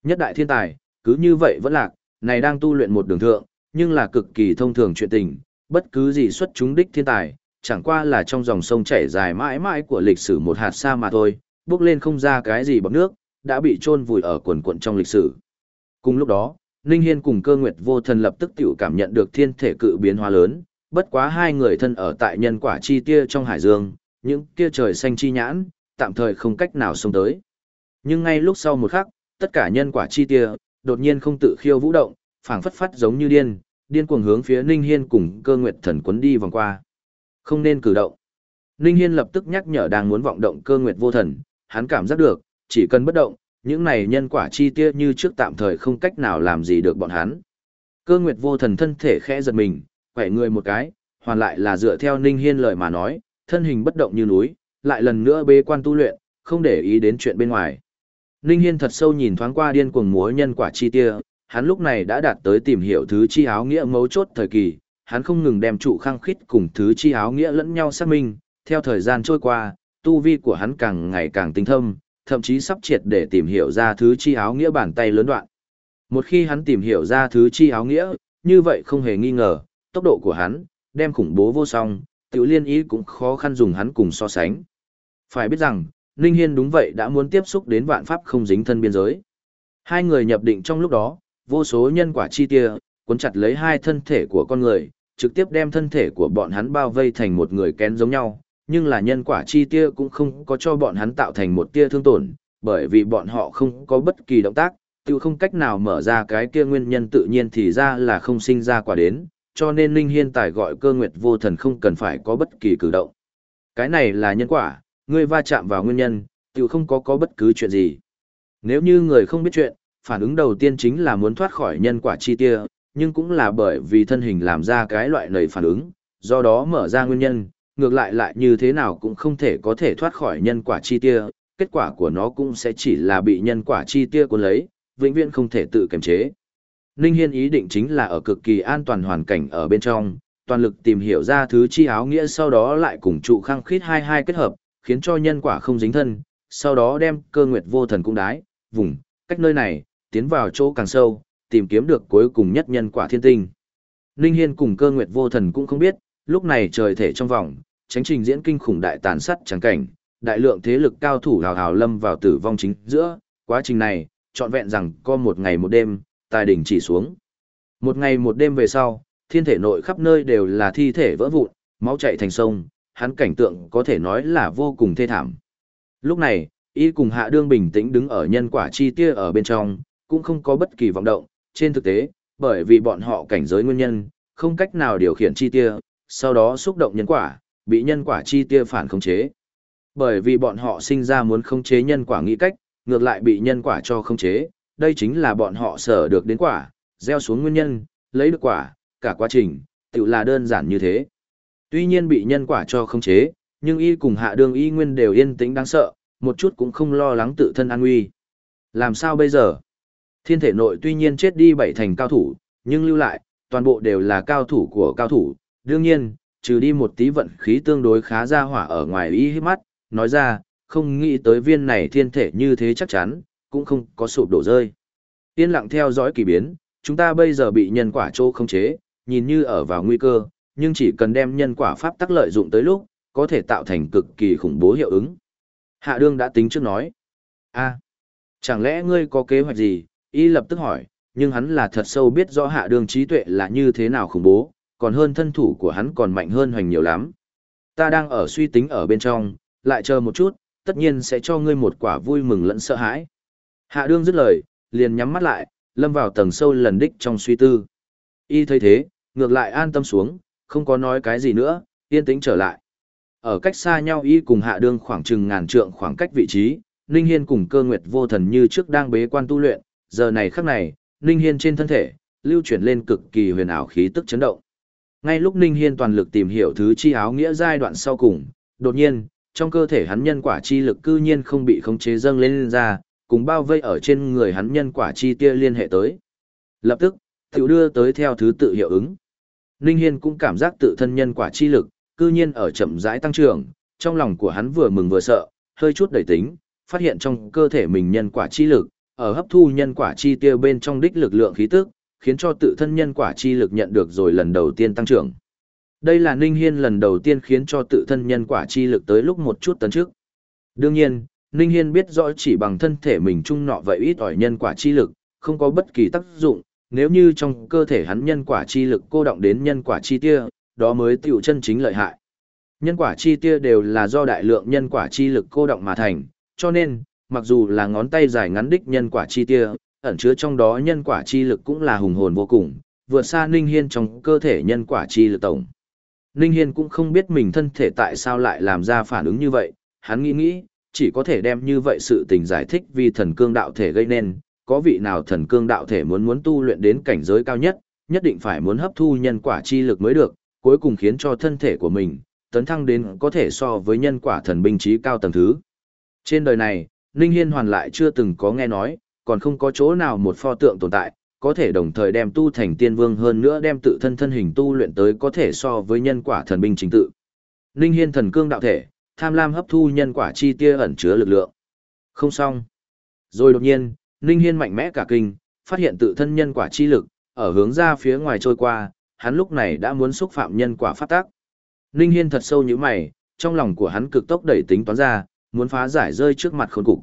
Nhất đại thiên tài, cứ như vậy vẫn lạc, này đang tu luyện một đường thượng, nhưng là cực kỳ thông thường chuyện tình, bất cứ gì xuất chúng đích thiên tài, chẳng qua là trong dòng sông chảy dài mãi mãi của lịch sử một hạt sa mà thôi, bước lên không ra cái gì bằng nước, đã bị chôn vùi ở quần quần trong lịch sử. Cùng lúc đó, Ninh Hiên cùng cơ nguyệt vô thần lập tức tiểu cảm nhận được thiên thể cự biến hóa lớn, bất quá hai người thân ở tại nhân quả chi tia trong hải dương, những kia trời xanh chi nhãn, tạm thời không cách nào xông tới. Nhưng ngay lúc sau một khắc, tất cả nhân quả chi tia, đột nhiên không tự khiêu vũ động, phảng phất phát giống như điên, điên cuồng hướng phía Ninh Hiên cùng cơ nguyệt thần quấn đi vòng qua. Không nên cử động. Ninh Hiên lập tức nhắc nhở đang muốn vọng động cơ nguyệt vô thần, hắn cảm giác được, chỉ cần bất động, những này nhân quả chi tia như trước tạm thời không cách nào làm gì được bọn hắn. Cơ nguyệt vô thần thân thể khẽ giật mình, quẻ người một cái, hoàn lại là dựa theo Ninh Hiên lời mà nói, thân hình bất động như núi, lại lần nữa bế quan tu luyện, không để ý đến chuyện bên ngoài. Ninh Hiên thật sâu nhìn thoáng qua điên cuồng múa nhân quả chi tia, hắn lúc này đã đạt tới tìm hiểu thứ chi áo nghĩa mấu chốt thời kỳ, hắn không ngừng đem trụ khăng khít cùng thứ chi áo nghĩa lẫn nhau xác minh, theo thời gian trôi qua, tu vi của hắn càng ngày càng tinh thâm, thậm chí sắp triệt để tìm hiểu ra thứ chi áo nghĩa bản tay lớn đoạn. Một khi hắn tìm hiểu ra thứ chi áo nghĩa, như vậy không hề nghi ngờ, tốc độ của hắn, đem khủng bố vô song, tiểu liên ý cũng khó khăn dùng hắn cùng so sánh. Phải biết rằng, Ninh Hiên đúng vậy đã muốn tiếp xúc đến vạn pháp không dính thân biên giới. Hai người nhập định trong lúc đó, vô số nhân quả chi tia, cuốn chặt lấy hai thân thể của con người, trực tiếp đem thân thể của bọn hắn bao vây thành một người kén giống nhau, nhưng là nhân quả chi tia cũng không có cho bọn hắn tạo thành một tia thương tổn, bởi vì bọn họ không có bất kỳ động tác, tự không cách nào mở ra cái kia nguyên nhân tự nhiên thì ra là không sinh ra quả đến, cho nên Linh Hiên tài gọi cơ nguyệt vô thần không cần phải có bất kỳ cử động. Cái này là nhân quả, ngươi va chạm vào nguyên nhân, tự không có có bất cứ chuyện gì. Nếu như người không biết chuyện, phản ứng đầu tiên chính là muốn thoát khỏi nhân quả chi tia, nhưng cũng là bởi vì thân hình làm ra cái loại nầy phản ứng, do đó mở ra nguyên nhân, ngược lại lại như thế nào cũng không thể có thể thoát khỏi nhân quả chi tia, kết quả của nó cũng sẽ chỉ là bị nhân quả chi tia cuốn lấy, vĩnh viễn không thể tự kiềm chế. Ninh Hiên ý định chính là ở cực kỳ an toàn hoàn cảnh ở bên trong, toàn lực tìm hiểu ra thứ chi áo nghĩa sau đó lại cùng trụ khăng khít hai hai kết hợp, khiến cho nhân quả không dính thân, sau đó đem cơ nguyệt vô thần cũng đái, vùng, cách nơi này, tiến vào chỗ càng sâu, tìm kiếm được cuối cùng nhất nhân quả thiên tinh. Ninh Hiên cùng cơ nguyệt vô thần cũng không biết, lúc này trời thể trong vòng, tránh trình diễn kinh khủng đại tàn sát trắng cảnh, đại lượng thế lực cao thủ hào hào lâm vào tử vong chính giữa, quá trình này, trọn vẹn rằng có một ngày một đêm, tài đỉnh chỉ xuống. Một ngày một đêm về sau, thiên thể nội khắp nơi đều là thi thể vỡ vụn, máu chảy thành sông, hắn cảnh tượng có thể nói là vô cùng thê thảm. Lúc này, y cùng hạ đương bình tĩnh đứng ở nhân quả chi tia ở bên trong, cũng không có bất kỳ vọng động, trên thực tế, bởi vì bọn họ cảnh giới nguyên nhân, không cách nào điều khiển chi tia, sau đó xúc động nhân quả, bị nhân quả chi tia phản khống chế. Bởi vì bọn họ sinh ra muốn khống chế nhân quả nghĩ cách, ngược lại bị nhân quả cho khống chế, đây chính là bọn họ sở được đến quả, gieo xuống nguyên nhân, lấy được quả, cả quá trình, tự là đơn giản như thế. Tuy nhiên bị nhân quả cho không chế, nhưng y cùng hạ đường y nguyên đều yên tĩnh đáng sợ, một chút cũng không lo lắng tự thân an nguy. Làm sao bây giờ? Thiên thể nội tuy nhiên chết đi bảy thành cao thủ, nhưng lưu lại, toàn bộ đều là cao thủ của cao thủ. Đương nhiên, trừ đi một tí vận khí tương đối khá ra hỏa ở ngoài y hít mắt, nói ra, không nghĩ tới viên này thiên thể như thế chắc chắn, cũng không có sụp đổ rơi. Yên lặng theo dõi kỳ biến, chúng ta bây giờ bị nhân quả trô không chế, nhìn như ở vào nguy cơ, nhưng chỉ cần đem nhân quả pháp tắc lợi dụng tới lúc, có thể tạo thành cực kỳ khủng bố hiệu ứng. Hạ đương đã tính trước nói. a chẳng lẽ ngươi có kế hoạch gì? Y lập tức hỏi, nhưng hắn là thật sâu biết rõ hạ đương trí tuệ là như thế nào khủng bố, còn hơn thân thủ của hắn còn mạnh hơn hoành nhiều lắm. Ta đang ở suy tính ở bên trong, lại chờ một chút, tất nhiên sẽ cho ngươi một quả vui mừng lẫn sợ hãi. Hạ đương dứt lời, liền nhắm mắt lại, lâm vào tầng sâu lần đích trong suy tư. Y thấy thế, ngược lại an tâm xuống, không có nói cái gì nữa, yên tĩnh trở lại. Ở cách xa nhau y cùng hạ đương khoảng chừng ngàn trượng khoảng cách vị trí, Ninh Hiên cùng cơ nguyệt vô thần như trước đang bế quan tu luyện, giờ này khắc này, Ninh Hiên trên thân thể, lưu chuyển lên cực kỳ huyền ảo khí tức chấn động. Ngay lúc Ninh Hiên toàn lực tìm hiểu thứ chi áo nghĩa giai đoạn sau cùng, đột nhiên, trong cơ thể hắn nhân quả chi lực cư nhiên không bị khống chế dâng lên, lên ra, cùng bao vây ở trên người hắn nhân quả chi tia liên hệ tới. Lập tức, tiểu đưa tới theo thứ tự hiệu ứng. Ninh Hiên cũng cảm giác tự thân nhân quả chi lực, cư nhiên ở chậm rãi tăng trưởng, trong lòng của hắn vừa mừng vừa sợ, hơi chút đầy tính, phát hiện trong cơ thể mình nhân quả chi lực, ở hấp thu nhân quả chi tia bên trong đích lực lượng khí tức, khiến cho tự thân nhân quả chi lực nhận được rồi lần đầu tiên tăng trưởng. Đây là Ninh Hiên lần đầu tiên khiến cho tự thân nhân quả chi lực tới lúc một chút tấn trước. Đương nhiên, Ninh Hiên biết rõ chỉ bằng thân thể mình trung nọ vậy ít ỏi nhân quả chi lực, không có bất kỳ tác dụng, nếu như trong cơ thể hắn nhân quả chi lực cô động đến nhân quả chi tia, đó mới tiểu chân chính lợi hại. Nhân quả chi tia đều là do đại lượng nhân quả chi lực cô động mà thành, cho nên, mặc dù là ngón tay dài ngắn đích nhân quả chi tia, ẩn chứa trong đó nhân quả chi lực cũng là hùng hồn vô cùng, vượt xa Ninh Hiên trong cơ thể nhân quả chi lực tổng. Ninh Hiên cũng không biết mình thân thể tại sao lại làm ra phản ứng như vậy, hắn nghĩ nghĩ, chỉ có thể đem như vậy sự tình giải thích vì thần cương đạo thể gây nên, có vị nào thần cương đạo thể muốn muốn tu luyện đến cảnh giới cao nhất, nhất định phải muốn hấp thu nhân quả chi lực mới được, cuối cùng khiến cho thân thể của mình tấn thăng đến có thể so với nhân quả thần binh trí cao tầng thứ. Trên đời này, Ninh Hiên hoàn lại chưa từng có nghe nói, còn không có chỗ nào một pho tượng tồn tại, có thể đồng thời đem tu thành tiên vương hơn nữa đem tự thân thân hình tu luyện tới có thể so với nhân quả thần binh chính tự. Ninh Hiên thần cương đạo thể, tham lam hấp thu nhân quả chi tia ẩn chứa lực lượng. Không xong. Rồi đột nhiên, Ninh Hiên mạnh mẽ cả kinh, phát hiện tự thân nhân quả chi lực, ở hướng ra phía ngoài trôi qua, hắn lúc này đã muốn xúc phạm nhân quả phát tác. Ninh Hiên thật sâu như mày, trong lòng của hắn cực tốc đẩy tính toán ra, muốn phá giải rơi trước mặt khốn cục.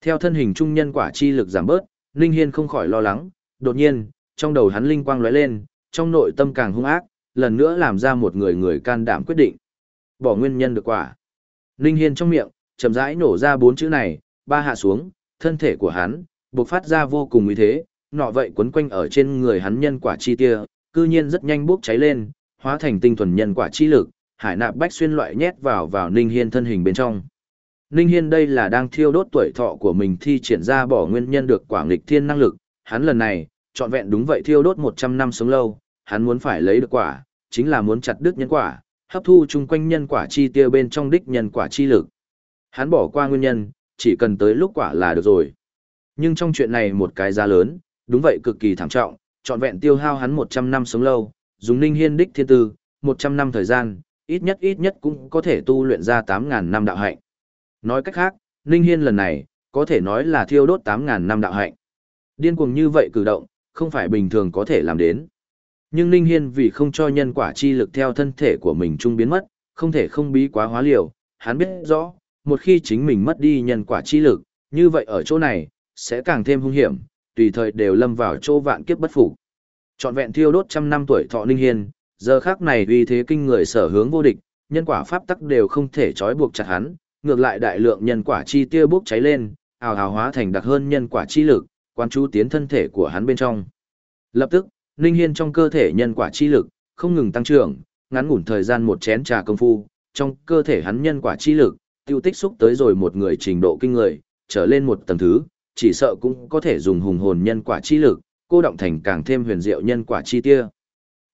Theo thân hình trung nhân quả chi lực giảm bớt, Ninh Hiên không khỏi lo lắng, đột nhiên, trong đầu hắn linh quang lóe lên, trong nội tâm càng hung ác, lần nữa làm ra một người người can đảm quyết định. Bỏ nguyên nhân được quả. Ninh Hiên trong miệng, chậm rãi nổ ra bốn chữ này, ba hạ xuống, thân thể của hắn, bộc phát ra vô cùng uy thế, nọ vậy quấn quanh ở trên người hắn nhân quả chi tia, cư nhiên rất nhanh bốc cháy lên, hóa thành tinh thuần nhân quả chi lực, hải nạp bách xuyên loại nhét vào vào Ninh Hiên thân hình bên trong. Ninh Hiên đây là đang thiêu đốt tuổi thọ của mình thi triển ra bỏ nguyên nhân được quả nghịch thiên năng lực, hắn lần này, trọn vẹn đúng vậy thiêu đốt 100 năm sống lâu, hắn muốn phải lấy được quả, chính là muốn chặt đứt nhân quả, hấp thu chung quanh nhân quả chi tiêu bên trong đích nhân quả chi lực. Hắn bỏ qua nguyên nhân, chỉ cần tới lúc quả là được rồi. Nhưng trong chuyện này một cái giá lớn, đúng vậy cực kỳ thảm trọng, trọn vẹn tiêu hao hắn 100 năm sống lâu, dùng Ninh Hiên đích thiên tư, 100 năm thời gian, ít nhất ít nhất cũng có thể tu luyện ra 8.000 năm đạo hạnh. Nói cách khác, Ninh Hiên lần này, có thể nói là thiêu đốt 8.000 năm đạo hạnh. Điên cuồng như vậy cử động, không phải bình thường có thể làm đến. Nhưng Ninh Hiên vì không cho nhân quả chi lực theo thân thể của mình trung biến mất, không thể không bí quá hóa liều, hắn biết rõ, một khi chính mình mất đi nhân quả chi lực, như vậy ở chỗ này, sẽ càng thêm hung hiểm, tùy thời đều lâm vào chỗ vạn kiếp bất phục. Trọn vẹn thiêu đốt trăm năm tuổi thọ Ninh Hiên, giờ khắc này vì thế kinh người sở hướng vô địch, nhân quả pháp tắc đều không thể trói buộc chặt hắn, ngược lại đại lượng nhân quả chi tia bốc cháy lên, ào ào hóa thành đặc hơn nhân quả chi lực, quan chú tiến thân thể của hắn bên trong. Lập tức, Ninh Hiên trong cơ thể nhân quả chi lực, không ngừng tăng trưởng, ngắn ngủn thời gian một chén trà công phu, trong cơ thể hắn nhân quả chi lực, tiêu tích xúc tới rồi một người trình độ kinh người, trở lên một tầng thứ, chỉ sợ cũng có thể dùng hùng hồn nhân quả chi lực, cô động thành càng thêm huyền diệu nhân quả chi tia.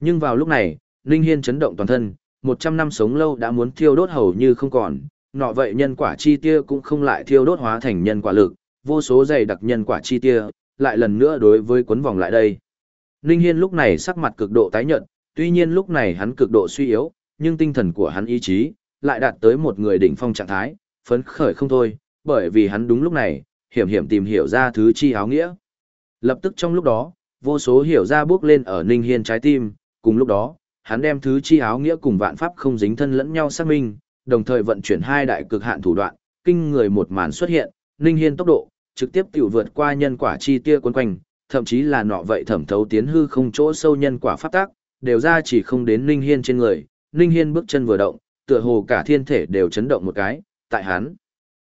Nhưng vào lúc này, Ninh Hiên chấn động toàn thân, 100 năm sống lâu đã muốn thiêu đốt hầu như không còn, nọ vậy nhân quả chi tia cũng không lại thiêu đốt hóa thành nhân quả lực, vô số dày đặc nhân quả chi tia, lại lần nữa đối với cuốn vòng lại đây. Ninh Hiên lúc này sắc mặt cực độ tái nhợt, tuy nhiên lúc này hắn cực độ suy yếu, nhưng tinh thần của hắn ý chí lại đạt tới một người đỉnh phong trạng thái, phấn khởi không thôi, bởi vì hắn đúng lúc này, hiểm hiểm tìm hiểu ra thứ chi áo nghĩa. Lập tức trong lúc đó, vô số hiểu ra bước lên ở Ninh Hiên trái tim, cùng lúc đó, hắn đem thứ chi áo nghĩa cùng vạn pháp không dính thân lẫn nhau xác minh, đồng thời vận chuyển hai đại cực hạn thủ đoạn, kinh người một màn xuất hiện, Ninh Hiên tốc độ, trực tiếp tiểu vượt qua nhân quả chi tia cuốn quanh, thậm chí là nọ vậy thẩm thấu tiến hư không chỗ sâu nhân quả pháp tác, đều ra chỉ không đến Ninh Hiên trên người, Ninh Hiên bước chân vừa động, tựa hồ cả thiên thể đều chấn động một cái, tại hắn.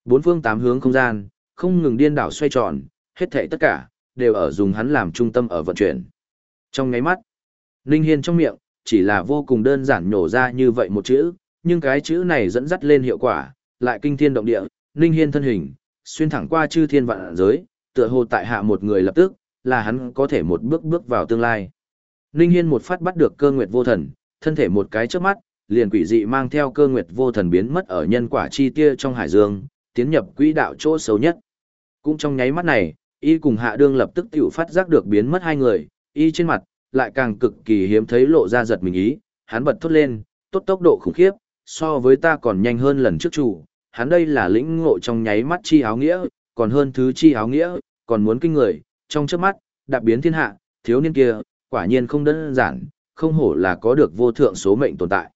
Bốn phương tám hướng không gian, không ngừng điên đảo xoay tròn, hết thảy tất cả, đều ở dùng hắn làm trung tâm ở vận chuyển. Trong ngáy mắt, Ninh Hiên trong miệng, chỉ là vô cùng đơn giản nhổ ra như vậy một chữ, nhưng cái chữ này dẫn dắt lên hiệu quả, lại kinh thiên động địa, Ninh Hiên thân hình, xuyên thẳng qua chư thiên vạn giới, tựa hồ tại hạ một người lập tức, là hắn có thể một bước bước vào tương lai. Ninh Hiên một phát bắt được cơ nguyệt vô thần, thân thể một cái chớp mắt, liền quỷ dị mang theo cơ nguyệt vô thần biến mất ở nhân quả chi tia trong hải dương, tiến nhập quỹ đạo chỗ xấu nhất. Cũng trong nháy mắt này, y cùng hạ đương lập tức tiểu phát giác được biến mất hai người, y trên mặt, lại càng cực kỳ hiếm thấy lộ ra giật mình ý, hắn bật thốt lên, tốt tốc độ khủng khiếp, so với ta còn nhanh hơn lần trước chủ, hắn đây là lĩnh ngộ trong nháy mắt chi áo nghĩa, còn hơn thứ chi áo nghĩa, còn muốn kinh người, trong chớp mắt, đạp biến thiên hạ, thiếu niên kia, quả nhiên không đơn giản, không hổ là có được vô thượng số mệnh tồn tại.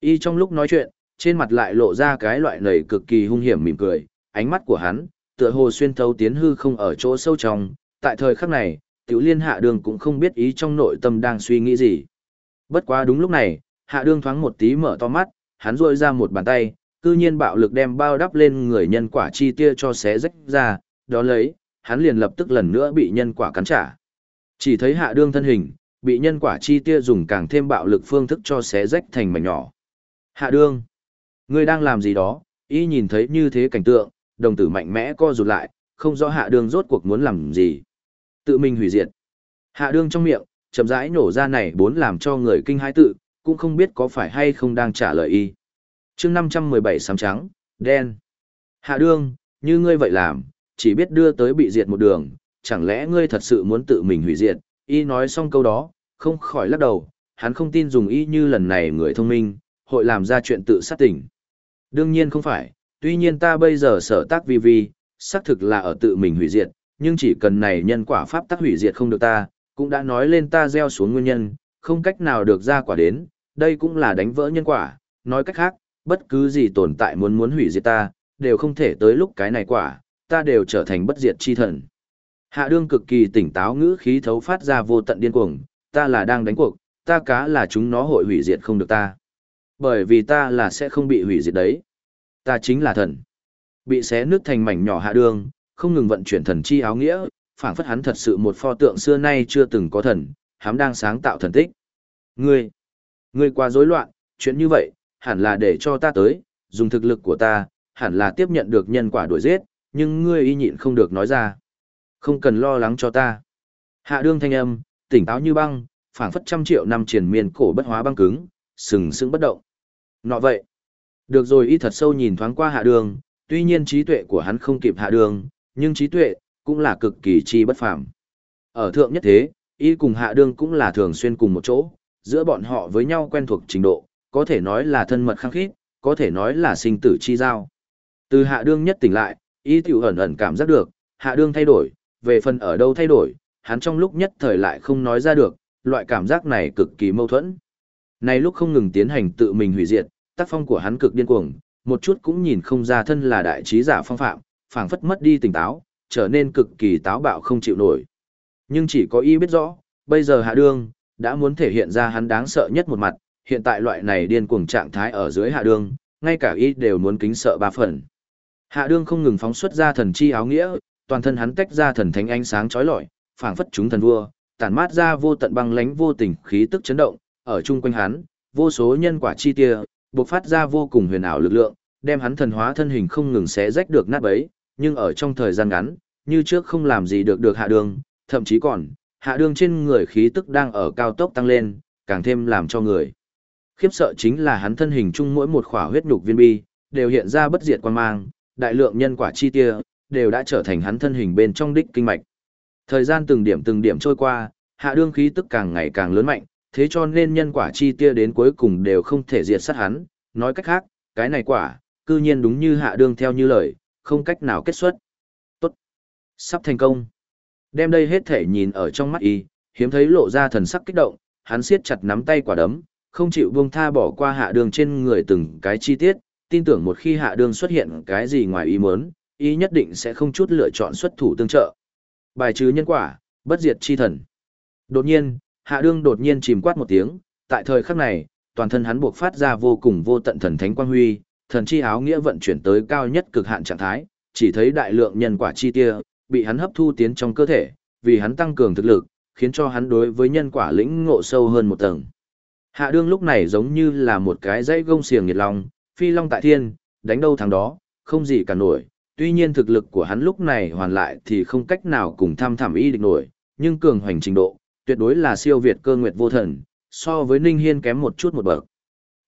Y trong lúc nói chuyện, trên mặt lại lộ ra cái loại nầy cực kỳ hung hiểm mỉm cười, ánh mắt của hắn, tựa hồ xuyên thấu tiến hư không ở chỗ sâu trong, tại thời khắc này, tiểu liên hạ đường cũng không biết ý trong nội tâm đang suy nghĩ gì. Bất quá đúng lúc này, hạ đương thoáng một tí mở to mắt, hắn rôi ra một bàn tay, cư nhiên bạo lực đem bao đắp lên người nhân quả chi tia cho xé rách ra, đó lấy, hắn liền lập tức lần nữa bị nhân quả cắn trả. Chỉ thấy hạ đương thân hình, bị nhân quả chi tia dùng càng thêm bạo lực phương thức cho xé rách thành mảnh nhỏ. Hạ đương, ngươi đang làm gì đó, y nhìn thấy như thế cảnh tượng, đồng tử mạnh mẽ co rụt lại, không rõ hạ đương rốt cuộc muốn làm gì. Tự mình hủy diệt. Hạ đương trong miệng, chậm rãi nổ ra này bốn làm cho người kinh hãi tự, cũng không biết có phải hay không đang trả lời y. chương 517 sám trắng, đen. Hạ đương, như ngươi vậy làm, chỉ biết đưa tới bị diệt một đường, chẳng lẽ ngươi thật sự muốn tự mình hủy diệt, y nói xong câu đó, không khỏi lắc đầu, hắn không tin dùng y như lần này người thông minh, hội làm ra chuyện tự sát tỉnh. Đương nhiên không phải, tuy nhiên ta bây giờ sở tác vi vi, xác thực là ở tự mình hủy diệt, nhưng chỉ cần này nhân quả pháp tác hủy diệt không được ta, cũng đã nói lên ta gieo xuống nguyên nhân, không cách nào được ra quả đến, đây cũng là đánh vỡ nhân quả, nói cách khác, bất cứ gì tồn tại muốn muốn hủy diệt ta, đều không thể tới lúc cái này quả, ta đều trở thành bất diệt chi thần. Hạ đương cực kỳ tỉnh táo ngữ khí thấu phát ra vô tận điên cuồng, ta là đang đánh cuộc, ta cá là chúng nó hội hủy diệt không được ta. Bởi vì ta là sẽ không bị hủy diệt đấy. Ta chính là thần. Bị xé nước thành mảnh nhỏ hạ đương, không ngừng vận chuyển thần chi áo nghĩa, phảng phất hắn thật sự một pho tượng xưa nay chưa từng có thần, hắn đang sáng tạo thần tích. Ngươi, ngươi quá rối loạn, chuyện như vậy, hẳn là để cho ta tới, dùng thực lực của ta, hẳn là tiếp nhận được nhân quả đuổi giết, nhưng ngươi y nhịn không được nói ra. Không cần lo lắng cho ta. Hạ đương thanh âm, tỉnh táo như băng, phảng phất trăm triệu năm triển miên cổ bất hóa băng cứng, sừng sững bất động. Nọ vậy. Được rồi y thật sâu nhìn thoáng qua hạ đường, tuy nhiên trí tuệ của hắn không kịp hạ đường, nhưng trí tuệ cũng là cực kỳ chi bất phàm. Ở thượng nhất thế, y cùng hạ đường cũng là thường xuyên cùng một chỗ, giữa bọn họ với nhau quen thuộc trình độ, có thể nói là thân mật khăng khít, có thể nói là sinh tử chi giao. Từ hạ đường nhất tỉnh lại, y tiểu ẩn ẩn cảm giác được, hạ đương thay đổi, về phần ở đâu thay đổi, hắn trong lúc nhất thời lại không nói ra được, loại cảm giác này cực kỳ mâu thuẫn. Này lúc không ngừng tiến hành tự mình hủy diệt, tác phong của hắn cực điên cuồng, một chút cũng nhìn không ra thân là đại trí giả phong phạm, phảng phất mất đi tỉnh táo, trở nên cực kỳ táo bạo không chịu nổi. Nhưng chỉ có y biết rõ, bây giờ hạ đương, đã muốn thể hiện ra hắn đáng sợ nhất một mặt, hiện tại loại này điên cuồng trạng thái ở dưới hạ đương, ngay cả y đều muốn kính sợ ba phần. Hạ đương không ngừng phóng xuất ra thần chi áo nghĩa, toàn thân hắn tách ra thần thánh ánh sáng chói lọi, phảng phất chúng thần vua, tản mát ra vô tận băng lãnh vô tình khí tức chấn động, ở chung quanh hắn, vô số nhân quả chi tia, bộc phát ra vô cùng huyền ảo lực lượng, đem hắn thần hóa thân hình không ngừng xé rách được nát bấy, nhưng ở trong thời gian ngắn, như trước không làm gì được được hạ đường, thậm chí còn, hạ đường trên người khí tức đang ở cao tốc tăng lên, càng thêm làm cho người. Khiếp sợ chính là hắn thân hình chung mỗi một khỏa huyết nhục viên bi, đều hiện ra bất diệt quan mang, đại lượng nhân quả chi tia, đều đã trở thành hắn thân hình bên trong đích kinh mạch. Thời gian từng điểm từng điểm trôi qua, hạ đương khí tức càng ngày càng lớn mạnh, thế cho nên nhân quả chi tia đến cuối cùng đều không thể diệt sát hắn, nói cách khác, cái này quả, cư nhiên đúng như hạ đương theo như lời, không cách nào kết xuất. Tốt. Sắp thành công. Đem đây hết thể nhìn ở trong mắt y, hiếm thấy lộ ra thần sắc kích động, hắn siết chặt nắm tay quả đấm, không chịu buông tha bỏ qua hạ đường trên người từng cái chi tiết, tin tưởng một khi hạ đương xuất hiện cái gì ngoài ý muốn, y nhất định sẽ không chút lựa chọn xuất thủ tương trợ. Bài trừ nhân quả, bất diệt chi thần. Đột nhiên, hạ đương đột nhiên chìm quát một tiếng, tại thời khắc này, toàn thân hắn buộc phát ra vô cùng vô tận thần thánh quang huy, thần chi áo nghĩa vận chuyển tới cao nhất cực hạn trạng thái, chỉ thấy đại lượng nhân quả chi tia bị hắn hấp thu tiến trong cơ thể, vì hắn tăng cường thực lực, khiến cho hắn đối với nhân quả lĩnh ngộ sâu hơn một tầng. Hạ đương lúc này giống như là một cái dãy gông xiềng nhiệt long, phi long tại thiên, đánh đâu thằng đó, không gì cả nổi. Tuy nhiên thực lực của hắn lúc này hoàn lại thì không cách nào cùng tham thảm y địch nổi, nhưng cường hoành trình độ, tuyệt đối là siêu việt cơ nguyệt vô thần, so với Ninh Hiên kém một chút một bậc.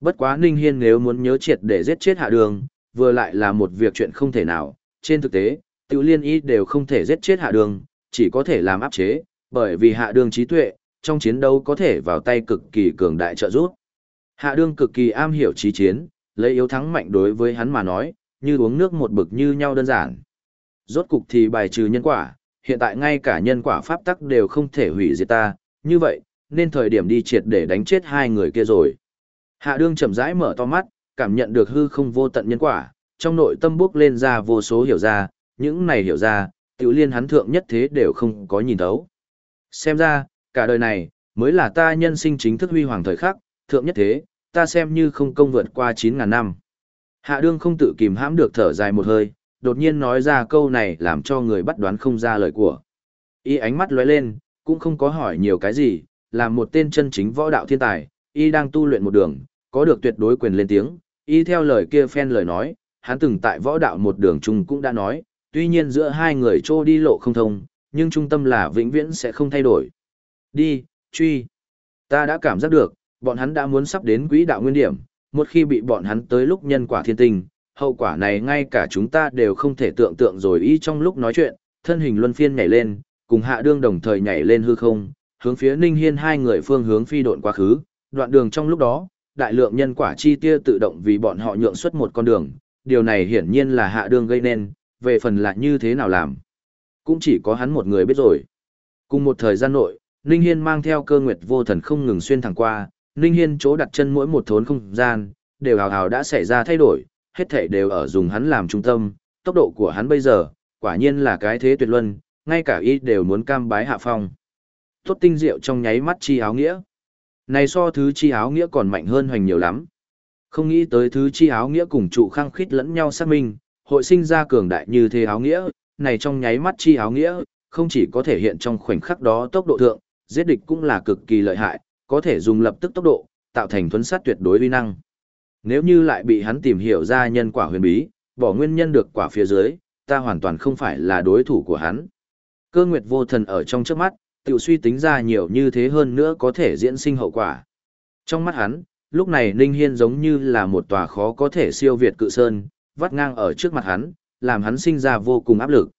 Bất quá Ninh Hiên nếu muốn nhớ triệt để giết chết hạ đường, vừa lại là một việc chuyện không thể nào, trên thực tế, tiểu liên y đều không thể giết chết hạ đường, chỉ có thể làm áp chế, bởi vì hạ đường trí tuệ, trong chiến đấu có thể vào tay cực kỳ cường đại trợ giúp. Hạ đường cực kỳ am hiểu trí chiến, lấy yếu thắng mạnh đối với hắn mà nói, như uống nước một bực như nhau đơn giản. Rốt cục thì bài trừ nhân quả, hiện tại ngay cả nhân quả pháp tắc đều không thể hủy diệt ta, như vậy, nên thời điểm đi triệt để đánh chết hai người kia rồi. Hạ đương chậm rãi mở to mắt, cảm nhận được hư không vô tận nhân quả, trong nội tâm bước lên ra vô số hiểu ra, những này hiểu ra, tiểu liên hắn thượng nhất thế đều không có nhìn thấu. Xem ra, cả đời này, mới là ta nhân sinh chính thức huy hoàng thời khắc, thượng nhất thế, ta xem như không công vượt qua 9.000 năm. Hạ đương không tự kìm hãm được thở dài một hơi, đột nhiên nói ra câu này làm cho người bắt đoán không ra lời của. Y ánh mắt lóe lên, cũng không có hỏi nhiều cái gì, là một tên chân chính võ đạo thiên tài, y đang tu luyện một đường, có được tuyệt đối quyền lên tiếng, y theo lời kia phen lời nói, hắn từng tại võ đạo một đường chung cũng đã nói, tuy nhiên giữa hai người trô đi lộ không thông, nhưng trung tâm là vĩnh viễn sẽ không thay đổi. Đi, truy. Ta đã cảm giác được, bọn hắn đã muốn sắp đến quỹ đạo nguyên điểm, một khi bị bọn hắn tới lúc nhân quả thiên tình, hậu quả này ngay cả chúng ta đều không thể tưởng tượng rồi y trong lúc nói chuyện, thân hình luân phiên nhảy lên, cùng hạ đương đồng thời nhảy lên hư không, hướng phía Ninh Hiên hai người phương hướng phi độn quá khứ, đoạn đường trong lúc đó, đại lượng nhân quả chi tia tự động vì bọn họ nhượng xuất một con đường, điều này hiển nhiên là hạ đương gây nên, về phần là như thế nào làm. Cũng chỉ có hắn một người biết rồi. Cùng một thời gian nội, Ninh Hiên mang theo cơ nguyệt vô thần không ngừng xuyên thẳng qua, Ninh Hiên chỗ đặt chân mỗi một thốn không gian, đều hào hào đã xảy ra thay đổi, hết thảy đều ở dùng hắn làm trung tâm, tốc độ của hắn bây giờ, quả nhiên là cái thế tuyệt luân, ngay cả y đều muốn cam bái hạ phong. Tốt tinh diệu trong nháy mắt chi áo nghĩa. Này so thứ chi áo nghĩa còn mạnh hơn hoành nhiều lắm. Không nghĩ tới thứ chi áo nghĩa cùng trụ khăng khít lẫn nhau xác minh, hội sinh ra cường đại như thế áo nghĩa, này trong nháy mắt chi áo nghĩa, không chỉ có thể hiện trong khoảnh khắc đó tốc độ thượng, giết địch cũng là cực kỳ lợi hại, có thể dùng lập tức tốc độ, tạo thành thuấn sát tuyệt đối uy năng. Nếu như lại bị hắn tìm hiểu ra nhân quả huyền bí, bỏ nguyên nhân được quả phía dưới, ta hoàn toàn không phải là đối thủ của hắn. Cơ nguyệt vô thần ở trong trước mắt, tự suy tính ra nhiều như thế hơn nữa có thể diễn sinh hậu quả. Trong mắt hắn, lúc này Ninh Hiên giống như là một tòa khó có thể siêu việt cự sơn, vắt ngang ở trước mặt hắn, làm hắn sinh ra vô cùng áp lực.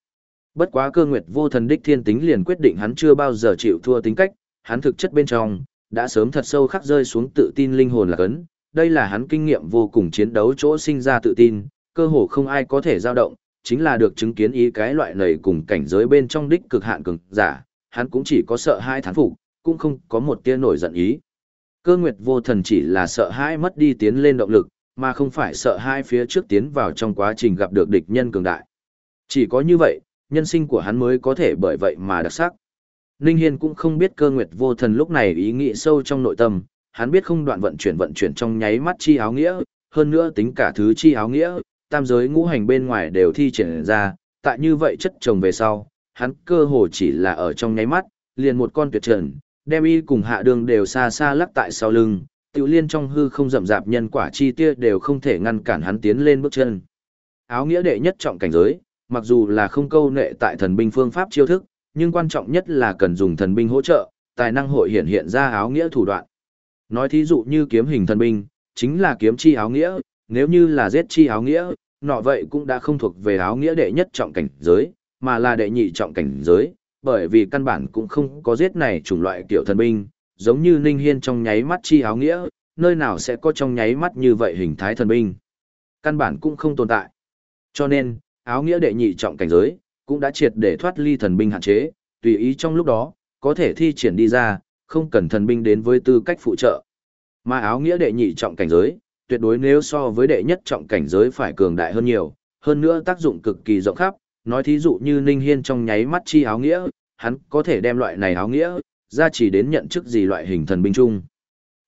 Bất quá cơ nguyệt vô thần đích thiên tính liền quyết định hắn chưa bao giờ chịu thua tính cách, hắn thực chất bên trong, đã sớm thật sâu khắc rơi xuống tự tin linh hồn là cấn. Đây là hắn kinh nghiệm vô cùng chiến đấu chỗ sinh ra tự tin, cơ hồ không ai có thể dao động, chính là được chứng kiến ý cái loại này cùng cảnh giới bên trong đích cực hạn cường giả, hắn cũng chỉ có sợ hai thán phục, cũng không có một tia nổi giận ý. Cơ nguyệt vô thần chỉ là sợ hãi mất đi tiến lên động lực, mà không phải sợ hai phía trước tiến vào trong quá trình gặp được địch nhân cường đại. Chỉ có như vậy, nhân sinh của hắn mới có thể bởi vậy mà đặc sắc. Ninh Hiên cũng không biết cơ nguyệt vô thần lúc này ý nghĩ sâu trong nội tâm, hắn biết không đoạn vận chuyển vận chuyển trong nháy mắt chi áo nghĩa, hơn nữa tính cả thứ chi áo nghĩa, tam giới ngũ hành bên ngoài đều thi triển ra, tại như vậy chất chồng về sau, hắn cơ hồ chỉ là ở trong nháy mắt, liền một con tuyệt trần, đem y cùng hạ đường đều xa xa lắc tại sau lưng, tiểu liên trong hư không rậm rạp nhân quả chi tia đều không thể ngăn cản hắn tiến lên bước chân. Áo nghĩa đệ nhất trọng cảnh giới, mặc dù là không câu nệ tại thần binh phương pháp chiêu thức, nhưng quan trọng nhất là cần dùng thần binh hỗ trợ, tài năng hội hiện hiện ra áo nghĩa thủ đoạn. Nói thí dụ như kiếm hình thần binh, chính là kiếm chi áo nghĩa, nếu như là giết chi áo nghĩa, nọ vậy cũng đã không thuộc về áo nghĩa đệ nhất trọng cảnh giới, mà là đệ nhị trọng cảnh giới, bởi vì căn bản cũng không có giết này chủng loại kiểu thần binh, giống như Ninh Hiên trong nháy mắt chi áo nghĩa, nơi nào sẽ có trong nháy mắt như vậy hình thái thần binh. Căn bản cũng không tồn tại. Cho nên, áo nghĩa đệ nhị trọng cảnh giới, cũng đã triệt để thoát ly thần binh hạn chế, tùy ý trong lúc đó, có thể thi triển đi ra, không cần thần binh đến với tư cách phụ trợ. Mà áo nghĩa đệ nhị trọng cảnh giới, tuyệt đối nếu so với đệ nhất trọng cảnh giới phải cường đại hơn nhiều, hơn nữa tác dụng cực kỳ rộng khắp, nói thí dụ như Ninh Hiên trong nháy mắt chi áo nghĩa, hắn có thể đem loại này áo nghĩa, ra chỉ đến nhận chức gì loại hình thần binh chung.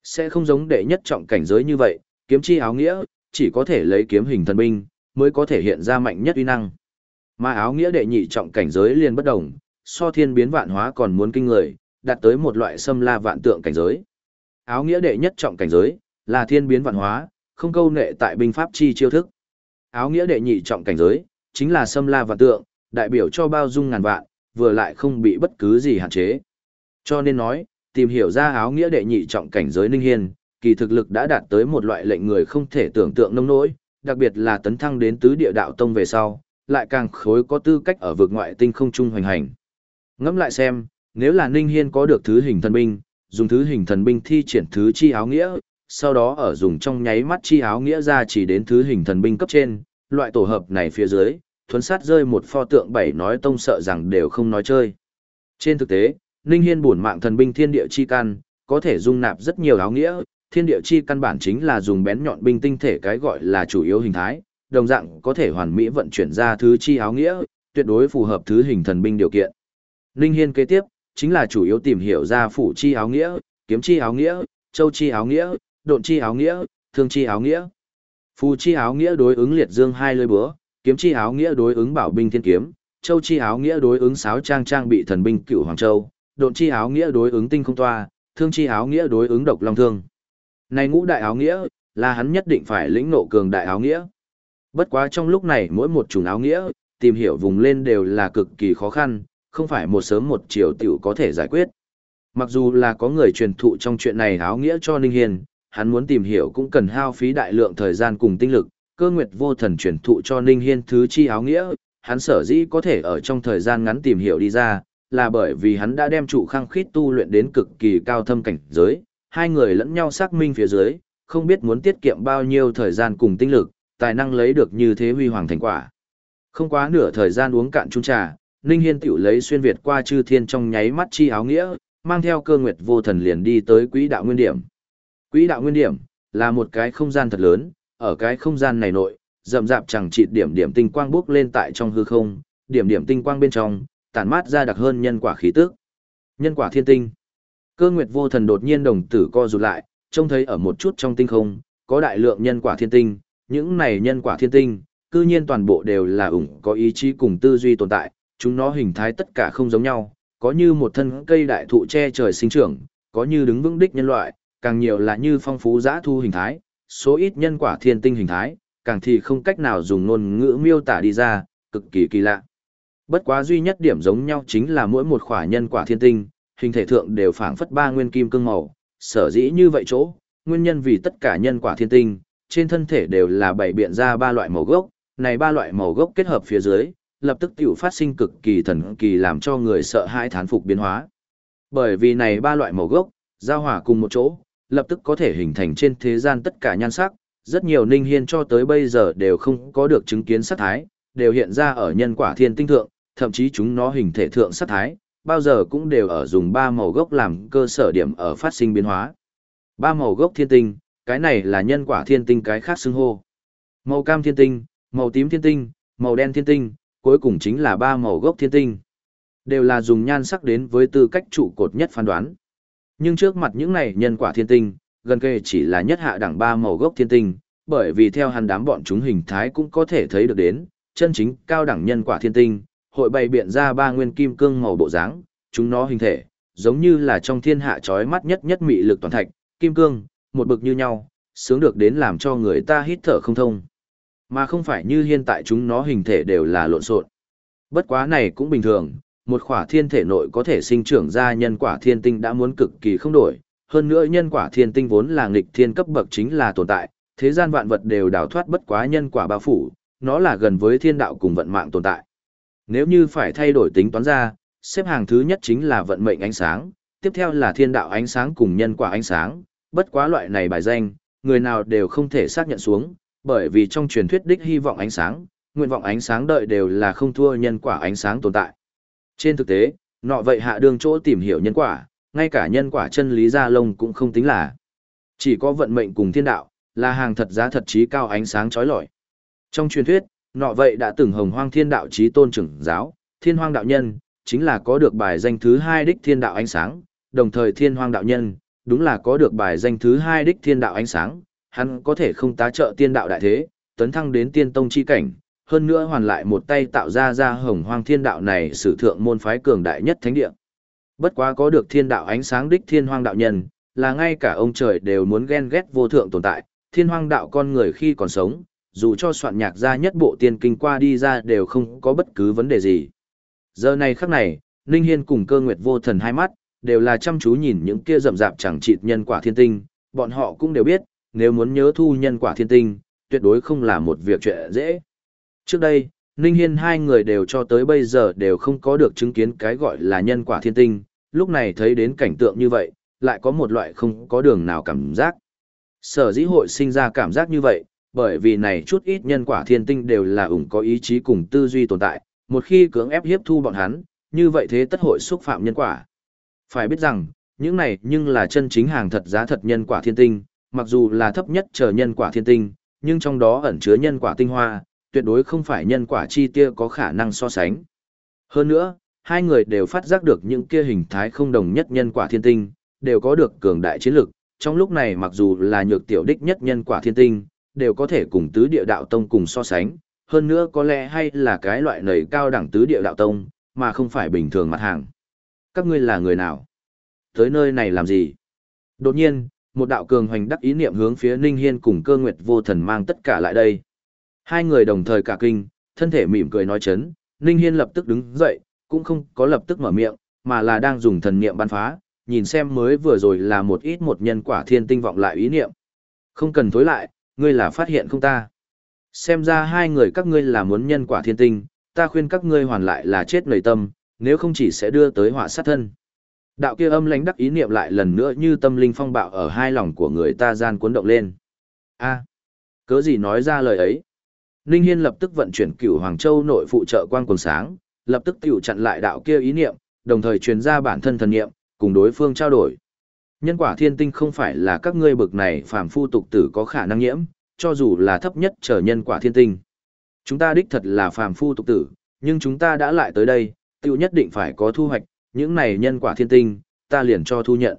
Sẽ không giống đệ nhất trọng cảnh giới như vậy, kiếm chi áo nghĩa, chỉ có thể lấy kiếm hình thần binh, mới có thể hiện ra mạnh nhất uy năng. Mà áo nghĩa đệ nhị trọng cảnh giới liền bất đồng, so thiên biến vạn hóa còn muốn kinh người, đạt tới một loại xâm la vạn tượng cảnh giới. Áo nghĩa đệ nhất trọng cảnh giới, là thiên biến vạn hóa, không câu nệ tại binh pháp chi chiêu thức. Áo nghĩa đệ nhị trọng cảnh giới, chính là xâm la vạn tượng, đại biểu cho bao dung ngàn vạn, vừa lại không bị bất cứ gì hạn chế. Cho nên nói, tìm hiểu ra áo nghĩa đệ nhị trọng cảnh giới Ninh Hiên, kỳ thực lực đã đạt tới một loại lệnh người không thể tưởng tượng nông nỗi, đặc biệt là tấn thăng đến tứ địa đạo tông về sau, lại càng khối có tư cách ở vực ngoại tinh không trung hoành hành. Ngẫm lại xem, nếu là Ninh Hiên có được thứ hình thần binh, dùng thứ hình thần binh thi triển thứ chi áo nghĩa, sau đó ở dùng trong nháy mắt chi áo nghĩa ra chỉ đến thứ hình thần binh cấp trên, loại tổ hợp này phía dưới, thuấn sát rơi một pho tượng bảy nói tông sợ rằng đều không nói chơi. Trên thực tế, Ninh Hiên bổn mạng thần binh thiên địa chi căn, có thể dung nạp rất nhiều áo nghĩa, thiên địa chi căn bản chính là dùng bén nhọn binh tinh thể cái gọi là chủ yếu hình thái, đồng dạng có thể hoàn mỹ vận chuyển ra thứ chi áo nghĩa, tuyệt đối phù hợp thứ hình thần binh điều kiện. Linh Hiên kế tiếp, chính là chủ yếu tìm hiểu ra phủ chi áo nghĩa, kiếm chi áo nghĩa, châu chi áo nghĩa, độn chi áo nghĩa, thương chi áo nghĩa. Phù chi áo nghĩa đối ứng liệt dương hai lưỡi búa, kiếm chi áo nghĩa đối ứng bảo binh thiên kiếm, châu chi áo nghĩa đối ứng sáo trang trang bị thần binh cửu hoàng châu, độn chi áo nghĩa đối ứng tinh không toa, thương chi áo nghĩa đối ứng độc long thương. Này ngũ đại áo nghĩa, là hắn nhất định phải lĩnh nộ cường đại áo nghĩa. Bất quá trong lúc này mỗi một chủng áo nghĩa, tìm hiểu vùng lên đều là cực kỳ khó khăn, không phải một sớm một chiều tiểu có thể giải quyết. Mặc dù là có người truyền thụ trong chuyện này áo nghĩa cho Ninh Hiền, hắn muốn tìm hiểu cũng cần hao phí đại lượng thời gian cùng tinh lực, cơ nguyệt vô thần truyền thụ cho Ninh Hiên thứ chi áo nghĩa, hắn sở dĩ có thể ở trong thời gian ngắn tìm hiểu đi ra, là bởi vì hắn đã đem trụ khăng khít tu luyện đến cực kỳ cao thâm cảnh giới, hai người lẫn nhau xác minh phía dưới, không biết muốn tiết kiệm bao nhiêu thời gian cùng tinh lực, tài năng lấy được như thế huy hoàng thành quả. Không quá nửa thời gian uống cạn chung trà, Ninh Hiên tiểu lấy xuyên Việt qua chư thiên trong nháy mắt chi áo nghĩa, mang theo cơ nguyệt vô thần liền đi tới quỹ đạo nguyên điểm. Quỹ đạo nguyên điểm là một cái không gian thật lớn, ở cái không gian này nội, rậm rạp chẳng chịt điểm điểm tinh quang bốc lên tại trong hư không, điểm điểm tinh quang bên trong, tản mát ra đặc hơn nhân quả khí tức. Nhân quả thiên tinh. Cơ nguyệt vô thần đột nhiên đồng tử co rụt lại, trông thấy ở một chút trong tinh không, có đại lượng nhân quả thiên tinh, những này nhân quả thiên tinh, cư nhiên toàn bộ đều là ủng có ý chí cùng tư duy tồn tại, chúng nó hình thái tất cả không giống nhau, có như một thân cây đại thụ che trời sinh trưởng, có như đứng vững đích nhân loại, càng nhiều là như phong phú giã thu hình thái, số ít nhân quả thiên tinh hình thái, càng thì không cách nào dùng ngôn ngữ miêu tả đi ra, cực kỳ kỳ lạ. Bất quá duy nhất điểm giống nhau chính là mỗi một khỏa nhân quả thiên tinh, hình thể thượng đều phảng phất ba nguyên kim cương màu, sở dĩ như vậy chỗ, nguyên nhân vì tất cả nhân quả thiên tinh, trên thân thể đều là bảy biện ra ba loại màu gốc, này ba loại màu gốc kết hợp phía dưới, lập tức tiểu phát sinh cực kỳ thần kỳ làm cho người sợ hãi thán phục biến hóa. Bởi vì này ba loại màu gốc, giao hòa cùng một chỗ, lập tức có thể hình thành trên thế gian tất cả nhan sắc, rất nhiều ninh hiên cho tới bây giờ đều không có được chứng kiến sắc thái, đều hiện ra ở nhân quả thiên tinh thượng, thậm chí chúng nó hình thể thượng sắc thái, bao giờ cũng đều ở dùng ba màu gốc làm cơ sở điểm ở phát sinh biến hóa. Ba màu gốc thiên tinh, cái này là nhân quả thiên tinh cái khác xưng hô. Màu cam thiên tinh, màu tím thiên tinh, màu đen thiên tinh, cuối cùng chính là ba màu gốc thiên tinh. Đều là dùng nhan sắc đến với tư cách trụ cột nhất phán đoán. Nhưng trước mặt những này nhân quả thiên tinh, gần kề chỉ là nhất hạ đẳng ba màu gốc thiên tinh, bởi vì theo hắn đám bọn chúng hình thái cũng có thể thấy được đến, chân chính cao đẳng nhân quả thiên tinh, hội bày biện ra ba nguyên kim cương màu bộ dáng, chúng nó hình thể, giống như là trong thiên hạ chói mắt nhất nhất mị lực toàn thạch, kim cương, một bực như nhau, sướng được đến làm cho người ta hít thở không thông. Mà không phải như hiện tại chúng nó hình thể đều là lộn xộn. Bất quá này cũng bình thường, một quả thiên thể nội có thể sinh trưởng ra nhân quả thiên tinh đã muốn cực kỳ không đổi, hơn nữa nhân quả thiên tinh vốn là nghịch thiên cấp bậc chính là tồn tại, thế gian vạn vật đều đào thoát bất quá nhân quả bao phủ, nó là gần với thiên đạo cùng vận mạng tồn tại. Nếu như phải thay đổi tính toán ra, xếp hàng thứ nhất chính là vận mệnh ánh sáng, tiếp theo là thiên đạo ánh sáng cùng nhân quả ánh sáng, bất quá loại này bài danh, người nào đều không thể xác nhận xuống, bởi vì trong truyền thuyết đích hy vọng ánh sáng, nguyện vọng ánh sáng đợi đều là không thua nhân quả ánh sáng tồn tại. Trên thực tế, nọ vậy hạ đường chỗ tìm hiểu nhân quả, ngay cả nhân quả chân lý gia lông cũng không tính là. Chỉ có vận mệnh cùng thiên đạo, là hàng thật giá thật trí cao ánh sáng chói lọi. Trong truyền thuyết, nọ vậy đã từng hồng hoang thiên đạo trí tôn trưởng giáo, thiên hoang đạo nhân, chính là có được bài danh thứ hai đích thiên đạo ánh sáng, đồng thời thiên hoang đạo nhân, đúng là có được bài danh thứ hai đích thiên đạo ánh sáng, hắn có thể không tá trợ tiên đạo đại thế, tấn thăng đến tiên tông chi cảnh, hơn nữa hoàn lại một tay tạo ra ra hồng hoang thiên đạo này sử thượng môn phái cường đại nhất thánh địa. Bất quá có được thiên đạo ánh sáng đích thiên hoang đạo nhân, là ngay cả ông trời đều muốn ghen ghét vô thượng tồn tại, thiên hoang đạo con người khi còn sống, dù cho soạn nhạc ra nhất bộ tiên kinh qua đi ra đều không có bất cứ vấn đề gì. Giờ này khắc này, Ninh Hiên cùng cơ nguyệt vô thần hai mắt, đều là chăm chú nhìn những kia rậm rạp chẳng chịt nhân quả thiên tinh, bọn họ cũng đều biết, nếu muốn nhớ thu nhân quả thiên tinh, tuyệt đối không là một việc chuyện dễ. Trước đây, Ninh Hiên hai người đều cho tới bây giờ đều không có được chứng kiến cái gọi là nhân quả thiên tinh, lúc này thấy đến cảnh tượng như vậy, lại có một loại không có đường nào cảm giác. Sở dĩ hội sinh ra cảm giác như vậy, bởi vì này chút ít nhân quả thiên tinh đều là ủng có ý chí cùng tư duy tồn tại, một khi cưỡng ép hiếp thu bọn hắn, như vậy thế tất hội xúc phạm nhân quả. Phải biết rằng, những này nhưng là chân chính hàng thật giá thật nhân quả thiên tinh, mặc dù là thấp nhất chờ nhân quả thiên tinh, nhưng trong đó ẩn chứa nhân quả tinh hoa, tuyệt đối không phải nhân quả chi tia có khả năng so sánh. Hơn nữa, hai người đều phát giác được những kia hình thái không đồng nhất nhân quả thiên tinh, đều có được cường đại chiến lực, trong lúc này mặc dù là nhược tiểu đích nhất nhân quả thiên tinh, đều có thể cùng tứ địa đạo tông cùng so sánh, hơn nữa có lẽ hay là cái loại nầy cao đẳng tứ địa đạo tông, mà không phải bình thường mặt hàng. Các ngươi là người nào? Tới nơi này làm gì? Đột nhiên, một đạo cường hoành đắc ý niệm hướng phía Ninh Hiên cùng cơ nguyệt vô thần mang tất cả lại đây. Hai người đồng thời cả kinh, thân thể mỉm cười nói chấn, Ninh Hiên lập tức đứng dậy, cũng không có lập tức mở miệng, mà là đang dùng thần niệm ban phá, nhìn xem mới vừa rồi là một ít một nhân quả thiên tinh vọng lại ý niệm. Không cần thối lại, ngươi là phát hiện không ta. Xem ra hai người các ngươi là muốn nhân quả thiên tinh, ta khuyên các ngươi hoàn lại là chết nảy tâm, nếu không chỉ sẽ đưa tới họa sát thân. Đạo kia âm lãnh đắc ý niệm lại lần nữa như tâm linh phong bạo ở hai lòng của người ta gian cuốn động lên. A, à, cớ gì nói ra lời ấy? Ninh Hiên lập tức vận chuyển cửu Hoàng Châu nội phụ trợ quang quần sáng, lập tức tiểu chặn lại đạo kia ý niệm, đồng thời truyền ra bản thân thần niệm, cùng đối phương trao đổi. Nhân quả thiên tinh không phải là các ngươi bực này phàm phu tục tử có khả năng nhiễm, cho dù là thấp nhất trở nhân quả thiên tinh. Chúng ta đích thật là phàm phu tục tử, nhưng chúng ta đã lại tới đây, tiểu nhất định phải có thu hoạch, những này nhân quả thiên tinh, ta liền cho thu nhận.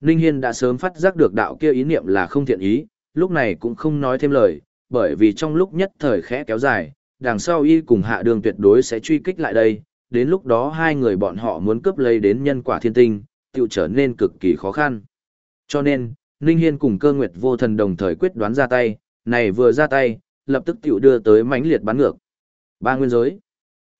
Ninh Hiên đã sớm phát giác được đạo kia ý niệm là không thiện ý, lúc này cũng không nói thêm lời, bởi vì trong lúc nhất thời khẽ kéo dài, đằng sau y cùng hạ đường tuyệt đối sẽ truy kích lại đây, đến lúc đó hai người bọn họ muốn cướp lấy đến nhân quả thiên tinh, tự trở nên cực kỳ khó khăn. Cho nên, Ninh Hiên cùng cơ nguyệt vô thần đồng thời quyết đoán ra tay, này vừa ra tay, lập tức tiểu đưa tới mãnh liệt bắn ngược. Ba nguyên giới.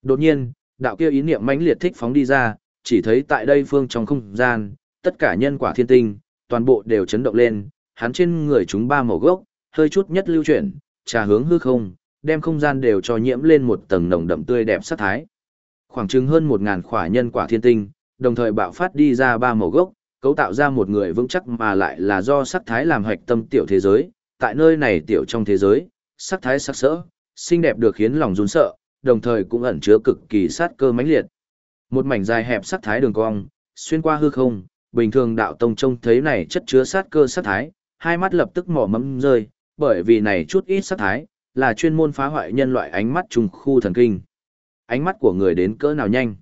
Đột nhiên, đạo kia ý niệm mãnh liệt thích phóng đi ra, chỉ thấy tại đây phương trong không gian, tất cả nhân quả thiên tinh, toàn bộ đều chấn động lên, hắn trên người chúng ba màu gốc, hơi chút nhất lưu chuyển, trà hướng hư không, đem không gian đều cho nhiễm lên một tầng nồng đậm tươi đẹp sắc thái. Khoảng chừng hơn một ngàn khỏa nhân quả thiên tinh, đồng thời bạo phát đi ra ba màu gốc, cấu tạo ra một người vững chắc mà lại là do sắc thái làm hoạch tâm tiểu thế giới, tại nơi này tiểu trong thế giới, sắc thái sắc sỡ, xinh đẹp được khiến lòng run sợ, đồng thời cũng ẩn chứa cực kỳ sát cơ mãnh liệt. Một mảnh dài hẹp sát thái đường cong, xuyên qua hư không, bình thường đạo tông trông thấy này chất chứa sát cơ sát thái, hai mắt lập tức mỏ mẫm rơi, bởi vì này chút ít sát thái, là chuyên môn phá hoại nhân loại ánh mắt trùng khu thần kinh. Ánh mắt của người đến cỡ nào nhanh?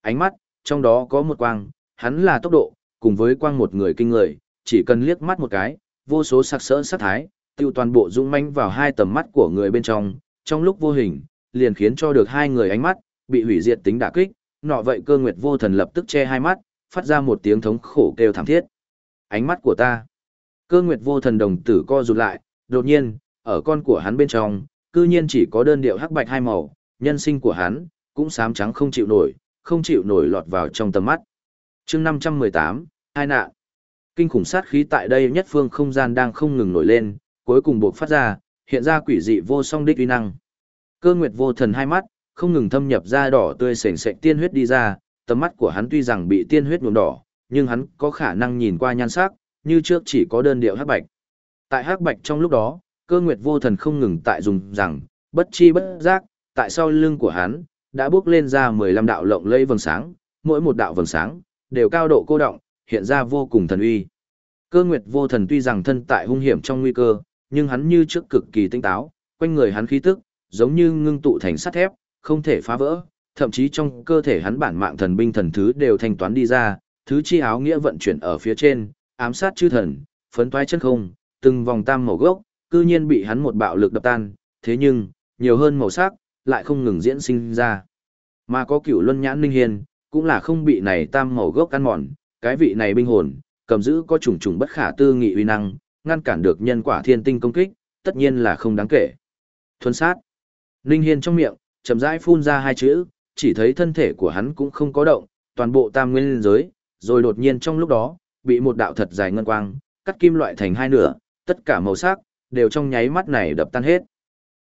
Ánh mắt, trong đó có một quang, hắn là tốc độ, cùng với quang một người kinh người, chỉ cần liếc mắt một cái, vô số sắc sỡ sát thái, tiêu toàn bộ dũng manh vào hai tầm mắt của người bên trong, trong lúc vô hình, liền khiến cho được hai người ánh mắt, bị hủy diệt tính đả kích, nọ vậy cơ nguyệt vô thần lập tức che hai mắt, phát ra một tiếng thống khổ kêu thảm thiết. Ánh mắt của ta. Cơ nguyệt vô thần đồng tử co rụt lại, đột nhiên, ở con của hắn bên trong, cư nhiên chỉ có đơn điệu hắc bạch hai màu, nhân sinh của hắn, cũng xám trắng không chịu nổi, không chịu nổi lọt vào trong tầm mắt. chương 518, hai nạn. Kinh khủng sát khí tại đây nhất phương không gian đang không ngừng nổi lên, cuối cùng buộc phát ra, hiện ra quỷ dị vô song đích uy năng. Cơ nguyệt vô thần hai mắt, không ngừng thâm nhập ra đỏ tươi sền sệt tiên huyết đi ra, tầm mắt của hắn tuy rằng bị tiên huyết nhuộm đỏ, nhưng hắn có khả năng nhìn qua nhan sắc, như trước chỉ có đơn điệu hắc bạch. Tại hắc bạch trong lúc đó, cơ nguyệt vô thần không ngừng tại dùng rằng, bất chi bất giác, tại sau lưng của hắn, đã bước lên ra 15 đạo lộng lẫy vầng sáng, mỗi một đạo vầng sáng, đều cao độ cô động, hiện ra vô cùng thần uy. Cơ nguyệt vô thần tuy rằng thân tại hung hiểm trong nguy cơ, nhưng hắn như trước cực kỳ tinh táo, quanh người hắn khí tức, giống như ngưng tụ thành sắt thép, không thể phá vỡ, thậm chí trong cơ thể hắn bản mạng thần binh thần thứ đều thanh toán đi ra, thứ chi áo nghĩa vận chuyển ở phía trên, ám sát chư thần, phấn toái chân không, từng vòng tam màu gốc, cư nhiên bị hắn một bạo lực đập tan, thế nhưng, nhiều hơn màu sắc, lại không ngừng diễn sinh ra. Mà có cửu luân nhãn ninh hiền, cũng là không bị này tam màu gốc ăn mòn, cái vị này binh hồn, cầm giữ có trùng trùng bất khả tư nghị uy năng, ngăn cản được nhân quả thiên tinh công kích, tất nhiên là không đáng kể. Thuần sát. Ninh Hiên trong miệng, chậm rãi phun ra hai chữ, chỉ thấy thân thể của hắn cũng không có động, toàn bộ tam nguyên giới, rồi đột nhiên trong lúc đó, bị một đạo thật dài ngân quang, cắt kim loại thành hai nửa, tất cả màu sắc, đều trong nháy mắt này đập tan hết.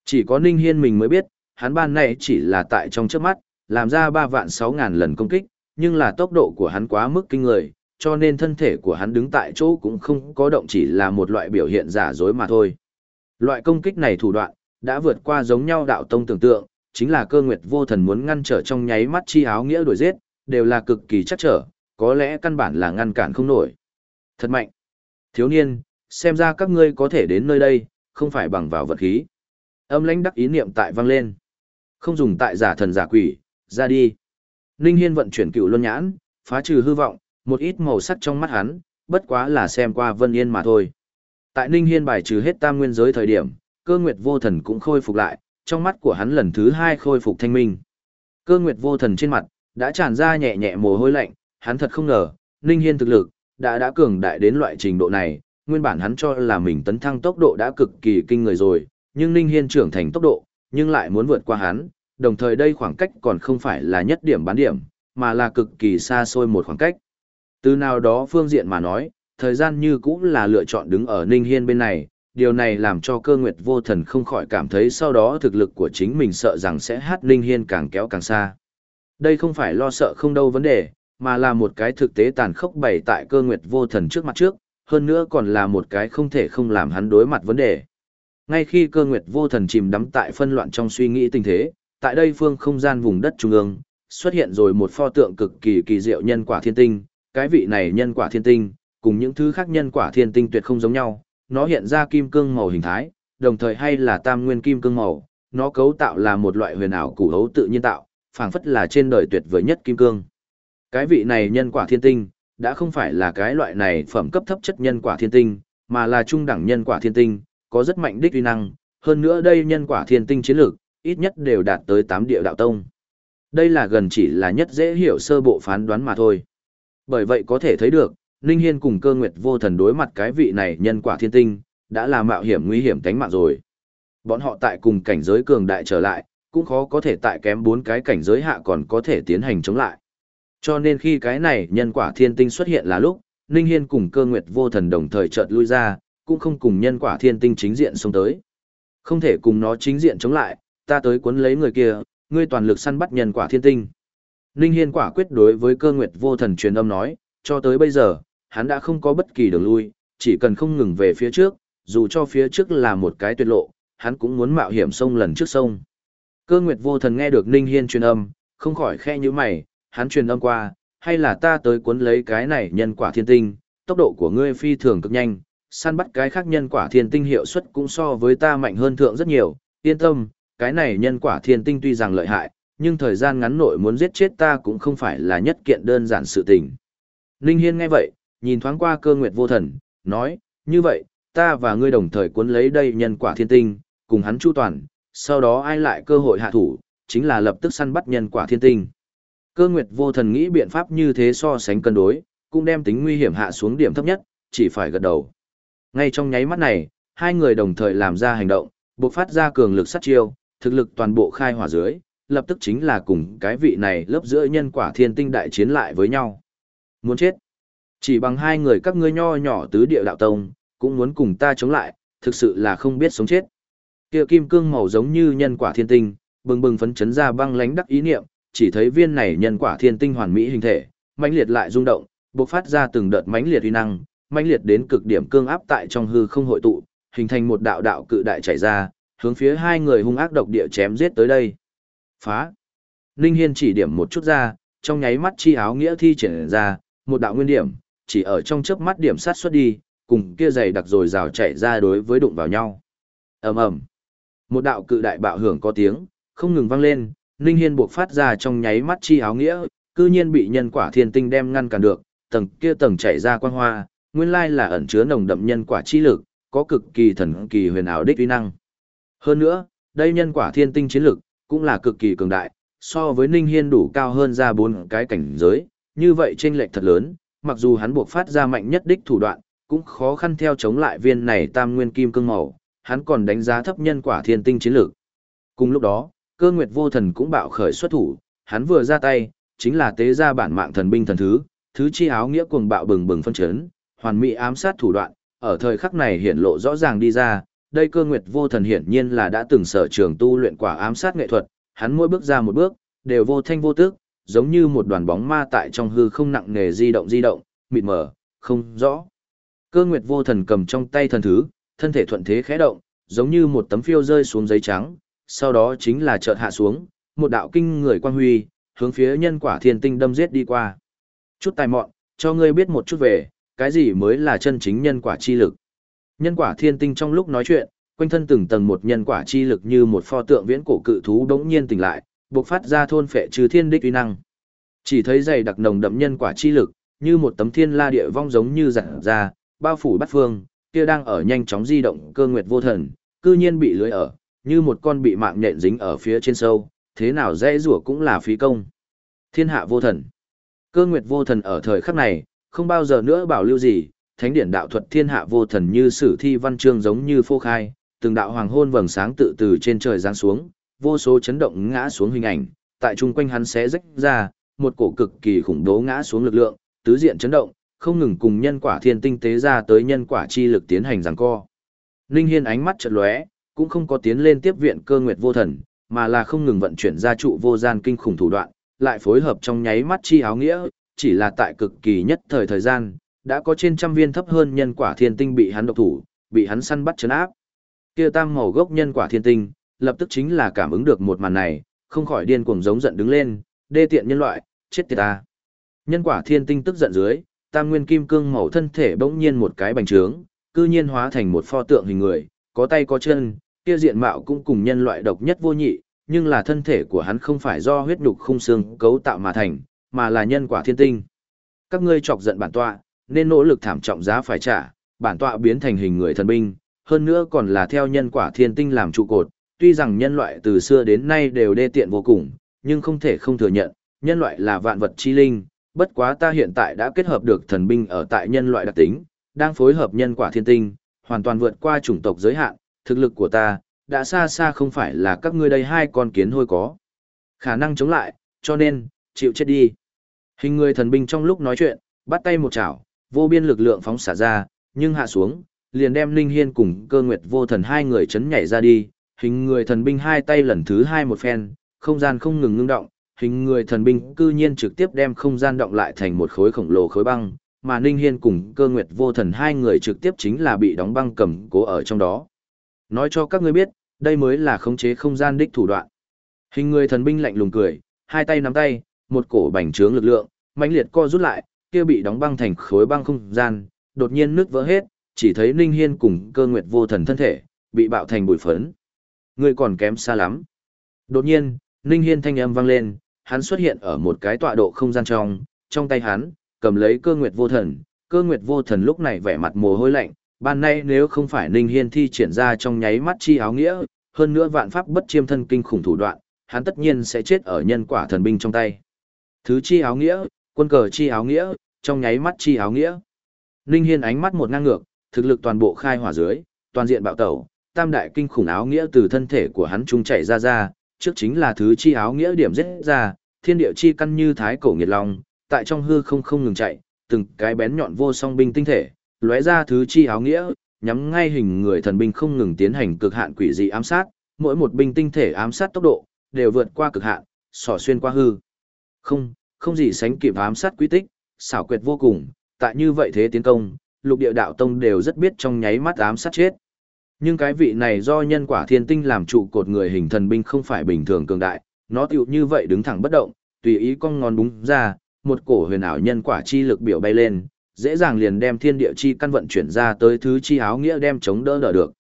Chỉ có Ninh Hiên mình mới biết, hắn ban này chỉ là tại trong trước mắt, làm ra 3 vạn 6 ngàn lần công kích, nhưng là tốc độ của hắn quá mức kinh người, cho nên thân thể của hắn đứng tại chỗ cũng không có động chỉ là một loại biểu hiện giả dối mà thôi. Loại công kích này thủ đoạn, đã vượt qua giống nhau đạo tông tưởng tượng, chính là cơ nguyệt vô thần muốn ngăn trở trong nháy mắt chi áo nghĩa đuổi giết, đều là cực kỳ chắc trở, có lẽ căn bản là ngăn cản không nổi. Thật mạnh. Thiếu niên, xem ra các ngươi có thể đến nơi đây, không phải bằng vào vật khí. Âm lãnh đắc ý niệm tại vang lên. Không dùng tại giả thần giả quỷ, ra đi. Ninh Hiên vận chuyển cựu luân nhãn, phá trừ hư vọng, một ít màu sắc trong mắt hắn, bất quá là xem qua Vân Yên mà thôi. Tại Ninh Hiên bài trừ hết tam nguyên giới thời điểm, cơ nguyệt vô thần cũng khôi phục lại, trong mắt của hắn lần thứ hai khôi phục thanh minh. Cơ nguyệt vô thần trên mặt, đã tràn ra nhẹ nhẹ mồ hôi lạnh, hắn thật không ngờ, Ninh Hiên thực lực, đã đã cường đại đến loại trình độ này, nguyên bản hắn cho là mình tấn thăng tốc độ đã cực kỳ kinh người rồi, nhưng Ninh Hiên trưởng thành tốc độ, nhưng lại muốn vượt qua hắn, đồng thời đây khoảng cách còn không phải là nhất điểm bán điểm, mà là cực kỳ xa xôi một khoảng cách. Từ nào đó phương diện mà nói, thời gian như cũng là lựa chọn đứng ở Ninh Hiên bên này, điều này làm cho cơ nguyệt vô thần không khỏi cảm thấy sau đó thực lực của chính mình sợ rằng sẽ hát Ninh Hiên càng kéo càng xa. Đây không phải lo sợ không đâu vấn đề, mà là một cái thực tế tàn khốc bày tại cơ nguyệt vô thần trước mặt trước, hơn nữa còn là một cái không thể không làm hắn đối mặt vấn đề. Ngay khi cơ nguyệt vô thần chìm đắm tại phân loạn trong suy nghĩ tình thế, tại đây phương không gian vùng đất trung ương, xuất hiện rồi một pho tượng cực kỳ kỳ diệu nhân quả thiên tinh, cái vị này nhân quả thiên tinh, cùng những thứ khác nhân quả thiên tinh tuyệt không giống nhau, nó hiện ra kim cương màu hình thái, đồng thời hay là tam nguyên kim cương màu, nó cấu tạo là một loại huyền ảo củ hấu tự nhiên tạo, phảng phất là trên đời tuyệt vời nhất kim cương. Cái vị này nhân quả thiên tinh, đã không phải là cái loại này phẩm cấp thấp chất nhân quả thiên tinh, mà là trung đẳng nhân quả thiên tinh, có rất mạnh đích uy năng, hơn nữa đây nhân quả thiên tinh chiến lược, ít nhất đều đạt tới 8 địa đạo tông. Đây là gần chỉ là nhất dễ hiểu sơ bộ phán đoán mà thôi. Bởi vậy có thể thấy được, Ninh Hiên cùng cơ nguyệt vô thần đối mặt cái vị này nhân quả thiên tinh, đã là mạo hiểm nguy hiểm tánh mạng rồi. Bọn họ tại cùng cảnh giới cường đại trở lại, cũng khó có thể tại kém bốn cái cảnh giới hạ còn có thể tiến hành chống lại. Cho nên khi cái này nhân quả thiên tinh xuất hiện là lúc, Ninh Hiên cùng cơ nguyệt vô thần đồng thời chợt lui ra, cũng không cùng nhân quả thiên tinh chính diện xông tới. Không thể cùng nó chính diện chống lại, ta tới cuốn lấy người kia, ngươi toàn lực săn bắt nhân quả thiên tinh. Ninh Hiên quả quyết đối với cơ nguyệt vô thần truyền âm nói, cho tới bây giờ, hắn đã không có bất kỳ đường lui, chỉ cần không ngừng về phía trước, dù cho phía trước là một cái tuyệt lộ, hắn cũng muốn mạo hiểm sông lần trước sông. Cơ nguyệt vô thần nghe được Ninh Hiên truyền âm, không khỏi khe như mày, hắn truyền âm qua, hay là ta tới cuốn lấy cái này nhân quả thiên tinh, tốc độ của ngươi phi thường cực nhanh, săn bắt cái khác nhân quả thiên tinh hiệu suất cũng so với ta mạnh hơn thượng rất nhiều, yên tâm, cái này nhân quả thiên tinh tuy rằng lợi hại, nhưng thời gian ngắn nội muốn giết chết ta cũng không phải là nhất kiện đơn giản sự tình. Ninh Hiên nghe vậy, nhìn thoáng qua cơ nguyệt vô thần, nói, như vậy, ta và ngươi đồng thời cuốn lấy đây nhân quả thiên tinh, cùng hắn chu toàn, sau đó ai lại cơ hội hạ thủ, chính là lập tức săn bắt nhân quả thiên tinh. Cơ nguyệt vô thần nghĩ biện pháp như thế so sánh cân đối, cũng đem tính nguy hiểm hạ xuống điểm thấp nhất, chỉ phải gật đầu. Ngay trong nháy mắt này, hai người đồng thời làm ra hành động, bộc phát ra cường lực sát chiêu, thực lực toàn bộ khai hỏa dưới, lập tức chính là cùng cái vị này lớp giữa nhân quả thiên tinh đại chiến lại với nhau. Muốn chết. Chỉ bằng hai người các ngươi nho nhỏ tứ địa đạo tông, cũng muốn cùng ta chống lại, thực sự là không biết sống chết. Kia kim cương màu giống như nhân quả thiên tinh, bừng bừng phấn chấn ra băng lánh đắc ý niệm, chỉ thấy viên này nhân quả thiên tinh hoàn mỹ hình thể, mãnh liệt lại rung động, bộc phát ra từng đợt mãnh liệt uy năng, mãnh liệt đến cực điểm cương áp tại trong hư không hội tụ, hình thành một đạo đạo cự đại chảy ra, hướng phía hai người hung ác độc địa chém giết tới đây. Phá. Ninh Hiên chỉ điểm một chút ra, trong nháy mắt chi áo nghĩa thi triển ra, một đạo nguyên điểm, chỉ ở trong chớp mắt điểm sát xuất đi, cùng kia dày đặc rồi rào chạy ra đối với đụng vào nhau. ầm ầm, một đạo cự đại bạo hưởng có tiếng, không ngừng vang lên, Ninh Hiên buộc phát ra trong nháy mắt chi áo nghĩa, cư nhiên bị nhân quả thiên tinh đem ngăn cản được, tầng kia tầng chạy ra quang hoa, nguyên lai là ẩn chứa nồng đậm nhân quả chi lực, có cực kỳ thần kỳ huyền ảo đích uy năng. Hơn nữa, đây nhân quả thiên tinh chiến lực, cũng là cực kỳ cường đại, so với Ninh Hiên đủ cao hơn ra bốn cái cảnh giới, như vậy chênh lệch thật lớn, mặc dù hắn buộc phát ra mạnh nhất đích thủ đoạn, cũng khó khăn theo chống lại viên này tam nguyên kim cương màu, hắn còn đánh giá thấp nhân quả thiên tinh chiến lược. Cùng lúc đó, cơ nguyệt vô thần cũng bạo khởi xuất thủ, hắn vừa ra tay, chính là tế ra bản mạng thần binh thần thứ, thứ chi áo nghĩa cuồng bạo bừng bừng phân chấn, hoàn mỹ ám sát thủ đoạn, ở thời khắc này hiện lộ rõ ràng đi ra, đây cơ nguyệt vô thần hiển nhiên là đã từng sở trường tu luyện quả ám sát nghệ thuật, hắn mỗi bước ra một bước, đều vô thanh vô tức, giống như một đoàn bóng ma tại trong hư không nặng nề di động di động, mịt mờ, không rõ. Cơ nguyệt vô thần cầm trong tay thần thứ, thân thể thuận thế khẽ động, giống như một tấm phiêu rơi xuống giấy trắng, sau đó chính là chợt hạ xuống, một đạo kinh người quang huy, hướng phía nhân quả thiên tinh đâm giết đi qua. Chút tài mọn, cho ngươi biết một chút về, cái gì mới là chân chính nhân quả chi lực. Nhân quả thiên tinh trong lúc nói chuyện, quanh thân từng tầng một nhân quả chi lực như một pho tượng viễn cổ cự thú đống nhiên tỉnh lại, bộc phát ra thôn phệ trừ thiên đích uy năng. Chỉ thấy dày đặc nồng đậm nhân quả chi lực, như một tấm thiên la địa vong giống như giản ra, bao phủ bắt phương, kia đang ở nhanh chóng di động cơ nguyệt vô thần, cư nhiên bị lưới ở, như một con bị mạng nhện dính ở phía trên sâu, thế nào dễ rủa cũng là phí công. Thiên hạ vô thần. Cơ nguyệt vô thần ở thời khắc này, không bao giờ nữa bảo lưu gì, thánh điển đạo thuật thiên hạ vô thần như sử thi văn chương giống như phô khai, từng đạo hoàng hôn vầng sáng tự từ trên trời giáng xuống, vô số chấn động ngã xuống hình ảnh, tại trung quanh hắn xé rách ra, một cổ cực kỳ khủng bố ngã xuống lực lượng, tứ diện chấn động, không ngừng cùng nhân quả thiên tinh tế ra tới nhân quả chi lực tiến hành giằng co. Linh Hiên ánh mắt chợt lóe, cũng không có tiến lên tiếp viện cơ nguyệt vô thần, mà là không ngừng vận chuyển ra trụ vô gian kinh khủng thủ đoạn, lại phối hợp trong nháy mắt chi áo nghĩa, chỉ là tại cực kỳ nhất thời thời gian, đã có trên trăm viên thấp hơn nhân quả thiên tinh bị hắn độc thủ, bị hắn săn bắt chấn áp. Kia tam màu gốc nhân quả thiên tinh, lập tức chính là cảm ứng được một màn này, không khỏi điên cuồng giống giận đứng lên, đê tiện nhân loại, chết tiệt ta. Nhân quả thiên tinh tức giận dưới, tam nguyên kim cương màu thân thể bỗng nhiên một cái bành trướng, cư nhiên hóa thành một pho tượng hình người, có tay có chân, kia diện mạo cũng cùng nhân loại độc nhất vô nhị, nhưng là thân thể của hắn không phải do huyết nhục khung xương cấu tạo mà thành, mà là nhân quả thiên tinh. Các ngươi chọc giận bản tọa, nên nỗ lực thảm trọng giá phải trả, bản tọa biến thành hình người thần binh, hơn nữa còn là theo nhân quả thiên tinh làm trụ cột, tuy rằng nhân loại từ xưa đến nay đều đê tiện vô cùng, nhưng không thể không thừa nhận, nhân loại là vạn vật chi linh, bất quá ta hiện tại đã kết hợp được thần binh ở tại nhân loại đặc tính, đang phối hợp nhân quả thiên tinh, hoàn toàn vượt qua chủng tộc giới hạn, thực lực của ta, đã xa xa không phải là các ngươi đây hai con kiến hôi có. Khả năng chống lại, cho nên, chịu chết đi. Hình người thần binh trong lúc nói chuyện, bắt tay một chảo, vô biên lực lượng phóng xả ra, nhưng hạ xuống, liền đem Linh Hiên cùng cơ nguyệt vô thần hai người chấn nhảy ra đi, hình người thần binh hai tay lần thứ hai một phen, không gian không ngừng ngưng động, hình người thần binh cư nhiên trực tiếp đem không gian động lại thành một khối khổng lồ khối băng, mà Ninh Hiên cùng cơ nguyệt vô thần hai người trực tiếp chính là bị đóng băng cầm cố ở trong đó. Nói cho các ngươi biết, đây mới là khống chế không gian đích thủ đoạn. Hình người thần binh lạnh lùng cười, hai tay nắm tay, một cổ bành trướng lực lượng, mãnh liệt co rút lại, kia bị đóng băng thành khối băng không gian, đột nhiên nước vỡ hết, chỉ thấy Ninh Hiên cùng cơ nguyệt vô thần thân thể, bị bạo thành bụi phấn. Ngươi còn kém xa lắm. Đột nhiên, Ninh Hiên thanh âm vang lên, hắn xuất hiện ở một cái tọa độ không gian trong, trong tay hắn, cầm lấy cơ nguyệt vô thần, cơ nguyệt vô thần lúc này vẻ mặt mồ hôi lạnh, ban nay nếu không phải Ninh Hiên thi triển ra trong nháy mắt chi áo nghĩa, hơn nữa vạn pháp bất chiêm thân kinh khủng thủ đoạn, hắn tất nhiên sẽ chết ở nhân quả thần binh trong tay. Thứ chi áo nghĩa, quân cờ chi áo nghĩa, trong nháy mắt chi áo nghĩa. Ninh Hiên ánh mắt một ngang ngược, thực lực toàn bộ khai hỏa dưới, toàn diện bạo tẩu, tam đại kinh khủng áo nghĩa từ thân thể của hắn trung chảy ra ra, trước chính là thứ chi áo nghĩa điểm giết ra, thiên địa chi căn như thái cổ nghiệt long, tại trong hư không không ngừng chạy, từng cái bén nhọn vô song binh tinh thể, lóe ra thứ chi áo nghĩa, nhắm ngay hình người thần binh không ngừng tiến hành cực hạn quỷ dị ám sát, mỗi một binh tinh thể ám sát tốc độ đều vượt qua cực hạn, xỏ xuyên qua hư. Không, không gì sánh kịp ám sát quy tích, xảo quyệt vô cùng, tại như vậy thế tiến công, lục địa đạo tông đều rất biết trong nháy mắt ám sát chết. Nhưng cái vị này do nhân quả thiên tinh làm trụ cột người hình thần binh không phải bình thường cường đại, nó tựu như vậy đứng thẳng bất động, tùy ý con ngón búng ra, một cổ huyền ảo nhân quả chi lực biểu bay lên, dễ dàng liền đem thiên địa chi căn vận chuyển ra tới thứ chi áo nghĩa đem chống đỡ đỡ được.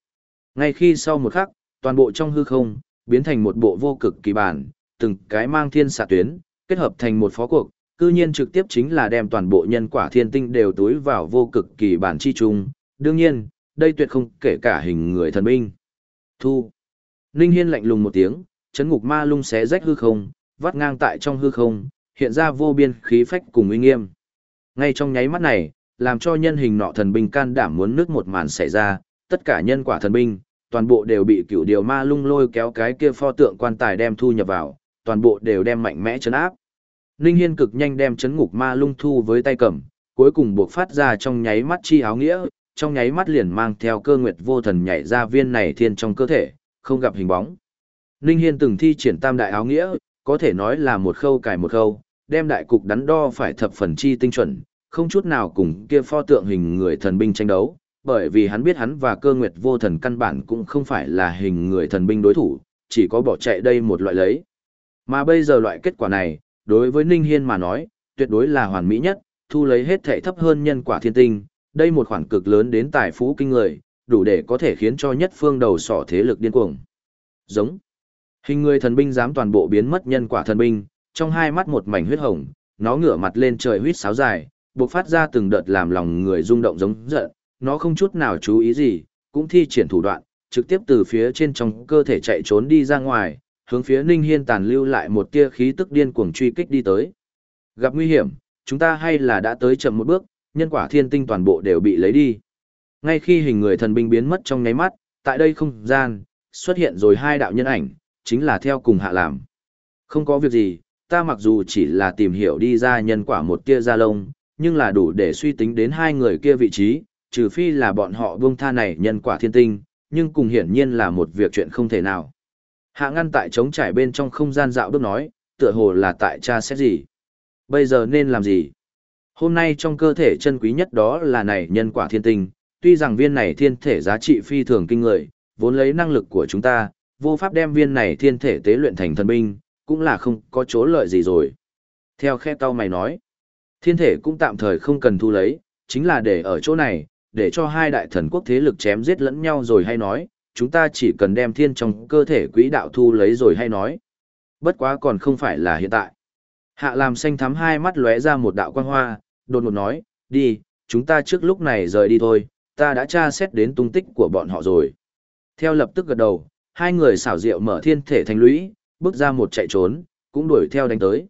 Ngay khi sau một khắc, toàn bộ trong hư không, biến thành một bộ vô cực kỳ bản, từng cái mang thiên xạ tuyến, kết hợp thành một phó cuộc, cư nhiên trực tiếp chính là đem toàn bộ nhân quả thiên tinh đều túi vào vô cực kỳ bản chi trung. Đương nhiên, đây tuyệt không kể cả hình người thần binh. Thu. Ninh Hiên lạnh lùng một tiếng, chấn ngục ma lung xé rách hư không, vắt ngang tại trong hư không, hiện ra vô biên khí phách cùng uy nghiêm. Ngay trong nháy mắt này, làm cho nhân hình nọ thần binh can đảm muốn nước một màn xảy ra, tất cả nhân quả thần binh, toàn bộ đều bị cửu điều ma lung lôi kéo cái kia pho tượng quan tài đem thu nhập vào, toàn bộ đều đem mạnh mẽ chấn áp. Ninh Hiên cực nhanh đem chấn ngục ma lung thu với tay cầm, cuối cùng buộc phát ra trong nháy mắt chi áo nghĩa, trong nháy mắt liền mang theo cơ nguyệt vô thần nhảy ra viên này thiên trong cơ thể, không gặp hình bóng. Ninh Hiên từng thi triển tam đại áo nghĩa, có thể nói là một khâu cài một khâu, đem đại cục đắn đo phải thập phần chi tinh chuẩn, không chút nào cùng kia pho tượng hình người thần binh tranh đấu, bởi vì hắn biết hắn và cơ nguyệt vô thần căn bản cũng không phải là hình người thần binh đối thủ, chỉ có bỏ chạy đây một loại lấy. Mà bây giờ loại kết quả này, đối với Ninh Hiên mà nói, tuyệt đối là hoàn mỹ nhất, thu lấy hết thể thấp hơn nhân quả thiên tinh, đây một khoản cực lớn đến tài phú kinh người, đủ để có thể khiến cho nhất phương đầu sỏ thế lực điên cuồng. Giống. Hình người thần binh dám toàn bộ biến mất nhân quả thần binh, trong hai mắt một mảnh huyết hồng, nó ngửa mặt lên trời huyết sáo dài, bộc phát ra từng đợt làm lòng người rung động giống giận, nó không chút nào chú ý gì, cũng thi triển thủ đoạn, trực tiếp từ phía trên trong cơ thể chạy trốn đi ra ngoài, hướng phía Ninh Hiên tàn lưu lại một tia khí tức điên cuồng truy kích đi tới. Gặp nguy hiểm, chúng ta hay là đã tới chậm một bước, nhân quả thiên tinh toàn bộ đều bị lấy đi. Ngay khi hình người thần binh biến mất trong nháy mắt, tại đây không gian, xuất hiện rồi hai đạo nhân ảnh, chính là theo cùng hạ làm. Không có việc gì, ta mặc dù chỉ là tìm hiểu đi ra nhân quả một tia ra lông, nhưng là đủ để suy tính đến hai người kia vị trí, trừ phi là bọn họ buông tha này nhân quả thiên tinh, nhưng cùng hiển nhiên là một việc chuyện không thể nào. Hạ ngăn tại trống trải bên trong không gian dạo bước nói, tựa hồ là tại cha xét gì. Bây giờ nên làm gì? Hôm nay trong cơ thể chân quý nhất đó là này nhân quả thiên tinh, tuy rằng viên này thiên thể giá trị phi thường kinh người, vốn lấy năng lực của chúng ta, vô pháp đem viên này thiên thể tế luyện thành thần binh, cũng là không có chỗ lợi gì rồi. Theo khe tao mày nói, thiên thể cũng tạm thời không cần thu lấy, chính là để ở chỗ này, để cho hai đại thần quốc thế lực chém giết lẫn nhau rồi hay nói, chúng ta chỉ cần đem thiên trong cơ thể quỹ đạo thu lấy rồi hay nói. Bất quá còn không phải là hiện tại. Hạ làm xanh thắm hai mắt lóe ra một đạo quang hoa, đột ngột nói, đi, chúng ta trước lúc này rời đi thôi, ta đã tra xét đến tung tích của bọn họ rồi. Theo lập tức gật đầu, hai người xảo diệu mở thiên thể thành lũy, bước ra một chạy trốn, cũng đuổi theo đánh tới.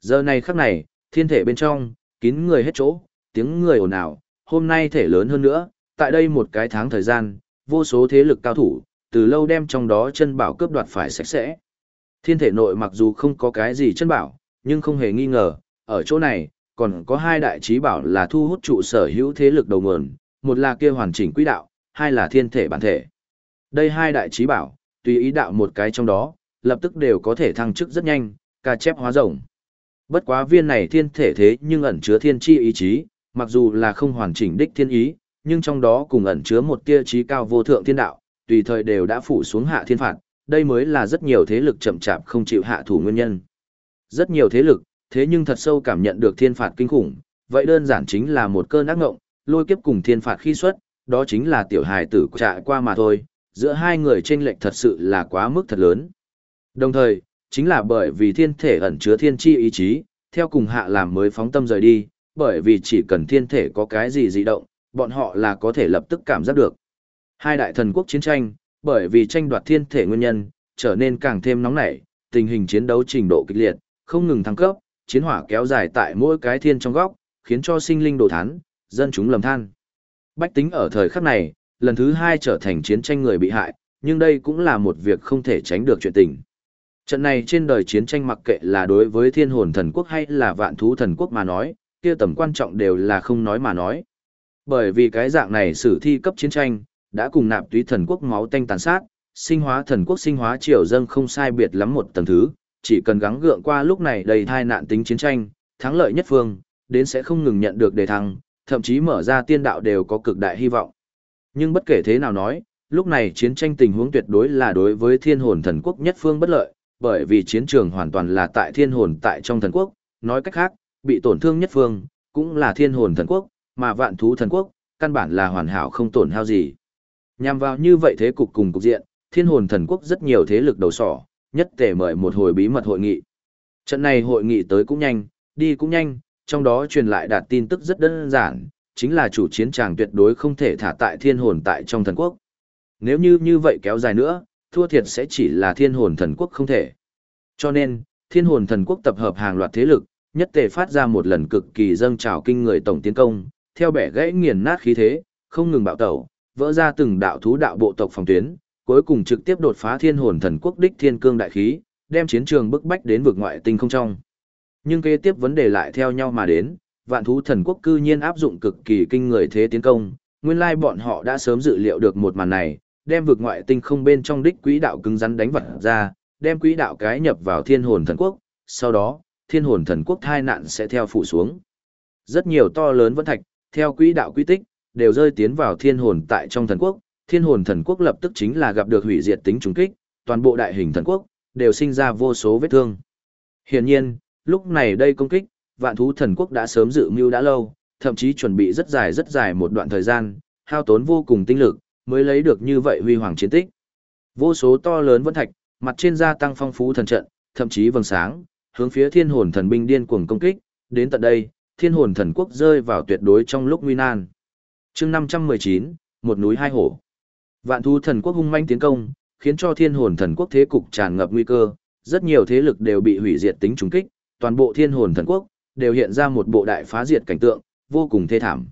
Giờ này khắc này, thiên thể bên trong, kín người hết chỗ, tiếng người ồn ào, hôm nay thể lớn hơn nữa, tại đây một cái tháng thời gian, vô số thế lực cao thủ, từ lâu đem trong đó chân bảo cướp đoạt phải sạch sẽ. Thiên thể nội mặc dù không có cái gì chân bảo, nhưng không hề nghi ngờ, ở chỗ này, còn có hai đại trí bảo là thu hút trụ sở hữu thế lực đầu nguồn, một là kia hoàn chỉnh quỹ đạo, hai là thiên thể bản thể. Đây hai đại trí bảo, tùy ý đạo một cái trong đó, lập tức đều có thể thăng chức rất nhanh, ca chép hóa rồng. Bất quá viên này thiên thể thế nhưng ẩn chứa thiên chi ý chí, mặc dù là không hoàn chỉnh đích thiên ý, nhưng trong đó cùng ẩn chứa một tia trí cao vô thượng thiên đạo, tùy thời đều đã phủ xuống hạ thiên phạt, đây mới là rất nhiều thế lực chậm chạp không chịu hạ thủ nguyên nhân. Rất nhiều thế lực, thế nhưng thật sâu cảm nhận được thiên phạt kinh khủng, vậy đơn giản chính là một cơn ác ngộng, lôi kiếp cùng thiên phạt khi xuất, đó chính là tiểu hài tử trại qua mà thôi, giữa hai người chênh lệch thật sự là quá mức thật lớn. Đồng thời, chính là bởi vì thiên thể ẩn chứa thiên chi ý chí, theo cùng hạ làm mới phóng tâm rời đi, bởi vì chỉ cần thiên thể có cái gì dị động, bọn họ là có thể lập tức cảm giác được. Hai đại thần quốc chiến tranh, bởi vì tranh đoạt thiên thể nguyên nhân, trở nên càng thêm nóng nảy, tình hình chiến đấu trình độ kịch liệt, không ngừng thăng cấp, chiến hỏa kéo dài tại mỗi cái thiên trong góc, khiến cho sinh linh đồ thán, dân chúng lầm than. Bách tính ở thời khắc này, lần thứ hai trở thành chiến tranh người bị hại, nhưng đây cũng là một việc không thể tránh được chuyện tình. Trận này trên đời chiến tranh mặc kệ là đối với thiên hồn thần quốc hay là vạn thú thần quốc mà nói, kia tầm quan trọng đều là không nói mà nói. Bởi vì cái dạng này sử thi cấp chiến tranh, đã cùng nạp túy thần quốc máu tanh tàn sát, sinh hóa thần quốc sinh hóa triều dâng không sai biệt lắm một tầng thứ, chỉ cần gắng gượng qua lúc này đầy thai nạn tính chiến tranh, thắng lợi nhất phương, đến sẽ không ngừng nhận được đề thăng, thậm chí mở ra tiên đạo đều có cực đại hy vọng. Nhưng bất kể thế nào nói, lúc này chiến tranh tình huống tuyệt đối là đối với thiên hồn thần quốc nhất phương bất lợi, bởi vì chiến trường hoàn toàn là tại thiên hồn tại trong thần quốc, nói cách khác, bị tổn thương nhất phương, cũng là thiên hồn thần quốc, mà vạn thú thần quốc, căn bản là hoàn hảo không tổn hao gì. Nhằm vào như vậy thế cục cùng cục diện, thiên hồn thần quốc rất nhiều thế lực đầu sỏ, nhất tề mời một hồi bí mật hội nghị. Trận này hội nghị tới cũng nhanh, đi cũng nhanh, trong đó truyền lại đạt tin tức rất đơn giản, chính là chủ chiến tràng tuyệt đối không thể thả tại thiên hồn tại trong thần quốc. Nếu như như vậy kéo dài nữa, thua thiệt sẽ chỉ là thiên hồn thần quốc không thể. Cho nên, thiên hồn thần quốc tập hợp hàng loạt thế lực, nhất tề phát ra một lần cực kỳ dâng trào kinh người tổng tiến công, theo bẻ gãy nghiền nát khí thế, không ngừng bạo tẩu, vỡ ra từng đạo thú đạo bộ tộc phòng tuyến, cuối cùng trực tiếp đột phá thiên hồn thần quốc đích thiên cương đại khí, đem chiến trường bức bách đến vực ngoại tinh không trong. Nhưng kế tiếp vấn đề lại theo nhau mà đến, vạn thú thần quốc cư nhiên áp dụng cực kỳ kinh người thế tiến công, nguyên lai bọn họ đã sớm dự liệu được một màn này, đem vực ngoại tinh không bên trong đích quỹ đạo cứng rắn đánh vật ra, đem quỹ đạo cái nhập vào thiên hồn thần quốc, sau đó, thiên hồn thần quốc thai nạn sẽ theo phụ xuống. Rất nhiều to lớn vẫn thạch, theo quỹ đạo quy tích, đều rơi tiến vào thiên hồn tại trong thần quốc, thiên hồn thần quốc lập tức chính là gặp được hủy diệt tính trùng kích, toàn bộ đại hình thần quốc, đều sinh ra vô số vết thương. Hiển nhiên, lúc này đây công kích, vạn thú thần quốc đã sớm dự mưu đã lâu, thậm chí chuẩn bị rất dài rất dài một đoạn thời gian, hao tốn vô cùng tinh lực, mới lấy được như vậy huy hoàng chiến tích. Vô số to lớn vân thạch, mặt trên gia tăng phong phú thần trận, thậm chí vầng sáng, hướng phía thiên hồn thần binh điên cuồng công kích, đến tận đây, thiên hồn thần quốc rơi vào tuyệt đối trong lúc nguy nan. chương 519, một núi hai hổ. Vạn thú thần quốc hung manh tiến công, khiến cho thiên hồn thần quốc thế cục tràn ngập nguy cơ, rất nhiều thế lực đều bị hủy diệt tính trùng kích, toàn bộ thiên hồn thần quốc đều hiện ra một bộ đại phá diệt cảnh tượng, vô cùng thê thảm.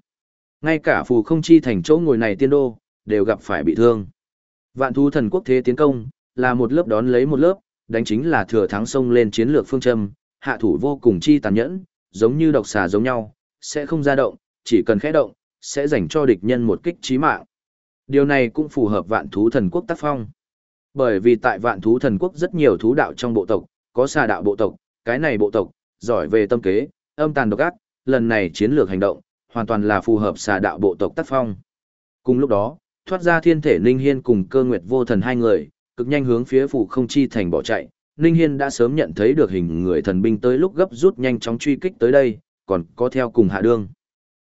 Ngay cả phù không chi thành chỗ ngồi này tiên đô, đều gặp phải bị thương. Vạn thú thần quốc thế tiến công, là một lớp đón lấy một lớp, đánh chính là thừa thắng sông lên chiến lược phương châm, hạ thủ vô cùng chi tàn nhẫn, giống như độc xà giống nhau, sẽ không ra động, chỉ cần khẽ động, sẽ dành cho địch nhân một kích chí mạng. Điều này cũng phù hợp vạn thú thần quốc tác phong. Bởi vì tại vạn thú thần quốc rất nhiều thú đạo trong bộ tộc, có xà đạo bộ tộc, cái này bộ tộc, giỏi về tâm kế, âm tàn độc ác, lần này chiến lược hành động, hoàn toàn là phù hợp xà đạo bộ tộc tác phong. Cùng lúc đó, thoát ra thiên thể Ninh Hiên cùng cơ nguyệt vô thần hai người, cực nhanh hướng phía phủ không chi thành bỏ chạy. Ninh Hiên đã sớm nhận thấy được hình người thần binh tới lúc gấp rút nhanh chóng truy kích tới đây, còn có theo cùng hạ đương.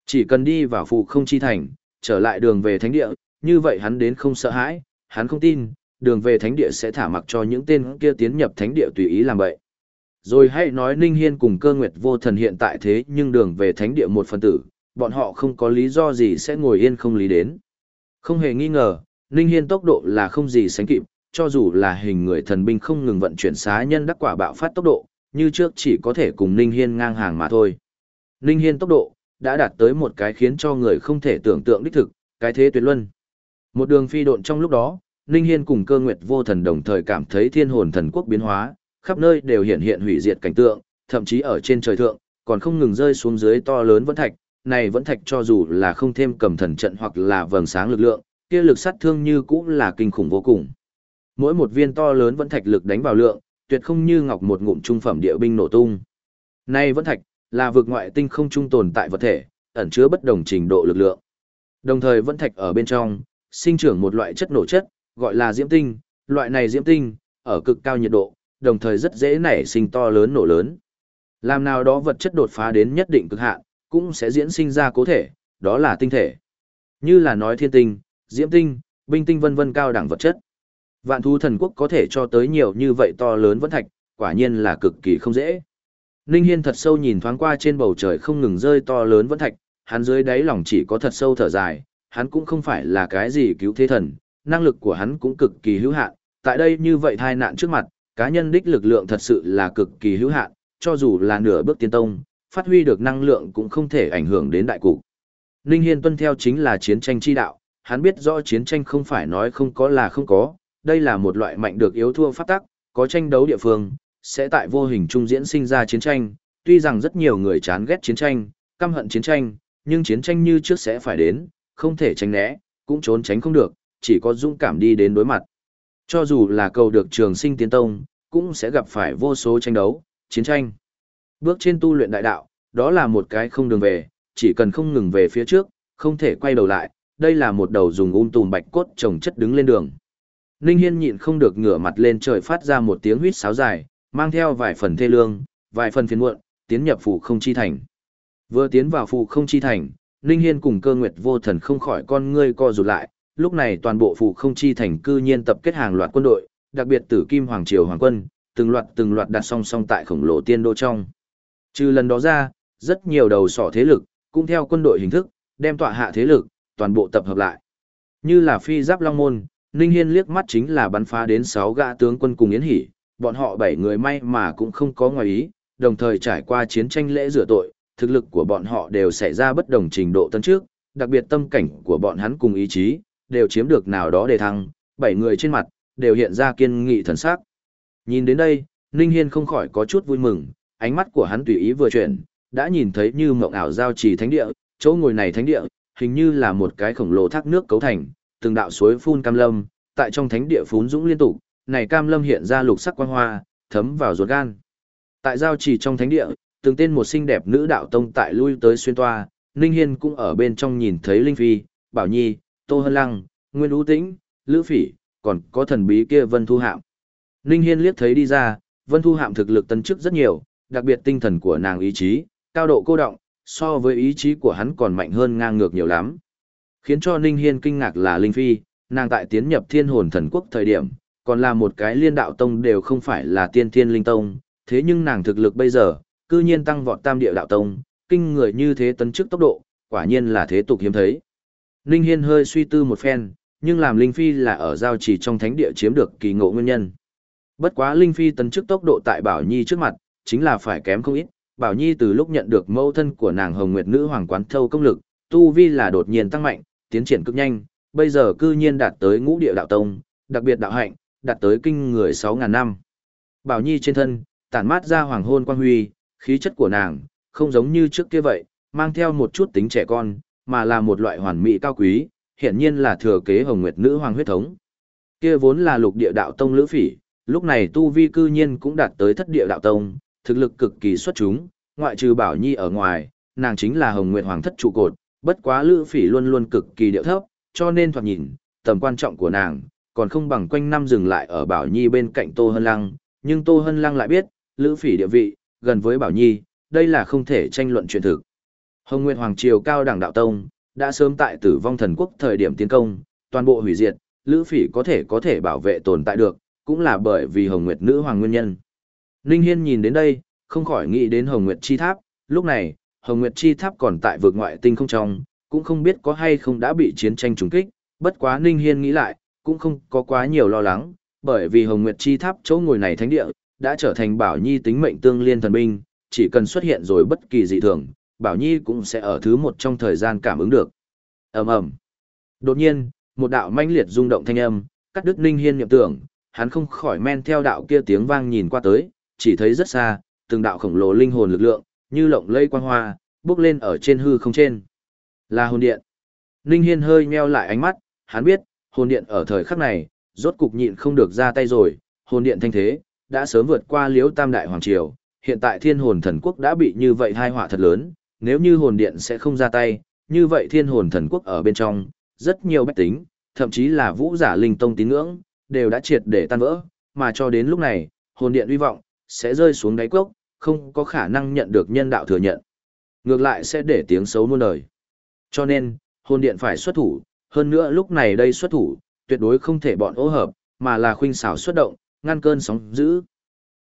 Chỉ cần đi vào phủ không chi thành, trở lại đường về thánh địa, như vậy hắn đến không sợ hãi, hắn không tin, đường về thánh địa sẽ thả mặc cho những tên kia tiến nhập thánh địa tùy ý làm vậy. Rồi hãy nói Ninh Hiên cùng cơ nguyệt vô thần hiện tại thế nhưng đường về thánh địa một phần tử, bọn họ không có lý do gì sẽ ngồi yên không lý đến. Không hề nghi ngờ, Ninh Hiên tốc độ là không gì sánh kịp, cho dù là hình người thần binh không ngừng vận chuyển xá nhân đắc quả bạo phát tốc độ, như trước chỉ có thể cùng Ninh Hiên ngang hàng mà thôi. Ninh Hiên tốc độ, đã đạt tới một cái khiến cho người không thể tưởng tượng đích thực, cái thế tuyệt luân. Một đường phi độn trong lúc đó, Ninh Hiên cùng cơ nguyệt vô thần đồng thời cảm thấy thiên hồn thần quốc biến hóa, khắp nơi đều hiện hiện hủy diệt cảnh tượng, thậm chí ở trên trời thượng, còn không ngừng rơi xuống dưới to lớn vẫn thạch, này vẫn thạch cho dù là không thêm cầm thần trận hoặc là vầng sáng lực lượng, kia lực sát thương như cũng là kinh khủng vô cùng. Mỗi một viên to lớn vẫn thạch lực đánh vào lượng, tuyệt không như ngọc một ngụm trung phẩm địa binh nổ tung. Này vẫn thạch là vực ngoại tinh không trung tồn tại vật thể, ẩn chứa bất đồng trình độ lực lượng. Đồng thời vẫn thạch ở bên trong, sinh trưởng một loại chất nổ chất, gọi là diễm tinh, loại này diễm tinh, ở cực cao nhiệt độ, đồng thời rất dễ nảy sinh to lớn nổ lớn. Làm nào đó vật chất đột phá đến nhất định cực hạn, cũng sẽ diễn sinh ra cố thể, đó là tinh thể. Như là nói thiên tinh, diễm tinh, binh tinh vân vân cao đẳng vật chất. Vạn thú thần quốc có thể cho tới nhiều như vậy to lớn vẫn thạch, quả nhiên là cực kỳ không dễ. Ninh Hiên thật sâu nhìn thoáng qua trên bầu trời không ngừng rơi to lớn vẫn thạch, hắn dưới đáy lòng chỉ có thật sâu thở dài, hắn cũng không phải là cái gì cứu thế thần, năng lực của hắn cũng cực kỳ hữu hạn, tại đây như vậy thai nạn trước mặt, cá nhân đích lực lượng thật sự là cực kỳ hữu hạn, cho dù là nửa bước tiên tông, phát huy được năng lượng cũng không thể ảnh hưởng đến đại cục. Ninh Hiên tuân theo chính là chiến tranh chi đạo, hắn biết rõ chiến tranh không phải nói không có là không có, đây là một loại mạnh được yếu thua pháp tắc, có tranh đấu địa phương, sẽ tại vô hình trung diễn sinh ra chiến tranh, tuy rằng rất nhiều người chán ghét chiến tranh, căm hận chiến tranh, nhưng chiến tranh như trước sẽ phải đến, không thể tránh né, cũng trốn tránh không được, chỉ có dũng cảm đi đến đối mặt. Cho dù là cầu được trường sinh tiến tông, cũng sẽ gặp phải vô số tranh đấu, chiến tranh. Bước trên tu luyện đại đạo, đó là một cái không đường về, chỉ cần không ngừng về phía trước, không thể quay đầu lại, đây là một đầu dùng um tùm bạch cốt trồng chất đứng lên đường. Ninh Hiên nhịn không được ngửa mặt lên trời phát ra một tiếng huýt sáo dài, mang theo vài phần thê lương, vài phần phiền muộn, tiến nhập phủ không chi thành. Vừa tiến vào phủ không chi thành, Ninh Hiên cùng cơ nguyệt vô thần không khỏi con ngươi co rụt lại, lúc này toàn bộ phủ không chi thành cư nhiên tập kết hàng loạt quân đội, đặc biệt tử kim hoàng triều hoàng quân, từng loạt từng loạt đặt song song tại khổng lồ tiên đô trong. Trừ lần đó ra, rất nhiều đầu sỏ thế lực, cũng theo quân đội hình thức, đem tọa hạ thế lực, toàn bộ tập hợp lại. Như là phi giáp long môn, Ninh Hiên liếc mắt chính là bắn phá đến 6 gã tướng quân cùng Yến Hỷ, bọn họ 7 người may mà cũng không có ngoài ý, đồng thời trải qua chiến tranh lễ rửa tội, thực lực của bọn họ đều xảy ra bất đồng trình độ tân trước, đặc biệt tâm cảnh của bọn hắn cùng ý chí, đều chiếm được nào đó để thăng, Bảy người trên mặt, đều hiện ra kiên nghị thần sắc. Nhìn đến đây, Ninh Hiên không khỏi có chút vui mừng, ánh mắt của hắn tùy ý vừa chuyển, đã nhìn thấy như mộng ảo giao trì thánh địa, chỗ ngồi này thánh địa, hình như là một cái khổng lồ thác nước cấu thành, từng đạo suối phun cam lâm, tại trong thánh địa phún dũng liên tục, này cam lâm hiện ra lục sắc quang hoa, thấm vào ruột gan. Tại giao trì trong thánh địa, từng tên một xinh đẹp nữ đạo tông tại lui tới xuyên toa, Ninh Hiên cũng ở bên trong nhìn thấy Linh Phi, Bảo Nhi, Tô Hân Lăng, Nguyên Ú Tĩnh, Lữ Phỉ, còn có thần bí kia Vân Thu Hạm. Ninh Hiên liếc thấy đi ra, Vân Thu Hạm thực lực tân chức rất nhiều, đặc biệt tinh thần của nàng ý chí, cao độ cô động, so với ý chí của hắn còn mạnh hơn ngang ngược nhiều lắm. Khiến cho Ninh Hiên kinh ngạc là Linh Phi, nàng tại tiến nhập thiên hồn thần quốc thời điểm, còn là một cái liên đạo tông đều không phải là tiên thiên linh tông, thế nhưng nàng thực lực bây giờ, cư nhiên tăng vọt tam địa đạo tông, kinh người như thế tấn chức tốc độ, quả nhiên là thế tục hiếm thấy. Ninh Hiên hơi suy tư một phen, nhưng làm Linh Phi là ở giao chỉ trong thánh địa chiếm được kỳ ngộ nguyên nhân. Bất quá Linh Phi tấn chức tốc độ tại Bảo Nhi trước mặt, chính là phải kém không ít. Bảo Nhi từ lúc nhận được mẫu thân của nàng Hồng Nguyệt Nữ Hoàng Quán Thâu công lực, tu vi là đột nhiên tăng mạnh, tiến triển cực nhanh, bây giờ cư nhiên đạt tới ngũ địa đạo tông, đặc biệt đạo hạnh, đạt tới kinh người 6.000 năm. Bảo Nhi trên thân, tản mát ra hoàng hôn quang huy, khí chất của nàng, không giống như trước kia vậy, mang theo một chút tính trẻ con, mà là một loại hoàn mỹ cao quý, hiện nhiên là thừa kế Hồng Nguyệt Nữ Hoàng huyết thống. Kia vốn là lục địa đạo tông lữ phỉ, lúc này tu vi cư nhiên cũng đạt tới thất địa đạo tông, thực lực cực kỳ xuất chúng, ngoại trừ Bảo Nhi ở ngoài, nàng chính là Hồng Nguyệt Hoàng thất trụ cột, bất quá lữ phỉ luôn luôn cực kỳ điệu thấp, cho nên thoạt nhìn, tầm quan trọng của nàng, còn không bằng quanh năm dừng lại ở Bảo Nhi bên cạnh Tô Hân Lăng, nhưng Tô Hân Lăng lại biết, lữ phỉ địa vị, gần với Bảo Nhi, đây là không thể tranh luận chuyện thực. Hồng Nguyệt Hoàng Triều cao đẳng đạo tông, đã sớm tại tử vong thần quốc thời điểm tiến công, toàn bộ hủy diệt, Lữ Phỉ có thể có thể bảo vệ tồn tại được, cũng là bởi vì Hồng Nguyệt Nữ Hoàng nguyên nhân. Ninh Hiên nhìn đến đây, không khỏi nghĩ đến Hồng Nguyệt Chi Tháp, lúc này, Hồng Nguyệt Chi Tháp còn tại vực ngoại tinh không trong, cũng không biết có hay không đã bị chiến tranh trùng kích, bất quá Ninh Hiên nghĩ lại, cũng không có quá nhiều lo lắng, bởi vì Hồng Nguyệt Chi Tháp chỗ ngồi này thánh địa, đã trở thành bảo nhi tính mệnh tương liên thần binh, chỉ cần xuất hiện rồi bất kỳ dị thường, Bảo Nhi cũng sẽ ở thứ một trong thời gian cảm ứng được. ầm ầm. Đột nhiên, một đạo manh liệt rung động thanh âm, cắt đứt Ninh Hiên niệm tưởng, hắn không khỏi men theo đạo kia tiếng vang nhìn qua tới, chỉ thấy rất xa, từng đạo khổng lồ linh hồn lực lượng, như lộng lây quang hoa, bước lên ở trên hư không trên. Là hồn điện. Ninh Hiên hơi nheo lại ánh mắt, hắn biết, hồn điện ở thời khắc này, rốt cục nhịn không được ra tay rồi, hồn điện thanh thế, đã sớm vượt qua liếu tam đại hoàng triều, hiện tại thiên hồn thần quốc đã bị như vậy hai họa thật lớn, nếu như hồn điện sẽ không ra tay, như vậy thiên hồn thần quốc ở bên trong, rất nhiều bách tính, thậm chí là vũ giả linh tông tín ngưỡng, đều đã triệt để tan vỡ, mà cho đến lúc này, hồn điện uy vọng, sẽ rơi xuống đáy cốc, không có khả năng nhận được nhân đạo thừa nhận. Ngược lại sẽ để tiếng xấu muôn đời. Cho nên, hồn điện phải xuất thủ, hơn nữa lúc này đây xuất thủ, tuyệt đối không thể bọn ô hợp, mà là khuynh xảo xuất động, ngăn cơn sóng dữ.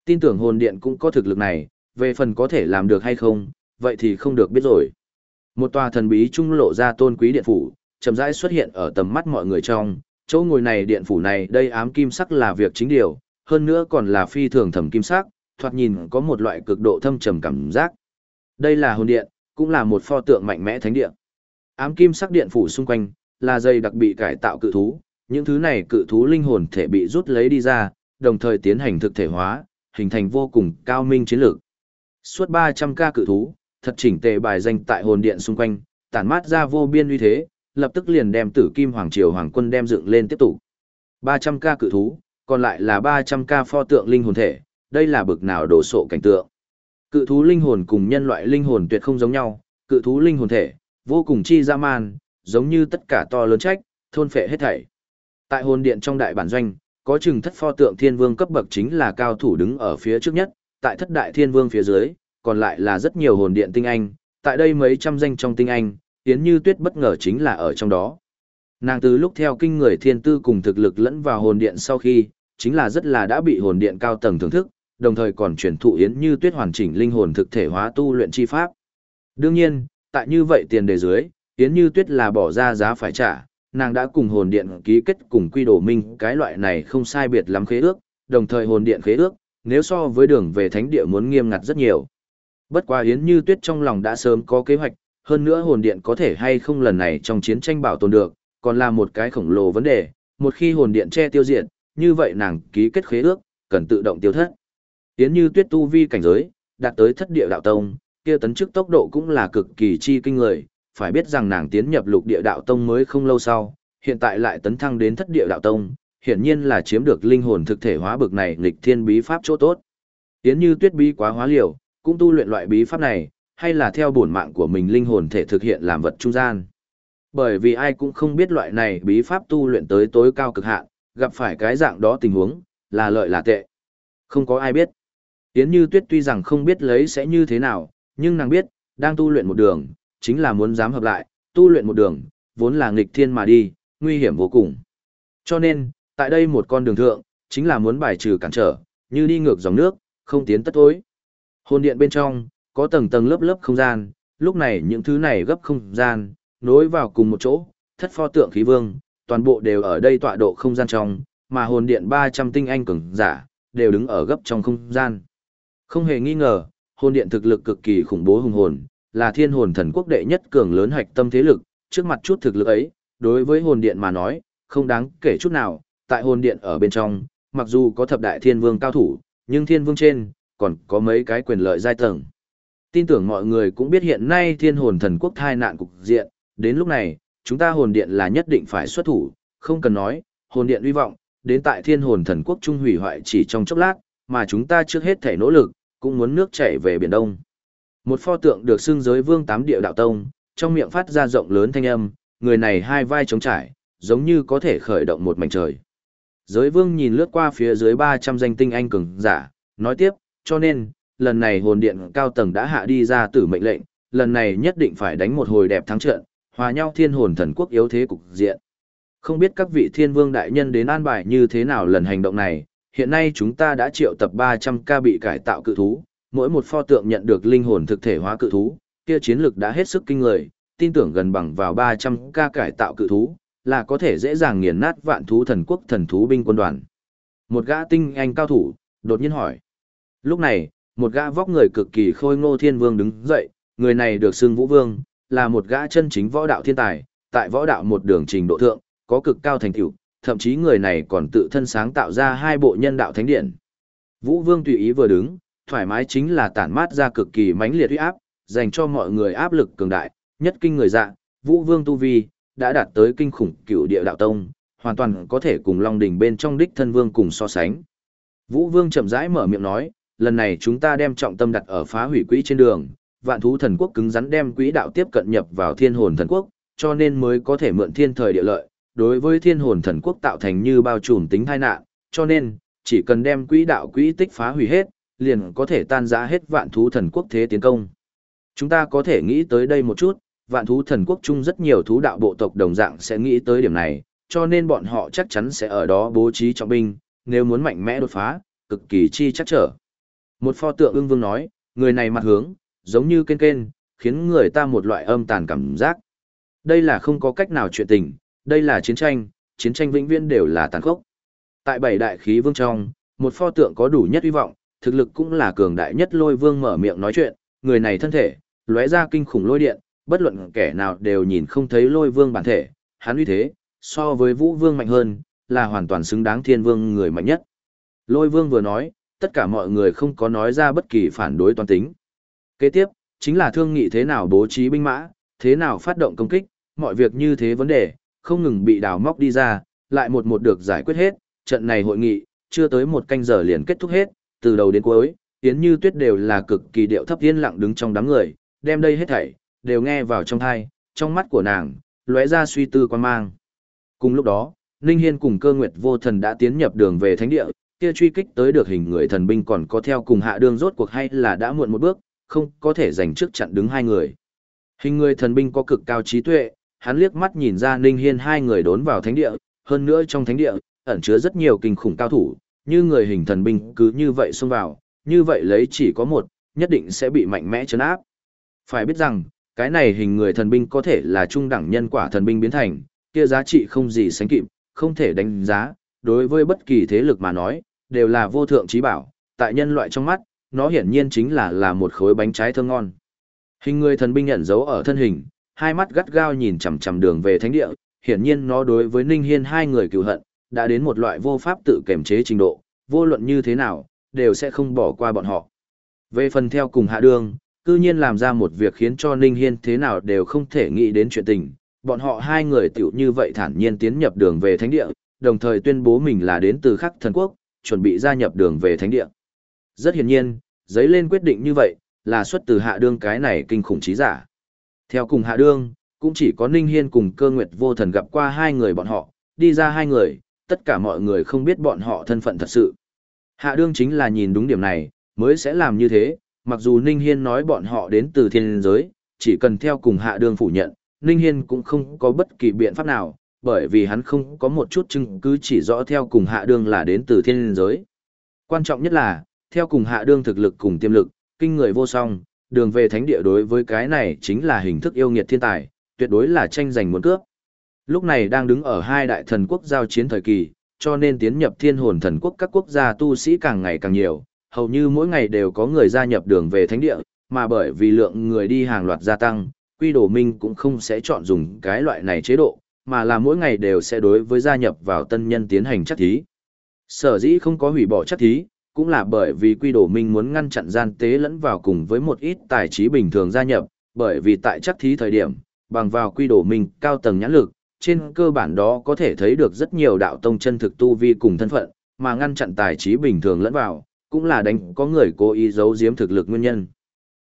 Tin tưởng hồn điện cũng có thực lực này, về phần có thể làm được hay không, vậy thì không được biết rồi. Một tòa thần bí trung lộ ra tôn quý điện phủ, chậm rãi xuất hiện ở tầm mắt mọi người trong, chỗ ngồi này điện phủ này đây ám kim sắc là việc chính điều, hơn nữa còn là phi thường thẩm kim sắc, thoạt nhìn có một loại cực độ thâm trầm cảm giác. Đây là hồn điện, cũng là một pho tượng mạnh mẽ thánh điện. Ám kim sắc điện phủ xung quanh là dây đặc bị cải tạo cự thú, những thứ này cự thú linh hồn thể bị rút lấy đi ra, đồng thời tiến hành thực thể hóa, hình thành vô cùng cao minh chiến lược. Suốt 300 ca cự thú, thật chỉnh tề bài danh tại hồn điện xung quanh, tản mát ra vô biên uy thế, lập tức liền đem Tử Kim Hoàng Triều Hoàng quân đem dựng lên tiếp tục. 300 ca cự thú, còn lại là 300 ca pho tượng linh hồn thể, đây là bực nào đổ sộ cảnh tượng. Cự thú linh hồn cùng nhân loại linh hồn tuyệt không giống nhau, cự thú linh hồn thể, vô cùng chi dã man, giống như tất cả to lớn trách, thôn phệ hết thảy. Tại hồn điện trong đại bản doanh, có chừng thất pho tượng thiên vương cấp bậc chính là cao thủ đứng ở phía trước nhất, tại thất đại thiên vương phía dưới, còn lại là rất nhiều hồn điện tinh anh, tại đây mấy trăm danh trong tinh anh, Yến Như Tuyết bất ngờ chính là ở trong đó. Nàng từ lúc theo kinh người thiên tư cùng thực lực lẫn vào hồn điện sau khi, chính là rất là đã bị hồn điện cao tầng thưởng thức, đồng thời còn truyền thụ Yến Như Tuyết hoàn chỉnh linh hồn thực thể hóa tu luyện chi pháp. Đương nhiên, tại như vậy tiền đề dưới, Yến Như Tuyết là bỏ ra giá phải trả, nàng đã cùng hồn điện ký kết cùng quy đồ minh cái loại này không sai biệt lắm khế ước, đồng thời hồn điện khế ước, nếu so với đường về thánh địa muốn nghiêm ngặt rất nhiều. Bất quá Yến Như Tuyết trong lòng đã sớm có kế hoạch, hơn nữa hồn điện có thể hay không lần này trong chiến tranh bảo tồn được, còn là một cái khổng lồ vấn đề, một khi hồn điện che tiêu diệt, như vậy nàng ký kết khế ước, cần tự động tiêu thất. Yến Như Tuyết tu vi cảnh giới, đạt tới thất địa đạo tông, kia tấn chức tốc độ cũng là cực kỳ chi kinh người, phải biết rằng nàng tiến nhập lục địa đạo tông mới không lâu sau, hiện tại lại tấn thăng đến thất địa đạo tông, hiển nhiên là chiếm được linh hồn thực thể hóa bực này nghịch thiên bí pháp chỗ tốt. tiến Như Tuyết bí quá hóa liều, cũng tu luyện loại bí pháp này, hay là theo bổn mạng của mình linh hồn thể thực hiện làm vật trung gian. Bởi vì ai cũng không biết loại này bí pháp tu luyện tới tối cao cực hạn, gặp phải cái dạng đó tình huống, là lợi là tệ. Không có ai biết. Yến Như Tuyết tuy rằng không biết lấy sẽ như thế nào, nhưng nàng biết, đang tu luyện một đường, chính là muốn dám hợp lại, tu luyện một đường, vốn là nghịch thiên mà đi, nguy hiểm vô cùng. Cho nên, tại đây một con đường thượng, chính là muốn bài trừ cản trở, như đi ngược dòng nước, không tiến tất thối. Hồn điện bên trong, có tầng tầng lớp lớp không gian, lúc này những thứ này gấp không gian, nối vào cùng một chỗ, thất pho tượng khí vương, toàn bộ đều ở đây tọa độ không gian trong, mà hồn điện 300 tinh anh cường giả, đều đứng ở gấp trong không gian. Không hề nghi ngờ, hồn điện thực lực cực kỳ khủng bố hùng hồn, là thiên hồn thần quốc đệ nhất cường lớn hạch tâm thế lực, trước mặt chút thực lực ấy, đối với hồn điện mà nói, không đáng kể chút nào, tại hồn điện ở bên trong, mặc dù có thập đại thiên vương cao thủ, nhưng thiên vương trên, còn có mấy cái quyền lợi giai tầng. Tin tưởng mọi người cũng biết hiện nay thiên hồn thần quốc thai nạn cục diện, đến lúc này, chúng ta hồn điện là nhất định phải xuất thủ, không cần nói, hồn điện hy vọng, đến tại thiên hồn thần quốc trung hủy hoại chỉ trong chốc lát, mà chúng ta trước hết thể nỗ lực, cũng muốn nước chảy về Biển Đông. Một pho tượng được xưng giới vương tám địa đạo tông, trong miệng phát ra rộng lớn thanh âm, người này hai vai chống trải, giống như có thể khởi động một mảnh trời. Giới vương nhìn lướt qua phía dưới 300 danh tinh anh cường giả, nói tiếp, cho nên, lần này hồn điện cao tầng đã hạ đi ra tử mệnh lệnh, lần này nhất định phải đánh một hồi đẹp thắng trận, hòa nhau thiên hồn thần quốc yếu thế cục diện. Không biết các vị thiên vương đại nhân đến an bài như thế nào lần hành động này, hiện nay chúng ta đã triệu tập 300 ca bị cải tạo cự thú, mỗi một pho tượng nhận được linh hồn thực thể hóa cự thú, kia chiến lực đã hết sức kinh người, tin tưởng gần bằng vào 300 ca cải tạo cự thú, là có thể dễ dàng nghiền nát vạn thú thần quốc thần thú binh quân đoàn. Một gã tinh anh cao thủ, đột nhiên hỏi. Lúc này, một gã vóc người cực kỳ khôi ngô thiên vương đứng dậy, người này được xưng vũ vương, là một gã chân chính võ đạo thiên tài, tại võ đạo một đường trình độ thượng, có cực cao thành tựu, thậm chí người này còn tự thân sáng tạo ra hai bộ nhân đạo thánh điện. Vũ Vương tùy ý vừa đứng, thoải mái chính là tản mát ra cực kỳ mãnh liệt uy áp, dành cho mọi người áp lực cường đại, nhất kinh người dạ, Vũ Vương tu vi đã đạt tới kinh khủng cựu địa đạo tông, hoàn toàn có thể cùng Long đỉnh bên trong đích thân vương cùng so sánh. Vũ Vương chậm rãi mở miệng nói, lần này chúng ta đem trọng tâm đặt ở phá hủy quỹ trên đường, vạn thú thần quốc cứng rắn đem quỹ đạo tiếp cận nhập vào thiên hồn thần quốc, cho nên mới có thể mượn thiên thời địa lợi, đối với thiên hồn thần quốc tạo thành như bao trùm tính tai nạn, cho nên, chỉ cần đem quỹ đạo quỹ tích phá hủy hết, liền có thể tan rã hết vạn thú thần quốc thế tiến công. Chúng ta có thể nghĩ tới đây một chút, vạn thú thần quốc chung rất nhiều thú đạo bộ tộc đồng dạng sẽ nghĩ tới điểm này, cho nên bọn họ chắc chắn sẽ ở đó bố trí trọng binh, nếu muốn mạnh mẽ đột phá, cực kỳ chi chắc trở. Một pho tượng ưng vương nói, người này mặt hướng, giống như kên kên, khiến người ta một loại âm tàn cảm giác. Đây là không có cách nào chuyện tình, đây là chiến tranh, chiến tranh vĩnh viễn đều là tàn khốc. Tại bảy đại khí vương trong, một pho tượng có đủ nhất hy vọng, thực lực cũng là cường đại nhất lôi vương mở miệng nói chuyện, người này thân thể, lóe ra kinh khủng lôi điện, bất luận kẻ nào đều nhìn không thấy lôi vương bản thể, hắn uy thế, so với vũ vương mạnh hơn, là hoàn toàn xứng đáng thiên vương người mạnh nhất. Lôi vương vừa nói, tất cả mọi người không có nói ra bất kỳ phản đối toàn tính. Kế tiếp, chính là thương nghị thế nào bố trí binh mã, thế nào phát động công kích, mọi việc như thế vấn đề, không ngừng bị đào móc đi ra, lại một một được giải quyết hết, trận này hội nghị, chưa tới một canh giờ liền kết thúc hết, từ đầu đến cuối, Yến Như Tuyết đều là cực kỳ điệu thấp yên lặng đứng trong đám người, đem đây hết thảy, đều nghe vào trong tai. trong mắt của nàng, lóe ra suy tư quan mang. Cùng lúc đó, Ninh Hiên cùng cơ nguyệt vô thần đã tiến nhập đường về thánh địa, kia truy kích tới được hình người thần binh còn có theo cùng hạ đường rốt cuộc hay là đã muộn một bước, không có thể giành trước chặn đứng hai người. Hình người thần binh có cực cao trí tuệ, hắn liếc mắt nhìn ra Ninh Hiên hai người đốn vào thánh địa, hơn nữa trong thánh địa, ẩn chứa rất nhiều kinh khủng cao thủ, như người hình thần binh cứ như vậy xông vào, như vậy lấy chỉ có một, nhất định sẽ bị mạnh mẽ chấn áp. Phải biết rằng, cái này hình người thần binh có thể là trung đẳng nhân quả thần binh biến thành, kia giá trị không gì sánh kịp, không thể đánh giá, đối với bất kỳ thế lực mà nói, đều là vô thượng trí bảo, tại nhân loại trong mắt, nó hiển nhiên chính là là một khối bánh trái thơm ngon. Hình người thần binh nhận dấu ở thân hình, hai mắt gắt gao nhìn chằm chằm đường về thánh địa, hiển nhiên nó đối với Ninh Hiên hai người cừu hận, đã đến một loại vô pháp tự kiểm chế trình độ, vô luận như thế nào, đều sẽ không bỏ qua bọn họ. Về phần theo cùng hạ đường, cư nhiên làm ra một việc khiến cho Ninh Hiên thế nào đều không thể nghĩ đến chuyện tình, bọn họ hai người tiểu như vậy thản nhiên tiến nhập đường về thánh địa, đồng thời tuyên bố mình là đến từ khắc thần quốc, chuẩn bị gia nhập đường về thánh địa. Rất hiển nhiên, giấy lên quyết định như vậy, là xuất từ hạ đương cái này kinh khủng trí giả. Theo cùng hạ đương, cũng chỉ có Ninh Hiên cùng cơ nguyệt vô thần gặp qua hai người bọn họ, đi ra hai người, tất cả mọi người không biết bọn họ thân phận thật sự. Hạ đương chính là nhìn đúng điểm này, mới sẽ làm như thế, mặc dù Ninh Hiên nói bọn họ đến từ thiên giới, chỉ cần theo cùng hạ đương phủ nhận, Ninh Hiên cũng không có bất kỳ biện pháp nào, bởi vì hắn không có một chút chứng cứ chỉ rõ theo cùng hạ đương là đến từ thiên giới. Quan trọng nhất là, theo cùng hạ đương thực lực cùng tiềm lực, kinh người vô song, đường về thánh địa đối với cái này chính là hình thức yêu nghiệt thiên tài, tuyệt đối là tranh giành muốn cướp. Lúc này đang đứng ở hai đại thần quốc giao chiến thời kỳ, cho nên tiến nhập thiên hồn thần quốc các quốc gia tu sĩ càng ngày càng nhiều, hầu như mỗi ngày đều có người gia nhập đường về thánh địa, mà bởi vì lượng người đi hàng loạt gia tăng, quy đồ minh cũng không sẽ chọn dùng cái loại này chế độ, mà là mỗi ngày đều sẽ đối với gia nhập vào tân nhân tiến hành chắc thí. Sở dĩ không có hủy bỏ chắc thí, cũng là bởi vì quy đồ minh muốn ngăn chặn gian tế lẫn vào cùng với một ít tài trí bình thường gia nhập, bởi vì tại chắc thí thời điểm, bằng vào quy đồ minh cao tầng nhãn lực, trên cơ bản đó có thể thấy được rất nhiều đạo tông chân thực tu vi cùng thân phận, mà ngăn chặn tài trí bình thường lẫn vào, cũng là đánh có người cố ý giấu giếm thực lực nguyên nhân.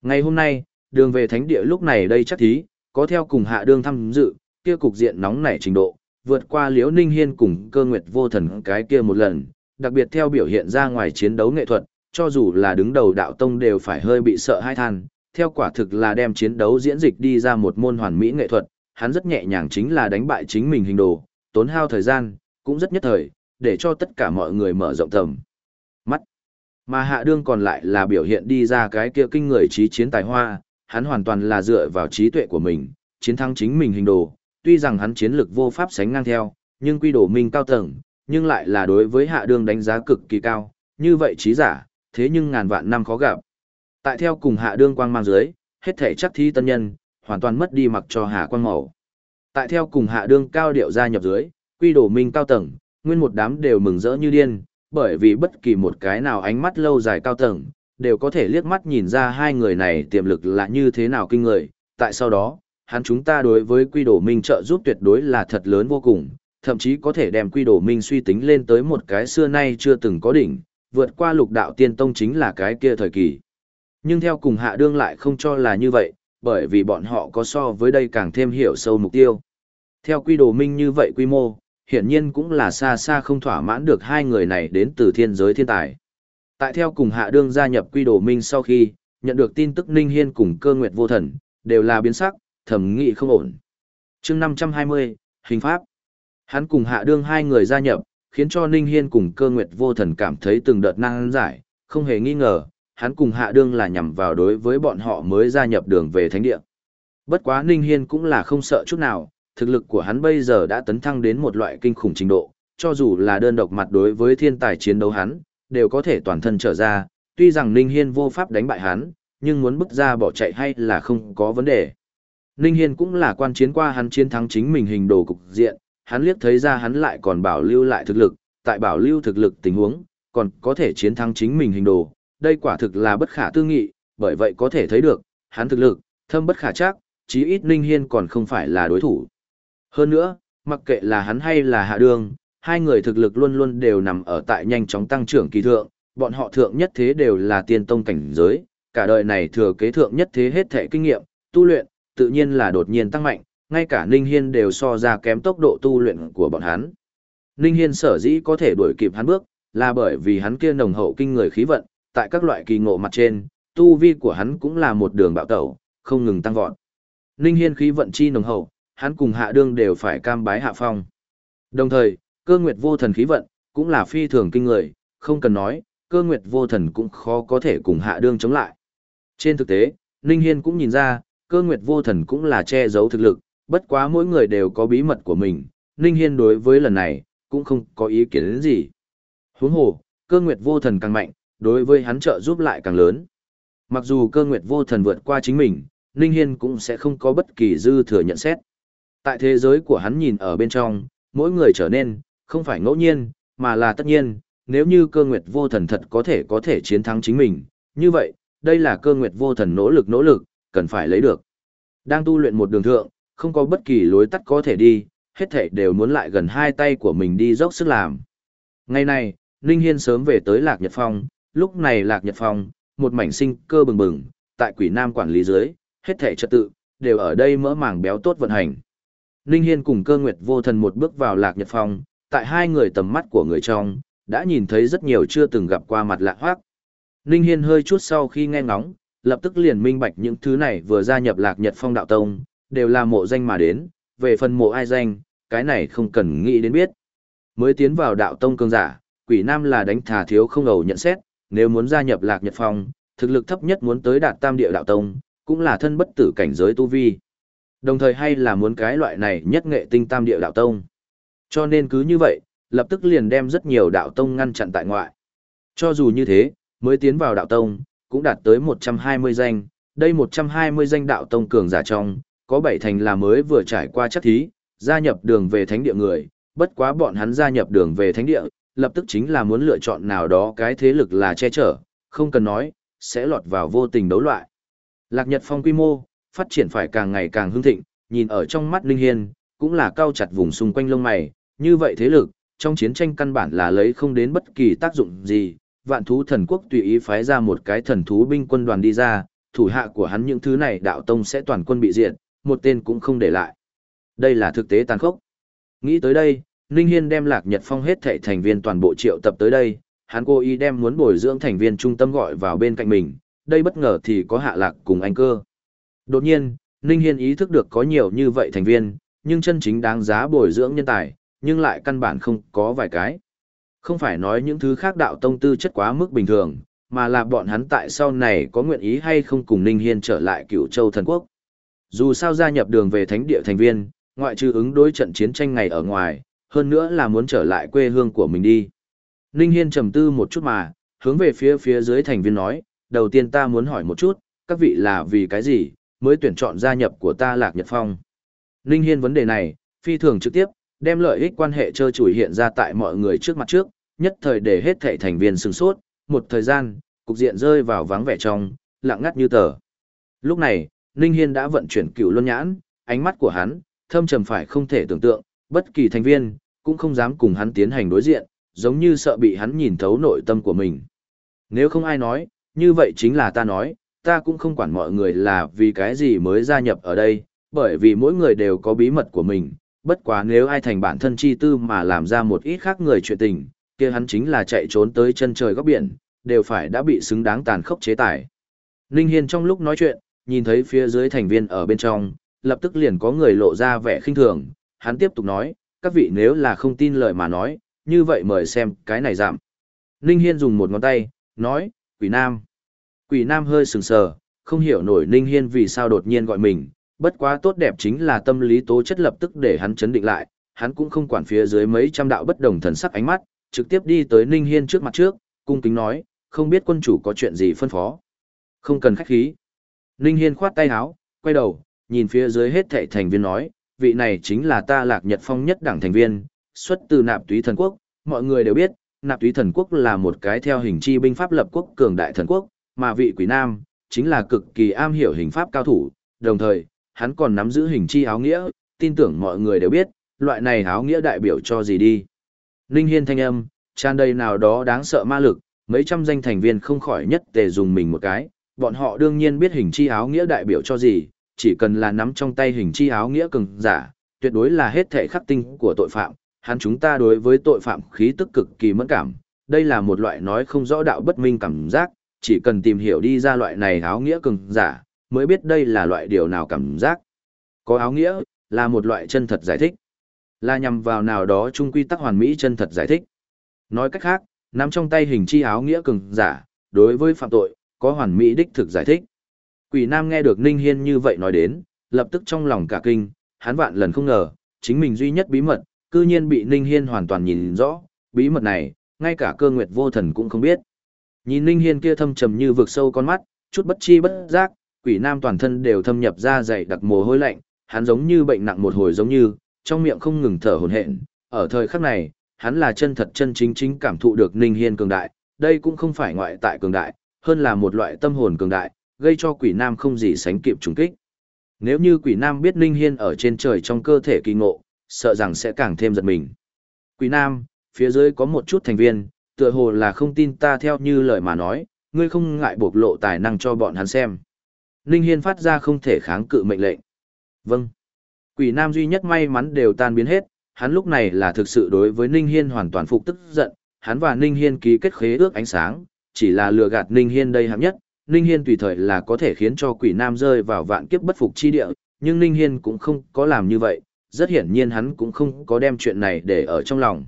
Ngày hôm nay, đường về thánh địa lúc này đây chắc thí, có theo cùng hạ đương tham dự, kia cục diện nóng nảy trình độ, vượt qua liễu ninh hiên cùng cơ nguyệt vô thần cái kia một lần, đặc biệt theo biểu hiện ra ngoài chiến đấu nghệ thuật, cho dù là đứng đầu đạo tông đều phải hơi bị sợ hai than, theo quả thực là đem chiến đấu diễn dịch đi ra một môn hoàn mỹ nghệ thuật, hắn rất nhẹ nhàng chính là đánh bại chính mình hình đồ, tốn hao thời gian, cũng rất nhất thời, để cho tất cả mọi người mở rộng tầm. Mắt. Mà hạ đương còn lại là biểu hiện đi ra cái kia kinh người trí chiến tài hoa, hắn hoàn toàn là dựa vào trí tuệ của mình, chiến thắng chính mình hình đồ, tuy rằng hắn chiến lực vô pháp sánh ngang theo, nhưng quy đồ minh cao tầng, nhưng lại là đối với hạ đương đánh giá cực kỳ cao, như vậy trí giả, thế nhưng ngàn vạn năm khó gặp. Tại theo cùng hạ đương quang mang dưới, hết thể chắc thi tân nhân, hoàn toàn mất đi mặc cho hạ quang màu. Tại theo cùng hạ đương cao điệu gia nhập dưới, quy đồ minh cao tầng, nguyên một đám đều mừng rỡ như điên, bởi vì bất kỳ một cái nào ánh mắt lâu dài cao tầng, đều có thể liếc mắt nhìn ra hai người này tiềm lực là như thế nào kinh người. Tại sau đó, hắn chúng ta đối với quy đồ minh trợ giúp tuyệt đối là thật lớn vô cùng, thậm chí có thể đem quy đồ minh suy tính lên tới một cái xưa nay chưa từng có đỉnh, vượt qua lục đạo tiên tông chính là cái kia thời kỳ. Nhưng theo cùng hạ đương lại không cho là như vậy, bởi vì bọn họ có so với đây càng thêm hiểu sâu mục tiêu. Theo quy đồ minh như vậy quy mô, hiển nhiên cũng là xa xa không thỏa mãn được hai người này đến từ thiên giới thiên tài. Tại theo cùng hạ đương gia nhập quy đồ minh sau khi, nhận được tin tức Ninh Hiên cùng cơ nguyệt vô thần, đều là biến sắc, thẩm nghị không ổn. chương 520, hình pháp. Hắn cùng hạ đương hai người gia nhập, khiến cho Ninh Hiên cùng cơ nguyệt vô thần cảm thấy từng đợt năng giải, không hề nghi ngờ, hắn cùng hạ đương là nhằm vào đối với bọn họ mới gia nhập đường về thánh địa. Bất quá Ninh Hiên cũng là không sợ chút nào, thực lực của hắn bây giờ đã tấn thăng đến một loại kinh khủng trình độ, cho dù là đơn độc mặt đối với thiên tài chiến đấu hắn, đều có thể toàn thân trở ra, tuy rằng Ninh Hiên vô pháp đánh bại hắn, nhưng muốn bước ra bỏ chạy hay là không có vấn đề. Ninh Hiên cũng là quan chiến qua hắn chiến thắng chính mình hình đồ cục diện, hắn liếc thấy ra hắn lại còn bảo lưu lại thực lực, tại bảo lưu thực lực tình huống, còn có thể chiến thắng chính mình hình đồ, đây quả thực là bất khả tư nghị, bởi vậy có thể thấy được, hắn thực lực, thâm bất khả chắc, chí ít Ninh Hiên còn không phải là đối thủ. Hơn nữa, mặc kệ là hắn hay là hạ đường, hai người thực lực luôn luôn đều nằm ở tại nhanh chóng tăng trưởng kỳ thượng, bọn họ thượng nhất thế đều là tiên tông cảnh giới, cả đời này thừa kế thượng nhất thế hết thể kinh nghiệm, tu luyện, tự nhiên là đột nhiên tăng mạnh, ngay cả Ninh Hiên đều so ra kém tốc độ tu luyện của bọn hắn. Ninh Hiên sở dĩ có thể đuổi kịp hắn bước, là bởi vì hắn kia nồng hậu kinh người khí vận, tại các loại kỳ ngộ mặt trên, tu vi của hắn cũng là một đường bạo tẩu, không ngừng tăng vọt. Ninh Hiên khí vận chi nồng hậu, hắn cùng hạ đương đều phải cam bái hạ phong. Đồng thời, cơ nguyệt vô thần khí vận, cũng là phi thường kinh người, không cần nói, cơ nguyệt vô thần cũng khó có thể cùng hạ đương chống lại. Trên thực tế, Ninh Hiên cũng nhìn ra, cơ nguyệt vô thần cũng là che giấu thực lực, bất quá mỗi người đều có bí mật của mình, Ninh Hiên đối với lần này, cũng không có ý kiến đến gì. Huống hồ, cơ nguyệt vô thần càng mạnh, đối với hắn trợ giúp lại càng lớn. Mặc dù cơ nguyệt vô thần vượt qua chính mình, Ninh Hiên cũng sẽ không có bất kỳ dư thừa nhận xét. Tại thế giới của hắn nhìn ở bên trong, mỗi người trở nên, không phải ngẫu nhiên, mà là tất nhiên, nếu như cơ nguyệt vô thần thật có thể có thể chiến thắng chính mình, như vậy, đây là cơ nguyệt vô thần nỗ lực nỗ lực, cần phải lấy được. Đang tu luyện một đường thượng, không có bất kỳ lối tắt có thể đi, hết thảy đều muốn lại gần hai tay của mình đi dốc sức làm. Ngày này, Ninh Hiên sớm về tới Lạc Nhật Phong, lúc này Lạc Nhật Phong, một mảnh sinh cơ bừng bừng, tại quỷ nam quản lý dưới, hết thể trật tự, đều ở đây mỡ màng béo tốt vận hành. Ninh Hiên cùng cơ nguyệt vô thần một bước vào Lạc Nhật Phong, tại hai người tầm mắt của người trong, đã nhìn thấy rất nhiều chưa từng gặp qua mặt lạ hoác. Ninh Hiên hơi chút sau khi nghe ngóng, lập tức liền minh bạch những thứ này vừa gia nhập Lạc Nhật Phong đạo tông, đều là mộ danh mà đến, về phần mộ ai danh, cái này không cần nghĩ đến biết. Mới tiến vào đạo tông cường giả, quỷ nam là đánh thà thiếu không ầu nhận xét, nếu muốn gia nhập lạc nhật phong, thực lực thấp nhất muốn tới đạt tam địa đạo tông, cũng là thân bất tử cảnh giới tu vi. Đồng thời hay là muốn cái loại này nhất nghệ tinh tam địa đạo tông. Cho nên cứ như vậy, lập tức liền đem rất nhiều đạo tông ngăn chặn tại ngoại. Cho dù như thế, mới tiến vào đạo tông, cũng đạt tới 120 danh, đây 120 danh đạo tông cường giả trong, có bảy thành là mới vừa trải qua chắc thí, gia nhập đường về thánh địa người, bất quá bọn hắn gia nhập đường về thánh địa, lập tức chính là muốn lựa chọn nào đó cái thế lực là che chở, không cần nói, sẽ lọt vào vô tình đấu loại. Lạc Nhật Phong quy mô, phát triển phải càng ngày càng hưng thịnh, nhìn ở trong mắt Linh Hiên, cũng là cao chặt vùng xung quanh lông mày, như vậy thế lực, trong chiến tranh căn bản là lấy không đến bất kỳ tác dụng gì, vạn thú thần quốc tùy ý phái ra một cái thần thú binh quân đoàn đi ra, thủ hạ của hắn những thứ này đạo tông sẽ toàn quân bị diệt, một tên cũng không để lại. Đây là thực tế tàn khốc. Nghĩ tới đây, Ninh Hiên đem Lạc Nhật Phong hết thảy thành viên toàn bộ triệu tập tới đây, hắn cố ý đem muốn bồi dưỡng thành viên trung tâm gọi vào bên cạnh mình, đây bất ngờ thì có hạ lạc cùng anh cơ. Đột nhiên, Ninh Hiên ý thức được có nhiều như vậy thành viên, nhưng chân chính đáng giá bồi dưỡng nhân tài, nhưng lại căn bản không có vài cái. Không phải nói những thứ khác đạo tông tư chất quá mức bình thường, mà là bọn hắn tại sau này có nguyện ý hay không cùng Ninh Hiên trở lại cựu châu thần quốc. Dù sao gia nhập đường về thánh địa thành viên, ngoại trừ ứng đối trận chiến tranh ngày ở ngoài, hơn nữa là muốn trở lại quê hương của mình đi. Ninh Hiên trầm tư một chút mà, hướng về phía phía dưới thành viên nói, đầu tiên ta muốn hỏi một chút, các vị là vì cái gì, mới tuyển chọn gia nhập của ta Lạc Nhật Phong. Ninh Hiên vấn đề này, phi thường trực tiếp, đem lợi ích quan hệ trơ chủi hiện ra tại mọi người trước mặt trước, nhất thời để hết thảy thành viên sừng sốt, một thời gian, cục diện rơi vào vắng vẻ trong, lặng ngắt như tờ. Lúc này, Ninh Hiên đã vận chuyển cựu luân nhãn, ánh mắt của hắn, thâm trầm phải không thể tưởng tượng, bất kỳ thành viên, cũng không dám cùng hắn tiến hành đối diện, giống như sợ bị hắn nhìn thấu nội tâm của mình. Nếu không ai nói, như vậy chính là ta nói, ta cũng không quản mọi người là vì cái gì mới gia nhập ở đây, bởi vì mỗi người đều có bí mật của mình, bất quá nếu ai thành bản thân chi tư mà làm ra một ít khác người chuyện tình, kia hắn chính là chạy trốn tới chân trời góc biển, đều phải đã bị xứng đáng tàn khốc chế tài. Ninh Hiên trong lúc nói chuyện, nhìn thấy phía dưới thành viên ở bên trong, lập tức liền có người lộ ra vẻ khinh thường, hắn tiếp tục nói, các vị nếu là không tin lời mà nói, như vậy mời xem cái này giảm. Ninh Hiên dùng một ngón tay, nói, quỷ nam. Quỷ nam hơi sừng sờ, không hiểu nổi Ninh Hiên vì sao đột nhiên gọi mình, bất quá tốt đẹp chính là tâm lý tố chất lập tức để hắn chấn định lại, hắn cũng không quản phía dưới mấy trăm đạo bất đồng thần sắc ánh mắt, trực tiếp đi tới Ninh Hiên trước mặt trước, cung kính nói, không biết quân chủ có chuyện gì phân phó. Không cần khách khí. Ninh Hiên khoát tay áo, quay đầu, nhìn phía dưới hết thảy thành viên nói, vị này chính là ta lạc nhật phong nhất đảng thành viên, xuất từ nạp túy thần quốc, mọi người đều biết, nạp túy thần quốc là một cái theo hình chi binh pháp lập quốc cường đại thần quốc, mà vị quỷ nam, chính là cực kỳ am hiểu hình pháp cao thủ, đồng thời, hắn còn nắm giữ hình chi áo nghĩa, tin tưởng mọi người đều biết, loại này áo nghĩa đại biểu cho gì đi. Ninh Hiên thanh âm, tràn đầy nào đó đáng sợ ma lực, mấy trăm danh thành viên không khỏi nhất tề dùng mình một cái, bọn họ đương nhiên biết hình chi áo nghĩa đại biểu cho gì, chỉ cần là nắm trong tay hình chi áo nghĩa cường giả, tuyệt đối là hết thể khắc tinh của tội phạm, hắn chúng ta đối với tội phạm khí tức cực kỳ mẫn cảm, đây là một loại nói không rõ đạo bất minh cảm giác, chỉ cần tìm hiểu đi ra loại này áo nghĩa cường giả, mới biết đây là loại điều nào cảm giác. Có áo nghĩa, là một loại chân thật giải thích. Là nhằm vào nào đó chung quy tắc hoàn mỹ chân thật giải thích. Nói cách khác, nắm trong tay hình chi áo nghĩa cường giả, đối với phạm tội, có hoàn mỹ đích thực giải thích. Quỷ Nam nghe được Ninh Hiên như vậy nói đến, lập tức trong lòng cả kinh, hắn vạn lần không ngờ, chính mình duy nhất bí mật, cư nhiên bị Ninh Hiên hoàn toàn nhìn rõ, bí mật này, ngay cả cơ nguyệt vô thần cũng không biết. Nhìn Ninh Hiên kia thâm trầm như vực sâu con mắt, chút bất chi bất giác, quỷ nam toàn thân đều thâm nhập ra dày đặc mồ hôi lạnh, hắn giống như bệnh nặng một hồi giống như, trong miệng không ngừng thở hổn hển. Ở thời khắc này, hắn là chân thật chân chính chính cảm thụ được Ninh Hiên cường đại, đây cũng không phải ngoại tại cường đại, hơn là một loại tâm hồn cường đại, gây cho quỷ nam không gì sánh kịp trùng kích. Nếu như quỷ nam biết Ninh Hiên ở trên trời trong cơ thể kỳ ngộ, sợ rằng sẽ càng thêm giật mình. Quỷ nam, phía dưới có một chút thành viên, tựa hồ là không tin ta theo như lời mà nói, ngươi không ngại bộc lộ tài năng cho bọn hắn xem. Ninh Hiên phát ra không thể kháng cự mệnh lệnh. Vâng. Quỷ nam duy nhất may mắn đều tan biến hết, hắn lúc này là thực sự đối với Ninh Hiên hoàn toàn phục tức giận, hắn và Ninh Hiên ký kết khế ước ánh sáng, chỉ là lừa gạt Ninh Hiên đây hạng nhất, Ninh Hiên tùy thời là có thể khiến cho quỷ nam rơi vào vạn kiếp bất phục chi địa, nhưng Ninh Hiên cũng không có làm như vậy, rất hiển nhiên hắn cũng không có đem chuyện này để ở trong lòng.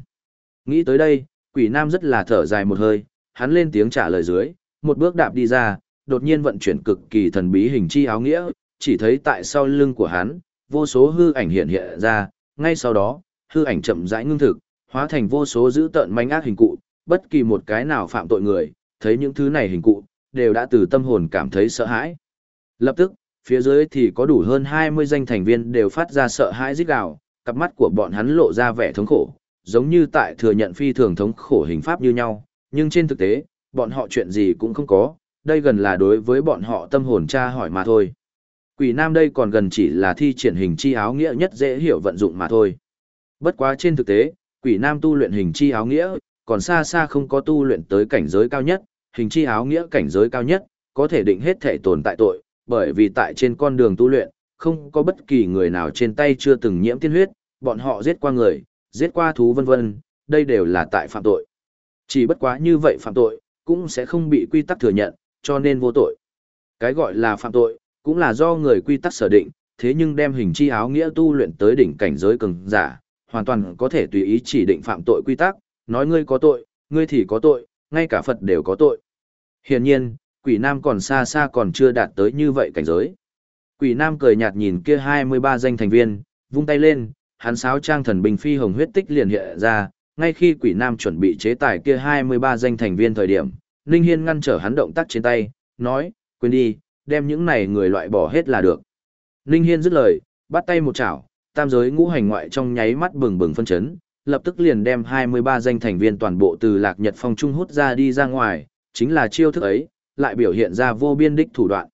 Nghĩ tới đây, quỷ nam rất là thở dài một hơi, hắn lên tiếng trả lời dưới, một bước đạp đi ra, đột nhiên vận chuyển cực kỳ thần bí hình chi áo nghĩa, chỉ thấy tại sau lưng của hắn, vô số hư ảnh hiện hiện ra, ngay sau đó, hư ảnh chậm rãi ngưng thực, hóa thành vô số dữ tợn manh ác hình cụ, bất kỳ một cái nào phạm tội người, thấy những thứ này hình cụ, đều đã từ tâm hồn cảm thấy sợ hãi. Lập tức, phía dưới thì có đủ hơn 20 danh thành viên đều phát ra sợ hãi rít gào, cặp mắt của bọn hắn lộ ra vẻ thống khổ, giống như tại thừa nhận phi thường thống khổ hình pháp như nhau, nhưng trên thực tế, bọn họ chuyện gì cũng không có, đây gần là đối với bọn họ tâm hồn tra hỏi mà thôi. Quỷ Nam đây còn gần chỉ là thi triển hình chi áo nghĩa nhất dễ hiểu vận dụng mà thôi. Bất quá trên thực tế, Quỷ Nam tu luyện hình chi áo nghĩa, còn xa xa không có tu luyện tới cảnh giới cao nhất, hình chi áo nghĩa cảnh giới cao nhất, có thể định hết thể tồn tại tội, bởi vì tại trên con đường tu luyện, không có bất kỳ người nào trên tay chưa từng nhiễm tiên huyết, bọn họ giết qua người, giết qua thú vân vân, đây đều là tại phạm tội. Chỉ bất quá như vậy phạm tội, cũng sẽ không bị quy tắc thừa nhận, cho nên vô tội. Cái gọi là phạm tội, cũng là do người quy tắc sở định, thế nhưng đem hình chi áo nghĩa tu luyện tới đỉnh cảnh giới cường giả, hoàn toàn có thể tùy ý chỉ định phạm tội quy tắc, nói ngươi có tội, ngươi thì có tội, ngay cả Phật đều có tội. Hiển nhiên, quỷ nam còn xa xa còn chưa đạt tới như vậy cảnh giới. Quỷ nam cười nhạt nhìn kia 23 danh thành viên, vung tay lên, hắn sáo trang thần bình phi hồng huyết tích liền hiện ra, ngay khi quỷ nam chuẩn bị chế tài kia 23 danh thành viên thời điểm, Ninh Hiên ngăn trở hắn động tác trên tay, nói, quên đi, đem những này người loại bỏ hết là được. Ninh Hiên dứt lời, bắt tay một chảo, tam giới ngũ hành ngoại trong nháy mắt bừng bừng phân chấn, lập tức liền đem 23 danh thành viên toàn bộ từ Lạc Nhật Phong Trung hút ra đi ra ngoài, chính là chiêu thức ấy, lại biểu hiện ra vô biên đích thủ đoạn.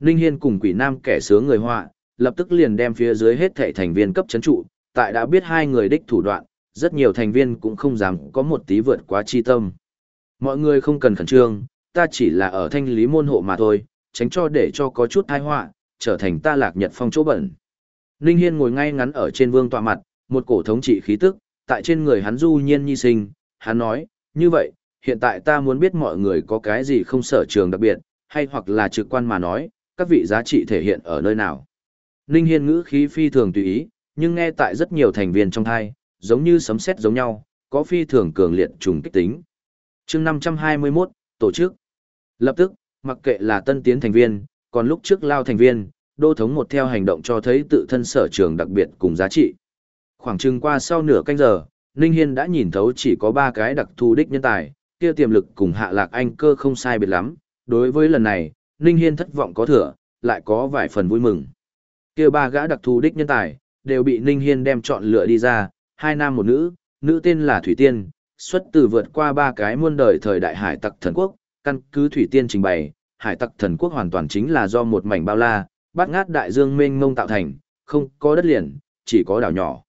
Ninh Hiên cùng quỷ nam kẻ sướng người họa, lập tức liền đem phía dưới hết thảy thành viên cấp chấn trụ, tại đã biết hai người đích thủ đoạn, rất nhiều thành viên cũng không dám có một tí vượt quá chi tâm. Mọi người không cần khẩn trương, ta chỉ là ở thanh lý môn hộ mà thôi, tránh cho để cho có chút tai họa, trở thành ta lạc nhật phong chỗ bẩn. Ninh Hiên ngồi ngay ngắn ở trên vương tọa mặt, một cổ thống trị khí tức, tại trên người hắn du nhiên nhi sinh, hắn nói, như vậy, hiện tại ta muốn biết mọi người có cái gì không sở trường đặc biệt, hay hoặc là trực quan mà nói, các vị giá trị thể hiện ở nơi nào. Ninh Hiên ngữ khí phi thường tùy ý, nhưng nghe tại rất nhiều thành viên trong thai, giống như sấm sét giống nhau, có phi thường cường liệt trùng kích tính. chương 521, tổ chức. Lập tức, mặc kệ là tân tiến thành viên, còn lúc trước lao thành viên, đô thống một theo hành động cho thấy tự thân sở trường đặc biệt cùng giá trị. Khoảng chừng qua sau nửa canh giờ, Ninh Hiên đã nhìn thấu chỉ có ba cái đặc thù đích nhân tài, kia tiềm lực cùng hạ lạc anh cơ không sai biệt lắm. Đối với lần này, Ninh Hiên thất vọng có thừa, lại có vài phần vui mừng. Kia ba gã đặc thù đích nhân tài, đều bị Ninh Hiên đem chọn lựa đi ra, hai nam một nữ, nữ tên là Thủy Tiên, xuất từ vượt qua ba cái muôn đời thời đại hải tặc thần quốc, căn cứ Thủy Tiên trình bày, hải tặc thần quốc hoàn toàn chính là do một mảnh bao la, bát ngát đại dương mênh mông tạo thành, không có đất liền, chỉ có đảo nhỏ.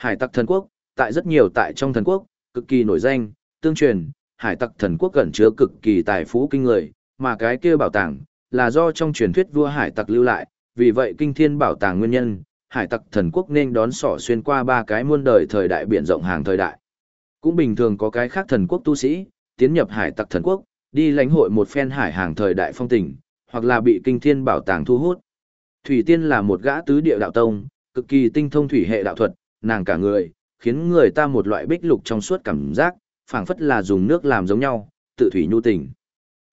Hải tặc thần quốc, tại rất nhiều tại trong thần quốc, cực kỳ nổi danh, tương truyền, hải tặc thần quốc cẩn chứa cực kỳ tài phú kinh người, mà cái kia bảo tàng, là do trong truyền thuyết vua hải tặc lưu lại, vì vậy kinh thiên bảo tàng nguyên nhân, hải tặc thần quốc nên đón sỏ xuyên qua ba cái muôn đời thời đại biển rộng hàng thời đại. Cũng bình thường có cái khác thần quốc tu sĩ, tiến nhập hải tặc thần quốc, đi lãnh hội một phen hải hàng thời đại phong tình, hoặc là bị kinh thiên bảo tàng thu hút. Thủy Tiên là một gã tứ địa đạo tông, cực kỳ tinh thông thủy hệ đạo thuật, nàng cả người, khiến người ta một loại bích lục trong suốt cảm giác, phảng phất là dùng nước làm giống nhau, tự thủy nhu tình.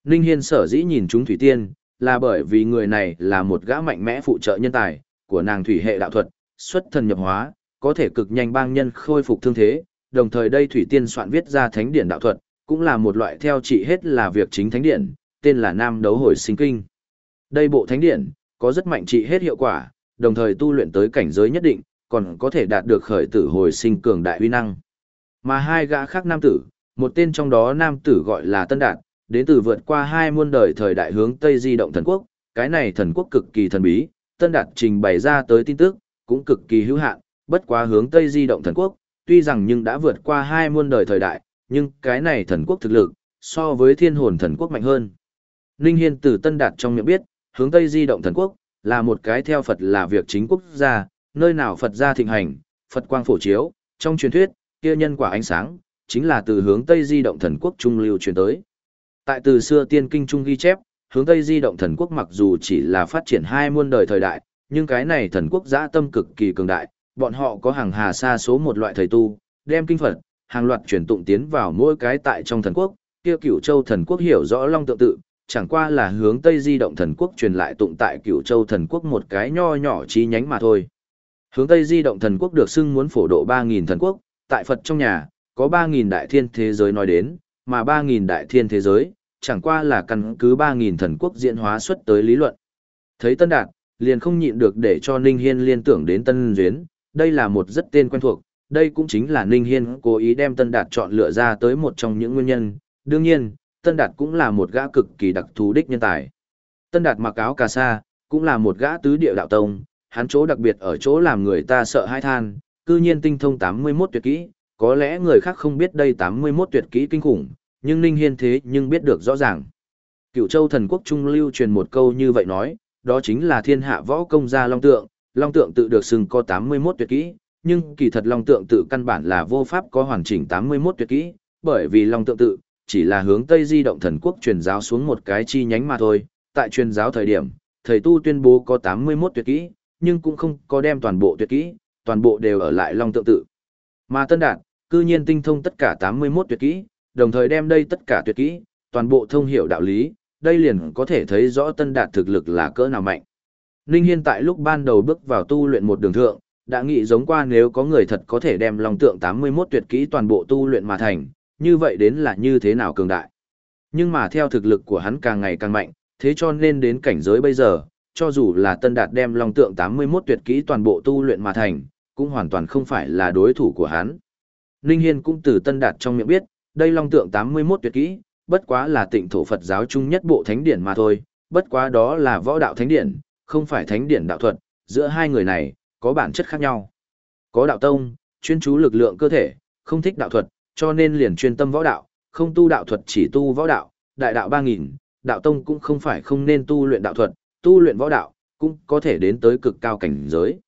Ninh Hiên sở dĩ nhìn chúng Thủy Tiên, là bởi vì người này là một gã mạnh mẽ phụ trợ nhân tài, của nàng thủy hệ đạo thuật, xuất thần nhập hóa, có thể cực nhanh bang nhân khôi phục thương thế, đồng thời đây Thủy Tiên soạn viết ra thánh điển đạo thuật, cũng là một loại theo trị hết là việc chính thánh điển, tên là Nam Đấu Hồi Sinh Kinh. Đây bộ thánh điển, có rất mạnh trị hết hiệu quả, đồng thời tu luyện tới cảnh giới nhất định, còn có thể đạt được khởi tử hồi sinh cường đại uy năng. Mà hai gã khác nam tử, một tên trong đó nam tử gọi là Tân Đạt, đến từ vượt qua hai muôn đời thời đại hướng Tây di động thần quốc, cái này thần quốc cực kỳ thần bí, Tân Đạt trình bày ra tới tin tức, cũng cực kỳ hữu hạn, bất quá hướng Tây di động thần quốc, tuy rằng nhưng đã vượt qua hai muôn đời thời đại, nhưng cái này thần quốc thực lực, so với thiên hồn thần quốc mạnh hơn. Ninh Hiên từ Tân Đạt trong miệng biết, hướng Tây di động thần quốc, là một cái theo Phật là việc chính quốc gia, nơi nào Phật gia thịnh hành, Phật quang phổ chiếu, trong truyền thuyết, kia nhân quả ánh sáng, chính là từ hướng Tây di động thần quốc trung lưu truyền tới. Tại từ xưa tiên kinh trung ghi chép, hướng Tây di động thần quốc mặc dù chỉ là phát triển hai muôn đời thời đại, nhưng cái này thần quốc giã tâm cực kỳ cường đại, bọn họ có hàng hà xa số một loại thầy tu, đem kinh Phật, hàng loạt truyền tụng tiến vào mỗi cái tại trong thần quốc, kia cửu châu thần quốc hiểu rõ long tượng tự, chẳng qua là hướng Tây di động thần quốc truyền lại tụng tại cửu châu thần quốc một cái nho nhỏ chi nhánh mà thôi. Hướng Tây di động thần quốc được xưng muốn phổ độ 3.000 thần quốc, tại Phật trong nhà, có 3.000 đại thiên thế giới nói đến, mà 3.000 đại thiên thế giới, chẳng qua là căn cứ 3.000 thần quốc diễn hóa xuất tới lý luận. Thấy Tân Đạt, liền không nhịn được để cho Ninh Hiên liên tưởng đến Tân Duyến, đây là một rất tên quen thuộc, đây cũng chính là Ninh Hiên cố ý đem Tân Đạt chọn lựa ra tới một trong những nguyên nhân, đương nhiên, Tân Đạt cũng là một gã cực kỳ đặc thù đích nhân tài. Tân Đạt mặc áo cà sa, cũng là một gã tứ địa đạo tông, hắn chỗ đặc biệt ở chỗ làm người ta sợ hãi than, cư nhiên tinh thông 81 tuyệt kỹ, có lẽ người khác không biết đây 81 tuyệt kỹ kinh khủng, nhưng Ninh Hiên thế nhưng biết được rõ ràng. Cựu châu thần quốc trung lưu truyền một câu như vậy nói, đó chính là thiên hạ võ công gia long tượng, long tượng tự được xưng có 81 tuyệt kỹ, nhưng kỳ thật long tượng tự căn bản là vô pháp có hoàn chỉnh 81 tuyệt kỹ, bởi vì long tượng tự chỉ là hướng Tây di động thần quốc truyền giáo xuống một cái chi nhánh mà thôi, tại truyền giáo thời điểm, thầy tu tuyên bố có 81 tuyệt kỹ, nhưng cũng không có đem toàn bộ tuyệt kỹ, toàn bộ đều ở lại long tượng tự. Mà Tân Đạt, cư nhiên tinh thông tất cả 81 tuyệt kỹ, đồng thời đem đây tất cả tuyệt kỹ, toàn bộ thông hiểu đạo lý, đây liền có thể thấy rõ Tân Đạt thực lực là cỡ nào mạnh. Ninh Hiên tại lúc ban đầu bước vào tu luyện một đường thượng, đã nghĩ giống qua nếu có người thật có thể đem long tượng 81 tuyệt kỹ toàn bộ tu luyện mà thành, như vậy đến là như thế nào cường đại. Nhưng mà theo thực lực của hắn càng ngày càng mạnh, thế cho nên đến cảnh giới bây giờ, cho dù là Tân Đạt đem long tượng 81 tuyệt kỹ toàn bộ tu luyện mà thành, cũng hoàn toàn không phải là đối thủ của hắn. Ninh Hiên cũng từ Tân Đạt trong miệng biết, đây long tượng 81 tuyệt kỹ, bất quá là tịnh thổ Phật giáo chung nhất bộ thánh điển mà thôi, bất quá đó là võ đạo thánh điển, không phải thánh điển đạo thuật, giữa hai người này, có bản chất khác nhau. Có đạo tông, chuyên chú lực lượng cơ thể, không thích đạo thuật, cho nên liền chuyên tâm võ đạo, không tu đạo thuật chỉ tu võ đạo, đại đạo 3000, đạo tông cũng không phải không nên tu luyện đạo thuật, tu luyện võ đạo, cũng có thể đến tới cực cao cảnh giới.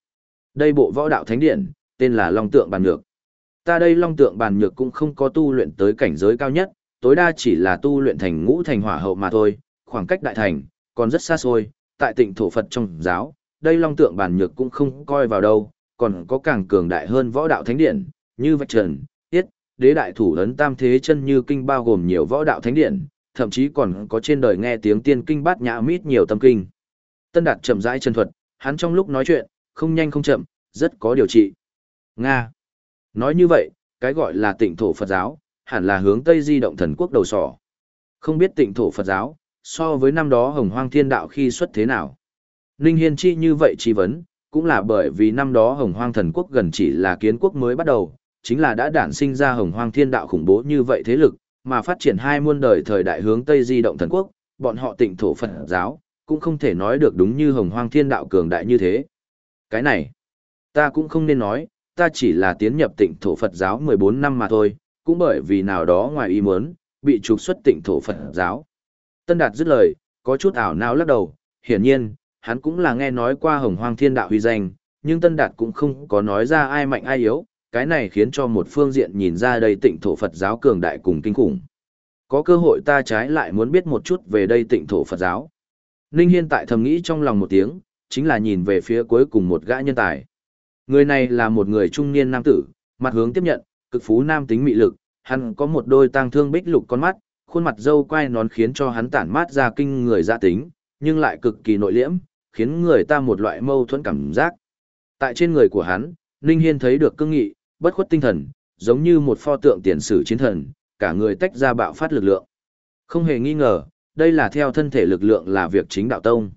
Đây bộ võ đạo thánh điển, tên là Long Tượng Bàn Nhược. Ta đây Long Tượng Bàn Nhược cũng không có tu luyện tới cảnh giới cao nhất, tối đa chỉ là tu luyện thành ngũ thành hỏa hậu mà thôi, khoảng cách đại thành, còn rất xa xôi, tại tịnh thổ Phật trong giáo, đây Long Tượng Bàn Nhược cũng không coi vào đâu, còn có càng cường đại hơn võ đạo thánh điển, như Vạch Trần, Tiết, Đế Đại Thủ Ấn Tam Thế Chân Như Kinh bao gồm nhiều võ đạo thánh điển, thậm chí còn có trên đời nghe tiếng tiên kinh bát nhã mít nhiều tâm kinh. Tân Đạt chậm rãi chân thuật, hắn trong lúc nói chuyện, không nhanh không chậm, rất có điều trị. Nga. Nói như vậy, cái gọi là tịnh thổ Phật giáo, hẳn là hướng Tây di động thần quốc đầu sỏ. Không biết tịnh thổ Phật giáo, so với năm đó hồng hoang thiên đạo khi xuất thế nào. Ninh Hiên chi như vậy chi vấn, cũng là bởi vì năm đó hồng hoang thần quốc gần chỉ là kiến quốc mới bắt đầu, chính là đã đản sinh ra hồng hoang thiên đạo khủng bố như vậy thế lực, mà phát triển hai muôn đời thời đại hướng Tây di động thần quốc, bọn họ tịnh thổ Phật giáo, cũng không thể nói được đúng như hồng hoang thiên đạo cường đại như thế. Cái này, ta cũng không nên nói, ta chỉ là tiến nhập tịnh thổ Phật giáo 14 năm mà thôi, cũng bởi vì nào đó ngoài ý muốn, bị trục xuất tịnh thổ Phật giáo. Tân Đạt dứt lời, có chút ảo não lắc đầu, hiển nhiên, hắn cũng là nghe nói qua hồng hoang thiên đạo huy danh, nhưng Tân Đạt cũng không có nói ra ai mạnh ai yếu, cái này khiến cho một phương diện nhìn ra đây tịnh thổ Phật giáo cường đại cùng kinh khủng. Có cơ hội ta trái lại muốn biết một chút về đây tịnh thổ Phật giáo. Ninh Hiên tại thầm nghĩ trong lòng một tiếng, chính là nhìn về phía cuối cùng một gã nhân tài. Người này là một người trung niên nam tử, mặt hướng tiếp nhận, cực phú nam tính mị lực, hắn có một đôi tang thương bích lục con mắt, khuôn mặt dâu quai nón khiến cho hắn tản mát ra kinh người gia tính, nhưng lại cực kỳ nội liễm, khiến người ta một loại mâu thuẫn cảm giác. Tại trên người của hắn, Ninh Hiên thấy được cương nghị, bất khuất tinh thần, giống như một pho tượng tiền sử chiến thần, cả người tách ra bạo phát lực lượng. Không hề nghi ngờ, đây là theo thân thể lực lượng là việc chính đạo tông.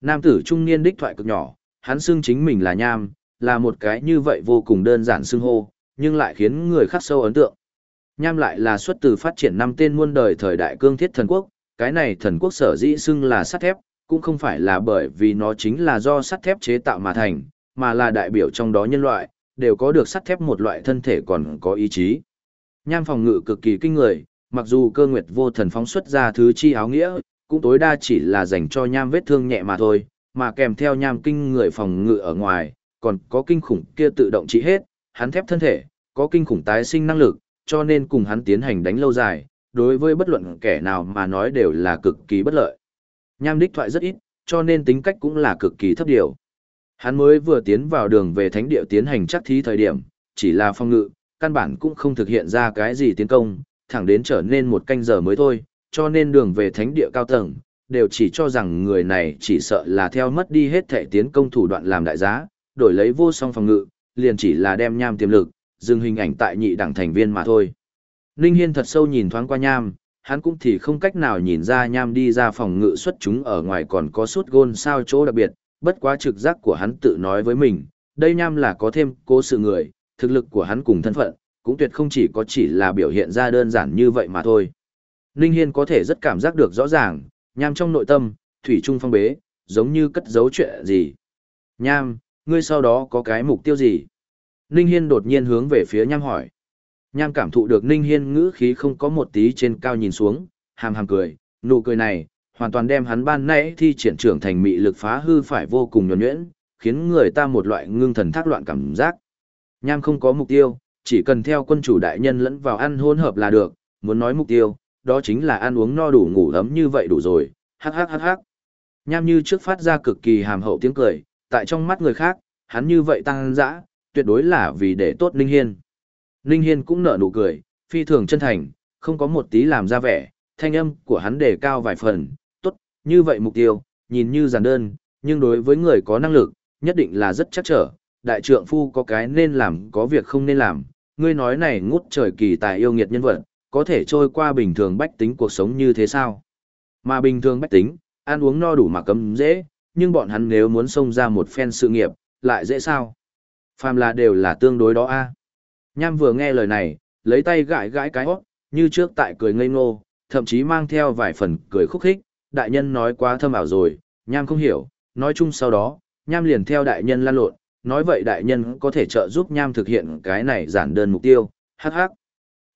Nam tử trung niên đích thoại cực nhỏ, hắn xưng chính mình là nham, là một cái như vậy vô cùng đơn giản xưng hô, nhưng lại khiến người khác sâu ấn tượng. Nham lại là xuất từ phát triển năm tên muôn đời thời đại cương thiết thần quốc, cái này thần quốc sở dĩ xưng là sắt thép, cũng không phải là bởi vì nó chính là do sắt thép chế tạo mà thành, mà là đại biểu trong đó nhân loại, đều có được sắt thép một loại thân thể còn có ý chí. Nham phòng ngự cực kỳ kinh người, mặc dù cơ nguyệt vô thần phóng xuất ra thứ chi áo nghĩa, cũng tối đa chỉ là dành cho nham vết thương nhẹ mà thôi, mà kèm theo nham kinh người phòng ngự ở ngoài, còn có kinh khủng kia tự động trị hết, hắn thép thân thể, có kinh khủng tái sinh năng lực, cho nên cùng hắn tiến hành đánh lâu dài, đối với bất luận kẻ nào mà nói đều là cực kỳ bất lợi. Nham đích thoại rất ít, cho nên tính cách cũng là cực kỳ thấp điều. Hắn mới vừa tiến vào đường về thánh địa tiến hành chắc thí thời điểm, chỉ là phong ngự, căn bản cũng không thực hiện ra cái gì tiến công, thẳng đến trở nên một canh giờ mới thôi, cho nên đường về thánh địa cao tầng, đều chỉ cho rằng người này chỉ sợ là theo mất đi hết thể tiến công thủ đoạn làm đại giá, đổi lấy vô song phòng ngự, liền chỉ là đem nham tiềm lực, dừng hình ảnh tại nhị đẳng thành viên mà thôi. Ninh Hiên thật sâu nhìn thoáng qua nham, hắn cũng thì không cách nào nhìn ra nham đi ra phòng ngự xuất chúng ở ngoài còn có suốt gôn sao chỗ đặc biệt, bất quá trực giác của hắn tự nói với mình, đây nham là có thêm cố sự người, thực lực của hắn cùng thân phận, cũng tuyệt không chỉ có chỉ là biểu hiện ra đơn giản như vậy mà thôi. Ninh Hiên có thể rất cảm giác được rõ ràng, nham trong nội tâm, thủy trung phong bế, giống như cất giấu chuyện gì. Nham, ngươi sau đó có cái mục tiêu gì? Ninh Hiên đột nhiên hướng về phía nham hỏi. Nham cảm thụ được Ninh Hiên ngữ khí không có một tí trên cao nhìn xuống, hàm hàm cười, nụ cười này, hoàn toàn đem hắn ban nãy thi triển trưởng thành mị lực phá hư phải vô cùng nhuẩn nhuyễn, khiến người ta một loại ngưng thần thác loạn cảm giác. Nham không có mục tiêu, chỉ cần theo quân chủ đại nhân lẫn vào ăn hôn hợp là được, muốn nói mục tiêu, đó chính là ăn uống no đủ ngủ ấm như vậy đủ rồi, hắc hắc hắc hắc. Nham như trước phát ra cực kỳ hàm hậu tiếng cười, tại trong mắt người khác, hắn như vậy tăng dã, tuyệt đối là vì để tốt Ninh Hiên. Ninh Hiên cũng nở nụ cười, phi thường chân thành, không có một tí làm ra vẻ, thanh âm của hắn đề cao vài phần, tốt, như vậy mục tiêu, nhìn như giản đơn, nhưng đối với người có năng lực, nhất định là rất chắc trở, đại trượng phu có cái nên làm có việc không nên làm, ngươi nói này ngút trời kỳ tài yêu nghiệt nhân vật, có thể trôi qua bình thường bách tính cuộc sống như thế sao? Mà bình thường bách tính, ăn uống no đủ mà cấm dễ, nhưng bọn hắn nếu muốn xông ra một phen sự nghiệp, lại dễ sao? Phàm là đều là tương đối đó a. Nham vừa nghe lời này, lấy tay gãi gãi cái hót, như trước tại cười ngây ngô, thậm chí mang theo vài phần cười khúc khích, đại nhân nói quá thâm ảo rồi, Nham không hiểu, nói chung sau đó, Nham liền theo đại nhân lan lộn, nói vậy đại nhân có thể trợ giúp Nham thực hiện cái này giản đơn mục tiêu, hắc hắc.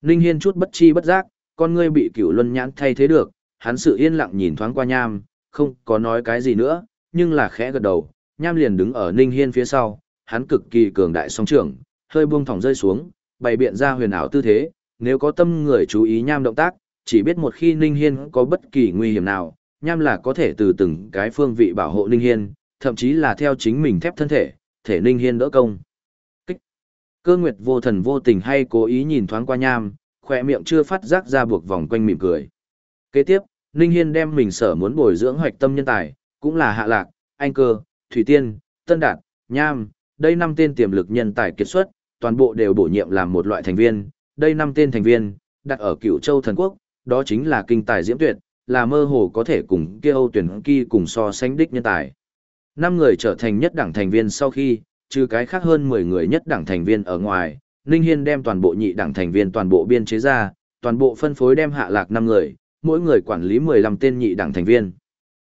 Ninh Hiên chút bất chi bất giác, con ngươi bị cửu luân nhãn thay thế được, hắn sự yên lặng nhìn thoáng qua Nham, không có nói cái gì nữa, nhưng là khẽ gật đầu, Nham liền đứng ở Ninh Hiên phía sau, hắn cực kỳ cường đại song trưởng, hơi buông thỏng rơi xuống, bày biện ra huyền ảo tư thế, nếu có tâm người chú ý Nham động tác, chỉ biết một khi Ninh Hiên có bất kỳ nguy hiểm nào, Nham là có thể từ từng cái phương vị bảo hộ Ninh Hiên, thậm chí là theo chính mình thép thân thể, thể Ninh Hiên đỡ công. Kích. Cơ Nguyệt vô thần vô tình hay cố ý nhìn thoáng qua Nham, khỏe miệng chưa phát giác ra buộc vòng quanh mỉm cười. Kế tiếp, Ninh Hiên đem mình sở muốn bồi dưỡng hoạch tâm nhân tài, cũng là Hạ Lạc, Anh Cơ, Thủy Tiên, Tân Đạt, Nham, đây năm tên tiềm lực nhân tài kiệt xuất, toàn bộ đều bổ nhiệm làm một loại thành viên, đây năm tên thành viên, đặt ở Cựu Châu thần quốc, đó chính là kinh tài diễm tuyệt, là mơ hồ có thể cùng kia Âu tuyển kỳ cùng so sánh đích nhân tài. Năm người trở thành nhất đảng thành viên sau khi, trừ cái khác hơn 10 người nhất đảng thành viên ở ngoài, Ninh Hiên đem toàn bộ nhị đảng thành viên toàn bộ biên chế ra, toàn bộ phân phối đem hạ lạc 5 người, mỗi người quản lý 15 tên nhị đảng thành viên.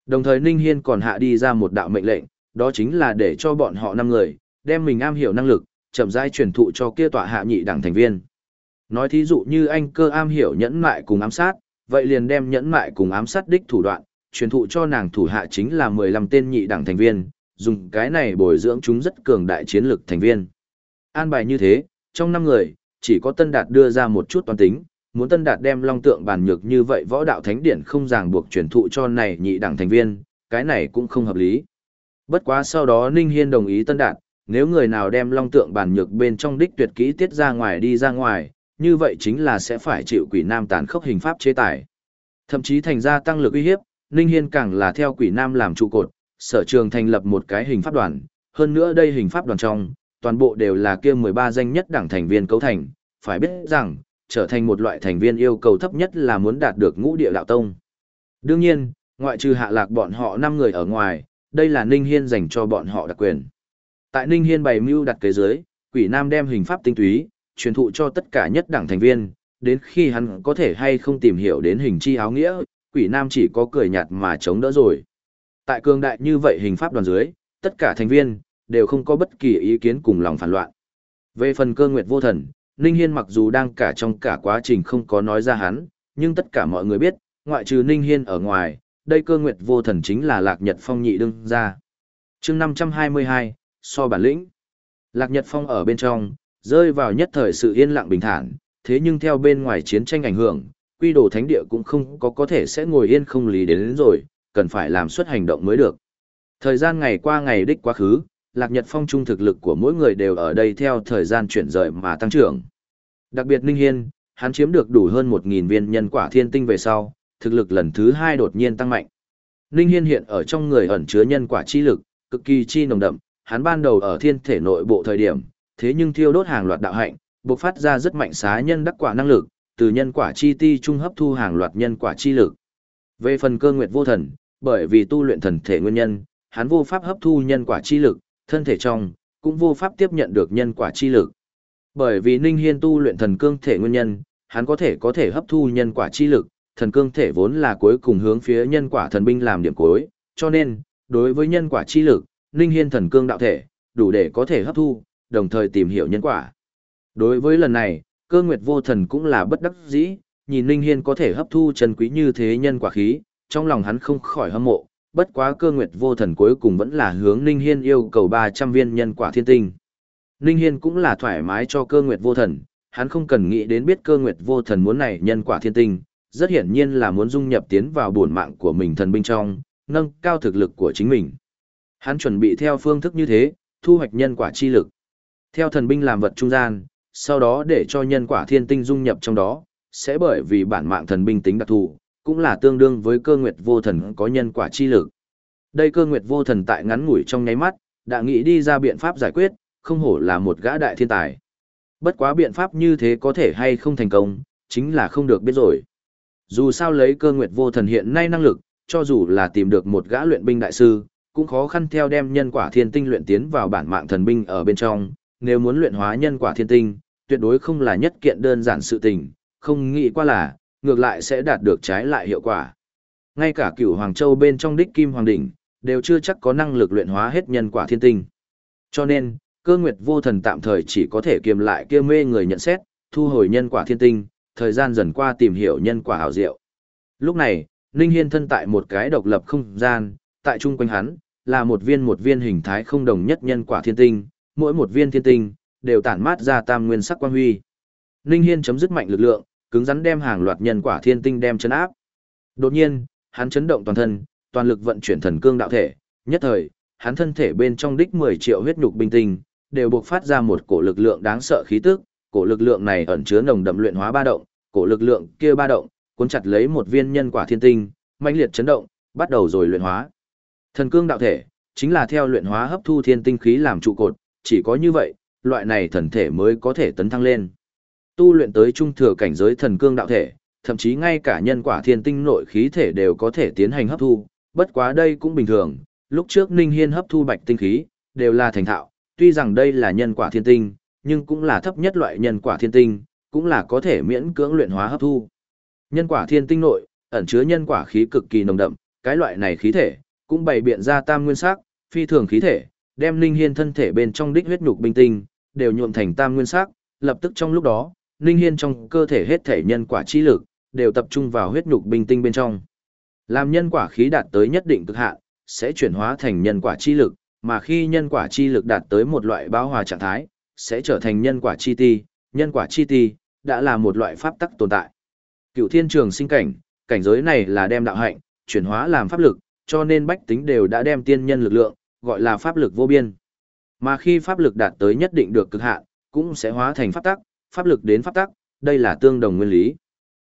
Đồng thời Ninh Hiên còn hạ đi ra một đạo mệnh lệnh, đó chính là để cho bọn họ 5 người, đem mình am hiểu năng lực, chậm rãi truyền thụ cho kia tọa hạ nhị đảng thành viên. Nói thí dụ như anh cơ am hiểu nhẫn mại cùng ám sát, vậy liền đem nhẫn mại cùng ám sát đích thủ đoạn, truyền thụ cho nàng thủ hạ chính là 15 tên nhị đẳng thành viên, dùng cái này bồi dưỡng chúng rất cường đại chiến lực thành viên. An bài như thế, trong 5 người, chỉ có Tân Đạt đưa ra một chút toàn tính, muốn Tân Đạt đem long tượng bản nhược như vậy võ đạo thánh điển không ràng buộc truyền thụ cho này nhị đẳng thành viên, cái này cũng không hợp lý. Bất quá sau đó Ninh Hiên đồng ý Tân Đạt, nếu người nào đem long tượng bản nhược bên trong đích tuyệt kỹ tiết ra ngoài đi ra ngoài, như vậy chính là sẽ phải chịu quỷ nam tàn khốc hình pháp chế tài. Thậm chí thành ra tăng lực uy hiếp, Ninh Hiên càng là theo quỷ nam làm trụ cột, sở trường thành lập một cái hình pháp đoàn, hơn nữa đây hình pháp đoàn trong, toàn bộ đều là kia 13 danh nhất đảng thành viên cấu thành, phải biết rằng, trở thành một loại thành viên yêu cầu thấp nhất là muốn đạt được ngũ địa đạo tông. Đương nhiên, ngoại trừ hạ lạc bọn họ 5 người ở ngoài, đây là Ninh Hiên dành cho bọn họ đặc quyền. Tại Ninh Hiên bày mưu đặt kế dưới, quỷ nam đem hình pháp tinh túy, truyền thụ cho tất cả nhất đảng thành viên, đến khi hắn có thể hay không tìm hiểu đến hình chi áo nghĩa, quỷ nam chỉ có cười nhạt mà chống đỡ rồi. Tại cường đại như vậy hình pháp đoàn dưới, tất cả thành viên, đều không có bất kỳ ý kiến cùng lòng phản loạn. Về phần cơ nguyệt vô thần, Ninh Hiên mặc dù đang cả trong cả quá trình không có nói ra hắn, nhưng tất cả mọi người biết, ngoại trừ Ninh Hiên ở ngoài, đây cơ nguyệt vô thần chính là Lạc Nhật Phong nhị đương ra. chương 522, so bản lĩnh. Lạc Nhật Phong ở bên trong, rơi vào nhất thời sự yên lặng bình thản, thế nhưng theo bên ngoài chiến tranh ảnh hưởng, quy đồ thánh địa cũng không có có thể sẽ ngồi yên không lý đến, đến rồi, cần phải làm suất hành động mới được. Thời gian ngày qua ngày đích quá khứ, Lạc Nhật Phong trung thực lực của mỗi người đều ở đây theo thời gian chuyển rời mà tăng trưởng. Đặc biệt Ninh Hiên, hắn chiếm được đủ hơn 1.000 viên nhân quả thiên tinh về sau, thực lực lần thứ hai đột nhiên tăng mạnh. Ninh Hiên hiện ở trong người ẩn chứa nhân quả chi lực, cực kỳ chi nồng đậm, hắn ban đầu ở thiên thể nội bộ thời điểm, thế nhưng thiêu đốt hàng loạt đạo hạnh, bộc phát ra rất mạnh xá nhân đắc quả năng lực, từ nhân quả chi ti trung hấp thu hàng loạt nhân quả chi lực. Về phần cơ nguyệt vô thần, bởi vì tu luyện thần thể nguyên nhân, hắn vô pháp hấp thu nhân quả chi lực, thân thể trong cũng vô pháp tiếp nhận được nhân quả chi lực. Bởi vì Ninh Hiên tu luyện thần cương thể nguyên nhân, hắn có thể có thể hấp thu nhân quả chi lực, thần cương thể vốn là cuối cùng hướng phía nhân quả thần binh làm điểm cuối, cho nên, đối với nhân quả chi lực, Ninh Hiên thần cương đạo thể, đủ để có thể hấp thu, đồng thời tìm hiểu nhân quả. Đối với lần này, cơ nguyệt vô thần cũng là bất đắc dĩ, nhìn Ninh Hiên có thể hấp thu chân quý như thế nhân quả khí, trong lòng hắn không khỏi hâm mộ, bất quá cơ nguyệt vô thần cuối cùng vẫn là hướng Ninh Hiên yêu cầu 300 viên nhân quả thiên tinh. Ninh Hiên cũng là thoải mái cho cơ nguyệt vô thần, hắn không cần nghĩ đến biết cơ nguyệt vô thần muốn này nhân quả thiên tinh, rất hiển nhiên là muốn dung nhập tiến vào bổn mạng của mình thần binh trong, nâng cao thực lực của chính mình. Hắn chuẩn bị theo phương thức như thế, thu hoạch nhân quả chi lực. Theo thần binh làm vật trung gian, sau đó để cho nhân quả thiên tinh dung nhập trong đó, sẽ bởi vì bản mạng thần binh tính đặc thù, cũng là tương đương với cơ nguyệt vô thần có nhân quả chi lực. Đây cơ nguyệt vô thần tại ngắn ngủi trong nháy mắt, đã nghĩ đi ra biện pháp giải quyết, không hổ là một gã đại thiên tài. Bất quá biện pháp như thế có thể hay không thành công, chính là không được biết rồi. Dù sao lấy cơ nguyệt vô thần hiện nay năng lực, cho dù là tìm được một gã luyện binh đại sư, cũng khó khăn theo đem nhân quả thiên tinh luyện tiến vào bản mạng thần binh ở bên trong, nếu muốn luyện hóa nhân quả thiên tinh, tuyệt đối không là nhất kiện đơn giản sự tình, không nghĩ qua là, ngược lại sẽ đạt được trái lại hiệu quả. Ngay cả cửu Hoàng Châu bên trong đích Kim Hoàng Đỉnh, đều chưa chắc có năng lực luyện hóa hết nhân quả thiên tinh. Cho nên, cơ nguyệt vô thần tạm thời chỉ có thể kiềm lại kia mê người nhận xét, thu hồi nhân quả thiên tinh, thời gian dần qua tìm hiểu nhân quả hảo diệu. Lúc này, Ninh Hiên thân tại một cái độc lập không gian, tại trung quanh hắn, là một viên một viên hình thái không đồng nhất nhân quả thiên tinh, mỗi một viên thiên tinh, đều tản mát ra tam nguyên sắc quang huy. Ninh Hiên chấm dứt mạnh lực lượng, cứng rắn đem hàng loạt nhân quả thiên tinh đem chấn áp. Đột nhiên, hắn chấn động toàn thân, toàn lực vận chuyển thần cương đạo thể, nhất thời, hắn thân thể bên trong đích 10 triệu huyết nhục binh tinh, đều bộc phát ra một cổ lực lượng đáng sợ khí tức, cổ lực lượng này ẩn chứa nồng đậm luyện hóa ba động, cổ lực lượng kia ba động, cuốn chặt lấy một viên nhân quả thiên tinh, mãnh liệt chấn động, bắt đầu rồi luyện hóa. Thần cương đạo thể chính là theo luyện hóa hấp thu thiên tinh khí làm trụ cột, chỉ có như vậy, loại này thần thể mới có thể tấn thăng lên. Tu luyện tới trung thừa cảnh giới thần cương đạo thể, thậm chí ngay cả nhân quả thiên tinh nội khí thể đều có thể tiến hành hấp thu, bất quá đây cũng bình thường, lúc trước Ninh Hiên hấp thu bạch tinh khí, đều là thành thạo, tuy rằng đây là nhân quả thiên tinh, nhưng cũng là thấp nhất loại nhân quả thiên tinh, cũng là có thể miễn cưỡng luyện hóa hấp thu. Nhân quả thiên tinh nội, ẩn chứa nhân quả khí cực kỳ nồng đậm, cái loại này khí thể, cũng bày biện ra tam nguyên sắc, phi thường khí thể, đem Ninh Hiên thân thể bên trong đích huyết nhục bình tinh, đều nhuộm thành tam nguyên sắc, lập tức trong lúc đó, Ninh Hiên trong cơ thể hết thể nhân quả chi lực, đều tập trung vào huyết nhục bình tinh bên trong. Làm nhân quả khí đạt tới nhất định cực hạn, sẽ chuyển hóa thành nhân quả chi lực, mà khi nhân quả chi lực đạt tới một loại bão hòa trạng thái, sẽ trở thành nhân quả chi ti, nhân quả chi ti, đã là một loại pháp tắc tồn tại. Cựu thiên trường sinh cảnh, cảnh giới này là đem đạo hạnh, chuyển hóa làm pháp lực, cho nên bách tính đều đã đem tiên nhân lực lượng, gọi là pháp lực vô biên. Mà khi pháp lực đạt tới nhất định được cực hạn, cũng sẽ hóa thành pháp tắc, pháp lực đến pháp tắc, đây là tương đồng nguyên lý.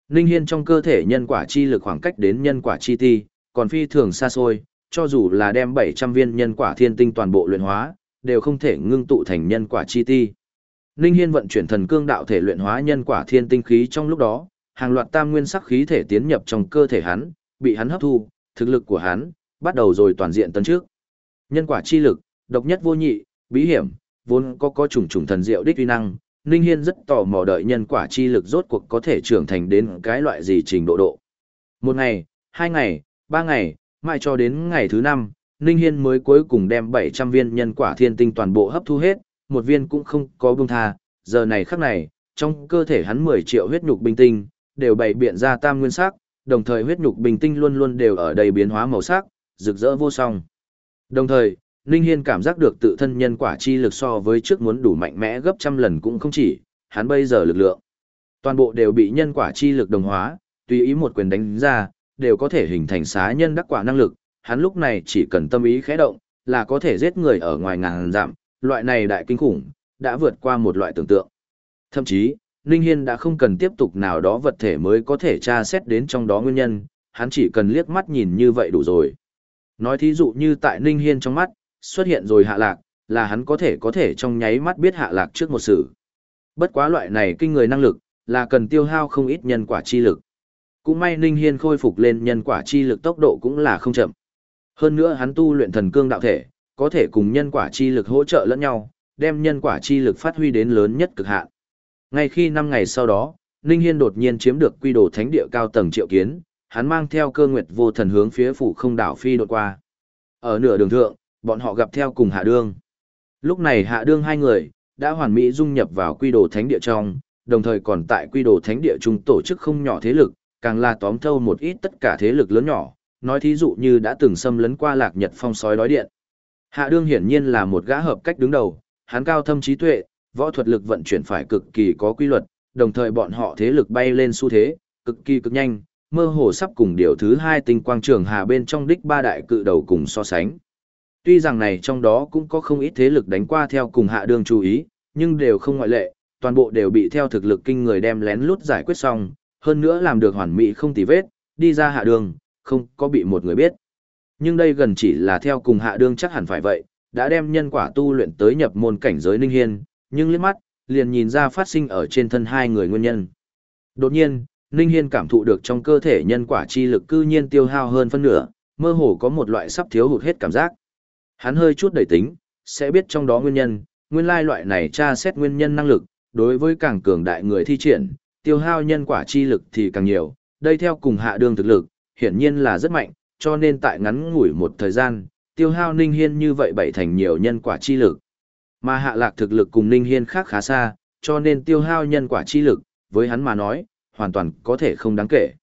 Ninh Hiên trong cơ thể nhân quả chi lực khoảng cách đến nhân quả chi ti, còn phi thường xa xôi, cho dù là đem 700 viên nhân quả thiên tinh toàn bộ luyện hóa, đều không thể ngưng tụ thành nhân quả chi ti. Ninh Hiên vận chuyển thần cương đạo thể luyện hóa nhân quả thiên tinh khí trong lúc đó, hàng loạt tam nguyên sắc khí thể tiến nhập trong cơ thể hắn, bị hắn hấp thu, thực lực của hắn bắt đầu rồi toàn diện tấn trước. Nhân quả chi lực, độc nhất vô nhị, bí hiểm, vốn có có trùng trùng thần diệu đích uy năng, Ninh Hiên rất tò mò đợi nhân quả chi lực rốt cuộc có thể trưởng thành đến cái loại gì trình độ độ. Một ngày, hai ngày, ba ngày, mãi cho đến ngày thứ năm, Ninh Hiên mới cuối cùng đem 700 viên nhân quả thiên tinh toàn bộ hấp thu hết, một viên cũng không có buông tha, giờ này khắc này, trong cơ thể hắn 10 triệu huyết nhục bình tinh, đều bày biện ra tam nguyên sắc, đồng thời huyết nhục bình tinh luôn luôn đều ở đây biến hóa màu sắc, rực rỡ vô song. Đồng thời, Ninh Hiên cảm giác được tự thân nhân quả chi lực so với trước muốn đủ mạnh mẽ gấp trăm lần cũng không chỉ, hắn bây giờ lực lượng. Toàn bộ đều bị nhân quả chi lực đồng hóa, tùy ý một quyền đánh ra, đều có thể hình thành xá nhân đắc quả năng lực, hắn lúc này chỉ cần tâm ý khẽ động, là có thể giết người ở ngoài ngàn giảm, loại này đại kinh khủng, đã vượt qua một loại tưởng tượng. Thậm chí, Ninh Hiên đã không cần tiếp tục nào đó vật thể mới có thể tra xét đến trong đó nguyên nhân, hắn chỉ cần liếc mắt nhìn như vậy đủ rồi. Nói thí dụ như tại Ninh Hiên trong mắt, xuất hiện rồi hạ lạc, là hắn có thể có thể trong nháy mắt biết hạ lạc trước một sự. Bất quá loại này kinh người năng lực, là cần tiêu hao không ít nhân quả chi lực. Cũng may Ninh Hiên khôi phục lên nhân quả chi lực tốc độ cũng là không chậm. Hơn nữa hắn tu luyện thần cương đạo thể, có thể cùng nhân quả chi lực hỗ trợ lẫn nhau, đem nhân quả chi lực phát huy đến lớn nhất cực hạn. Ngay khi 5 ngày sau đó, Ninh Hiên đột nhiên chiếm được quy đồ thánh địa cao tầng triệu kiến, hắn mang theo cơ nguyệt vô thần hướng phía phủ không đảo phi đột qua. Ở nửa đường thượng, bọn họ gặp theo cùng hạ đương. Lúc này hạ đương hai người, đã hoàn mỹ dung nhập vào quy đồ thánh địa trong, đồng thời còn tại quy đồ thánh địa trung tổ chức không nhỏ thế lực, càng là tóm thâu một ít tất cả thế lực lớn nhỏ, nói thí dụ như đã từng xâm lấn qua lạc nhật phong sói đói điện. Hạ đương hiển nhiên là một gã hợp cách đứng đầu, hắn cao thâm trí tuệ, võ thuật lực vận chuyển phải cực kỳ có quy luật, đồng thời bọn họ thế lực bay lên xu thế, cực kỳ cực nhanh, mơ hồ sắp cùng điều thứ hai tinh quang trường hà bên trong đích ba đại cự đầu cùng so sánh. Tuy rằng này trong đó cũng có không ít thế lực đánh qua theo cùng hạ đường chú ý, nhưng đều không ngoại lệ, toàn bộ đều bị theo thực lực kinh người đem lén lút giải quyết xong, hơn nữa làm được hoàn mỹ không tì vết, đi ra hạ đường, không có bị một người biết. Nhưng đây gần chỉ là theo cùng hạ đường chắc hẳn phải vậy, đã đem nhân quả tu luyện tới nhập môn cảnh giới ninh hiên, nhưng liếc mắt, liền nhìn ra phát sinh ở trên thân hai người nguyên nhân. Đột nhiên, Ninh Hiên cảm thụ được trong cơ thể nhân quả chi lực cư nhiên tiêu hao hơn phân nửa, mơ hồ có một loại sắp thiếu hụt hết cảm giác. Hắn hơi chút đẩy tính, sẽ biết trong đó nguyên nhân, nguyên lai loại này tra xét nguyên nhân năng lực, đối với càng cường đại người thi triển, tiêu hao nhân quả chi lực thì càng nhiều, đây theo cùng hạ đường thực lực, hiển nhiên là rất mạnh, cho nên tại ngắn ngủi một thời gian, tiêu hao Ninh Hiên như vậy bảy thành nhiều nhân quả chi lực. Mà hạ lạc thực lực cùng Ninh Hiên khác khá xa, cho nên tiêu hao nhân quả chi lực, với hắn mà nói, hoàn toàn có thể không đáng kể.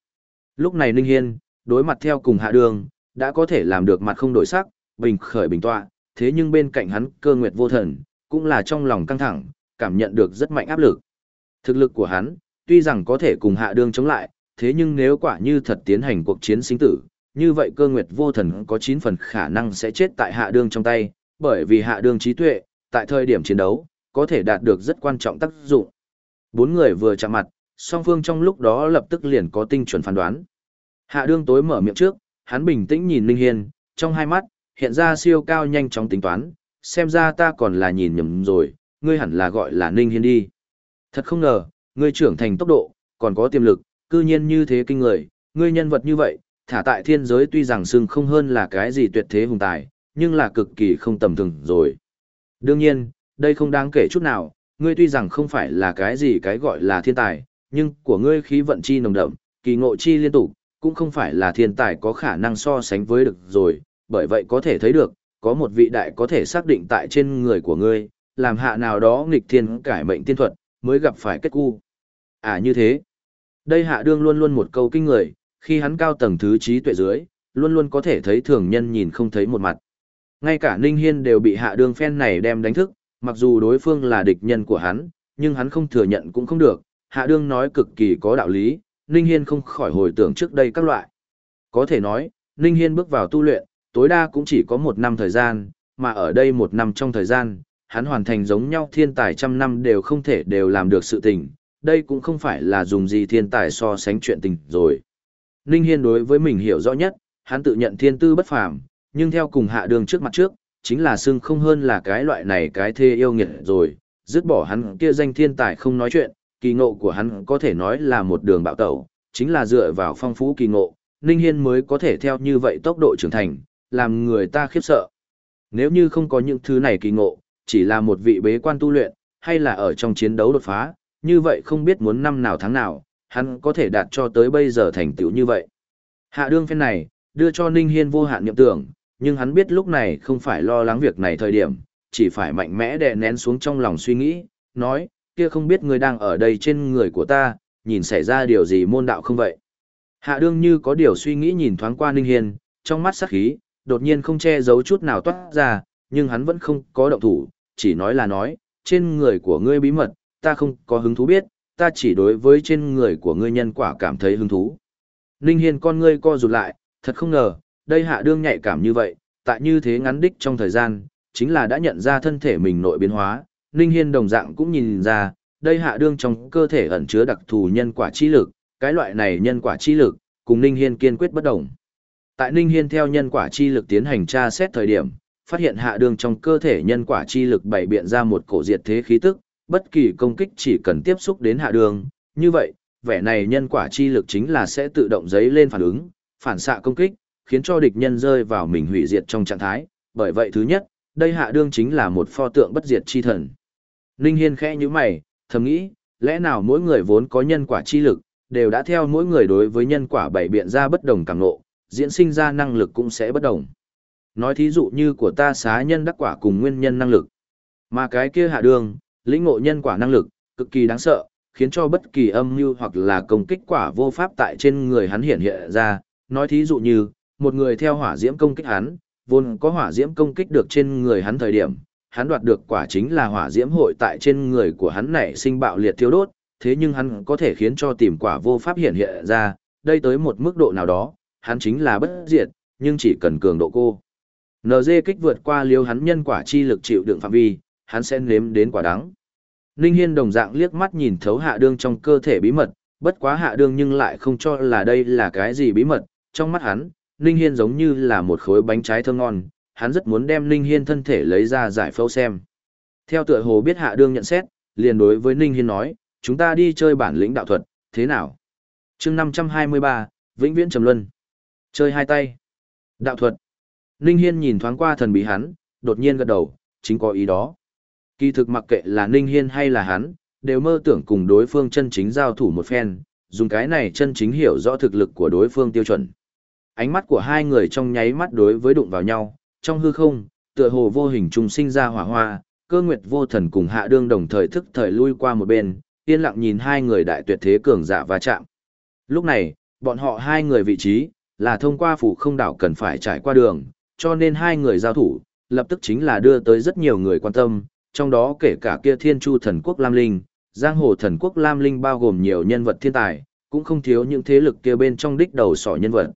Lúc này Ninh Hiên, đối mặt theo cùng hạ đường, đã có thể làm được mặt không đổi sắc, bình khởi bình tọa, thế nhưng bên cạnh hắn cơ nguyệt vô thần, cũng là trong lòng căng thẳng, cảm nhận được rất mạnh áp lực. Thực lực của hắn, tuy rằng có thể cùng hạ đường chống lại, thế nhưng nếu quả như thật tiến hành cuộc chiến sinh tử, như vậy cơ nguyệt vô thần có 9 phần khả năng sẽ chết tại hạ đường trong tay, bởi vì hạ đường trí tuệ, tại thời điểm chiến đấu, có thể đạt được rất quan trọng tác dụng. Bốn người vừa chạm mặt, song phương trong lúc đó lập tức liền có tinh chuẩn phán đoán. Hạ đương tối mở miệng trước, hắn bình tĩnh nhìn Ninh Hiên, trong hai mắt, hiện ra siêu cao nhanh chóng tính toán, xem ra ta còn là nhìn nhầm rồi, ngươi hẳn là gọi là Ninh Hiên đi. Thật không ngờ, ngươi trưởng thành tốc độ, còn có tiềm lực, cư nhiên như thế kinh người, ngươi nhân vật như vậy, thả tại thiên giới tuy rằng xưng không hơn là cái gì tuyệt thế hùng tài, nhưng là cực kỳ không tầm thường rồi. Đương nhiên, đây không đáng kể chút nào, ngươi tuy rằng không phải là cái gì cái gọi là thiên tài, nhưng của ngươi khí vận chi nồng đậm, kỳ ngộ chi liên tục, cũng không phải là thiên tài có khả năng so sánh với được rồi, bởi vậy có thể thấy được, có một vị đại có thể xác định tại trên người của ngươi, làm hạ nào đó nghịch thiên cải mệnh tiên thuật, mới gặp phải kết cu. À như thế, đây hạ đương luôn luôn một câu kinh người, khi hắn cao tầng thứ trí tuệ dưới, luôn luôn có thể thấy thường nhân nhìn không thấy một mặt. Ngay cả Ninh Hiên đều bị hạ đương phen này đem đánh thức, mặc dù đối phương là địch nhân của hắn, nhưng hắn không thừa nhận cũng không được, hạ đương nói cực kỳ có đạo lý, Ninh Hiên không khỏi hồi tưởng trước đây các loại. Có thể nói, Ninh Hiên bước vào tu luyện, tối đa cũng chỉ có một năm thời gian, mà ở đây một năm trong thời gian, hắn hoàn thành giống nhau thiên tài trăm năm đều không thể đều làm được sự tình, đây cũng không phải là dùng gì thiên tài so sánh chuyện tình rồi. Ninh Hiên đối với mình hiểu rõ nhất, hắn tự nhận thiên tư bất phàm, nhưng theo cùng hạ đường trước mặt trước, chính là xưng không hơn là cái loại này cái thê yêu nghiệt rồi, dứt bỏ hắn kia danh thiên tài không nói chuyện, kỳ ngộ của hắn có thể nói là một đường bạo tẩu, chính là dựa vào phong phú kỳ ngộ, Ninh Hiên mới có thể theo như vậy tốc độ trưởng thành, làm người ta khiếp sợ. Nếu như không có những thứ này kỳ ngộ, chỉ là một vị bế quan tu luyện, hay là ở trong chiến đấu đột phá, như vậy không biết muốn năm nào tháng nào, hắn có thể đạt cho tới bây giờ thành tựu như vậy. Hạ đương phen này, đưa cho Ninh Hiên vô hạn niệm tưởng, nhưng hắn biết lúc này không phải lo lắng việc này thời điểm, chỉ phải mạnh mẽ đè nén xuống trong lòng suy nghĩ, nói, kia không biết người đang ở đây trên người của ta, nhìn xảy ra điều gì môn đạo không vậy. Hạ đương như có điều suy nghĩ nhìn thoáng qua Ninh Hiên, trong mắt sắc khí, đột nhiên không che giấu chút nào toát ra, nhưng hắn vẫn không có động thủ, chỉ nói là nói, trên người của ngươi bí mật, ta không có hứng thú biết, ta chỉ đối với trên người của ngươi nhân quả cảm thấy hứng thú. Ninh Hiên con ngươi co rụt lại, thật không ngờ, đây hạ đương nhạy cảm như vậy, tại như thế ngắn đích trong thời gian, chính là đã nhận ra thân thể mình nội biến hóa, Ninh Hiên đồng dạng cũng nhìn ra, đây hạ đương trong cơ thể ẩn chứa đặc thù nhân quả chi lực, cái loại này nhân quả chi lực, cùng Ninh Hiên kiên quyết bất động. Tại Ninh Hiên theo nhân quả chi lực tiến hành tra xét thời điểm, phát hiện hạ đường trong cơ thể nhân quả chi lực bảy biện ra một cổ diệt thế khí tức, bất kỳ công kích chỉ cần tiếp xúc đến hạ đường, như vậy, vẻ này nhân quả chi lực chính là sẽ tự động giấy lên phản ứng, phản xạ công kích, khiến cho địch nhân rơi vào mình hủy diệt trong trạng thái, bởi vậy thứ nhất, đây hạ đương chính là một pho tượng bất diệt chi thần. Ninh Hiên khẽ như mày, thầm nghĩ, lẽ nào mỗi người vốn có nhân quả chi lực, đều đã theo mỗi người đối với nhân quả bảy biện ra bất đồng càng ngộ, diễn sinh ra năng lực cũng sẽ bất đồng. Nói thí dụ như của ta xá nhân đắc quả cùng nguyên nhân năng lực. Mà cái kia hạ đường, lĩnh ngộ nhân quả năng lực, cực kỳ đáng sợ, khiến cho bất kỳ âm mưu hoặc là công kích quả vô pháp tại trên người hắn hiện hiện ra. Nói thí dụ như, một người theo hỏa diễm công kích hắn, vốn có hỏa diễm công kích được trên người hắn thời điểm, hắn đoạt được quả chính là hỏa diễm hội tại trên người của hắn nảy sinh bạo liệt thiêu đốt, thế nhưng hắn có thể khiến cho tìm quả vô pháp hiện hiện ra, đây tới một mức độ nào đó, hắn chính là bất diệt, nhưng chỉ cần cường độ cô. NG kích vượt qua liêu hắn nhân quả chi lực chịu đựng phạm vi, hắn sẽ nếm đến quả đắng. Ninh Hiên đồng dạng liếc mắt nhìn thấu hạ đương trong cơ thể bí mật, bất quá hạ đương nhưng lại không cho là đây là cái gì bí mật, trong mắt hắn, Ninh Hiên giống như là một khối bánh trái thơm ngon, hắn rất muốn đem Ninh Hiên thân thể lấy ra giải phẫu xem. Theo tựa hồ biết hạ đương nhận xét, liền đối với Ninh Hiên nói, chúng ta đi chơi bản lĩnh đạo thuật, thế nào? chương 523, Vĩnh Viễn Trầm Luân. Chơi hai tay. Đạo thuật. Ninh Hiên nhìn thoáng qua thần bí hắn, đột nhiên gật đầu, chính có ý đó. Kỳ thực mặc kệ là Ninh Hiên hay là hắn, đều mơ tưởng cùng đối phương chân chính giao thủ một phen, dùng cái này chân chính hiểu rõ thực lực của đối phương tiêu chuẩn. Ánh mắt của hai người trong nháy mắt đối với đụng vào nhau, trong hư không, tựa hồ vô hình trùng sinh ra hỏa hoa, cơ nguyệt vô thần cùng hạ đương đồng thời thức thời lui qua một bên, yên lặng nhìn hai người đại tuyệt thế cường giả va chạm. Lúc này, bọn họ hai người vị trí, là thông qua phủ không đảo cần phải trải qua đường, cho nên hai người giao thủ, lập tức chính là đưa tới rất nhiều người quan tâm, trong đó kể cả kia thiên chu thần quốc Lam Linh, giang hồ thần quốc Lam Linh bao gồm nhiều nhân vật thiên tài, cũng không thiếu những thế lực kia bên trong đích đầu sỏ nhân vật.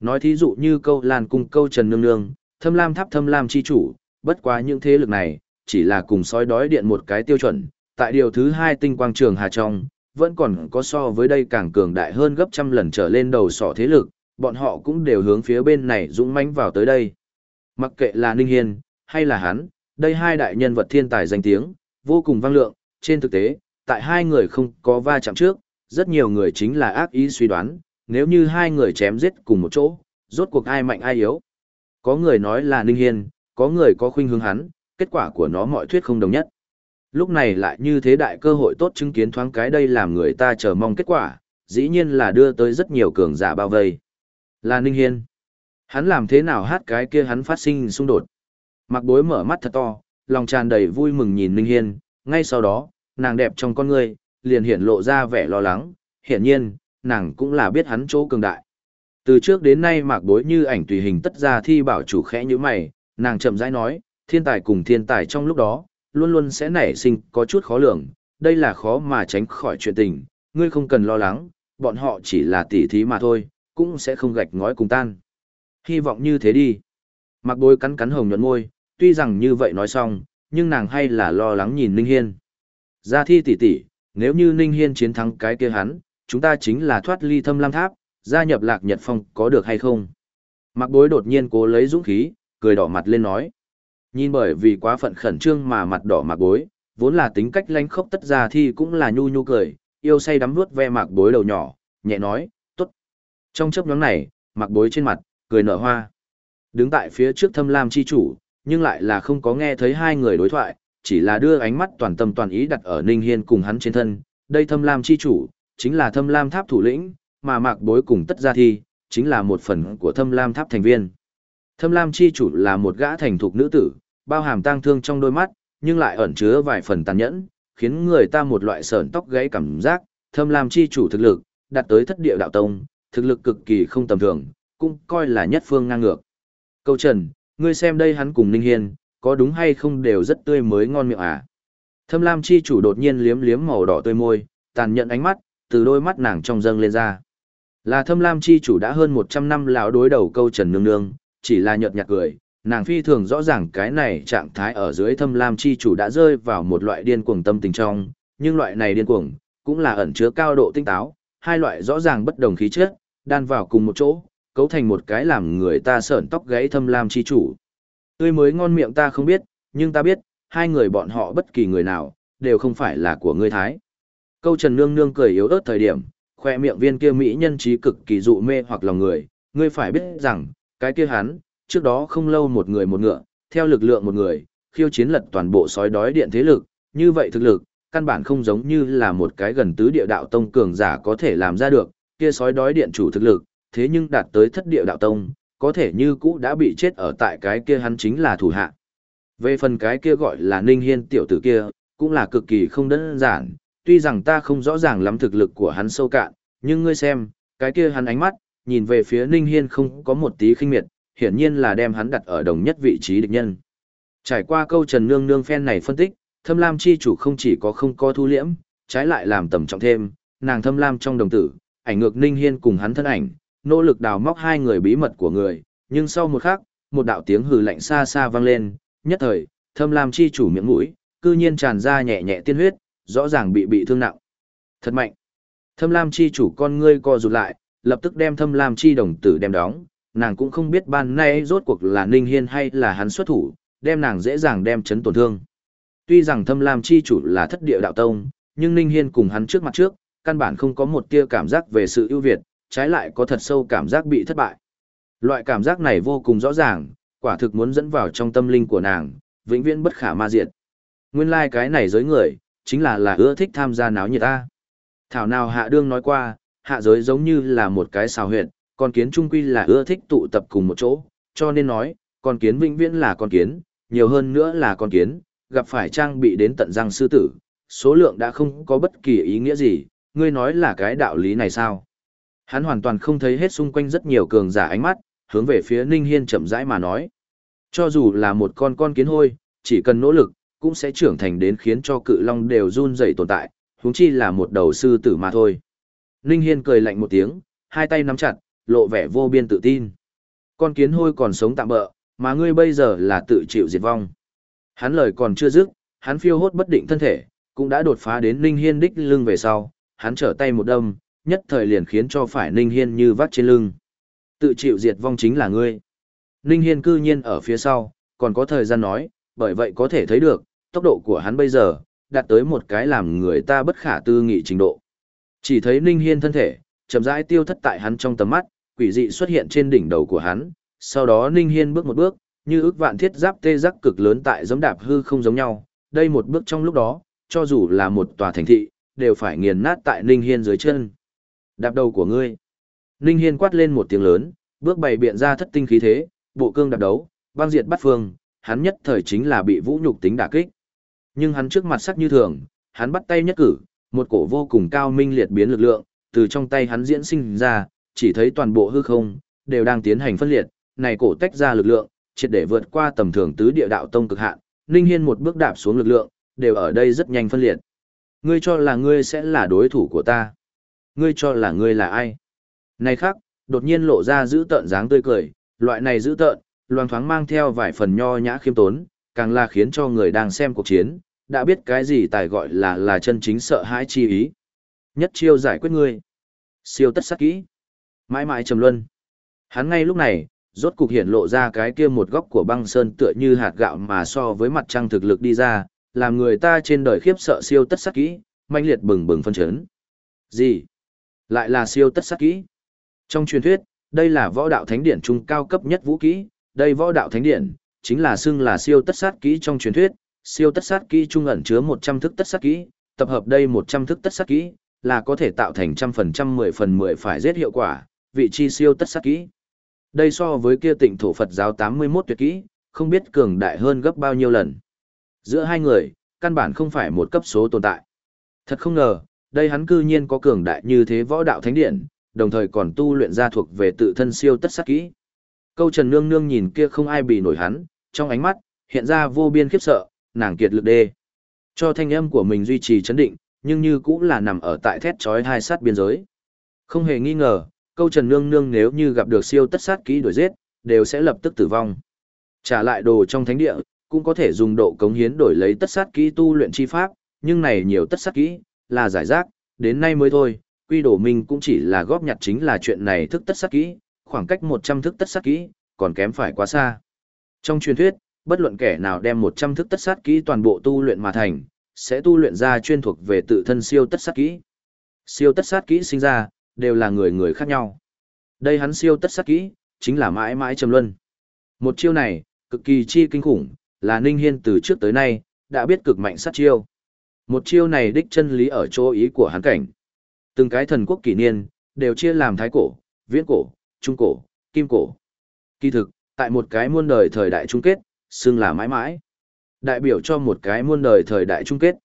Nói thí dụ như câu Lan cung câu Trần Nương Nương, thâm lam tháp thâm lam chi chủ, bất quá những thế lực này, chỉ là cùng sói đói điện một cái tiêu chuẩn, tại điều thứ hai tinh quang trường hà trong, vẫn còn có so với đây càng cường đại hơn gấp trăm lần trở lên đầu sỏ thế lực, bọn họ cũng đều hướng phía bên này dũng mãnh vào tới đây. Mặc kệ là Ninh Hiên, hay là hắn, đây hai đại nhân vật thiên tài danh tiếng, vô cùng vang lượng, trên thực tế, tại hai người không có va chạm trước, rất nhiều người chính là ác ý suy đoán, nếu như hai người chém giết cùng một chỗ, rốt cuộc ai mạnh ai yếu. Có người nói là Ninh Hiên, có người có khuynh hướng hắn, kết quả của nó mọi thuyết không đồng nhất. Lúc này lại như thế đại cơ hội tốt chứng kiến thoáng cái đây làm người ta chờ mong kết quả, dĩ nhiên là đưa tới rất nhiều cường giả bao vây. Là Ninh Hiên. Hắn làm thế nào hát cái kia hắn phát sinh xung đột. Mặc bối mở mắt thật to, lòng tràn đầy vui mừng nhìn Ninh Hiên, ngay sau đó, nàng đẹp trong con người, liền hiện lộ ra vẻ lo lắng, hiển nhiên, nàng cũng là biết hắn chỗ cường đại. Từ trước đến nay mạc bối như ảnh tùy hình tất ra thi bảo chủ khẽ như mày, nàng chậm rãi nói, thiên tài cùng thiên tài trong lúc đó, luôn luôn sẽ nảy sinh có chút khó lường, đây là khó mà tránh khỏi chuyện tình, ngươi không cần lo lắng, bọn họ chỉ là tỉ thí mà thôi, cũng sẽ không gạch ngói cùng tan. Hy vọng như thế đi. Mạc bối cắn cắn hồng nhuận môi, tuy rằng như vậy nói xong, nhưng nàng hay là lo lắng nhìn Ninh Hiên. Gia thi tỷ tỷ, nếu như Ninh Hiên chiến thắng cái kia hắn, chúng ta chính là thoát ly thâm lam tháp, gia nhập lạc nhật phong có được hay không? Mặc bối đột nhiên cố lấy dũng khí, cười đỏ mặt lên nói. Nhìn bởi vì quá phận khẩn trương mà mặt đỏ mặc bối, vốn là tính cách lánh khốc tất ra thì cũng là nhu nhu cười, yêu say đắm vuốt ve mặc bối đầu nhỏ, nhẹ nói. Trong chấp nhóm này, mặc bối trên mặt, cười nở hoa. Đứng tại phía trước thâm lam chi chủ, nhưng lại là không có nghe thấy hai người đối thoại, chỉ là đưa ánh mắt toàn tâm toàn ý đặt ở Ninh Hiên cùng hắn trên thân. Đây thâm lam chi chủ, chính là thâm lam tháp thủ lĩnh, mà mạc bối cùng tất gia thi, chính là một phần của thâm lam tháp thành viên. Thâm lam chi chủ là một gã thành thục nữ tử, bao hàm tang thương trong đôi mắt, nhưng lại ẩn chứa vài phần tàn nhẫn, khiến người ta một loại sởn tóc gãy cảm giác, thâm lam chi chủ thực lực, đạt tới thất địa đạo tông, thực lực cực kỳ không tầm thường, cũng coi là nhất phương ngang ngược. Câu trần, ngươi xem đây hắn cùng Ninh Hiên, có đúng hay không đều rất tươi mới ngon miệng à. Thâm lam chi chủ đột nhiên liếm liếm màu đỏ tươi môi, tàn nhẫn ánh mắt, từ đôi mắt nàng trong dâng lên ra. Là thâm lam chi chủ đã hơn 100 năm lão đối đầu câu trần nương nương, chỉ là nhợt nhạt cười, nàng phi thường rõ ràng cái này trạng thái ở dưới thâm lam chi chủ đã rơi vào một loại điên cuồng tâm tình trong, nhưng loại này điên cuồng, cũng là ẩn chứa cao độ tinh táo, hai loại rõ ràng bất đồng khí chất, đan vào cùng một chỗ, cấu thành một cái làm người ta sởn tóc gáy thâm lam chi chủ. Tươi mới ngon miệng ta không biết, nhưng ta biết, hai người bọn họ bất kỳ người nào, đều không phải là của ngươi thái. Câu Trần Nương Nương cười yếu ớt thời điểm, khoe miệng viên kia mỹ nhân trí cực kỳ dụ mê hoặc lòng người, ngươi phải biết rằng, cái kia hắn, trước đó không lâu một người một ngựa, theo lực lượng một người, khiêu chiến lật toàn bộ sói đói điện thế lực, như vậy thực lực, căn bản không giống như là một cái gần tứ địa đạo tông cường giả có thể làm ra được, kia sói đói điện chủ thực lực, thế nhưng đạt tới thất địa đạo tông, có thể như cũ đã bị chết ở tại cái kia hắn chính là thủ hạ. Về phần cái kia gọi là Ninh Hiên tiểu tử kia, cũng là cực kỳ không đơn giản, tuy rằng ta không rõ ràng lắm thực lực của hắn sâu cạn, nhưng ngươi xem, cái kia hắn ánh mắt, nhìn về phía Ninh Hiên không có một tí khinh miệt, hiển nhiên là đem hắn đặt ở đồng nhất vị trí địch nhân. Trải qua câu Trần Nương Nương phen này phân tích, Thâm Lam chi chủ không chỉ có không có thu liễm, trái lại làm tầm trọng thêm, nàng Thâm Lam trong đồng tử, ảnh ngược Ninh Hiên cùng hắn thân ảnh, nỗ lực đào móc hai người bí mật của người, nhưng sau một khắc, một đạo tiếng hừ lạnh xa xa vang lên, nhất thời, Thâm Lam chi chủ miệng mũi, cư nhiên tràn ra nhẹ nhẹ tiên huyết, rõ ràng bị bị thương nặng. Thật mạnh. Thâm Lam chi chủ con ngươi co rụt lại, lập tức đem Thâm Lam chi đồng tử đem đóng, nàng cũng không biết ban nay rốt cuộc là Ninh Hiên hay là hắn xuất thủ, đem nàng dễ dàng đem chấn tổn thương. Tuy rằng Thâm Lam chi chủ là thất địa đạo tông, nhưng Ninh Hiên cùng hắn trước mặt trước, căn bản không có một tia cảm giác về sự ưu việt, trái lại có thật sâu cảm giác bị thất bại. Loại cảm giác này vô cùng rõ ràng, quả thực muốn dẫn vào trong tâm linh của nàng, vĩnh viễn bất khả ma diệt. Nguyên lai like cái này giới người, chính là là ưa thích tham gia náo nhiệt ta. Thảo nào hạ đương nói qua, hạ giới giống như là một cái xào huyệt, con kiến trung quy là ưa thích tụ tập cùng một chỗ, cho nên nói, con kiến vĩnh viễn là con kiến, nhiều hơn nữa là con kiến, gặp phải trang bị đến tận răng sư tử, số lượng đã không có bất kỳ ý nghĩa gì, ngươi nói là cái đạo lý này sao? Hắn hoàn toàn không thấy hết xung quanh rất nhiều cường giả ánh mắt, hướng về phía Ninh Hiên chậm rãi mà nói. Cho dù là một con con kiến hôi, chỉ cần nỗ lực, cũng sẽ trưởng thành đến khiến cho cự long đều run rẩy tồn tại, huống chi là một đầu sư tử mà thôi. Ninh Hiên cười lạnh một tiếng, hai tay nắm chặt, lộ vẻ vô biên tự tin. Con kiến hôi còn sống tạm bỡ, mà ngươi bây giờ là tự chịu diệt vong. Hắn lời còn chưa dứt, hắn phiêu hốt bất định thân thể, cũng đã đột phá đến Ninh Hiên đích lưng về sau, hắn trở tay một đâm, nhất thời liền khiến cho phải Ninh Hiên như vắt trên lưng. Tự chịu diệt vong chính là ngươi. Ninh Hiên cư nhiên ở phía sau, còn có thời gian nói, bởi vậy có thể thấy được, tốc độ của hắn bây giờ, đạt tới một cái làm người ta bất khả tư nghị trình độ. Chỉ thấy Ninh Hiên thân thể, chậm rãi tiêu thất tại hắn trong tầm mắt, quỷ dị xuất hiện trên đỉnh đầu của hắn, sau đó Ninh Hiên bước một bước, như ước vạn thiết giáp tê giác cực lớn tại giống đạp hư không giống nhau, đây một bước trong lúc đó, cho dù là một tòa thành thị, đều phải nghiền nát tại Ninh Hiên dưới chân. Đạp đầu của ngươi. Ninh Hiên quát lên một tiếng lớn, bước bày biện ra thất tinh khí thế, bộ cương đạp đấu, băng diệt bắt phương, hắn nhất thời chính là bị vũ nhục tính đả kích. Nhưng hắn trước mặt sắc như thường, hắn bắt tay nhất cử, một cổ vô cùng cao minh liệt biến lực lượng, từ trong tay hắn diễn sinh ra, chỉ thấy toàn bộ hư không, đều đang tiến hành phân liệt, này cổ tách ra lực lượng, triệt để vượt qua tầm thường tứ địa đạo tông cực hạn, Ninh Hiên một bước đạp xuống lực lượng, đều ở đây rất nhanh phân liệt. Ngươi cho là ngươi sẽ là đối thủ của ta. Ngươi cho là ngươi là ai? Này khác, đột nhiên lộ ra giữ tợn dáng tươi cười, loại này giữ tợn, loang thoáng mang theo vài phần nho nhã khiêm tốn, càng là khiến cho người đang xem cuộc chiến, đã biết cái gì tài gọi là là chân chính sợ hãi chi ý. Nhất chiêu giải quyết ngươi. Siêu tất sát kỹ. Mãi mãi trầm luân. Hắn ngay lúc này, rốt cục hiện lộ ra cái kia một góc của băng sơn tựa như hạt gạo mà so với mặt trăng thực lực đi ra, làm người ta trên đời khiếp sợ siêu tất sát kỹ, manh liệt bừng bừng phân chấn. Gì? Lại là siêu tất sát kỹ. Trong truyền thuyết, đây là võ đạo thánh điển trung cao cấp nhất vũ kỹ, đây võ đạo thánh điển, chính là xưng là siêu tất sát kỹ trong truyền thuyết, siêu tất sát kỹ trung ẩn chứa 100 thức tất sát kỹ, tập hợp đây 100 thức tất sát kỹ, là có thể tạo thành trăm phần trăm mười phần mười phải giết hiệu quả, vị chi siêu tất sát kỹ. Đây so với kia tịnh thổ Phật giáo 81 tuyệt kỹ, không biết cường đại hơn gấp bao nhiêu lần. Giữa hai người, căn bản không phải một cấp số tồn tại. Thật không ngờ, đây hắn cư nhiên có cường đại như thế võ đạo thánh điện, đồng thời còn tu luyện ra thuộc về tự thân siêu tất sát kỹ. Câu Trần Nương Nương nhìn kia không ai bị nổi hắn, trong ánh mắt, hiện ra vô biên khiếp sợ, nàng kiệt lực đê. Cho thanh âm của mình duy trì chấn định, nhưng như cũng là nằm ở tại thét chói hai sát biên giới. Không hề nghi ngờ, câu Trần Nương Nương nếu như gặp được siêu tất sát kỹ đuổi giết, đều sẽ lập tức tử vong. Trả lại đồ trong thánh địa, cũng có thể dùng độ cống hiến đổi lấy tất sát kỹ tu luyện chi pháp, nhưng này nhiều tất sát kỹ, là giải rác, đến nay mới thôi, quy đổ minh cũng chỉ là góp nhặt chính là chuyện này thức tất sát kỹ, khoảng cách 100 thức tất sát kỹ, còn kém phải quá xa. Trong truyền thuyết, bất luận kẻ nào đem 100 thức tất sát kỹ toàn bộ tu luyện mà thành, sẽ tu luyện ra chuyên thuộc về tự thân siêu tất sát kỹ. Siêu tất sát kỹ sinh ra, đều là người người khác nhau. Đây hắn siêu tất sát kỹ, chính là mãi mãi trầm luân. Một chiêu này, cực kỳ chi kinh khủng, là Ninh Hiên từ trước tới nay, đã biết cực mạnh sát chiêu. Một chiêu này đích chân lý ở chỗ ý của hắn cảnh. Từng cái thần quốc kỷ niên, đều chia làm thái cổ, viễn cổ, trung cổ, kim cổ. Kỳ thực, tại một cái muôn đời thời đại chung kết, xưng là mãi mãi. Đại biểu cho một cái muôn đời thời đại chung kết.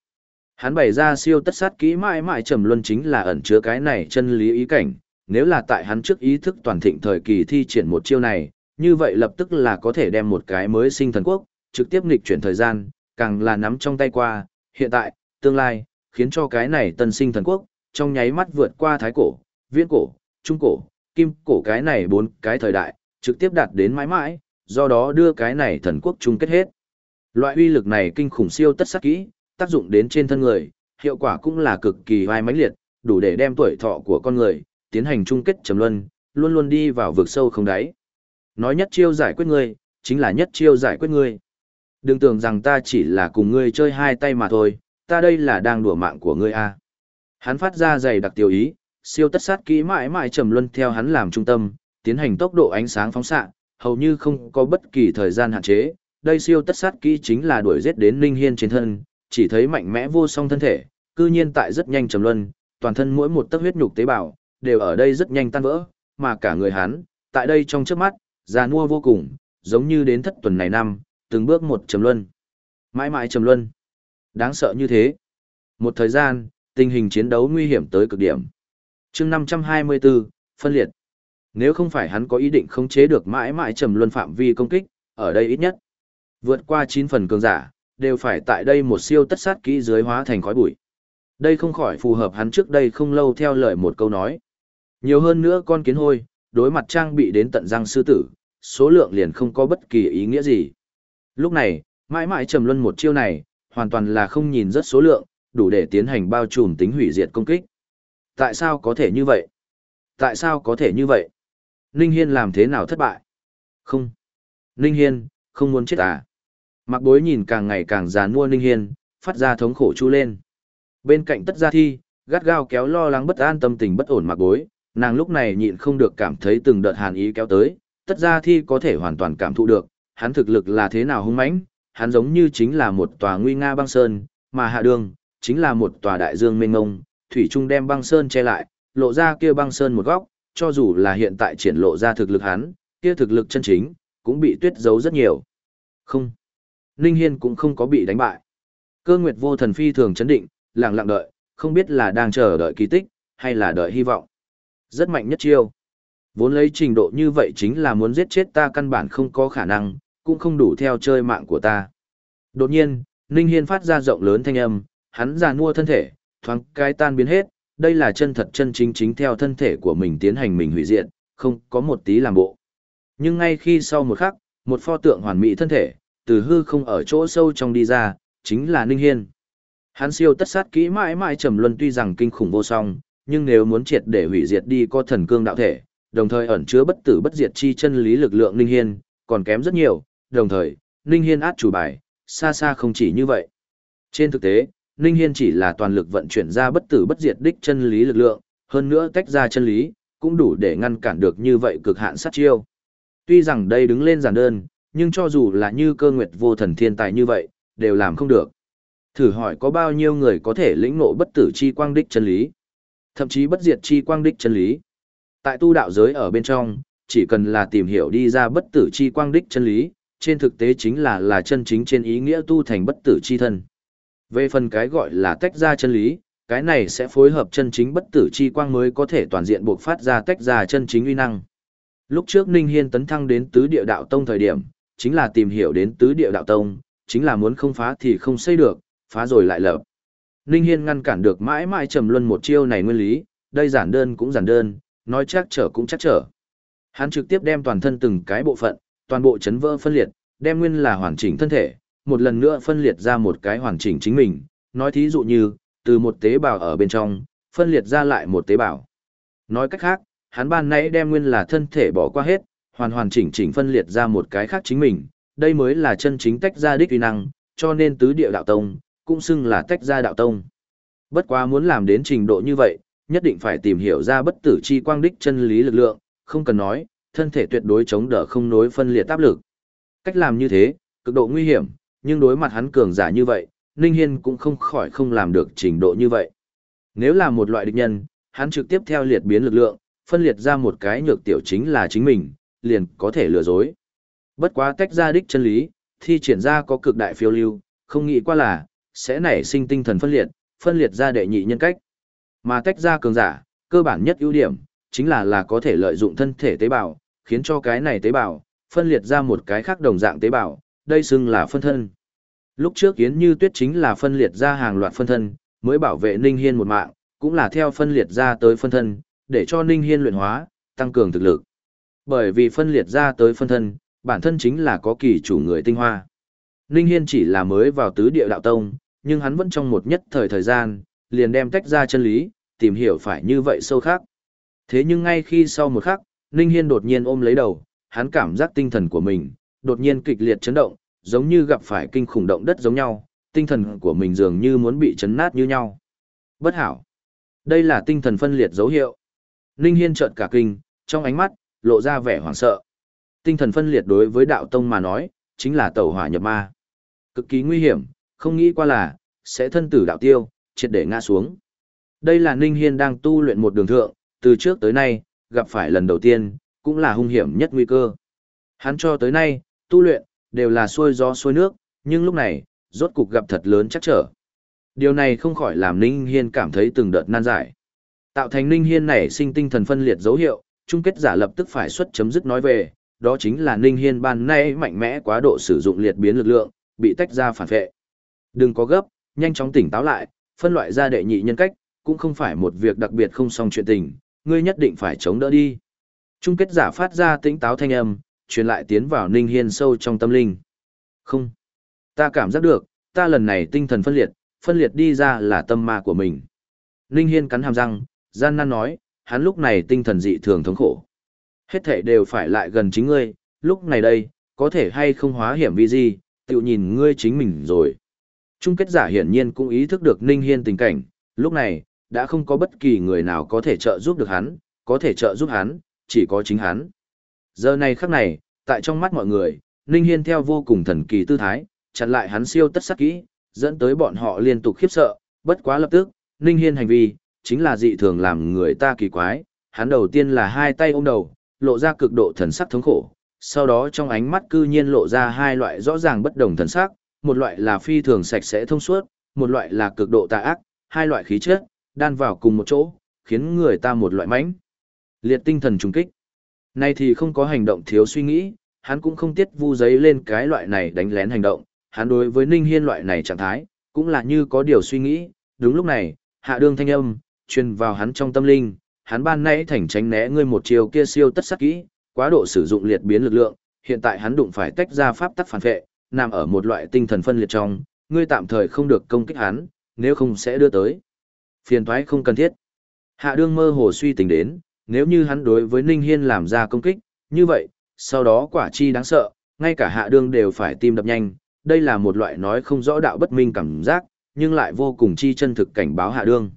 Hắn bày ra siêu tất sát kỹ mãi mãi trầm luân chính là ẩn chứa cái này chân lý ý cảnh. Nếu là tại hắn trước ý thức toàn thịnh thời kỳ thi triển một chiêu này, như vậy lập tức là có thể đem một cái mới sinh thần quốc, trực tiếp nghịch chuyển thời gian, càng là nắm trong tay qua, hiện tại, tương lai, khiến cho cái này tân sinh thần quốc, trong nháy mắt vượt qua thái cổ, viễn cổ, trung cổ, kim cổ cái này bốn cái thời đại, trực tiếp đạt đến mãi mãi, do đó đưa cái này thần quốc chung kết hết. Loại uy lực này kinh khủng siêu tất sắc kỹ, tác dụng đến trên thân người, hiệu quả cũng là cực kỳ vai mãnh liệt, đủ để đem tuổi thọ của con người, tiến hành chung kết trầm luân, luôn luôn đi vào vực sâu không đáy. Nói nhất chiêu giải quyết ngươi, chính là nhất chiêu giải quyết ngươi. Đừng tưởng rằng ta chỉ là cùng ngươi chơi hai tay mà thôi, ta đây là đang đùa mạng của ngươi a. Hắn phát ra dày đặc tiêu ý, siêu tất sát kỹ mãi mãi trầm luân theo hắn làm trung tâm, tiến hành tốc độ ánh sáng phóng xạ, hầu như không có bất kỳ thời gian hạn chế. Đây siêu tất sát kỹ chính là đuổi giết đến Ninh Hiên trên thân, chỉ thấy mạnh mẽ vô song thân thể, cư nhiên tại rất nhanh trầm luân, toàn thân mỗi một tấc huyết nhục tế bào đều ở đây rất nhanh tan vỡ, mà cả người hắn, tại đây trong chớp mắt, già nua vô cùng, giống như đến thất tuần này năm, từng bước một trầm luân. Mãi mãi trầm luân. Đáng sợ như thế. Một thời gian, tình hình chiến đấu nguy hiểm tới cực điểm. chương 524, phân liệt. Nếu không phải hắn có ý định khống chế được mãi mãi trầm luân phạm vi công kích, ở đây ít nhất. Vượt qua 9 phần cường giả, đều phải tại đây một siêu tất sát kỹ dưới hóa thành khói bụi. Đây không khỏi phù hợp hắn trước đây không lâu theo lời một câu nói. Nhiều hơn nữa con kiến hôi, đối mặt trang bị đến tận răng sư tử, số lượng liền không có bất kỳ ý nghĩa gì. Lúc này, mãi mãi trầm luân một chiêu này, hoàn toàn là không nhìn rất số lượng, đủ để tiến hành bao trùm tính hủy diệt công kích. Tại sao có thể như vậy? Tại sao có thể như vậy? Ninh Hiên làm thế nào thất bại? Không. Ninh Hiên, không muốn chết à? Mặc bối nhìn càng ngày càng già nua Ninh Hiên, phát ra thống khổ chu lên. Bên cạnh tất gia thi, gắt gao kéo lo lắng bất an tâm tình bất ổn mặc bối, nàng lúc này nhịn không được cảm thấy từng đợt hàn ý kéo tới, tất gia thi có thể hoàn toàn cảm thụ được, hắn thực lực là thế nào hung mãnh, hắn giống như chính là một tòa nguy nga băng sơn, mà hạ đường, chính là một tòa đại dương mênh ngông, thủy trung đem băng sơn che lại, lộ ra kia băng sơn một góc, cho dù là hiện tại triển lộ ra thực lực hắn, kia thực lực chân chính, cũng bị tuyết giấu rất nhiều. Không. Ninh Hiên cũng không có bị đánh bại. Cơ nguyệt vô thần phi thường chấn định, lặng lặng đợi, không biết là đang chờ đợi kỳ tích, hay là đợi hy vọng. Rất mạnh nhất chiêu. Vốn lấy trình độ như vậy chính là muốn giết chết ta căn bản không có khả năng, cũng không đủ theo chơi mạng của ta. Đột nhiên, Ninh Hiên phát ra rộng lớn thanh âm, hắn già mua thân thể, thoáng cái tan biến hết, đây là chân thật chân chính chính theo thân thể của mình tiến hành mình hủy diệt, không có một tí làm bộ. Nhưng ngay khi sau một khắc, một pho tượng hoàn mỹ thân thể, từ hư không ở chỗ sâu trong đi ra, chính là Ninh Hiên. Hắn siêu tất sát kỹ mãi mãi trầm luân tuy rằng kinh khủng vô song, nhưng nếu muốn triệt để hủy diệt đi có thần cương đạo thể, đồng thời ẩn chứa bất tử bất diệt chi chân lý lực lượng Ninh Hiên, còn kém rất nhiều, đồng thời, Ninh Hiên át chủ bài, xa xa không chỉ như vậy. Trên thực tế, Ninh Hiên chỉ là toàn lực vận chuyển ra bất tử bất diệt đích chân lý lực lượng, hơn nữa tách ra chân lý, cũng đủ để ngăn cản được như vậy cực hạn sát chiêu. Tuy rằng đây đứng lên giản đơn, nhưng cho dù là như cơ nguyệt vô thần thiên tài như vậy, đều làm không được. Thử hỏi có bao nhiêu người có thể lĩnh ngộ bất tử chi quang đích chân lý, thậm chí bất diệt chi quang đích chân lý. Tại tu đạo giới ở bên trong, chỉ cần là tìm hiểu đi ra bất tử chi quang đích chân lý, trên thực tế chính là là chân chính trên ý nghĩa tu thành bất tử chi thân. Về phần cái gọi là tách ra chân lý, cái này sẽ phối hợp chân chính bất tử chi quang mới có thể toàn diện buộc phát ra tách ra chân chính uy năng. Lúc trước Ninh Hiên tấn thăng đến tứ địa đạo tông thời điểm, chính là tìm hiểu đến tứ địa đạo tông, chính là muốn không phá thì không xây được, phá rồi lại lập. Ninh Hiên ngăn cản được mãi mãi trầm luân một chiêu này nguyên lý, đây giản đơn cũng giản đơn, nói chắc trở cũng chắc trở. Hắn trực tiếp đem toàn thân từng cái bộ phận, toàn bộ chấn vỡ phân liệt, đem nguyên là hoàn chỉnh thân thể, một lần nữa phân liệt ra một cái hoàn chỉnh chính mình, nói thí dụ như, từ một tế bào ở bên trong, phân liệt ra lại một tế bào. Nói cách khác, hắn ban nãy đem nguyên là thân thể bỏ qua hết, hoàn hoàn chỉnh chỉnh phân liệt ra một cái khác chính mình, đây mới là chân chính tách ra đích uy năng, cho nên tứ địa đạo tông, cũng xưng là tách ra đạo tông. Bất quá muốn làm đến trình độ như vậy, nhất định phải tìm hiểu ra bất tử chi quang đích chân lý lực lượng, không cần nói, thân thể tuyệt đối chống đỡ không nối phân liệt áp lực. Cách làm như thế, cực độ nguy hiểm, nhưng đối mặt hắn cường giả như vậy, Ninh Hiên cũng không khỏi không làm được trình độ như vậy. Nếu là một loại địch nhân, hắn trực tiếp theo liệt biến lực lượng, phân liệt ra một cái nhược tiểu chính là chính mình, liền có thể lừa dối. Bất quá tách ra đích chân lý, thi triển ra có cực đại phiêu lưu, không nghĩ qua là, sẽ nảy sinh tinh thần phân liệt, phân liệt ra đệ nhị nhân cách. Mà tách ra cường giả, cơ bản nhất ưu điểm, chính là là có thể lợi dụng thân thể tế bào, khiến cho cái này tế bào, phân liệt ra một cái khác đồng dạng tế bào, đây xưng là phân thân. Lúc trước Yến Như Tuyết chính là phân liệt ra hàng loạt phân thân, mới bảo vệ Ninh Hiên một mạng, cũng là theo phân liệt ra tới phân thân, để cho Ninh Hiên luyện hóa, tăng cường thực lực. Bởi vì phân liệt ra tới phân thân, bản thân chính là có kỳ chủ người tinh hoa. Ninh Hiên chỉ là mới vào tứ địa đạo tông, nhưng hắn vẫn trong một nhất thời thời gian, liền đem tách ra chân lý, tìm hiểu phải như vậy sâu khác. Thế nhưng ngay khi sau một khắc, Ninh Hiên đột nhiên ôm lấy đầu, hắn cảm giác tinh thần của mình, đột nhiên kịch liệt chấn động, giống như gặp phải kinh khủng động đất giống nhau, tinh thần của mình dường như muốn bị chấn nát như nhau. Bất hảo. Đây là tinh thần phân liệt dấu hiệu. Ninh Hiên trợn cả kinh, trong ánh mắt, lộ ra vẻ hoảng sợ. Tinh thần phân liệt đối với đạo tông mà nói, chính là tẩu hỏa nhập ma. Cực kỳ nguy hiểm, không nghĩ qua là, sẽ thân tử đạo tiêu, triệt để ngã xuống. Đây là Ninh Hiên đang tu luyện một đường thượng, từ trước tới nay, gặp phải lần đầu tiên, cũng là hung hiểm nhất nguy cơ. Hắn cho tới nay, tu luyện, đều là xuôi gió xuôi nước, nhưng lúc này, rốt cục gặp thật lớn chắc trở. Điều này không khỏi làm Ninh Hiên cảm thấy từng đợt nan giải. Tạo thành Ninh Hiên này sinh tinh thần phân liệt dấu hiệu, chung kết giả lập tức phải xuất chấm dứt nói về, đó chính là Ninh Hiên ban nay mạnh mẽ quá độ sử dụng liệt biến lực lượng, bị tách ra phản vệ. Đừng có gấp, nhanh chóng tỉnh táo lại, phân loại ra đệ nhị nhân cách, cũng không phải một việc đặc biệt không xong chuyện tình, ngươi nhất định phải chống đỡ đi. Chung kết giả phát ra tĩnh táo thanh âm, truyền lại tiến vào Ninh Hiên sâu trong tâm linh. Không, ta cảm giác được, ta lần này tinh thần phân liệt, phân liệt đi ra là tâm ma của mình. Ninh Hiên cắn hàm răng, gian nan nói, hắn lúc này tinh thần dị thường thống khổ. Hết thể đều phải lại gần chính ngươi, lúc này đây, có thể hay không hóa hiểm vì gì, tự nhìn ngươi chính mình rồi. Chung kết giả hiển nhiên cũng ý thức được Ninh Hiên tình cảnh, lúc này, đã không có bất kỳ người nào có thể trợ giúp được hắn, có thể trợ giúp hắn, chỉ có chính hắn. Giờ này khắc này, tại trong mắt mọi người, Ninh Hiên theo vô cùng thần kỳ tư thái, chặn lại hắn siêu tất sắc kỹ, dẫn tới bọn họ liên tục khiếp sợ, bất quá lập tức, Ninh Hiên hành vi, chính là dị thường làm người ta kỳ quái, hắn đầu tiên là hai tay ôm đầu, lộ ra cực độ thần sắc thống khổ, sau đó trong ánh mắt cư nhiên lộ ra hai loại rõ ràng bất đồng thần sắc, một loại là phi thường sạch sẽ thông suốt, một loại là cực độ tà ác, hai loại khí chất, đan vào cùng một chỗ, khiến người ta một loại mãnh. Liệt tinh thần trùng kích. Nay thì không có hành động thiếu suy nghĩ, hắn cũng không tiết vu giấy lên cái loại này đánh lén hành động, hắn đối với Ninh Hiên loại này trạng thái, cũng là như có điều suy nghĩ, đúng lúc này, hạ Đường thanh âm, truyền vào hắn trong tâm linh, hắn ban nãy thành tránh né ngươi một chiều kia siêu tất sắc kỹ, quá độ sử dụng liệt biến lực lượng, hiện tại hắn đụng phải tách ra pháp tắc phản vệ, nằm ở một loại tinh thần phân liệt trong, ngươi tạm thời không được công kích hắn, nếu không sẽ đưa tới. Phiền thoái không cần thiết. Hạ đương mơ hồ suy tính đến, nếu như hắn đối với Ninh Hiên làm ra công kích, như vậy, sau đó quả chi đáng sợ, ngay cả hạ đương đều phải tim đập nhanh, đây là một loại nói không rõ đạo bất minh cảm giác, nhưng lại vô cùng chi chân thực cảnh báo hạ đương.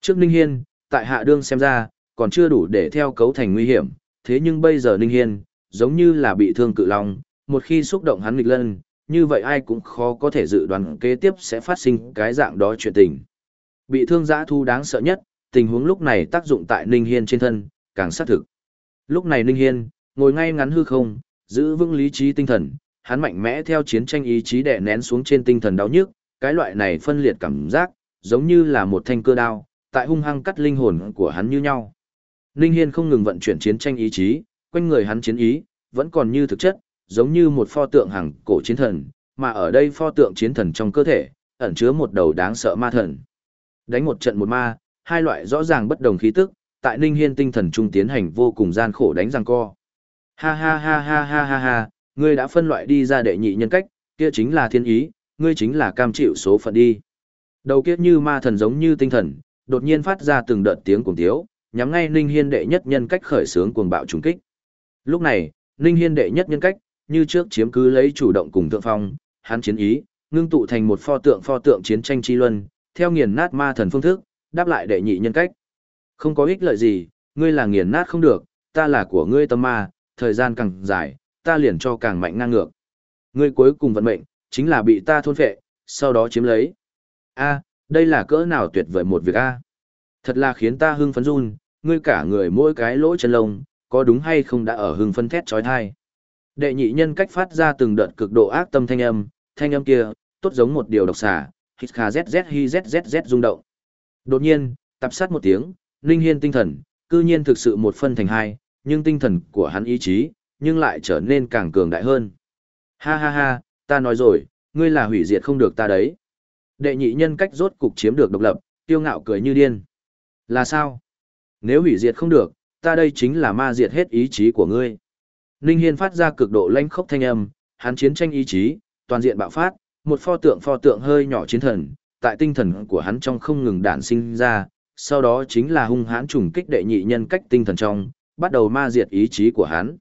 Trước Ninh Hiên, tại hạ đương xem ra, còn chưa đủ để theo cấu thành nguy hiểm, thế nhưng bây giờ Ninh Hiên, giống như là bị thương cự long, một khi xúc động hắn nghịch lân, như vậy ai cũng khó có thể dự đoán kế tiếp sẽ phát sinh cái dạng đó chuyện tình. Bị thương giã thu đáng sợ nhất, tình huống lúc này tác dụng tại Ninh Hiên trên thân, càng xác thực. Lúc này Ninh Hiên, ngồi ngay ngắn hư không, giữ vững lý trí tinh thần, hắn mạnh mẽ theo chiến tranh ý chí đè nén xuống trên tinh thần đau nhức, cái loại này phân liệt cảm giác, giống như là một thanh cơ đao, tại hung hăng cắt linh hồn của hắn như nhau. Ninh Hiên không ngừng vận chuyển chiến tranh ý chí, quanh người hắn chiến ý, vẫn còn như thực chất, giống như một pho tượng hàng cổ chiến thần, mà ở đây pho tượng chiến thần trong cơ thể, ẩn chứa một đầu đáng sợ ma thần. Đánh một trận một ma, hai loại rõ ràng bất đồng khí tức, tại Ninh Hiên tinh thần trung tiến hành vô cùng gian khổ đánh răng co. Ha ha ha ha ha ha ha, ngươi đã phân loại đi ra đệ nhị nhân cách, kia chính là thiên ý, ngươi chính là cam chịu số phận đi. Đầu kiếp như ma thần giống như tinh thần, Đột nhiên phát ra từng đợt tiếng cuồng tiếu, nhắm ngay Ninh Hiên đệ nhất nhân cách khởi sướng cuồng bạo trùng kích. Lúc này, Ninh Hiên đệ nhất nhân cách, như trước chiếm cứ lấy chủ động cùng thượng phong, hắn chiến ý, ngưng tụ thành một pho tượng pho tượng chiến tranh chi luân, theo nghiền nát ma thần phương thức, đáp lại đệ nhị nhân cách. Không có ích lợi gì, ngươi là nghiền nát không được, ta là của ngươi tâm ma, thời gian càng dài, ta liền cho càng mạnh ngang ngược. Ngươi cuối cùng vận mệnh, chính là bị ta thôn phệ, sau đó chiếm lấy. A, đây là cỡ nào tuyệt vời một việc a. Thật là khiến ta hưng phấn run, ngươi cả người mỗi cái lỗ chân lông, có đúng hay không đã ở hưng phấn thét trói thai. Đệ nhị nhân cách phát ra từng đợt cực độ ác tâm thanh âm, thanh âm kia, tốt giống một điều độc xà, hít kha zz hi zzz rung động. Đột nhiên, tập sát một tiếng, Ninh Hiên tinh thần, cư nhiên thực sự một phân thành hai, nhưng tinh thần của hắn ý chí, nhưng lại trở nên càng cường đại hơn. Ha ha ha, ta nói rồi, ngươi là hủy diệt không được ta đấy. Đệ nhị nhân cách rốt cục chiếm được độc lập, tiêu ngạo cười như điên. Là sao? Nếu hủy diệt không được, ta đây chính là ma diệt hết ý chí của ngươi. Ninh Hiên phát ra cực độ lãnh khốc thanh âm, hắn chiến tranh ý chí, toàn diện bạo phát, một pho tượng pho tượng hơi nhỏ chiến thần, tại tinh thần của hắn trong không ngừng đản sinh ra, sau đó chính là hung hãn trùng kích đệ nhị nhân cách tinh thần trong, bắt đầu ma diệt ý chí của hắn.